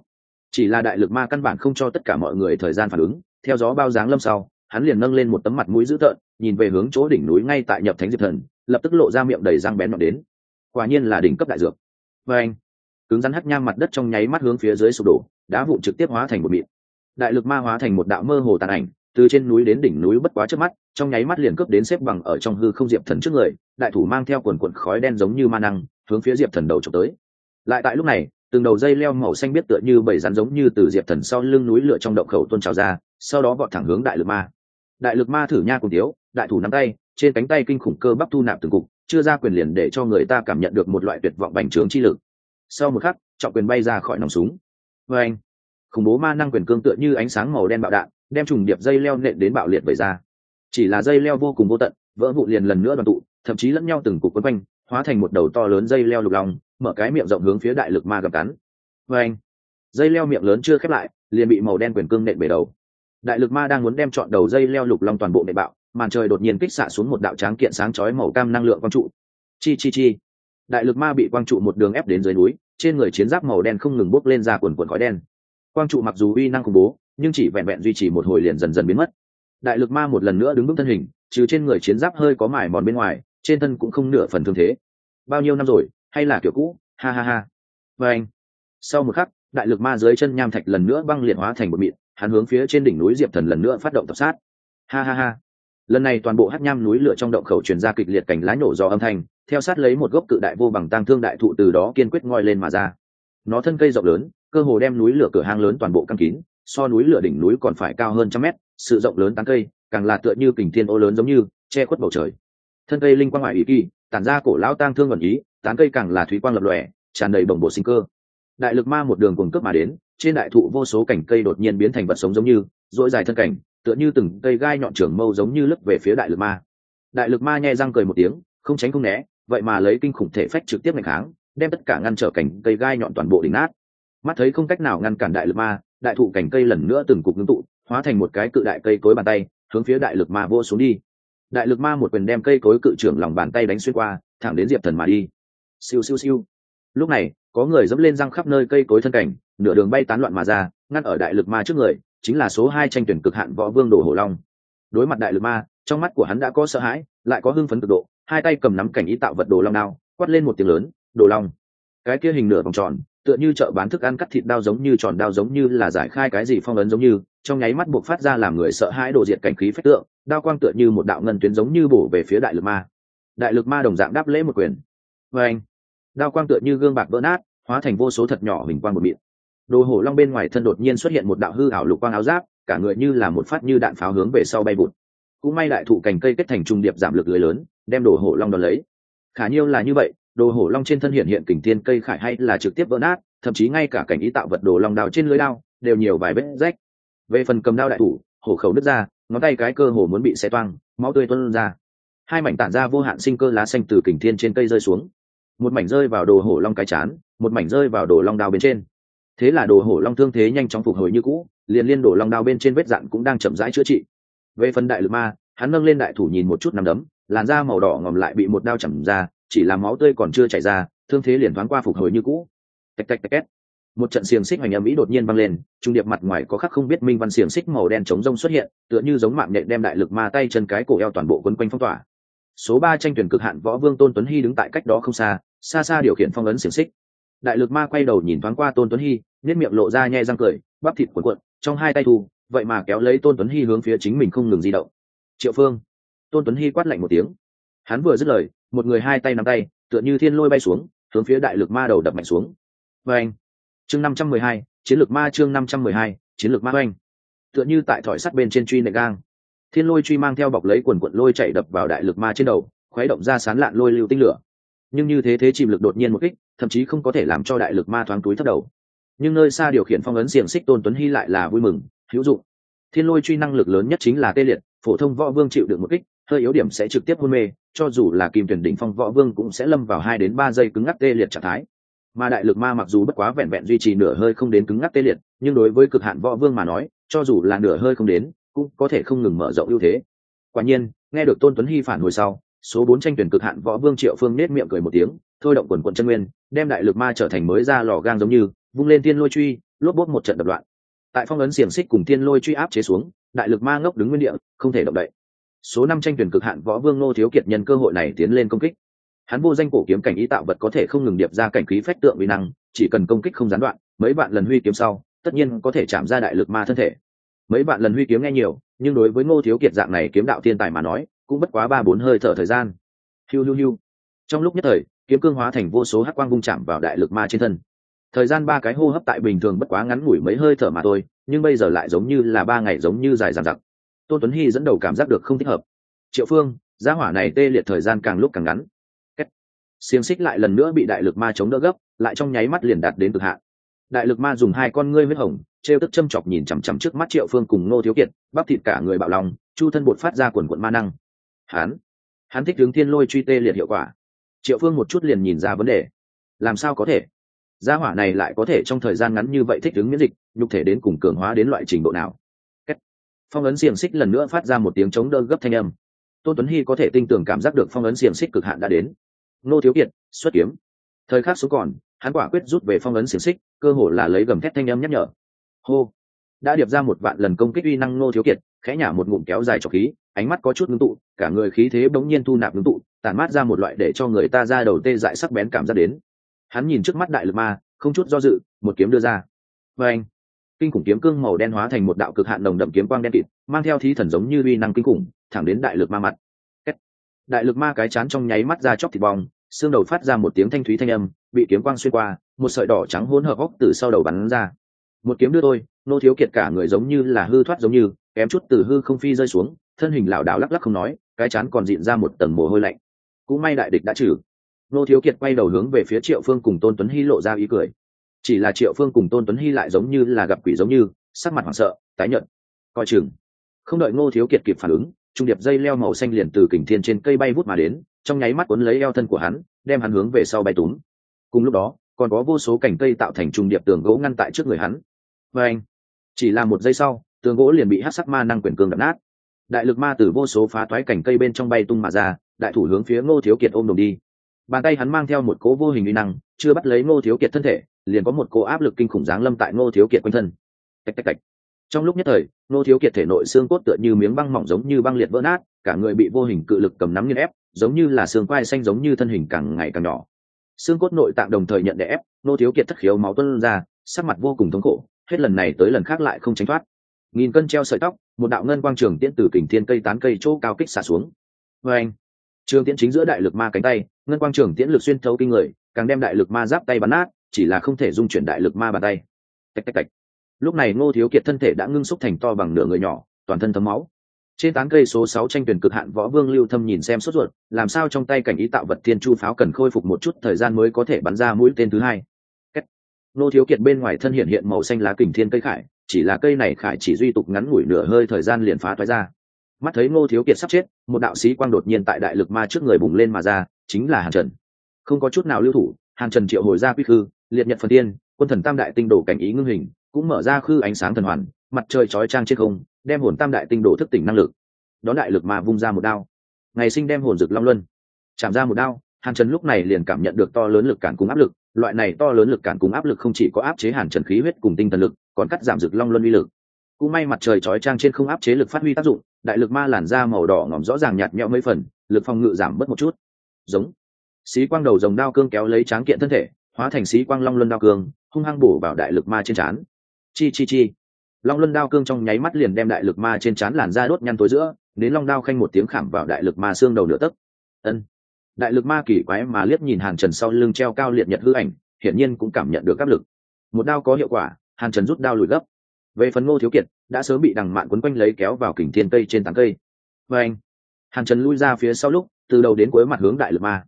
chỉ là đại lực ma căn bản không cho tất cả mọi người thời gian phản ứng, theo gió bao dáng lâm sau, hắn liền nâng lên một tấm mặt mũi dữ tợn, nhìn về hướng chỗ đỉnh núi ngay tại nhập thánh diệp thần, lập tức lộ ra miệng đầy răng bén nhọn đến. Quả nhiên là đỉnh cấp đại dược. Và anh cứng rắn hắt nham mặt đất trong nháy mắt hướng phía dưới sụp đổ, đá vụn trực tiếp hóa thành một mịn. Đại lực ma hóa thành một đạo mơ hồ tàn ảnh, từ trên núi đến đỉnh núi bất quá trước mắt, trong nháy mắt liền cướp đến xếp bằng ở trong hư không diệp thần trước người, đại thủ mang theo quần quần khói đen giống như ma năng, hướng phía diệp thần đầu trộm tới. Lại tại lúc này, từng đầu dây leo màu xanh biết tựa như bảy rắn giống như từ diệp thần sau lưng núi lửa trong động khẩu tôn trào ra, sau đó vọt thẳng hướng đại lực ma. Đại lực ma thử nha cùng tiếu, đại thủ nắm tay, trên cánh tay kinh khủng cơ bắp thu nạp từng cục, chưa ra quyền liền để cho người ta cảm nhận được một loại tuyệt vọng bành trướng chi lực sau một khắc, trọng quyền bay ra khỏi nòng súng. Vê anh, khủng bố ma năng quyền cương tựa như ánh sáng màu đen bạo đạn, đem trùng điệp dây leo nện đến bạo liệt vẩy ra. Chỉ là dây leo vô cùng vô tận, vỡ vụ liền lần nữa đoàn tụ, thậm chí lẫn nhau từng cục quấn quanh, hóa thành một đầu to lớn dây leo lục lòng mở cái miệng rộng hướng phía đại lực ma gầm cắn. Vê anh, dây leo miệng lớn chưa khép lại, liền bị màu đen quyền cương nện bể đầu. Đại lực ma đang muốn đem chọn đầu dây leo lục long toàn bộ nệ bạo, màn trời đột nhiên kích xạ xuống một đạo tráng kiện sáng chói màu cam năng lượng quang trụ. Chi chi chi đại lực ma bị quang trụ một đường ép đến dưới núi, trên người chiến giáp màu đen không ngừng bốc lên ra quần quần khói đen. Quang trụ mặc dù uy năng khủng bố, nhưng chỉ vẹn vẹn duy trì một hồi liền dần dần biến mất. Đại lực ma một lần nữa đứng vững thân hình, trừ trên người chiến giáp hơi có mải mòn bên ngoài, trên thân cũng không nửa phần thương thế. Bao nhiêu năm rồi, hay là kiểu cũ? Ha ha ha. Và anh, sau một khắc, đại lực ma dưới chân nham thạch lần nữa băng liệt hóa thành một mịn, hắn hướng phía trên đỉnh núi diệp thần lần nữa phát động tập sát. Ha ha ha lần này toàn bộ hát nham núi lửa trong động khẩu truyền ra kịch liệt cảnh lá nổ do âm thanh, theo sát lấy một gốc cự đại vô bằng tăng thương đại thụ từ đó kiên quyết ngoi lên mà ra. Nó thân cây rộng lớn, cơ hồ đem núi lửa cửa hang lớn toàn bộ căng kín, so núi lửa đỉnh núi còn phải cao hơn trăm mét, sự rộng lớn tán cây, càng là tựa như kình thiên ô lớn giống như, che khuất bầu trời. Thân cây linh quang ngoại ý kỳ, tản ra cổ lão tang thương gần ý, tán cây càng là thúy quang lập lòe, tràn đầy bồng bộ sinh cơ. Đại lực ma một đường cùng cướp mà đến, trên đại thụ vô số cảnh cây đột nhiên biến thành vật sống giống như dỗi dài thân cảnh tựa như từng cây gai nhọn trưởng mâu giống như lấp về phía đại lực ma. Đại lực ma nhẹ răng cười một tiếng, không tránh không né, vậy mà lấy kinh khủng thể phách trực tiếp ngày kháng, đem tất cả ngăn trở cảnh cây gai nhọn toàn bộ đỉnh nát. Mắt thấy không cách nào ngăn cản đại lực ma, đại thụ cảnh cây lần nữa từng cục ngưng tụ, hóa thành một cái cự đại cây cối bàn tay, hướng phía đại lực ma vô xuống đi. Đại lực ma một quyền đem cây cối cự trưởng lòng bàn tay đánh xuyên qua, thẳng đến diệp thần mà đi. Siêu siêu siêu. Lúc này, có người dẫm lên răng khắp nơi cây cối thân cảnh, nửa đường bay tán loạn mà ra, ngăn ở đại lực ma trước người chính là số hai tranh tuyển cực hạn võ vương đồ hổ long. Đối mặt đại lực ma, trong mắt của hắn đã có sợ hãi, lại có hưng phấn cực độ, hai tay cầm nắm cảnh ý tạo vật đồ long đao, quát lên một tiếng lớn, đồ long. Cái kia hình nửa vòng tròn, tựa như chợ bán thức ăn cắt thịt đao giống như tròn đao giống như là giải khai cái gì phong ấn giống như, trong nháy mắt buộc phát ra làm người sợ hãi đổ diệt cảnh khí phách tượng, đao quang tựa như một đạo ngân tuyến giống như bổ về phía đại lực ma. Đại lực ma đồng dạng đáp lễ một quyền. Và anh đao quang tựa như gương bạc vỡ nát, hóa thành vô số thật nhỏ hình quang một miệng đồ hổ long bên ngoài thân đột nhiên xuất hiện một đạo hư ảo lục quang áo giáp, cả người như là một phát như đạn pháo hướng về sau bay bụt cũng may đại thụ cành cây kết thành trung điệp giảm lực lưới lớn, đem đồ hổ long đón lấy. Khả nhiêu là như vậy, đồ hổ long trên thân hiện hiện kình thiên cây khải hay là trực tiếp vỡ nát, thậm chí ngay cả cảnh ý tạo vật đồ long đào trên lưới đao đều nhiều vài vết rách. Về phần cầm đao đại thủ, hổ khẩu nứt ra, ngón tay cái cơ hồ muốn bị xé toang, máu tươi tuôn ra. Hai mảnh tản ra vô hạn sinh cơ lá xanh từ kình thiên trên cây rơi xuống. Một mảnh rơi vào đồ hổ long cái chán, một mảnh rơi vào đồ long đao bên trên thế là đồ hổ long thương thế nhanh chóng phục hồi như cũ, liền liên đổ long đao bên trên vết dạn cũng đang chậm rãi chữa trị. Về phần đại lực ma, hắn nâng lên đại thủ nhìn một chút nằm đấm, làn da màu đỏ ngòm lại bị một đao chầm ra, chỉ là máu tươi còn chưa chảy ra, thương thế liền thoáng qua phục hồi như cũ. Tạch tạch tạch két một trận xiềng xích hoành âm mỹ đột nhiên văng lên, trung điệp mặt ngoài có khắc không biết minh văn xiềng xích màu đen chống rông xuất hiện, tựa như giống mạng nhện đem đại lực ma tay chân cái cổ eo toàn bộ quấn quanh phong tỏa. Số ba tranh tuyển cực hạn võ vương tôn tuấn hy đứng tại cách đó không xa xa xa điều khiển phong ấn xiềng xích. Đại lực ma quay đầu nhìn thoáng qua tôn tuấn hy nết miệng lộ ra nhe răng cười, bắp thịt cuộn cuộn, trong hai tay thu, vậy mà kéo lấy tôn tuấn hy hướng phía chính mình không ngừng di động. Triệu phương. Tôn tuấn hy quát lạnh một tiếng. Hắn vừa dứt lời, một người hai tay nắm tay, tựa như thiên lôi bay xuống, hướng phía đại lực ma đầu đập mạnh xuống. Và anh. Chương năm trăm mười hai, chiến lược ma chương năm trăm mười hai, chiến lược ma oanh tựa như tại thỏi sắt bên trên truy nệ gang. Thiên lôi truy mang theo bọc lấy quần quận lôi chạy đập vào đại lực ma trên đầu, khuấy động ra sán lạn lôi lưu tinh lửa. Nhưng như thế thế chìm lực đột nhiên một kích, thậm chí không có thể làm cho đại lực ma thoáng túi thất đầu nhưng nơi xa điều khiển phong ấn xiềng xích tôn tuấn hy lại là vui mừng, hữu dụng. Thiên lôi truy năng lực lớn nhất chính là tê liệt, phổ thông võ vương chịu được một kích, hơi yếu điểm sẽ trực tiếp hôn mê, cho dù là kim tuyển đỉnh phong võ vương cũng sẽ lâm vào hai đến ba giây cứng ngắc tê liệt trạng thái. Mà đại lực ma mặc dù bất quá vẹn vẹn duy trì nửa hơi không đến cứng ngắc tê liệt, nhưng đối với cực hạn võ vương mà nói, cho dù là nửa hơi không đến, cũng có thể không ngừng mở rộng ưu thế. Quả nhiên, nghe được tôn tuấn hy phản hồi sau, số bốn tranh tuyển cực hạn võ vương triệu phương nết miệng cười một tiếng, thôi động quần quận chân nguyên, đem đại lực ma trở thành mới ra lò gang giống như vung lên tiên lôi truy, lốp bốt một trận đập loạn. Tại phong ấn xiềng xích cùng tiên lôi truy áp chế xuống, đại lực ma ngốc đứng nguyên địa, không thể động đậy. Số năm tranh tuyển cực hạn võ vương nô thiếu kiệt nhân cơ hội này tiến lên công kích. Hắn vô danh cổ kiếm cảnh ý tạo vật có thể không ngừng điệp ra cảnh khí phách tượng uy năng, chỉ cần công kích không gián đoạn, mấy bạn lần huy kiếm sau, tất nhiên có thể chạm ra đại lực ma thân thể. Mấy bạn lần huy kiếm nghe nhiều, nhưng đối với ngô thiếu kiệt dạng này kiếm đạo thiên tài mà nói, cũng bất quá ba bốn hơi thở thời gian. Hiu hiu hiu. Trong lúc nhất thời, kiếm cương hóa thành vô số hắc quang vung chạm vào đại lực ma trên thân thời gian ba cái hô hấp tại bình thường bất quá ngắn ngủi mấy hơi thở mà thôi, nhưng bây giờ lại giống như là ba ngày giống như dài dằng dặc. Tôn tuấn hy dẫn đầu cảm giác được không thích hợp. Triệu phương, gia hỏa này tê liệt thời gian càng lúc càng ngắn. Xiềng xích lại lần nữa bị đại lực ma chống đỡ gấp, lại trong nháy mắt liền đạt đến cực hạn. Đại lực ma dùng hai con ngươi huyết hồng, trêu tức châm chọc nhìn chằm chằm trước mắt triệu phương cùng ngô thiếu kiệt, bắp thịt cả người bạo lòng, chu thân bột phát ra quần quận ma năng. Hán. hắn thích hướng thiên lôi truy tê liệt hiệu quả. Triệu phương một chút liền nhìn ra vấn đề. Làm sao có thể? Gia hỏa này lại có thể trong thời gian ngắn như vậy thích ứng miễn dịch, nhục thể đến cùng cường hóa đến loại trình độ nào? Phong ấn xiềng xích lần nữa phát ra một tiếng chống đỡ gấp thanh âm. Tôn tuấn hy có thể tin tưởng cảm giác được phong ấn xiềng xích cực hạn đã đến. Nô thiếu kiệt, xuất kiếm. Thời khắc số còn, hắn quả quyết rút về phong ấn xiềng xích, cơ hồ là lấy gầm thét thanh âm nhắc nhở. Hô. Đã điệp ra một vạn lần công kích uy năng nô thiếu kiệt, khẽ nhả một ngụm kéo dài trọc khí, ánh mắt có chút ngưng tụ, cả người khí thế bỗng nhiên thu nạp ngưng tụ, tản mát ra một loại để cho người ta ra đầu tê dại sắc bén cảm giác đến hắn nhìn trước mắt đại lực ma, không chút do dự, một kiếm đưa ra. Và anh kinh khủng kiếm cương màu đen hóa thành một đạo cực hạn đồng đậm kiếm quang đen kịt, mang theo thí thần giống như uy năng kinh khủng, thẳng đến đại lực ma mặt. Đại lực ma cái chán trong nháy mắt ra chóc thịt bong, xương đầu phát ra một tiếng thanh thúy thanh âm, bị kiếm quang xuyên qua, một sợi đỏ trắng hỗn hợp góc từ sau đầu bắn ra. Một kiếm đưa tôi nô thiếu kiệt cả người giống như là hư thoát giống như, kém chút từ hư không phi rơi xuống, thân hình lảo đảo lắc lắc không nói, cái chán còn dịn ra một tầng mồ hôi lạnh. Cũng may đại địch đã trừ nô thiếu kiệt quay đầu hướng về phía triệu phương cùng tôn tuấn hy lộ ra ý cười. Chỉ là triệu phương cùng tôn tuấn hy lại giống như là gặp quỷ giống như, sắc mặt hoảng sợ, tái nhợt. Coi chừng. Không đợi ngô thiếu kiệt kịp phản ứng, trung điệp dây leo màu xanh liền từ kình thiên trên cây bay vút mà đến, trong nháy mắt cuốn lấy eo thân của hắn, đem hắn hướng về sau bay túm. Cùng lúc đó, còn có vô số cành cây tạo thành trung điệp tường gỗ ngăn tại trước người hắn. Và anh, chỉ là một giây sau, tường gỗ liền bị hát sắc ma năng quyền cương đập nát. Đại lực ma từ vô số phá toái cành cây bên trong bay tung mà ra, đại thủ hướng phía ngô thiếu kiệt ôm đồng đi bàn tay hắn mang theo một cố vô hình uy năng, chưa bắt lấy ngô thiếu kiệt thân thể, liền có một cố áp lực kinh khủng giáng lâm tại ngô thiếu kiệt quanh thân. Tạch tạch tạch. Trong lúc nhất thời, ngô thiếu kiệt thể nội xương cốt tựa như miếng băng mỏng giống như băng liệt vỡ nát, cả người bị vô hình cự lực cầm nắm nghiên ép, giống như là xương quai xanh giống như thân hình càng ngày càng nhỏ. Xương cốt nội tạng đồng thời nhận đè ép, ngô thiếu kiệt thất khiếu máu tuân ra, sắc mặt vô cùng thống khổ, hết lần này tới lần khác lại không tránh thoát. Nghìn cân treo sợi tóc, một đạo ngân quang trường tiễn từ kình thiên cây tán cây chỗ cao kích xả xuống. Vê anh trường tiễn chính giữa đại lực ma cánh tay, ngân quang trường tiễn lực xuyên thấu kinh người, càng đem đại lực ma giáp tay bắn nát, chỉ là không thể dung chuyển đại lực ma bàn tay. Tạch tạch tạch. Lúc này ngô thiếu kiệt thân thể đã ngưng xúc thành to bằng nửa người nhỏ, toàn thân thấm máu. Trên tán cây số sáu tranh tuyển cực hạn võ vương lưu thâm nhìn xem sốt ruột, làm sao trong tay cảnh ý tạo vật thiên chu pháo cần khôi phục một chút thời gian mới có thể bắn ra mũi tên thứ hai. Ngô thiếu kiệt bên ngoài thân hiện hiện màu xanh lá kình thiên cây khải, chỉ là cây này khải chỉ duy tục ngắn ngủi nửa hơi thời gian liền phá toái ra mắt thấy ngô thiếu kiệt sắp chết, một đạo sĩ quang đột nhiên tại đại lực ma trước người bùng lên mà ra, chính là hàn trần. Không có chút nào lưu thủ, hàn trần triệu hồi ra quy khư, liệt nhật phần tiên, quân thần tam đại tinh đổ cảnh ý ngưng hình, cũng mở ra khư ánh sáng thần hoàn, mặt trời chói trang trên không, đem hồn tam đại tinh đổ thức tỉnh năng lực. Đón đại lực mà vung ra một đao. Ngày sinh đem hồn rực long luân. Chạm ra một đao, hàn trần lúc này liền cảm nhận được to lớn lực cản cùng áp lực, loại này to lớn lực cản cùng áp lực không chỉ có áp chế hàn trần khí huyết cùng tinh thần lực, còn cắt giảm rực long luân uy lực cũng may mặt trời chói trang trên không áp chế lực phát huy tác dụng, đại lực ma làn da màu đỏ ngỏm rõ ràng nhạt nhẽo mấy phần, lực phòng ngự giảm bớt một chút. Giống. Xí quang đầu dòng đao cương kéo lấy tráng kiện thân thể, hóa thành xí quang long luân đao cương, hung hăng bổ vào đại lực ma trên trán. Chi chi chi. Long luân đao cương trong nháy mắt liền đem đại lực ma trên trán làn ra đốt nhăn tối giữa, đến long đao khanh một tiếng khảm vào đại lực ma xương đầu nửa tấc. Ân. Đại lực ma kỳ quái mà liếc nhìn hàn trần sau lưng treo cao liệt nhật hư ảnh, hiển nhiên cũng cảm nhận được áp lực. Một đao có hiệu quả, hàn trần rút đao lùi gấp về phần ngô thiếu kiệt, đã sớm bị đằng mạn quấn quanh lấy kéo vào kình thiên cây trên tảng cây. Và anh, hàn trần lui ra phía sau lúc, từ đầu đến cuối mặt hướng đại lực ma.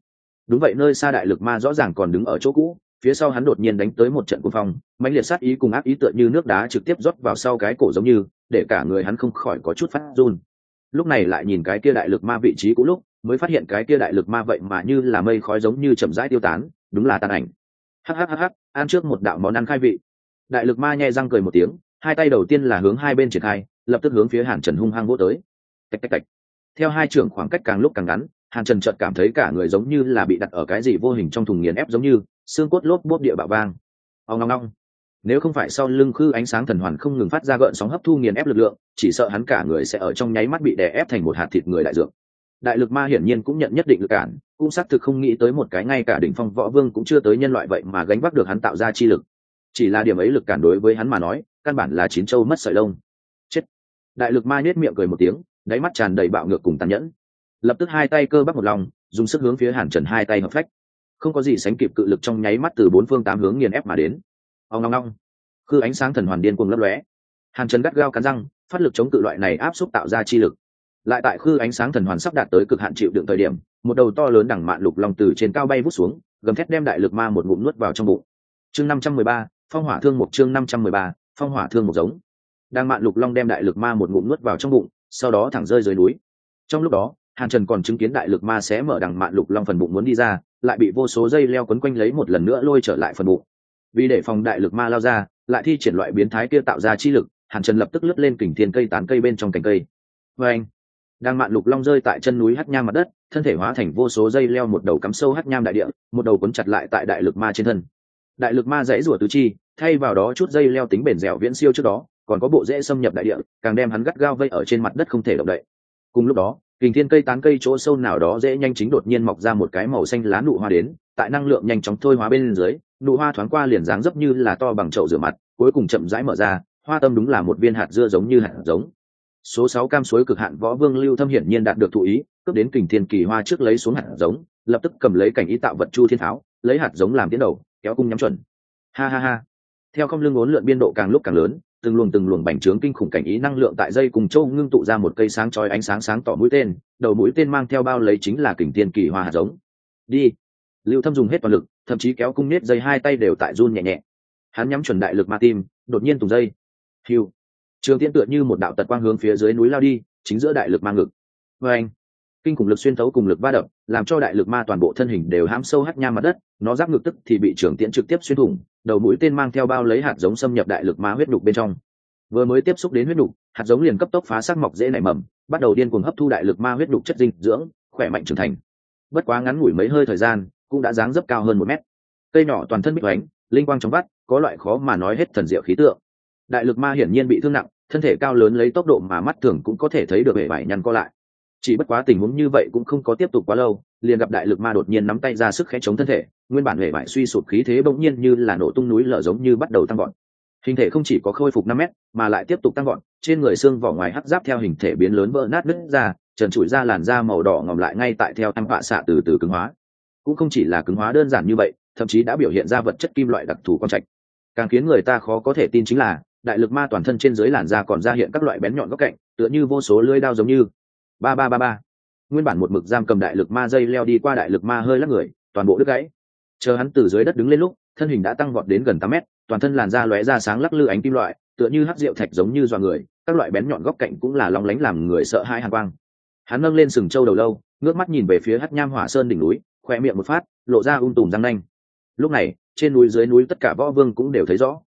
Đúng vậy, nơi xa đại lực ma rõ ràng còn đứng ở chỗ cũ, phía sau hắn đột nhiên đánh tới một trận quân phong, mãnh liệt sát ý cùng ác ý tựa như nước đá trực tiếp rót vào sau cái cổ giống như, để cả người hắn không khỏi có chút phát run. Lúc này lại nhìn cái kia đại lực ma vị trí cũ lúc, mới phát hiện cái kia đại lực ma vậy mà như là mây khói giống như chậm rãi tiêu tán, đúng là tàn ảnh. Hhhh ăn trước một đạo món ăn khai vị. Đại lực ma nhai răng cười một tiếng hai tay đầu tiên là hướng hai bên triển khai, lập tức hướng phía hàn trần hung hăng vỗ tới. Tạch tạch tạch. Theo hai trưởng khoảng cách càng lúc càng ngắn, hàn trần chợt cảm thấy cả người giống như là bị đặt ở cái gì vô hình trong thùng nghiền ép giống như, xương cốt lốp bốt địa bạo vang. Ao ngong ngong nếu không phải sau lưng khư ánh sáng thần hoàn không ngừng phát ra gợn sóng hấp thu nghiền ép lực lượng, chỉ sợ hắn cả người sẽ ở trong nháy mắt bị đè ép thành một hạt thịt người đại dược. Đại lực ma hiển nhiên cũng nhận nhất định lực cản, cũng xác thực không nghĩ tới một cái ngay cả đỉnh phong võ vương cũng chưa tới nhân loại vậy mà gánh vác được hắn tạo ra chi lực. Chỉ là điểm ấy lực cản đối với hắn mà nói căn bản là chín châu mất sợi lông. Chết. Đại lực ma nhếch miệng cười một tiếng, đáy mắt tràn đầy bạo ngược cùng tàn nhẫn. Lập tức hai tay cơ bắp một lòng, dùng sức hướng phía hàn trần hai tay hợp phách. Không có gì sánh kịp cự lực trong nháy mắt từ bốn phương tám hướng nghiền ép mà đến. Ông ngong ngong khư ánh sáng thần hoàn điên cuồng lấp lóe. Hàn trần gắt gao cắn răng, phát lực chống cự loại này áp xúc tạo ra chi lực. Lại tại khư ánh sáng thần hoàn sắp đạt tới cực hạn chịu đựng thời điểm, một đầu to lớn đẳng mạn lục long từ trên cao bay vút xuống, gầm thét đem đại lực ma một ngụm nuốt vào trong bụng. Chương năm trăm mười ba, phong hỏa thương một chương năm trăm mười ba phong hỏa thương một giống. Đang mạn lục long đem đại lực ma một ngụm nuốt vào trong bụng, sau đó thẳng rơi dưới núi. Trong lúc đó, hàn trần còn chứng kiến đại lực ma sẽ mở đằng mạn lục long phần bụng muốn đi ra, lại bị vô số dây leo quấn quanh lấy một lần nữa lôi trở lại phần bụng. Vì để phòng đại lực ma lao ra, lại thi triển loại biến thái kia tạo ra chi lực, hàn trần lập tức lướt lên kình thiên cây tán cây bên trong cành cây. Vê anh, đang mạn lục long rơi tại chân núi hắt nham mặt đất, thân thể hóa thành vô số dây leo một đầu cắm sâu hắt nham đại địa, một đầu cuốn chặt lại tại đại lực ma trên thân đại lực ma dãy rủa tứ chi, thay vào đó chút dây leo tính bền dẻo viễn siêu trước đó, còn có bộ dễ xâm nhập đại địa, càng đem hắn gắt gao vây ở trên mặt đất không thể động đậy. Cùng lúc đó, kình thiên cây tán cây chỗ sâu nào đó dễ nhanh chính đột nhiên mọc ra một cái màu xanh lá nụ hoa đến, tại năng lượng nhanh chóng thôi hóa bên dưới, nụ hoa thoáng qua liền dáng dấp như là to bằng chậu rửa mặt, cuối cùng chậm rãi mở ra, hoa tâm đúng là một viên hạt dưa giống như hạt giống. Số sáu cam suối cực hạn võ vương lưu thâm hiển nhiên đạt được thụ ý, cướp đến kình thiên kỳ hoa trước lấy xuống hạt giống, lập tức cầm lấy cảnh ý tạo vật chu thiên tháo, lấy hạt giống làm tiến đầu kéo cung nhắm chuẩn. Ha ha ha. Theo không lưng ốn lượn biên độ càng lúc càng lớn, từng luồng từng luồng bành trướng kinh khủng cảnh ý năng lượng tại dây cùng châu ngưng tụ ra một cây sáng chói ánh sáng sáng tỏ mũi tên, đầu mũi tên mang theo bao lấy chính là kình thiên kỳ hoa hạt giống. Đi. Lưu thâm dùng hết toàn lực, thậm chí kéo cung nết dây hai tay đều tại run nhẹ nhẹ. Hắn nhắm chuẩn đại lực ma tim, đột nhiên tùng dây. Hiu trường tiên tựa như một đạo tật quang hướng phía dưới núi lao đi, chính giữa đại lực ma ngực. Vê anh kinh khủng lực xuyên thấu cùng lực va đập, làm cho đại lực ma toàn bộ thân hình đều hãm sâu hắt nham mặt đất, nó giáp ngực tức thì bị trưởng tiễn trực tiếp xuyên thủng, đầu mũi tên mang theo bao lấy hạt giống xâm nhập đại lực ma huyết đục bên trong. Vừa mới tiếp xúc đến huyết đục hạt giống liền cấp tốc phá sắc mọc dễ nảy mầm, bắt đầu điên cuồng hấp thu đại lực ma huyết đục chất dinh dưỡng, khỏe mạnh trưởng thành. Bất quá ngắn ngủi mấy hơi thời gian, cũng đã dáng dấp cao hơn một mét. Cây nhỏ toàn thân bích oánh linh quang trong vắt, có loại khó mà nói hết thần diệu khí tượng. Đại lực ma hiển nhiên bị thương nặng, thân thể cao lớn lấy tốc độ mà mắt thường cũng có thể thấy được bể vải nhăn co lại chỉ bất quá tình huống như vậy cũng không có tiếp tục quá lâu, liền gặp đại lực ma đột nhiên nắm tay ra sức khẽ chống thân thể, nguyên bản hệ bại suy sụp khí thế bỗng nhiên như là nổ tung núi lở giống như bắt đầu tăng gọn hình thể không chỉ có khôi phục năm mét, mà lại tiếp tục tăng gọn trên người xương vỏ ngoài hắt giáp theo hình thể biến lớn vỡ nát nứt ra, trần trụi ra làn da màu đỏ ngòm lại ngay tại theo em họa xạ từ từ cứng hóa. Cũng không chỉ là cứng hóa đơn giản như vậy, thậm chí đã biểu hiện ra vật chất kim loại đặc thù quan trạch. Càng khiến người ta khó có thể tin chính là, đại lực ma toàn thân trên dưới làn da còn ra hiện các loại bén nhọn góc cạnh, tựa như vô số lưỡi đao giống như ba ba ba ba. Nguyên bản một mực giam cầm đại lực ma dây leo đi qua đại lực ma hơi lắc người, toàn bộ đứt gãy. Chờ hắn từ dưới đất đứng lên lúc, thân hình đã tăng vọt đến gần tám mét, toàn thân làn da lóe ra sáng lắc lư ánh kim loại, tựa như hắc rượu thạch giống như dọa người, các loại bén nhọn góc cạnh cũng là long lánh làm người sợ hai hàn quang. Hắn nâng lên sừng trâu đầu lâu, ngước mắt nhìn về phía hát nham hỏa sơn đỉnh núi khoe miệng một phát, lộ ra ung tùm răng nanh. Lúc này, trên núi dưới núi tất cả võ vương cũng đều thấy rõ.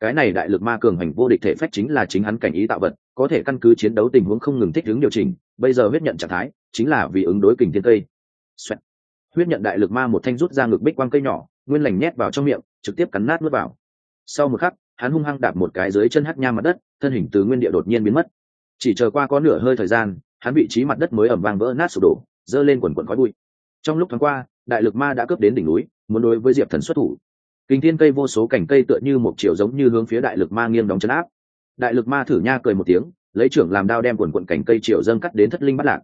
Cái này đại lực ma cường hành vô địch thể phách chính là chính hắn cảnh ý tạo vật có thể căn cứ chiến đấu tình huống không ngừng thích ứng điều chỉnh, bây giờ huyết nhận trạng thái chính là vì ứng đối kình thiên cây. Xoẹt. huyết nhận đại lực ma một thanh rút ra ngực bích quang cây nhỏ, nguyên lành nhét vào trong miệng, trực tiếp cắn nát nuốt vào. Sau một khắc, hắn hung hăng đạp một cái dưới chân hắt nha mặt đất, thân hình từ nguyên địa đột nhiên biến mất. Chỉ chờ qua có nửa hơi thời gian, hắn vị trí mặt đất mới ẩm vang vỡ nát sụp đổ, dơ lên quần quần khói bụi. Trong lúc thoáng qua, đại lực ma đã cướp đến đỉnh núi, muốn đối với diệp thần xuất thủ. Kinh thiên cây vô số cành cây tựa như một chiều giống như hướng phía đại lực ma nghiêng đóng chân áp đại lực ma thử nha cười một tiếng, lấy trưởng làm đao đem quần quận cành cây triệu dâng cắt đến thất linh bắt lạc.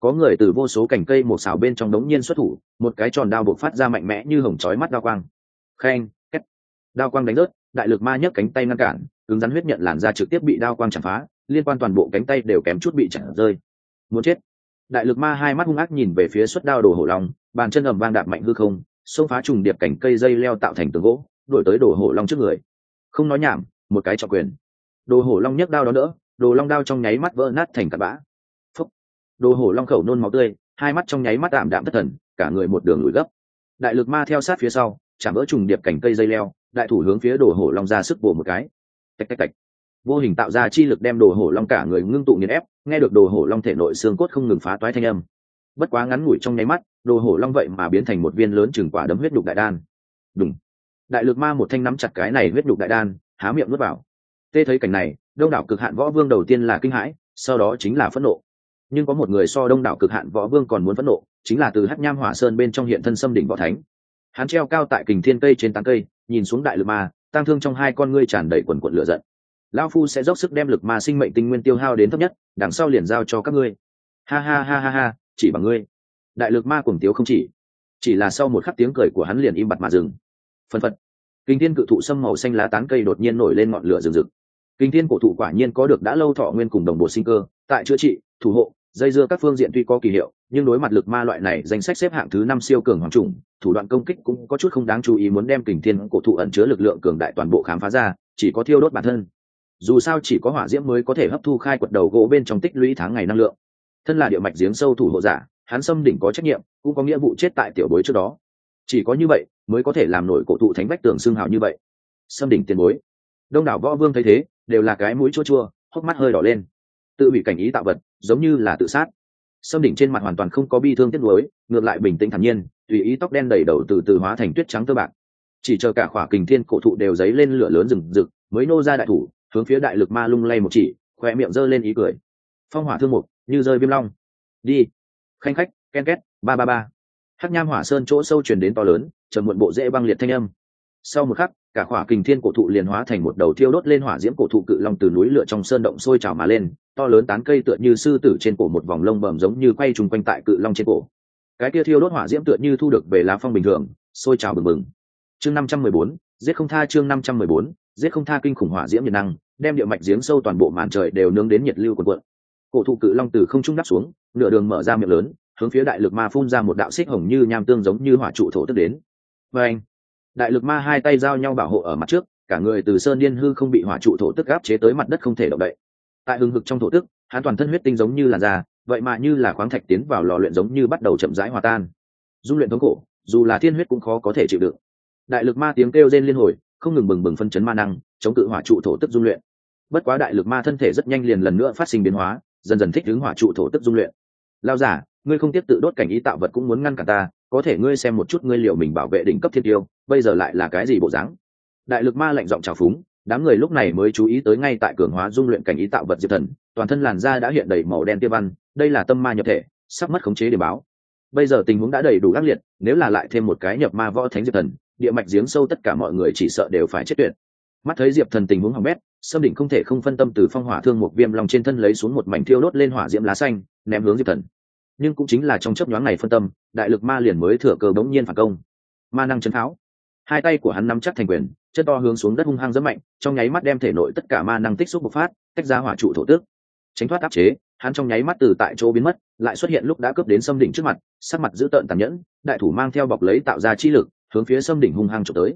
Có người từ vô số cành cây một xào bên trong đống nhiên xuất thủ, một cái tròn đao bộc phát ra mạnh mẽ như hồng chói mắt đao quang. Khen, két. Đao quang đánh rớt, đại lực ma nhấc cánh tay ngăn cản, cứng rắn huyết nhận làn ra trực tiếp bị đao quang chặt phá, liên quan toàn bộ cánh tay đều kém chút bị chặt rơi. Muốn chết. Đại lực ma hai mắt hung ác nhìn về phía xuất đao đồ hổ long, bàn chân ầm vang đạp mạnh hư không, xông phá trùng điệp cảnh cây dây leo tạo thành tường gỗ, đổi tới đồ hổ long trước người. Không nói nhảm, một cái trọng quyền đồ hổ long nhấc đao đó nữa đồ long đao trong nháy mắt vỡ nát thành cặp bã. Phúc. Đồ hổ long khẩu nôn máu tươi, hai mắt trong nháy mắt tạm đạm thất thần, cả người một đường lùi gấp. Đại lực ma theo sát phía sau, chạm vỡ trùng điệp cảnh cây dây leo, đại thủ hướng phía đồ hổ long ra sức bổ một cái. Tạch tạch tạch. Vô hình tạo ra chi lực đem đồ hổ long cả người ngưng tụ nghiền ép, nghe được đồ hổ long thể nội xương cốt không ngừng phá toái thanh âm. Bất quá ngắn ngủi trong nháy mắt, đồ hổ long vậy mà biến thành một viên lớn chừng quả đấm huyết đục đại đan. Đúng đại lực ma một thanh nắm chặt cái này huyết đục đại đan, há miệng nuốt vào tê thấy cảnh này, đông đảo cực hạn võ vương đầu tiên là kinh hãi, sau đó chính là phẫn nộ. Nhưng có một người so đông đảo cực hạn võ vương còn muốn phẫn nộ, chính là từ hát nham hỏa sơn bên trong hiện thân xâm đỉnh võ thánh. Hắn treo cao tại kình thiên cây trên tán cây, nhìn xuống đại lực ma tăng thương trong hai con ngươi tràn đầy quần quận lửa giận. Lao phu sẽ dốc sức đem lực ma sinh mệnh tinh nguyên tiêu hao đến thấp nhất, đằng sau liền giao cho các ngươi. Ha ha ha ha ha, chỉ bằng ngươi. Đại lực ma cùng tiếu không chỉ chỉ là sau một khắc tiếng cười của hắn liền im bặt mà dừng. Phân phật kinh thiên cự thụ sâm màu xanh lá tán cây đột nhiên nổi lên ngọn lửa rừng rực. Kinh thiên cổ thụ quả nhiên có được đã lâu thọ nguyên cùng đồng bộ sinh cơ, tại chữa trị, thủ hộ, dây dưa các phương diện tuy có kỳ hiệu, nhưng đối mặt lực ma loại này danh sách xếp hạng thứ năm siêu cường hoàng trùng thủ đoạn công kích cũng có chút không đáng chú ý muốn đem kình thiên cổ thụ ẩn chứa lực lượng cường đại toàn bộ khám phá ra, chỉ có thiêu đốt bản thân. Dù sao chỉ có hỏa diễm mới có thể hấp thu khai quật đầu gỗ bên trong tích lũy tháng ngày năng lượng. Thân là địa mạch giếng sâu thủ hộ giả, hắn xâm đỉnh có trách nhiệm, cũng có nghĩa vụ chết tại tiểu bối trước đó chỉ có như vậy mới có thể làm nổi cổ thụ thánh bách tường xương hào như vậy. Xâm đỉnh tiền bối. Đông đảo võ vương thấy thế, đều là cái mũi chua chua, hốc mắt hơi đỏ lên. Tự bị cảnh ý tạo vật, giống như là tự sát. Xâm đỉnh trên mặt hoàn toàn không có bi thương tiếc nuối, ngược lại bình tĩnh thản nhiên, tùy ý tóc đen đầy đầu từ từ hóa thành tuyết trắng tơ bạc. Chỉ chờ cả khỏa kình thiên cổ thụ đều dấy lên lửa lớn rừng rực, mới nô ra đại thủ, hướng phía đại lực ma lung lay một chỉ, khoe miệng giơ lên ý cười. Phong hỏa thương mục, như rơi viêm long. Đi. Khanh khách, ken két, ba ba ba hắc nham hỏa sơn chỗ sâu truyền đến to lớn, chờ muộn bộ dễ băng liệt thanh âm. Sau một khắc, cả khỏa kình thiên cổ thụ liền hóa thành một đầu thiêu đốt lên hỏa diễm cổ thụ cự long từ núi lửa trong sơn động sôi trào mà lên, to lớn tán cây tựa như sư tử trên cổ một vòng lông bầm giống như quay trùng quanh tại cự long trên cổ. Cái kia thiêu đốt hỏa diễm tựa như thu được về lá phong bình thường, sôi trào bừng bừng. Chương năm trăm mười bốn, giết không tha chương năm trăm mười bốn, giết không tha kinh khủng hỏa diễm nhiệt năng, đem địa mạch giếng sâu toàn bộ màn trời đều nướng đến nhiệt lưu quần quận cổ thụ cự long từ không trung đắp xuống, nửa đường mở ra miệng lớn hướng phía đại lực ma phun ra một đạo xích hồng như nham tương giống như hỏa trụ thổ tức đến. Và anh, đại lực ma hai tay giao nhau bảo hộ ở mặt trước, cả người từ sơn điên hư không bị hỏa trụ thổ tức gáp chế tới mặt đất không thể động đậy. Tại hưng hực trong thổ tức, hắn toàn thân huyết tinh giống như làn da, vậy mà như là khoáng thạch tiến vào lò luyện giống như bắt đầu chậm rãi hòa tan. Dung luyện thống cổ dù là thiên huyết cũng khó có thể chịu đựng. Đại lực ma tiếng kêu rên liên hồi, không ngừng bừng bừng phân chấn ma năng, chống cự hỏa trụ thổ tức dung luyện. Bất quá đại lực ma thân thể rất nhanh liền lần nữa phát sinh biến hóa, dần dần thích ứng hỏa trụ thổ tức dung luyện. Lao giả ngươi không tiếp tự đốt cảnh ý tạo vật cũng muốn ngăn cả ta, có thể ngươi xem một chút ngươi liệu mình bảo vệ đỉnh cấp thiên tiêu, bây giờ lại là cái gì bộ dáng? Đại lực ma lạnh giọng trào phúng, đám người lúc này mới chú ý tới ngay tại cường hóa dung luyện cảnh ý tạo vật diệp thần, toàn thân làn da đã hiện đầy màu đen tiêu văn, đây là tâm ma nhập thể, sắp mất khống chế để báo. Bây giờ tình huống đã đầy đủ ác liệt, nếu là lại thêm một cái nhập ma võ thánh diệp thần, địa mạch giếng sâu tất cả mọi người chỉ sợ đều phải chết tuyệt. Mắt thấy diệp thần tình huống hỏng bét, sâm đỉnh không thể không phân tâm từ phong hỏa thương một viêm lòng trên thân lấy xuống một mảnh thiêu đốt lên hỏa diễm lá xanh, ném hướng diệp thần nhưng cũng chính là trong chấp nhoáng này phân tâm, đại lực ma liền mới thừa cơ bỗng nhiên phản công. Ma năng chấn tháo hai tay của hắn nắm chắc thành quyền chân to hướng xuống đất hung hăng rất mạnh, trong nháy mắt đem thể nội tất cả ma năng tích xúc bộc phát, tách ra hỏa trụ thổ tước tránh thoát áp chế, hắn trong nháy mắt từ tại chỗ biến mất, lại xuất hiện lúc đã cướp đến xâm đỉnh trước mặt, sắc mặt dữ tợn tàn nhẫn, đại thủ mang theo bọc lấy tạo ra chi lực, hướng phía xâm đỉnh hung hăng trộm tới.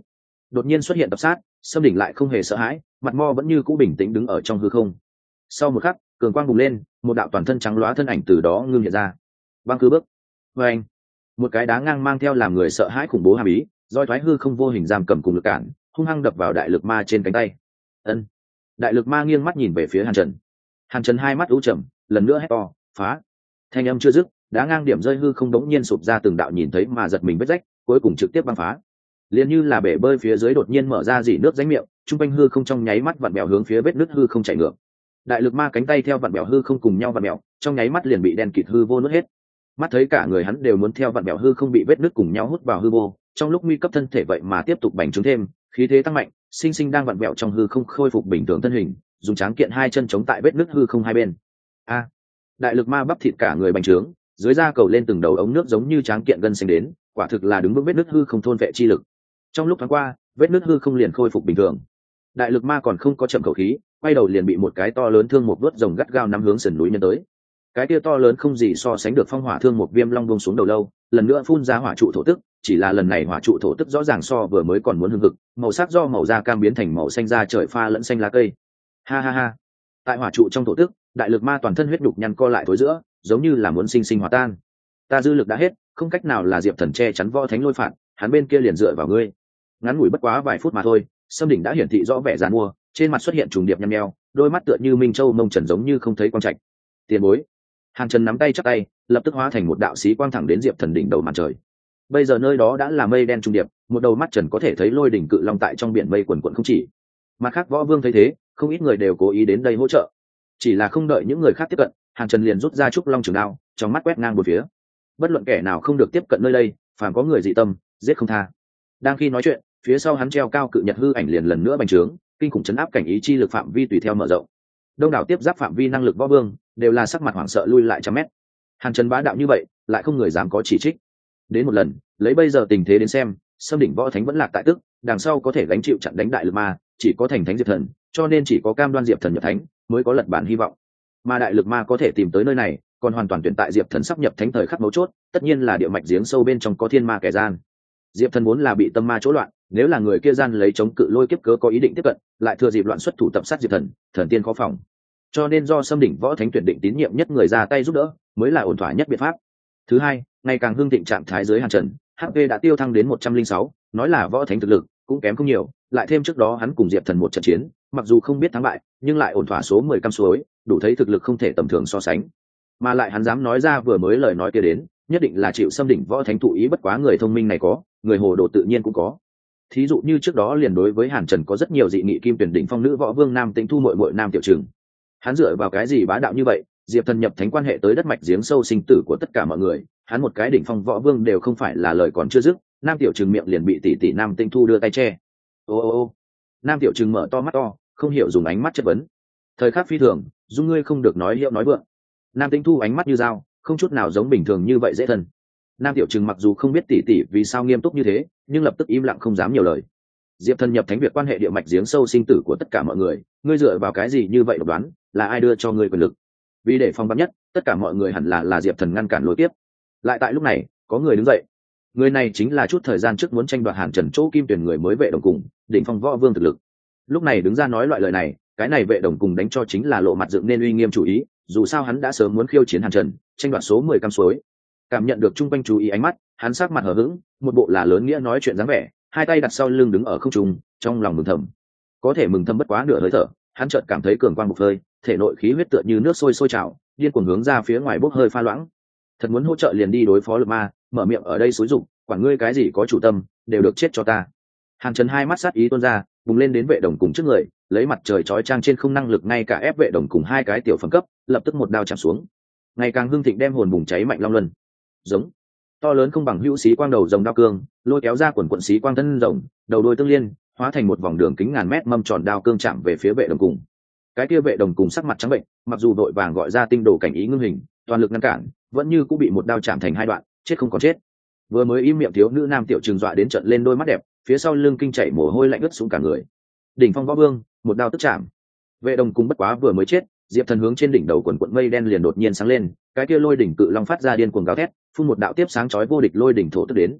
Đột nhiên xuất hiện tập sát, xâm đỉnh lại không hề sợ hãi, mặt mo vẫn như cũ bình tĩnh đứng ở trong hư không. Sau một khắc, cường quang bùng lên, một đạo toàn thân trắng loá thân ảnh từ đó ngưng hiện ra băng cứ bước. Vê anh, một cái đá ngang mang theo làm người sợ hãi khủng bố hàm ý, roi thoái hư không vô hình giam cầm cùng lực cản, hung hăng đập vào đại lực ma trên cánh tay. Ân. Đại lực ma nghiêng mắt nhìn về phía hàn trần. Hàn trần hai mắt ú trầm, lần nữa hét to, phá! Thanh âm chưa dứt, đá ngang điểm rơi hư không đống nhiên sụp ra từng đạo nhìn thấy mà giật mình vết rách, cuối cùng trực tiếp băng phá. Liền như là bể bơi phía dưới đột nhiên mở ra dỉ nước ránh miệng t r u n g quanh hư không trong nháy mắt vặn bèo hướng phía vết nước hư không chạy ngược. Đại lực ma cánh tay theo vặn bèo hư không cùng nhau vặn bèo, trong nháy mắt liền bị đen kịt hư vô nước hết mắt thấy cả người hắn đều muốn theo vặn bèo hư không bị vết nước cùng nhau hút vào hư vô, trong lúc nguy cấp thân thể vậy mà tiếp tục bành trướng thêm, khí thế tăng mạnh, sinh sinh đang vặn bèo trong hư không khôi phục bình thường thân hình, dùng tráng kiện hai chân chống tại vết nước hư không hai bên. A, đại lực ma bắp thịt cả người bành trướng, dưới da cầu lên từng đầu ống nước giống như tráng kiện gân xanh đến, quả thực là đứng vững vết nước hư không thôn vệ chi lực. Trong lúc tháng qua, vết nước hư không liền khôi phục bình thường. Đại lực ma còn không có chậm khẩu khí, quay đầu liền bị một cái to lớn thương một vớt rồng gắt gao nắm hướng sườn núi nhân tới cái kia to lớn không gì so sánh được phong hỏa thương một viêm long bông xuống đầu lâu, lần nữa phun ra hỏa trụ thổ tức, chỉ là lần này hỏa trụ thổ tức rõ ràng so vừa mới còn muốn hưng hực, màu sắc do màu da cam biến thành màu xanh da trời pha lẫn xanh lá cây. Ha ha ha. Tại hỏa trụ trong thổ tức, đại lực ma toàn thân huyết đục nhăn co lại thối giữa, giống như là muốn sinh sinh hòa tan. Ta dư lực đã hết, không cách nào là diệp thần che chắn võ thánh lôi phạt, hắn bên kia liền dựa vào ngươi. Ngắn ngủi bất quá vài phút mà thôi, sâm đỉnh đã hiển thị rõ vẻ dàn mua trên mặt xuất hiện trùng điệp nhăm nheo, đôi mắt tựa như minh châu mông trần giống như không thấy quang trạch. Tiền bối hàng trần nắm tay chắc tay, lập tức hóa thành một đạo sĩ quang thẳng đến diệp thần đỉnh đầu mặt trời. Bây giờ nơi đó đã là mây đen trung điệp, một đầu mắt trần có thể thấy lôi đỉnh cự long tại trong biển mây quần quận không chỉ. Mặt khác, võ vương thấy thế, không ít người đều cố ý đến đây hỗ trợ. Chỉ là không đợi những người khác tiếp cận hàng trần liền rút ra trúc long trường đao, trong mắt quét ngang một phía. Bất luận kẻ nào không được tiếp cận nơi đây, phàm có người dị tâm, giết không tha. Đang khi nói chuyện, phía sau hắn treo cao cự nhật hư ảnh liền lần nữa bành trướng, kinh khủng chấn áp cảnh ý chi lực phạm vi tùy theo mở rộng đông đảo tiếp giáp phạm vi năng lực võ vương đều là sắc mặt hoảng sợ lui lại trăm mét. Hàn trần bá đạo như vậy, lại không người dám có chỉ trích. Đến một lần, lấy bây giờ tình thế đến xem xâm đỉnh võ thánh vẫn lạc tại tức, đằng sau có thể gánh chịu chặn đánh đại lực ma, chỉ có thành thánh diệp thần, cho nên chỉ có cam đoan diệp thần nhập thánh mới có lật bản hy vọng. Mà đại lực ma có thể tìm tới nơi này, còn hoàn toàn tuyển tại diệp thần sắp nhập thánh thời khắc mấu chốt, tất nhiên là địa mạch giếng sâu bên trong có thiên ma kẻ gian diệp thần vốn là bị tâm ma chỗ loạn, nếu là người kia gian lấy chống cự lôi kiếp cớ có ý định tiếp cận, lại thừa dịp loạn xuất thủ tập sát diệp thần thần tiên khó phòng. Cho nên do xâm đỉnh võ thánh tuyển định tín nhiệm nhất người ra tay giúp đỡ, mới là ổn thỏa nhất biện pháp. Thứ hai, ngày càng hưng thịnh trạng thái giới hàn trần hp đã tiêu thăng đến một trăm linh sáu, nói là võ thánh thực lực cũng kém không nhiều, lại thêm trước đó hắn cùng diệp thần một trận chiến, mặc dù không biết thắng bại, nhưng lại ổn thỏa số mười căm suối đủ thấy thực lực không thể tầm thường so sánh. Mà lại hắn dám nói ra vừa mới lời nói kia đến nhất định là chịu xâm đỉnh võ thánh thụ ý bất quá người thông minh này có, người hồ đồ tự nhiên cũng có. Thí dụ như trước đó liền đối với hàn trần có rất nhiều dị nghị kim tuyển đỉnh phong nữ võ vương nam tĩnh thu mội mội nam tiểu trừng. Hắn dựa vào cái gì bá đạo như vậy, diệp thần nhập thánh quan hệ tới đất mạch giếng sâu sinh tử của tất cả mọi người, hắn một cái đỉnh phong võ vương đều không phải là lời còn chưa dứt, nam tiểu trừng miệng liền bị tỷ tỷ nam Tĩnh thu đưa tay che. Ô ô ô. Nam tiểu trừng mở to mắt to, không hiểu dùng ánh mắt chất vấn. Thời khắc phi thường, dung ngươi không được nói hiệu nói vượng. Nam Tĩnh thu ánh mắt như dao không chút nào giống bình thường như vậy dễ thân. Nam tiểu trừng mặc dù không biết tỉ tỉ vì sao nghiêm túc như thế, nhưng lập tức im lặng không dám nhiều lời. Diệp thần nhập thánh việc quan hệ địa mạch giếng sâu sinh tử của tất cả mọi người, ngươi dựa vào cái gì như vậy độc đoán, là ai đưa cho ngươi quyền lực? Vì để phong bắn nhất, tất cả mọi người hẳn là là diệp thần ngăn cản lối tiếp. Lại tại lúc này, có người đứng dậy. Người này chính là chút thời gian trước muốn tranh đoạt hàn trần chỗ kim tuyển người mới vệ đồng cùng định phong võ vương thực lực. Lúc này đứng ra nói loại lời này, cái này vệ đồng cùng đánh cho chính là lộ mặt dựng nên uy nghiêm chủ ý dù sao hắn đã sớm muốn khiêu chiến hàn trần, tranh đoạt số mười cam suối. Cảm nhận được chung quanh chú ý ánh mắt, hắn sát mặt hở h ữ g một bộ là lớn nghĩa nói chuyện dáng vẻ, hai tay đặt sau lưng đứng ở không trung, trong lòng mừng thầm. Có thể mừng thầm bất quá nửa hơi thở, hắn chợt cảm thấy cường quang bục hơi, thể nội khí huyết tựa như nước sôi sôi trào, điên cuồng hướng ra phía ngoài bốc hơi pha loãng. Thật muốn hỗ trợ liền đi đối phó lực ma, mở miệng ở đây xúi rụng quản ngươi cái gì có chủ tâm, đều được chết cho ta. Hàn trần hai mắt sát ý tuôn ra, bùng lên đến vệ đồng cùng trước người, lấy mặt trời chói trang trên không năng lực ngay cả ép vệ đồng cùng hai cái tiểu phẩm cấp lập tức một đao chạm xuống. Ngày càng hưng thịnh đem hồn bùng cháy mạnh long luân. Giống. To lớn không bằng hữu xí quang đầu rồng đao cương, lôi kéo ra quần quận xí quang thân rồng, đầu đôi tương liên, hóa thành một vòng đường kính ngàn mét mâm tròn đao cương chạm về phía vệ đồng cùng. Cái kia vệ đồng cùng sắc mặt trắng bệnh, mặc dù đội vàng gọi ra tinh đồ cảnh ý ngưng hình, toàn lực ngăn cản, vẫn như cũng bị một đao chạm thành hai đoạn, chết không còn chết. Vừa mới im miệng thiếu nữ nam tiểu trường dọa đến trận lên đôi mắt đẹp, phía sau lưng kinh chảy mồ hôi lạnh ướt xuống cả người. Đỉnh phong võ vương, một đao tức chạm. Vệ đồng cùng bất quá vừa mới chết diệp thần hướng trên đỉnh đầu quần quận mây đen liền đột nhiên sáng lên, cái kia lôi đỉnh cự long phát ra điên cuồng gào thét, phun một đạo tiếp sáng chói vô địch lôi đỉnh thổ tức đến.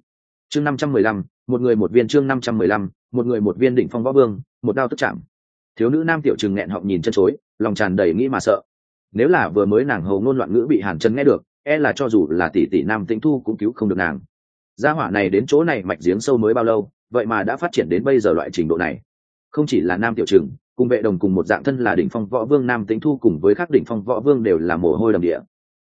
Chương năm trăm mười lăm, một người một viên chương năm trăm mười lăm, một người một viên đỉnh phong võ vương, một đao tức chạm. Thiếu nữ nam tiểu trừng nghẹn họng nhìn chân chối, lòng tràn đầy nghĩ mà sợ. Nếu là vừa mới nàng hầu ngôn loạn ngữ bị hàn chân nghe được e là cho dù là tỷ tỷ nam tĩnh thu cũng cứu không được nàng. Gia hỏa này đến chỗ này mạch giếng sâu mới bao lâu, vậy mà đã phát triển đến bây giờ loại trình độ này. Không chỉ là nam tiểu trừng cùng vệ đồng cùng một dạng thân là đỉnh phong võ vương nam tính thu cùng với các đỉnh phong võ vương đều là mồ hôi đầm địa.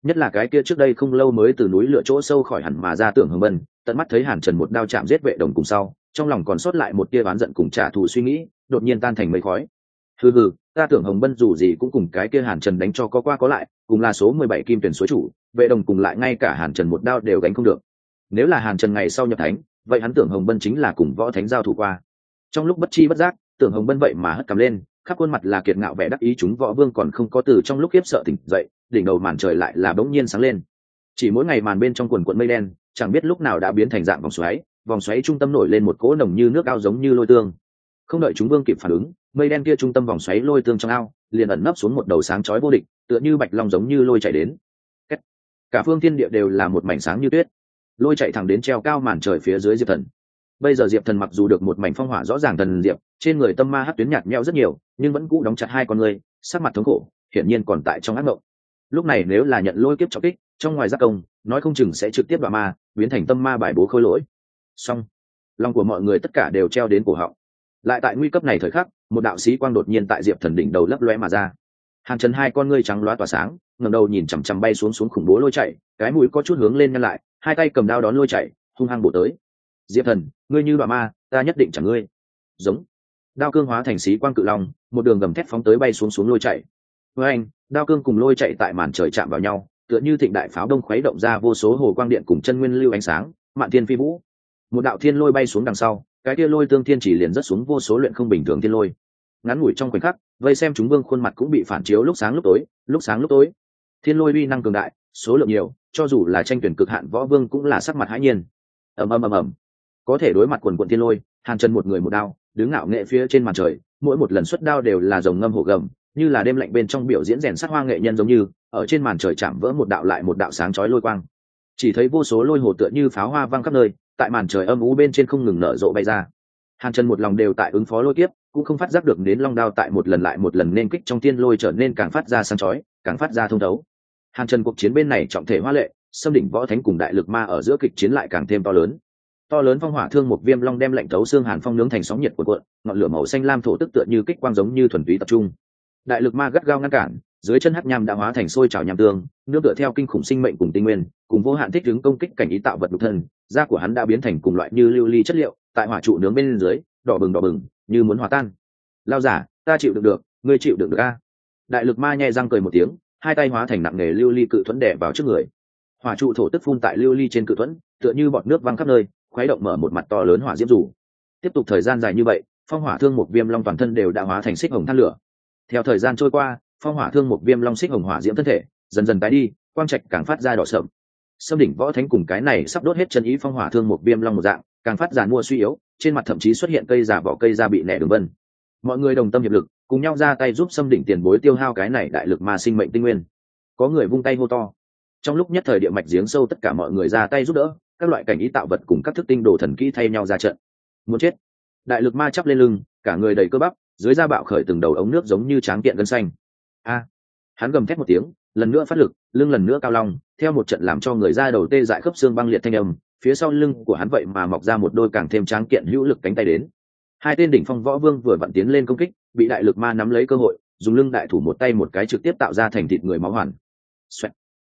Nhất là cái kia trước đây không lâu mới từ núi lửa chỗ sâu khỏi hẳn mà ra tưởng hưng bân, tận mắt thấy hàn trần một đao chạm giết vệ đồng cùng sau, trong lòng còn sót lại một tia oán giận cùng trả thù suy nghĩ, đột nhiên tan thành mây khói. Hừ hừ, ta tưởng hồng bân dù gì cũng cùng cái kia hàn trần đánh cho có qua có lại, cùng là số mười bảy kim tuyển suối chủ, vệ đồng cùng lại ngay cả hàn trần một đao đều đánh không được. Nếu là hàn trần ngày sau nhập thánh, vậy hắn tưởng hồng bân chính là cùng võ thánh giao thủ qua. Trong lúc bất chi bất giác tưởng hồng bân vậy mà hất cằm lên, khắp khuôn mặt là kiệt ngạo vẻ đắc ý, chúng võ vương còn không có từ trong lúc khiếp sợ tỉnh dậy, đỉnh đầu màn trời lại là bỗng nhiên sáng lên. Chỉ mỗi ngày màn bên trong quần quận mây đen, chẳng biết lúc nào đã biến thành dạng vòng xoáy vòng xoáy trung tâm nổi lên một cỗ nồng như nước ao giống như lôi tương. Không đợi chúng vương kịp phản ứng, mây đen kia trung tâm vòng xoáy lôi tương trong ao liền ẩn nấp xuống một đầu sáng chói vô địch, tựa như bạch long giống như lôi chạy đến. Cả phương thiên địa đều là một mảnh sáng như tuyết. Lôi chạy thẳng đến treo cao màn trời phía dưới diệp thần bây giờ diệp thần mặc dù được một mảnh phong hỏa rõ ràng thần diệp, trên người tâm ma hát tuyến nhạt nhẽo rất nhiều, nhưng vẫn cũ đóng chặt hai con người, sắc mặt thống khổ, hiển nhiên còn tại trong ác mộng. Lúc này nếu là nhận lôi kiếp trọng kích, trong ngoài giác công, nói không chừng sẽ trực tiếp đoạn ma, biến thành tâm ma bài bố khôi lỗi. Song lòng của mọi người tất cả đều treo đến cổ họng. Lại tại nguy cấp này thời khắc, một đạo sĩ quang đột nhiên tại diệp thần đỉnh đầu lấp loe mà ra. Hàn trần hai con ngươi trắng loá tỏa sáng ngầm đầu nhìn chằm chằm bay xuống xuống khủng bố lôi chạy, cái mũi có chút hướng lên ngăn lại, hai tay cầm đao đón lôi chạy, hung hăng bổ tới diệp thần, ngươi như đoạn ma, ta nhất định chẳng ngươi. Giống. Đao cương hóa thành xí quang cự long, một đường gầm thép phóng tới bay xuống xuống lôi chạy. Với anh, đao cương cùng lôi chạy tại màn trời chạm vào nhau, tựa như thịnh đại pháo đông khuấy động ra vô số hồ quang điện cùng chân nguyên lưu ánh sáng, mạn thiên phi vũ. Một đạo thiên lôi bay xuống đằng sau, cái kia lôi tương thiên chỉ liền rất xuống vô số luyện không bình thường thiên lôi. Ngắn ngủi trong khoảnh khắc, vây xem chúng vương khuôn mặt cũng bị phản chiếu lúc sáng lúc tối, lúc sáng lúc tối. Thiên lôi uy năng cường đại, số lượng nhiều, cho dù là tranh tuyển cực hạn võ vương cũng là sắc mặt hãi nhiên. Ầm ầm ầm ầm có thể đối mặt quần quận thiên lôi hàn chân một người một đao, đứng ngạo nghệ phía trên màn trời, mỗi một lần xuất đao đều là dòng ngâm hổ gầm, như là đêm lạnh bên trong biểu diễn rèn sắc hoa nghệ nhân giống như, ở trên màn trời chạm vỡ một đạo lại một đạo sáng chói lôi quang. Chỉ thấy vô số lôi hồ tựa như pháo hoa văng khắp nơi, tại màn trời âm u bên trên không ngừng nở rộ bay ra. Hàn trần một lòng đều tại ứng phó lôi kiếp, cũng không phát giác được đến long đao tại một lần lại một lần nên kích trong tiên lôi trở nên càng phát ra sáng chói, càng phát ra thông thấu. Hàn trần cuộc chiến bên này trọng thể hoa lệ, xâm đỉnh võ thánh cùng đại lực ma ở giữa kịch chiến lại càng thêm to lớn to lớn phong hỏa thương một viêm long đem lạnh thấu xương hàn phong nướng thành sóng nhiệt của cuộn, ngọn lửa màu xanh lam thổ tức tựa như kích quang giống như thuần túy tập trung. Đại lực ma gắt gao ngăn cản, dưới chân hắc nham đã hóa thành sôi trào nham tương nước tựa theo kinh khủng sinh mệnh cùng tinh nguyên, cùng vô hạn thích ứng công kích cảnh ý tạo vật độc thân, da của hắn đã biến thành cùng loại như lưu ly chất liệu, tại hỏa trụ nướng bên dưới, đỏ bừng đỏ bừng, như muốn hòa tan. Lao giả, ta chịu được được, ngươi chịu được được a? Đại lực ma nhẹ răng cười một tiếng, hai tay hóa thành nặng nghề lưu ly cự thuẫn đẻ vào trước người. Hỏa trụ thổ tức phun tại lưu ly trên cự thuẫn, tựa như bọt nước văng khắp nơi khuấy động mở một mặt to lớn hỏa diễm dù. Tiếp tục thời gian dài như vậy, phong hỏa thương một viêm long toàn thân đều đã hóa thành xích hồng than lửa. Theo thời gian trôi qua, phong hỏa thương một viêm long xích hồng hỏa diễm thân thể dần dần tái đi, quang trạch càng phát ra đỏ sậm. Sâm đỉnh võ thánh cùng cái này sắp đốt hết chân ý phong hỏa thương một viêm long một dạng, càng phát giàn mua suy yếu, trên mặt thậm chí xuất hiện cây giả vỏ cây da bị nẻ đường vân. Mọi người đồng tâm hiệp lực, cùng nhau ra tay giúp xâm đỉnh tiền bối tiêu hao cái này đại lực ma sinh mệnh tinh nguyên. Có người vung tay hô to. Trong lúc nhất thời địa mạch giếng sâu tất cả mọi người ra tay giúp đỡ các loại cảnh ý tạo vật cùng các thức tinh đồ thần kỹ thay nhau ra trận. Muốn chết. Đại lực ma chắp lên lưng, cả người đầy cơ bắp, dưới da bạo khởi từng đầu ống nước giống như tráng kiện gân xanh. A. Hắn gầm thét một tiếng, lần nữa phát lực, lưng lần nữa cao long, theo một trận làm cho người ra đầu tê dại khớp xương băng liệt thanh âm, phía sau lưng của hắn vậy mà mọc ra một đôi càng thêm tráng kiện hữu lực cánh tay đến. Hai tên đỉnh phong võ vương vừa vặn tiến lên công kích, bị đại lực ma nắm lấy cơ hội, dùng lưng đại thủ một tay một cái trực tiếp tạo ra thành thịt người máu hoàn. Xoẹt.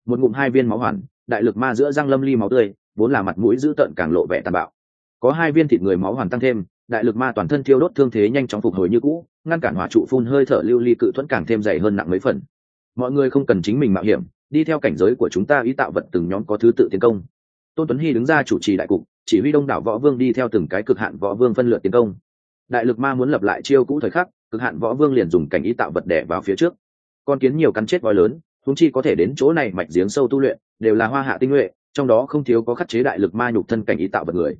một ngụm hai viên máu hoàn, đại lực ma giữa răng lâm ly máu tươi vốn là mặt mũi dữ tợn càng lộ vẻ tàn bạo. Có hai viên thịt người máu hoàn tăng thêm, đại lực ma toàn thân thiêu đốt thương thế nhanh chóng phục hồi như cũ, ngăn cản hỏa trụ phun hơi thở lưu ly cự thuẫn càng thêm dày hơn nặng mấy phần. Mọi người không cần chính mình mạo hiểm, đi theo cảnh giới của chúng ta ý tạo vật từng nhóm có thứ tự tiến công. Tôn tuấn hy đứng ra chủ trì đại cục, chỉ huy đông đảo võ vương đi theo từng cái cực hạn võ vương phân lượt tiến công. Đại lực ma muốn lập lại chiêu cũ thời khắc, cực hạn võ vương liền dùng cảnh ý tạo vật đẻ vào phía trước. Con kiến nhiều cắn chết voi lớn thúng chi có thể đến chỗ này mạch giếng sâu tu luyện, đều là hoa hạ tinh nhuệ trong đó không thiếu có khắc chế đại lực ma nhục thân cảnh ý tạo vật người.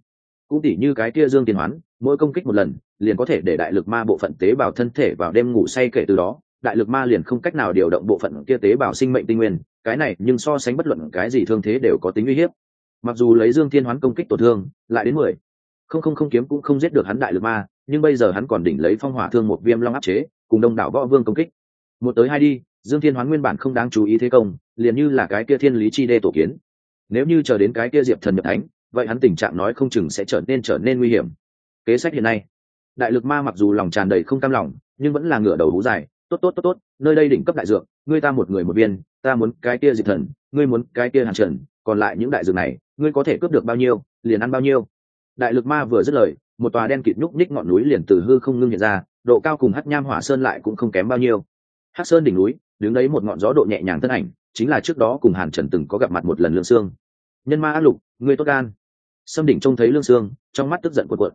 Cũng tỉ như cái tia dương tiền hoán, mỗi công kích một lần, liền có thể để đại lực ma bộ phận tế bào thân thể vào đêm ngủ say kể từ đó, đại lực ma liền không cách nào điều động bộ phận kia tế bào sinh mệnh tinh nguyên, cái này nhưng so sánh bất luận cái gì thương thế đều có tính uy hiếp. Mặc dù lấy dương thiên hoán công kích tổn thương, lại đến mười, không không không kiếm cũng không giết được hắn đại lực ma, nhưng bây giờ hắn còn đỉnh lấy phong hỏa thương một viêm long áp chế, cùng đông đảo võ vương công kích. Một tới hai đi, dương thiên hoán nguyên bản không đáng chú ý thế công, liền như là cái kia thiên lý chi đê tổ kiến nếu như chờ đến cái kia diệp thần nhập thánh, vậy hắn tình trạng nói không chừng sẽ trở nên trở nên nguy hiểm. Kế sách hiện nay, đại lực ma mặc dù lòng tràn đầy không cam lòng, nhưng vẫn là ngửa đầu hú dài, tốt tốt tốt tốt, nơi đây đỉnh cấp đại dược, ngươi ta một người một viên, ta muốn cái kia diệp thần, ngươi muốn cái kia hàn trần, còn lại những đại dược này, ngươi có thể cướp được bao nhiêu, liền ăn bao nhiêu. Đại lực ma vừa dứt lời, một tòa đen kịt nhúc nhích ngọn núi liền từ hư không ngưng hiện ra, độ cao cùng hắc nham hỏa sơn lại cũng không kém bao nhiêu. Hắc sơn đỉnh núi, đứng đấy một ngọn gió độ nhẹ nhàng thân ảnh, chính là trước đó cùng hàn trần từng có gặp mặt một lần lương xương nhân ma ác lục ngươi tốt gan. Xâm đỉnh trông thấy lương sương trong mắt tức giận cuộn cuộn.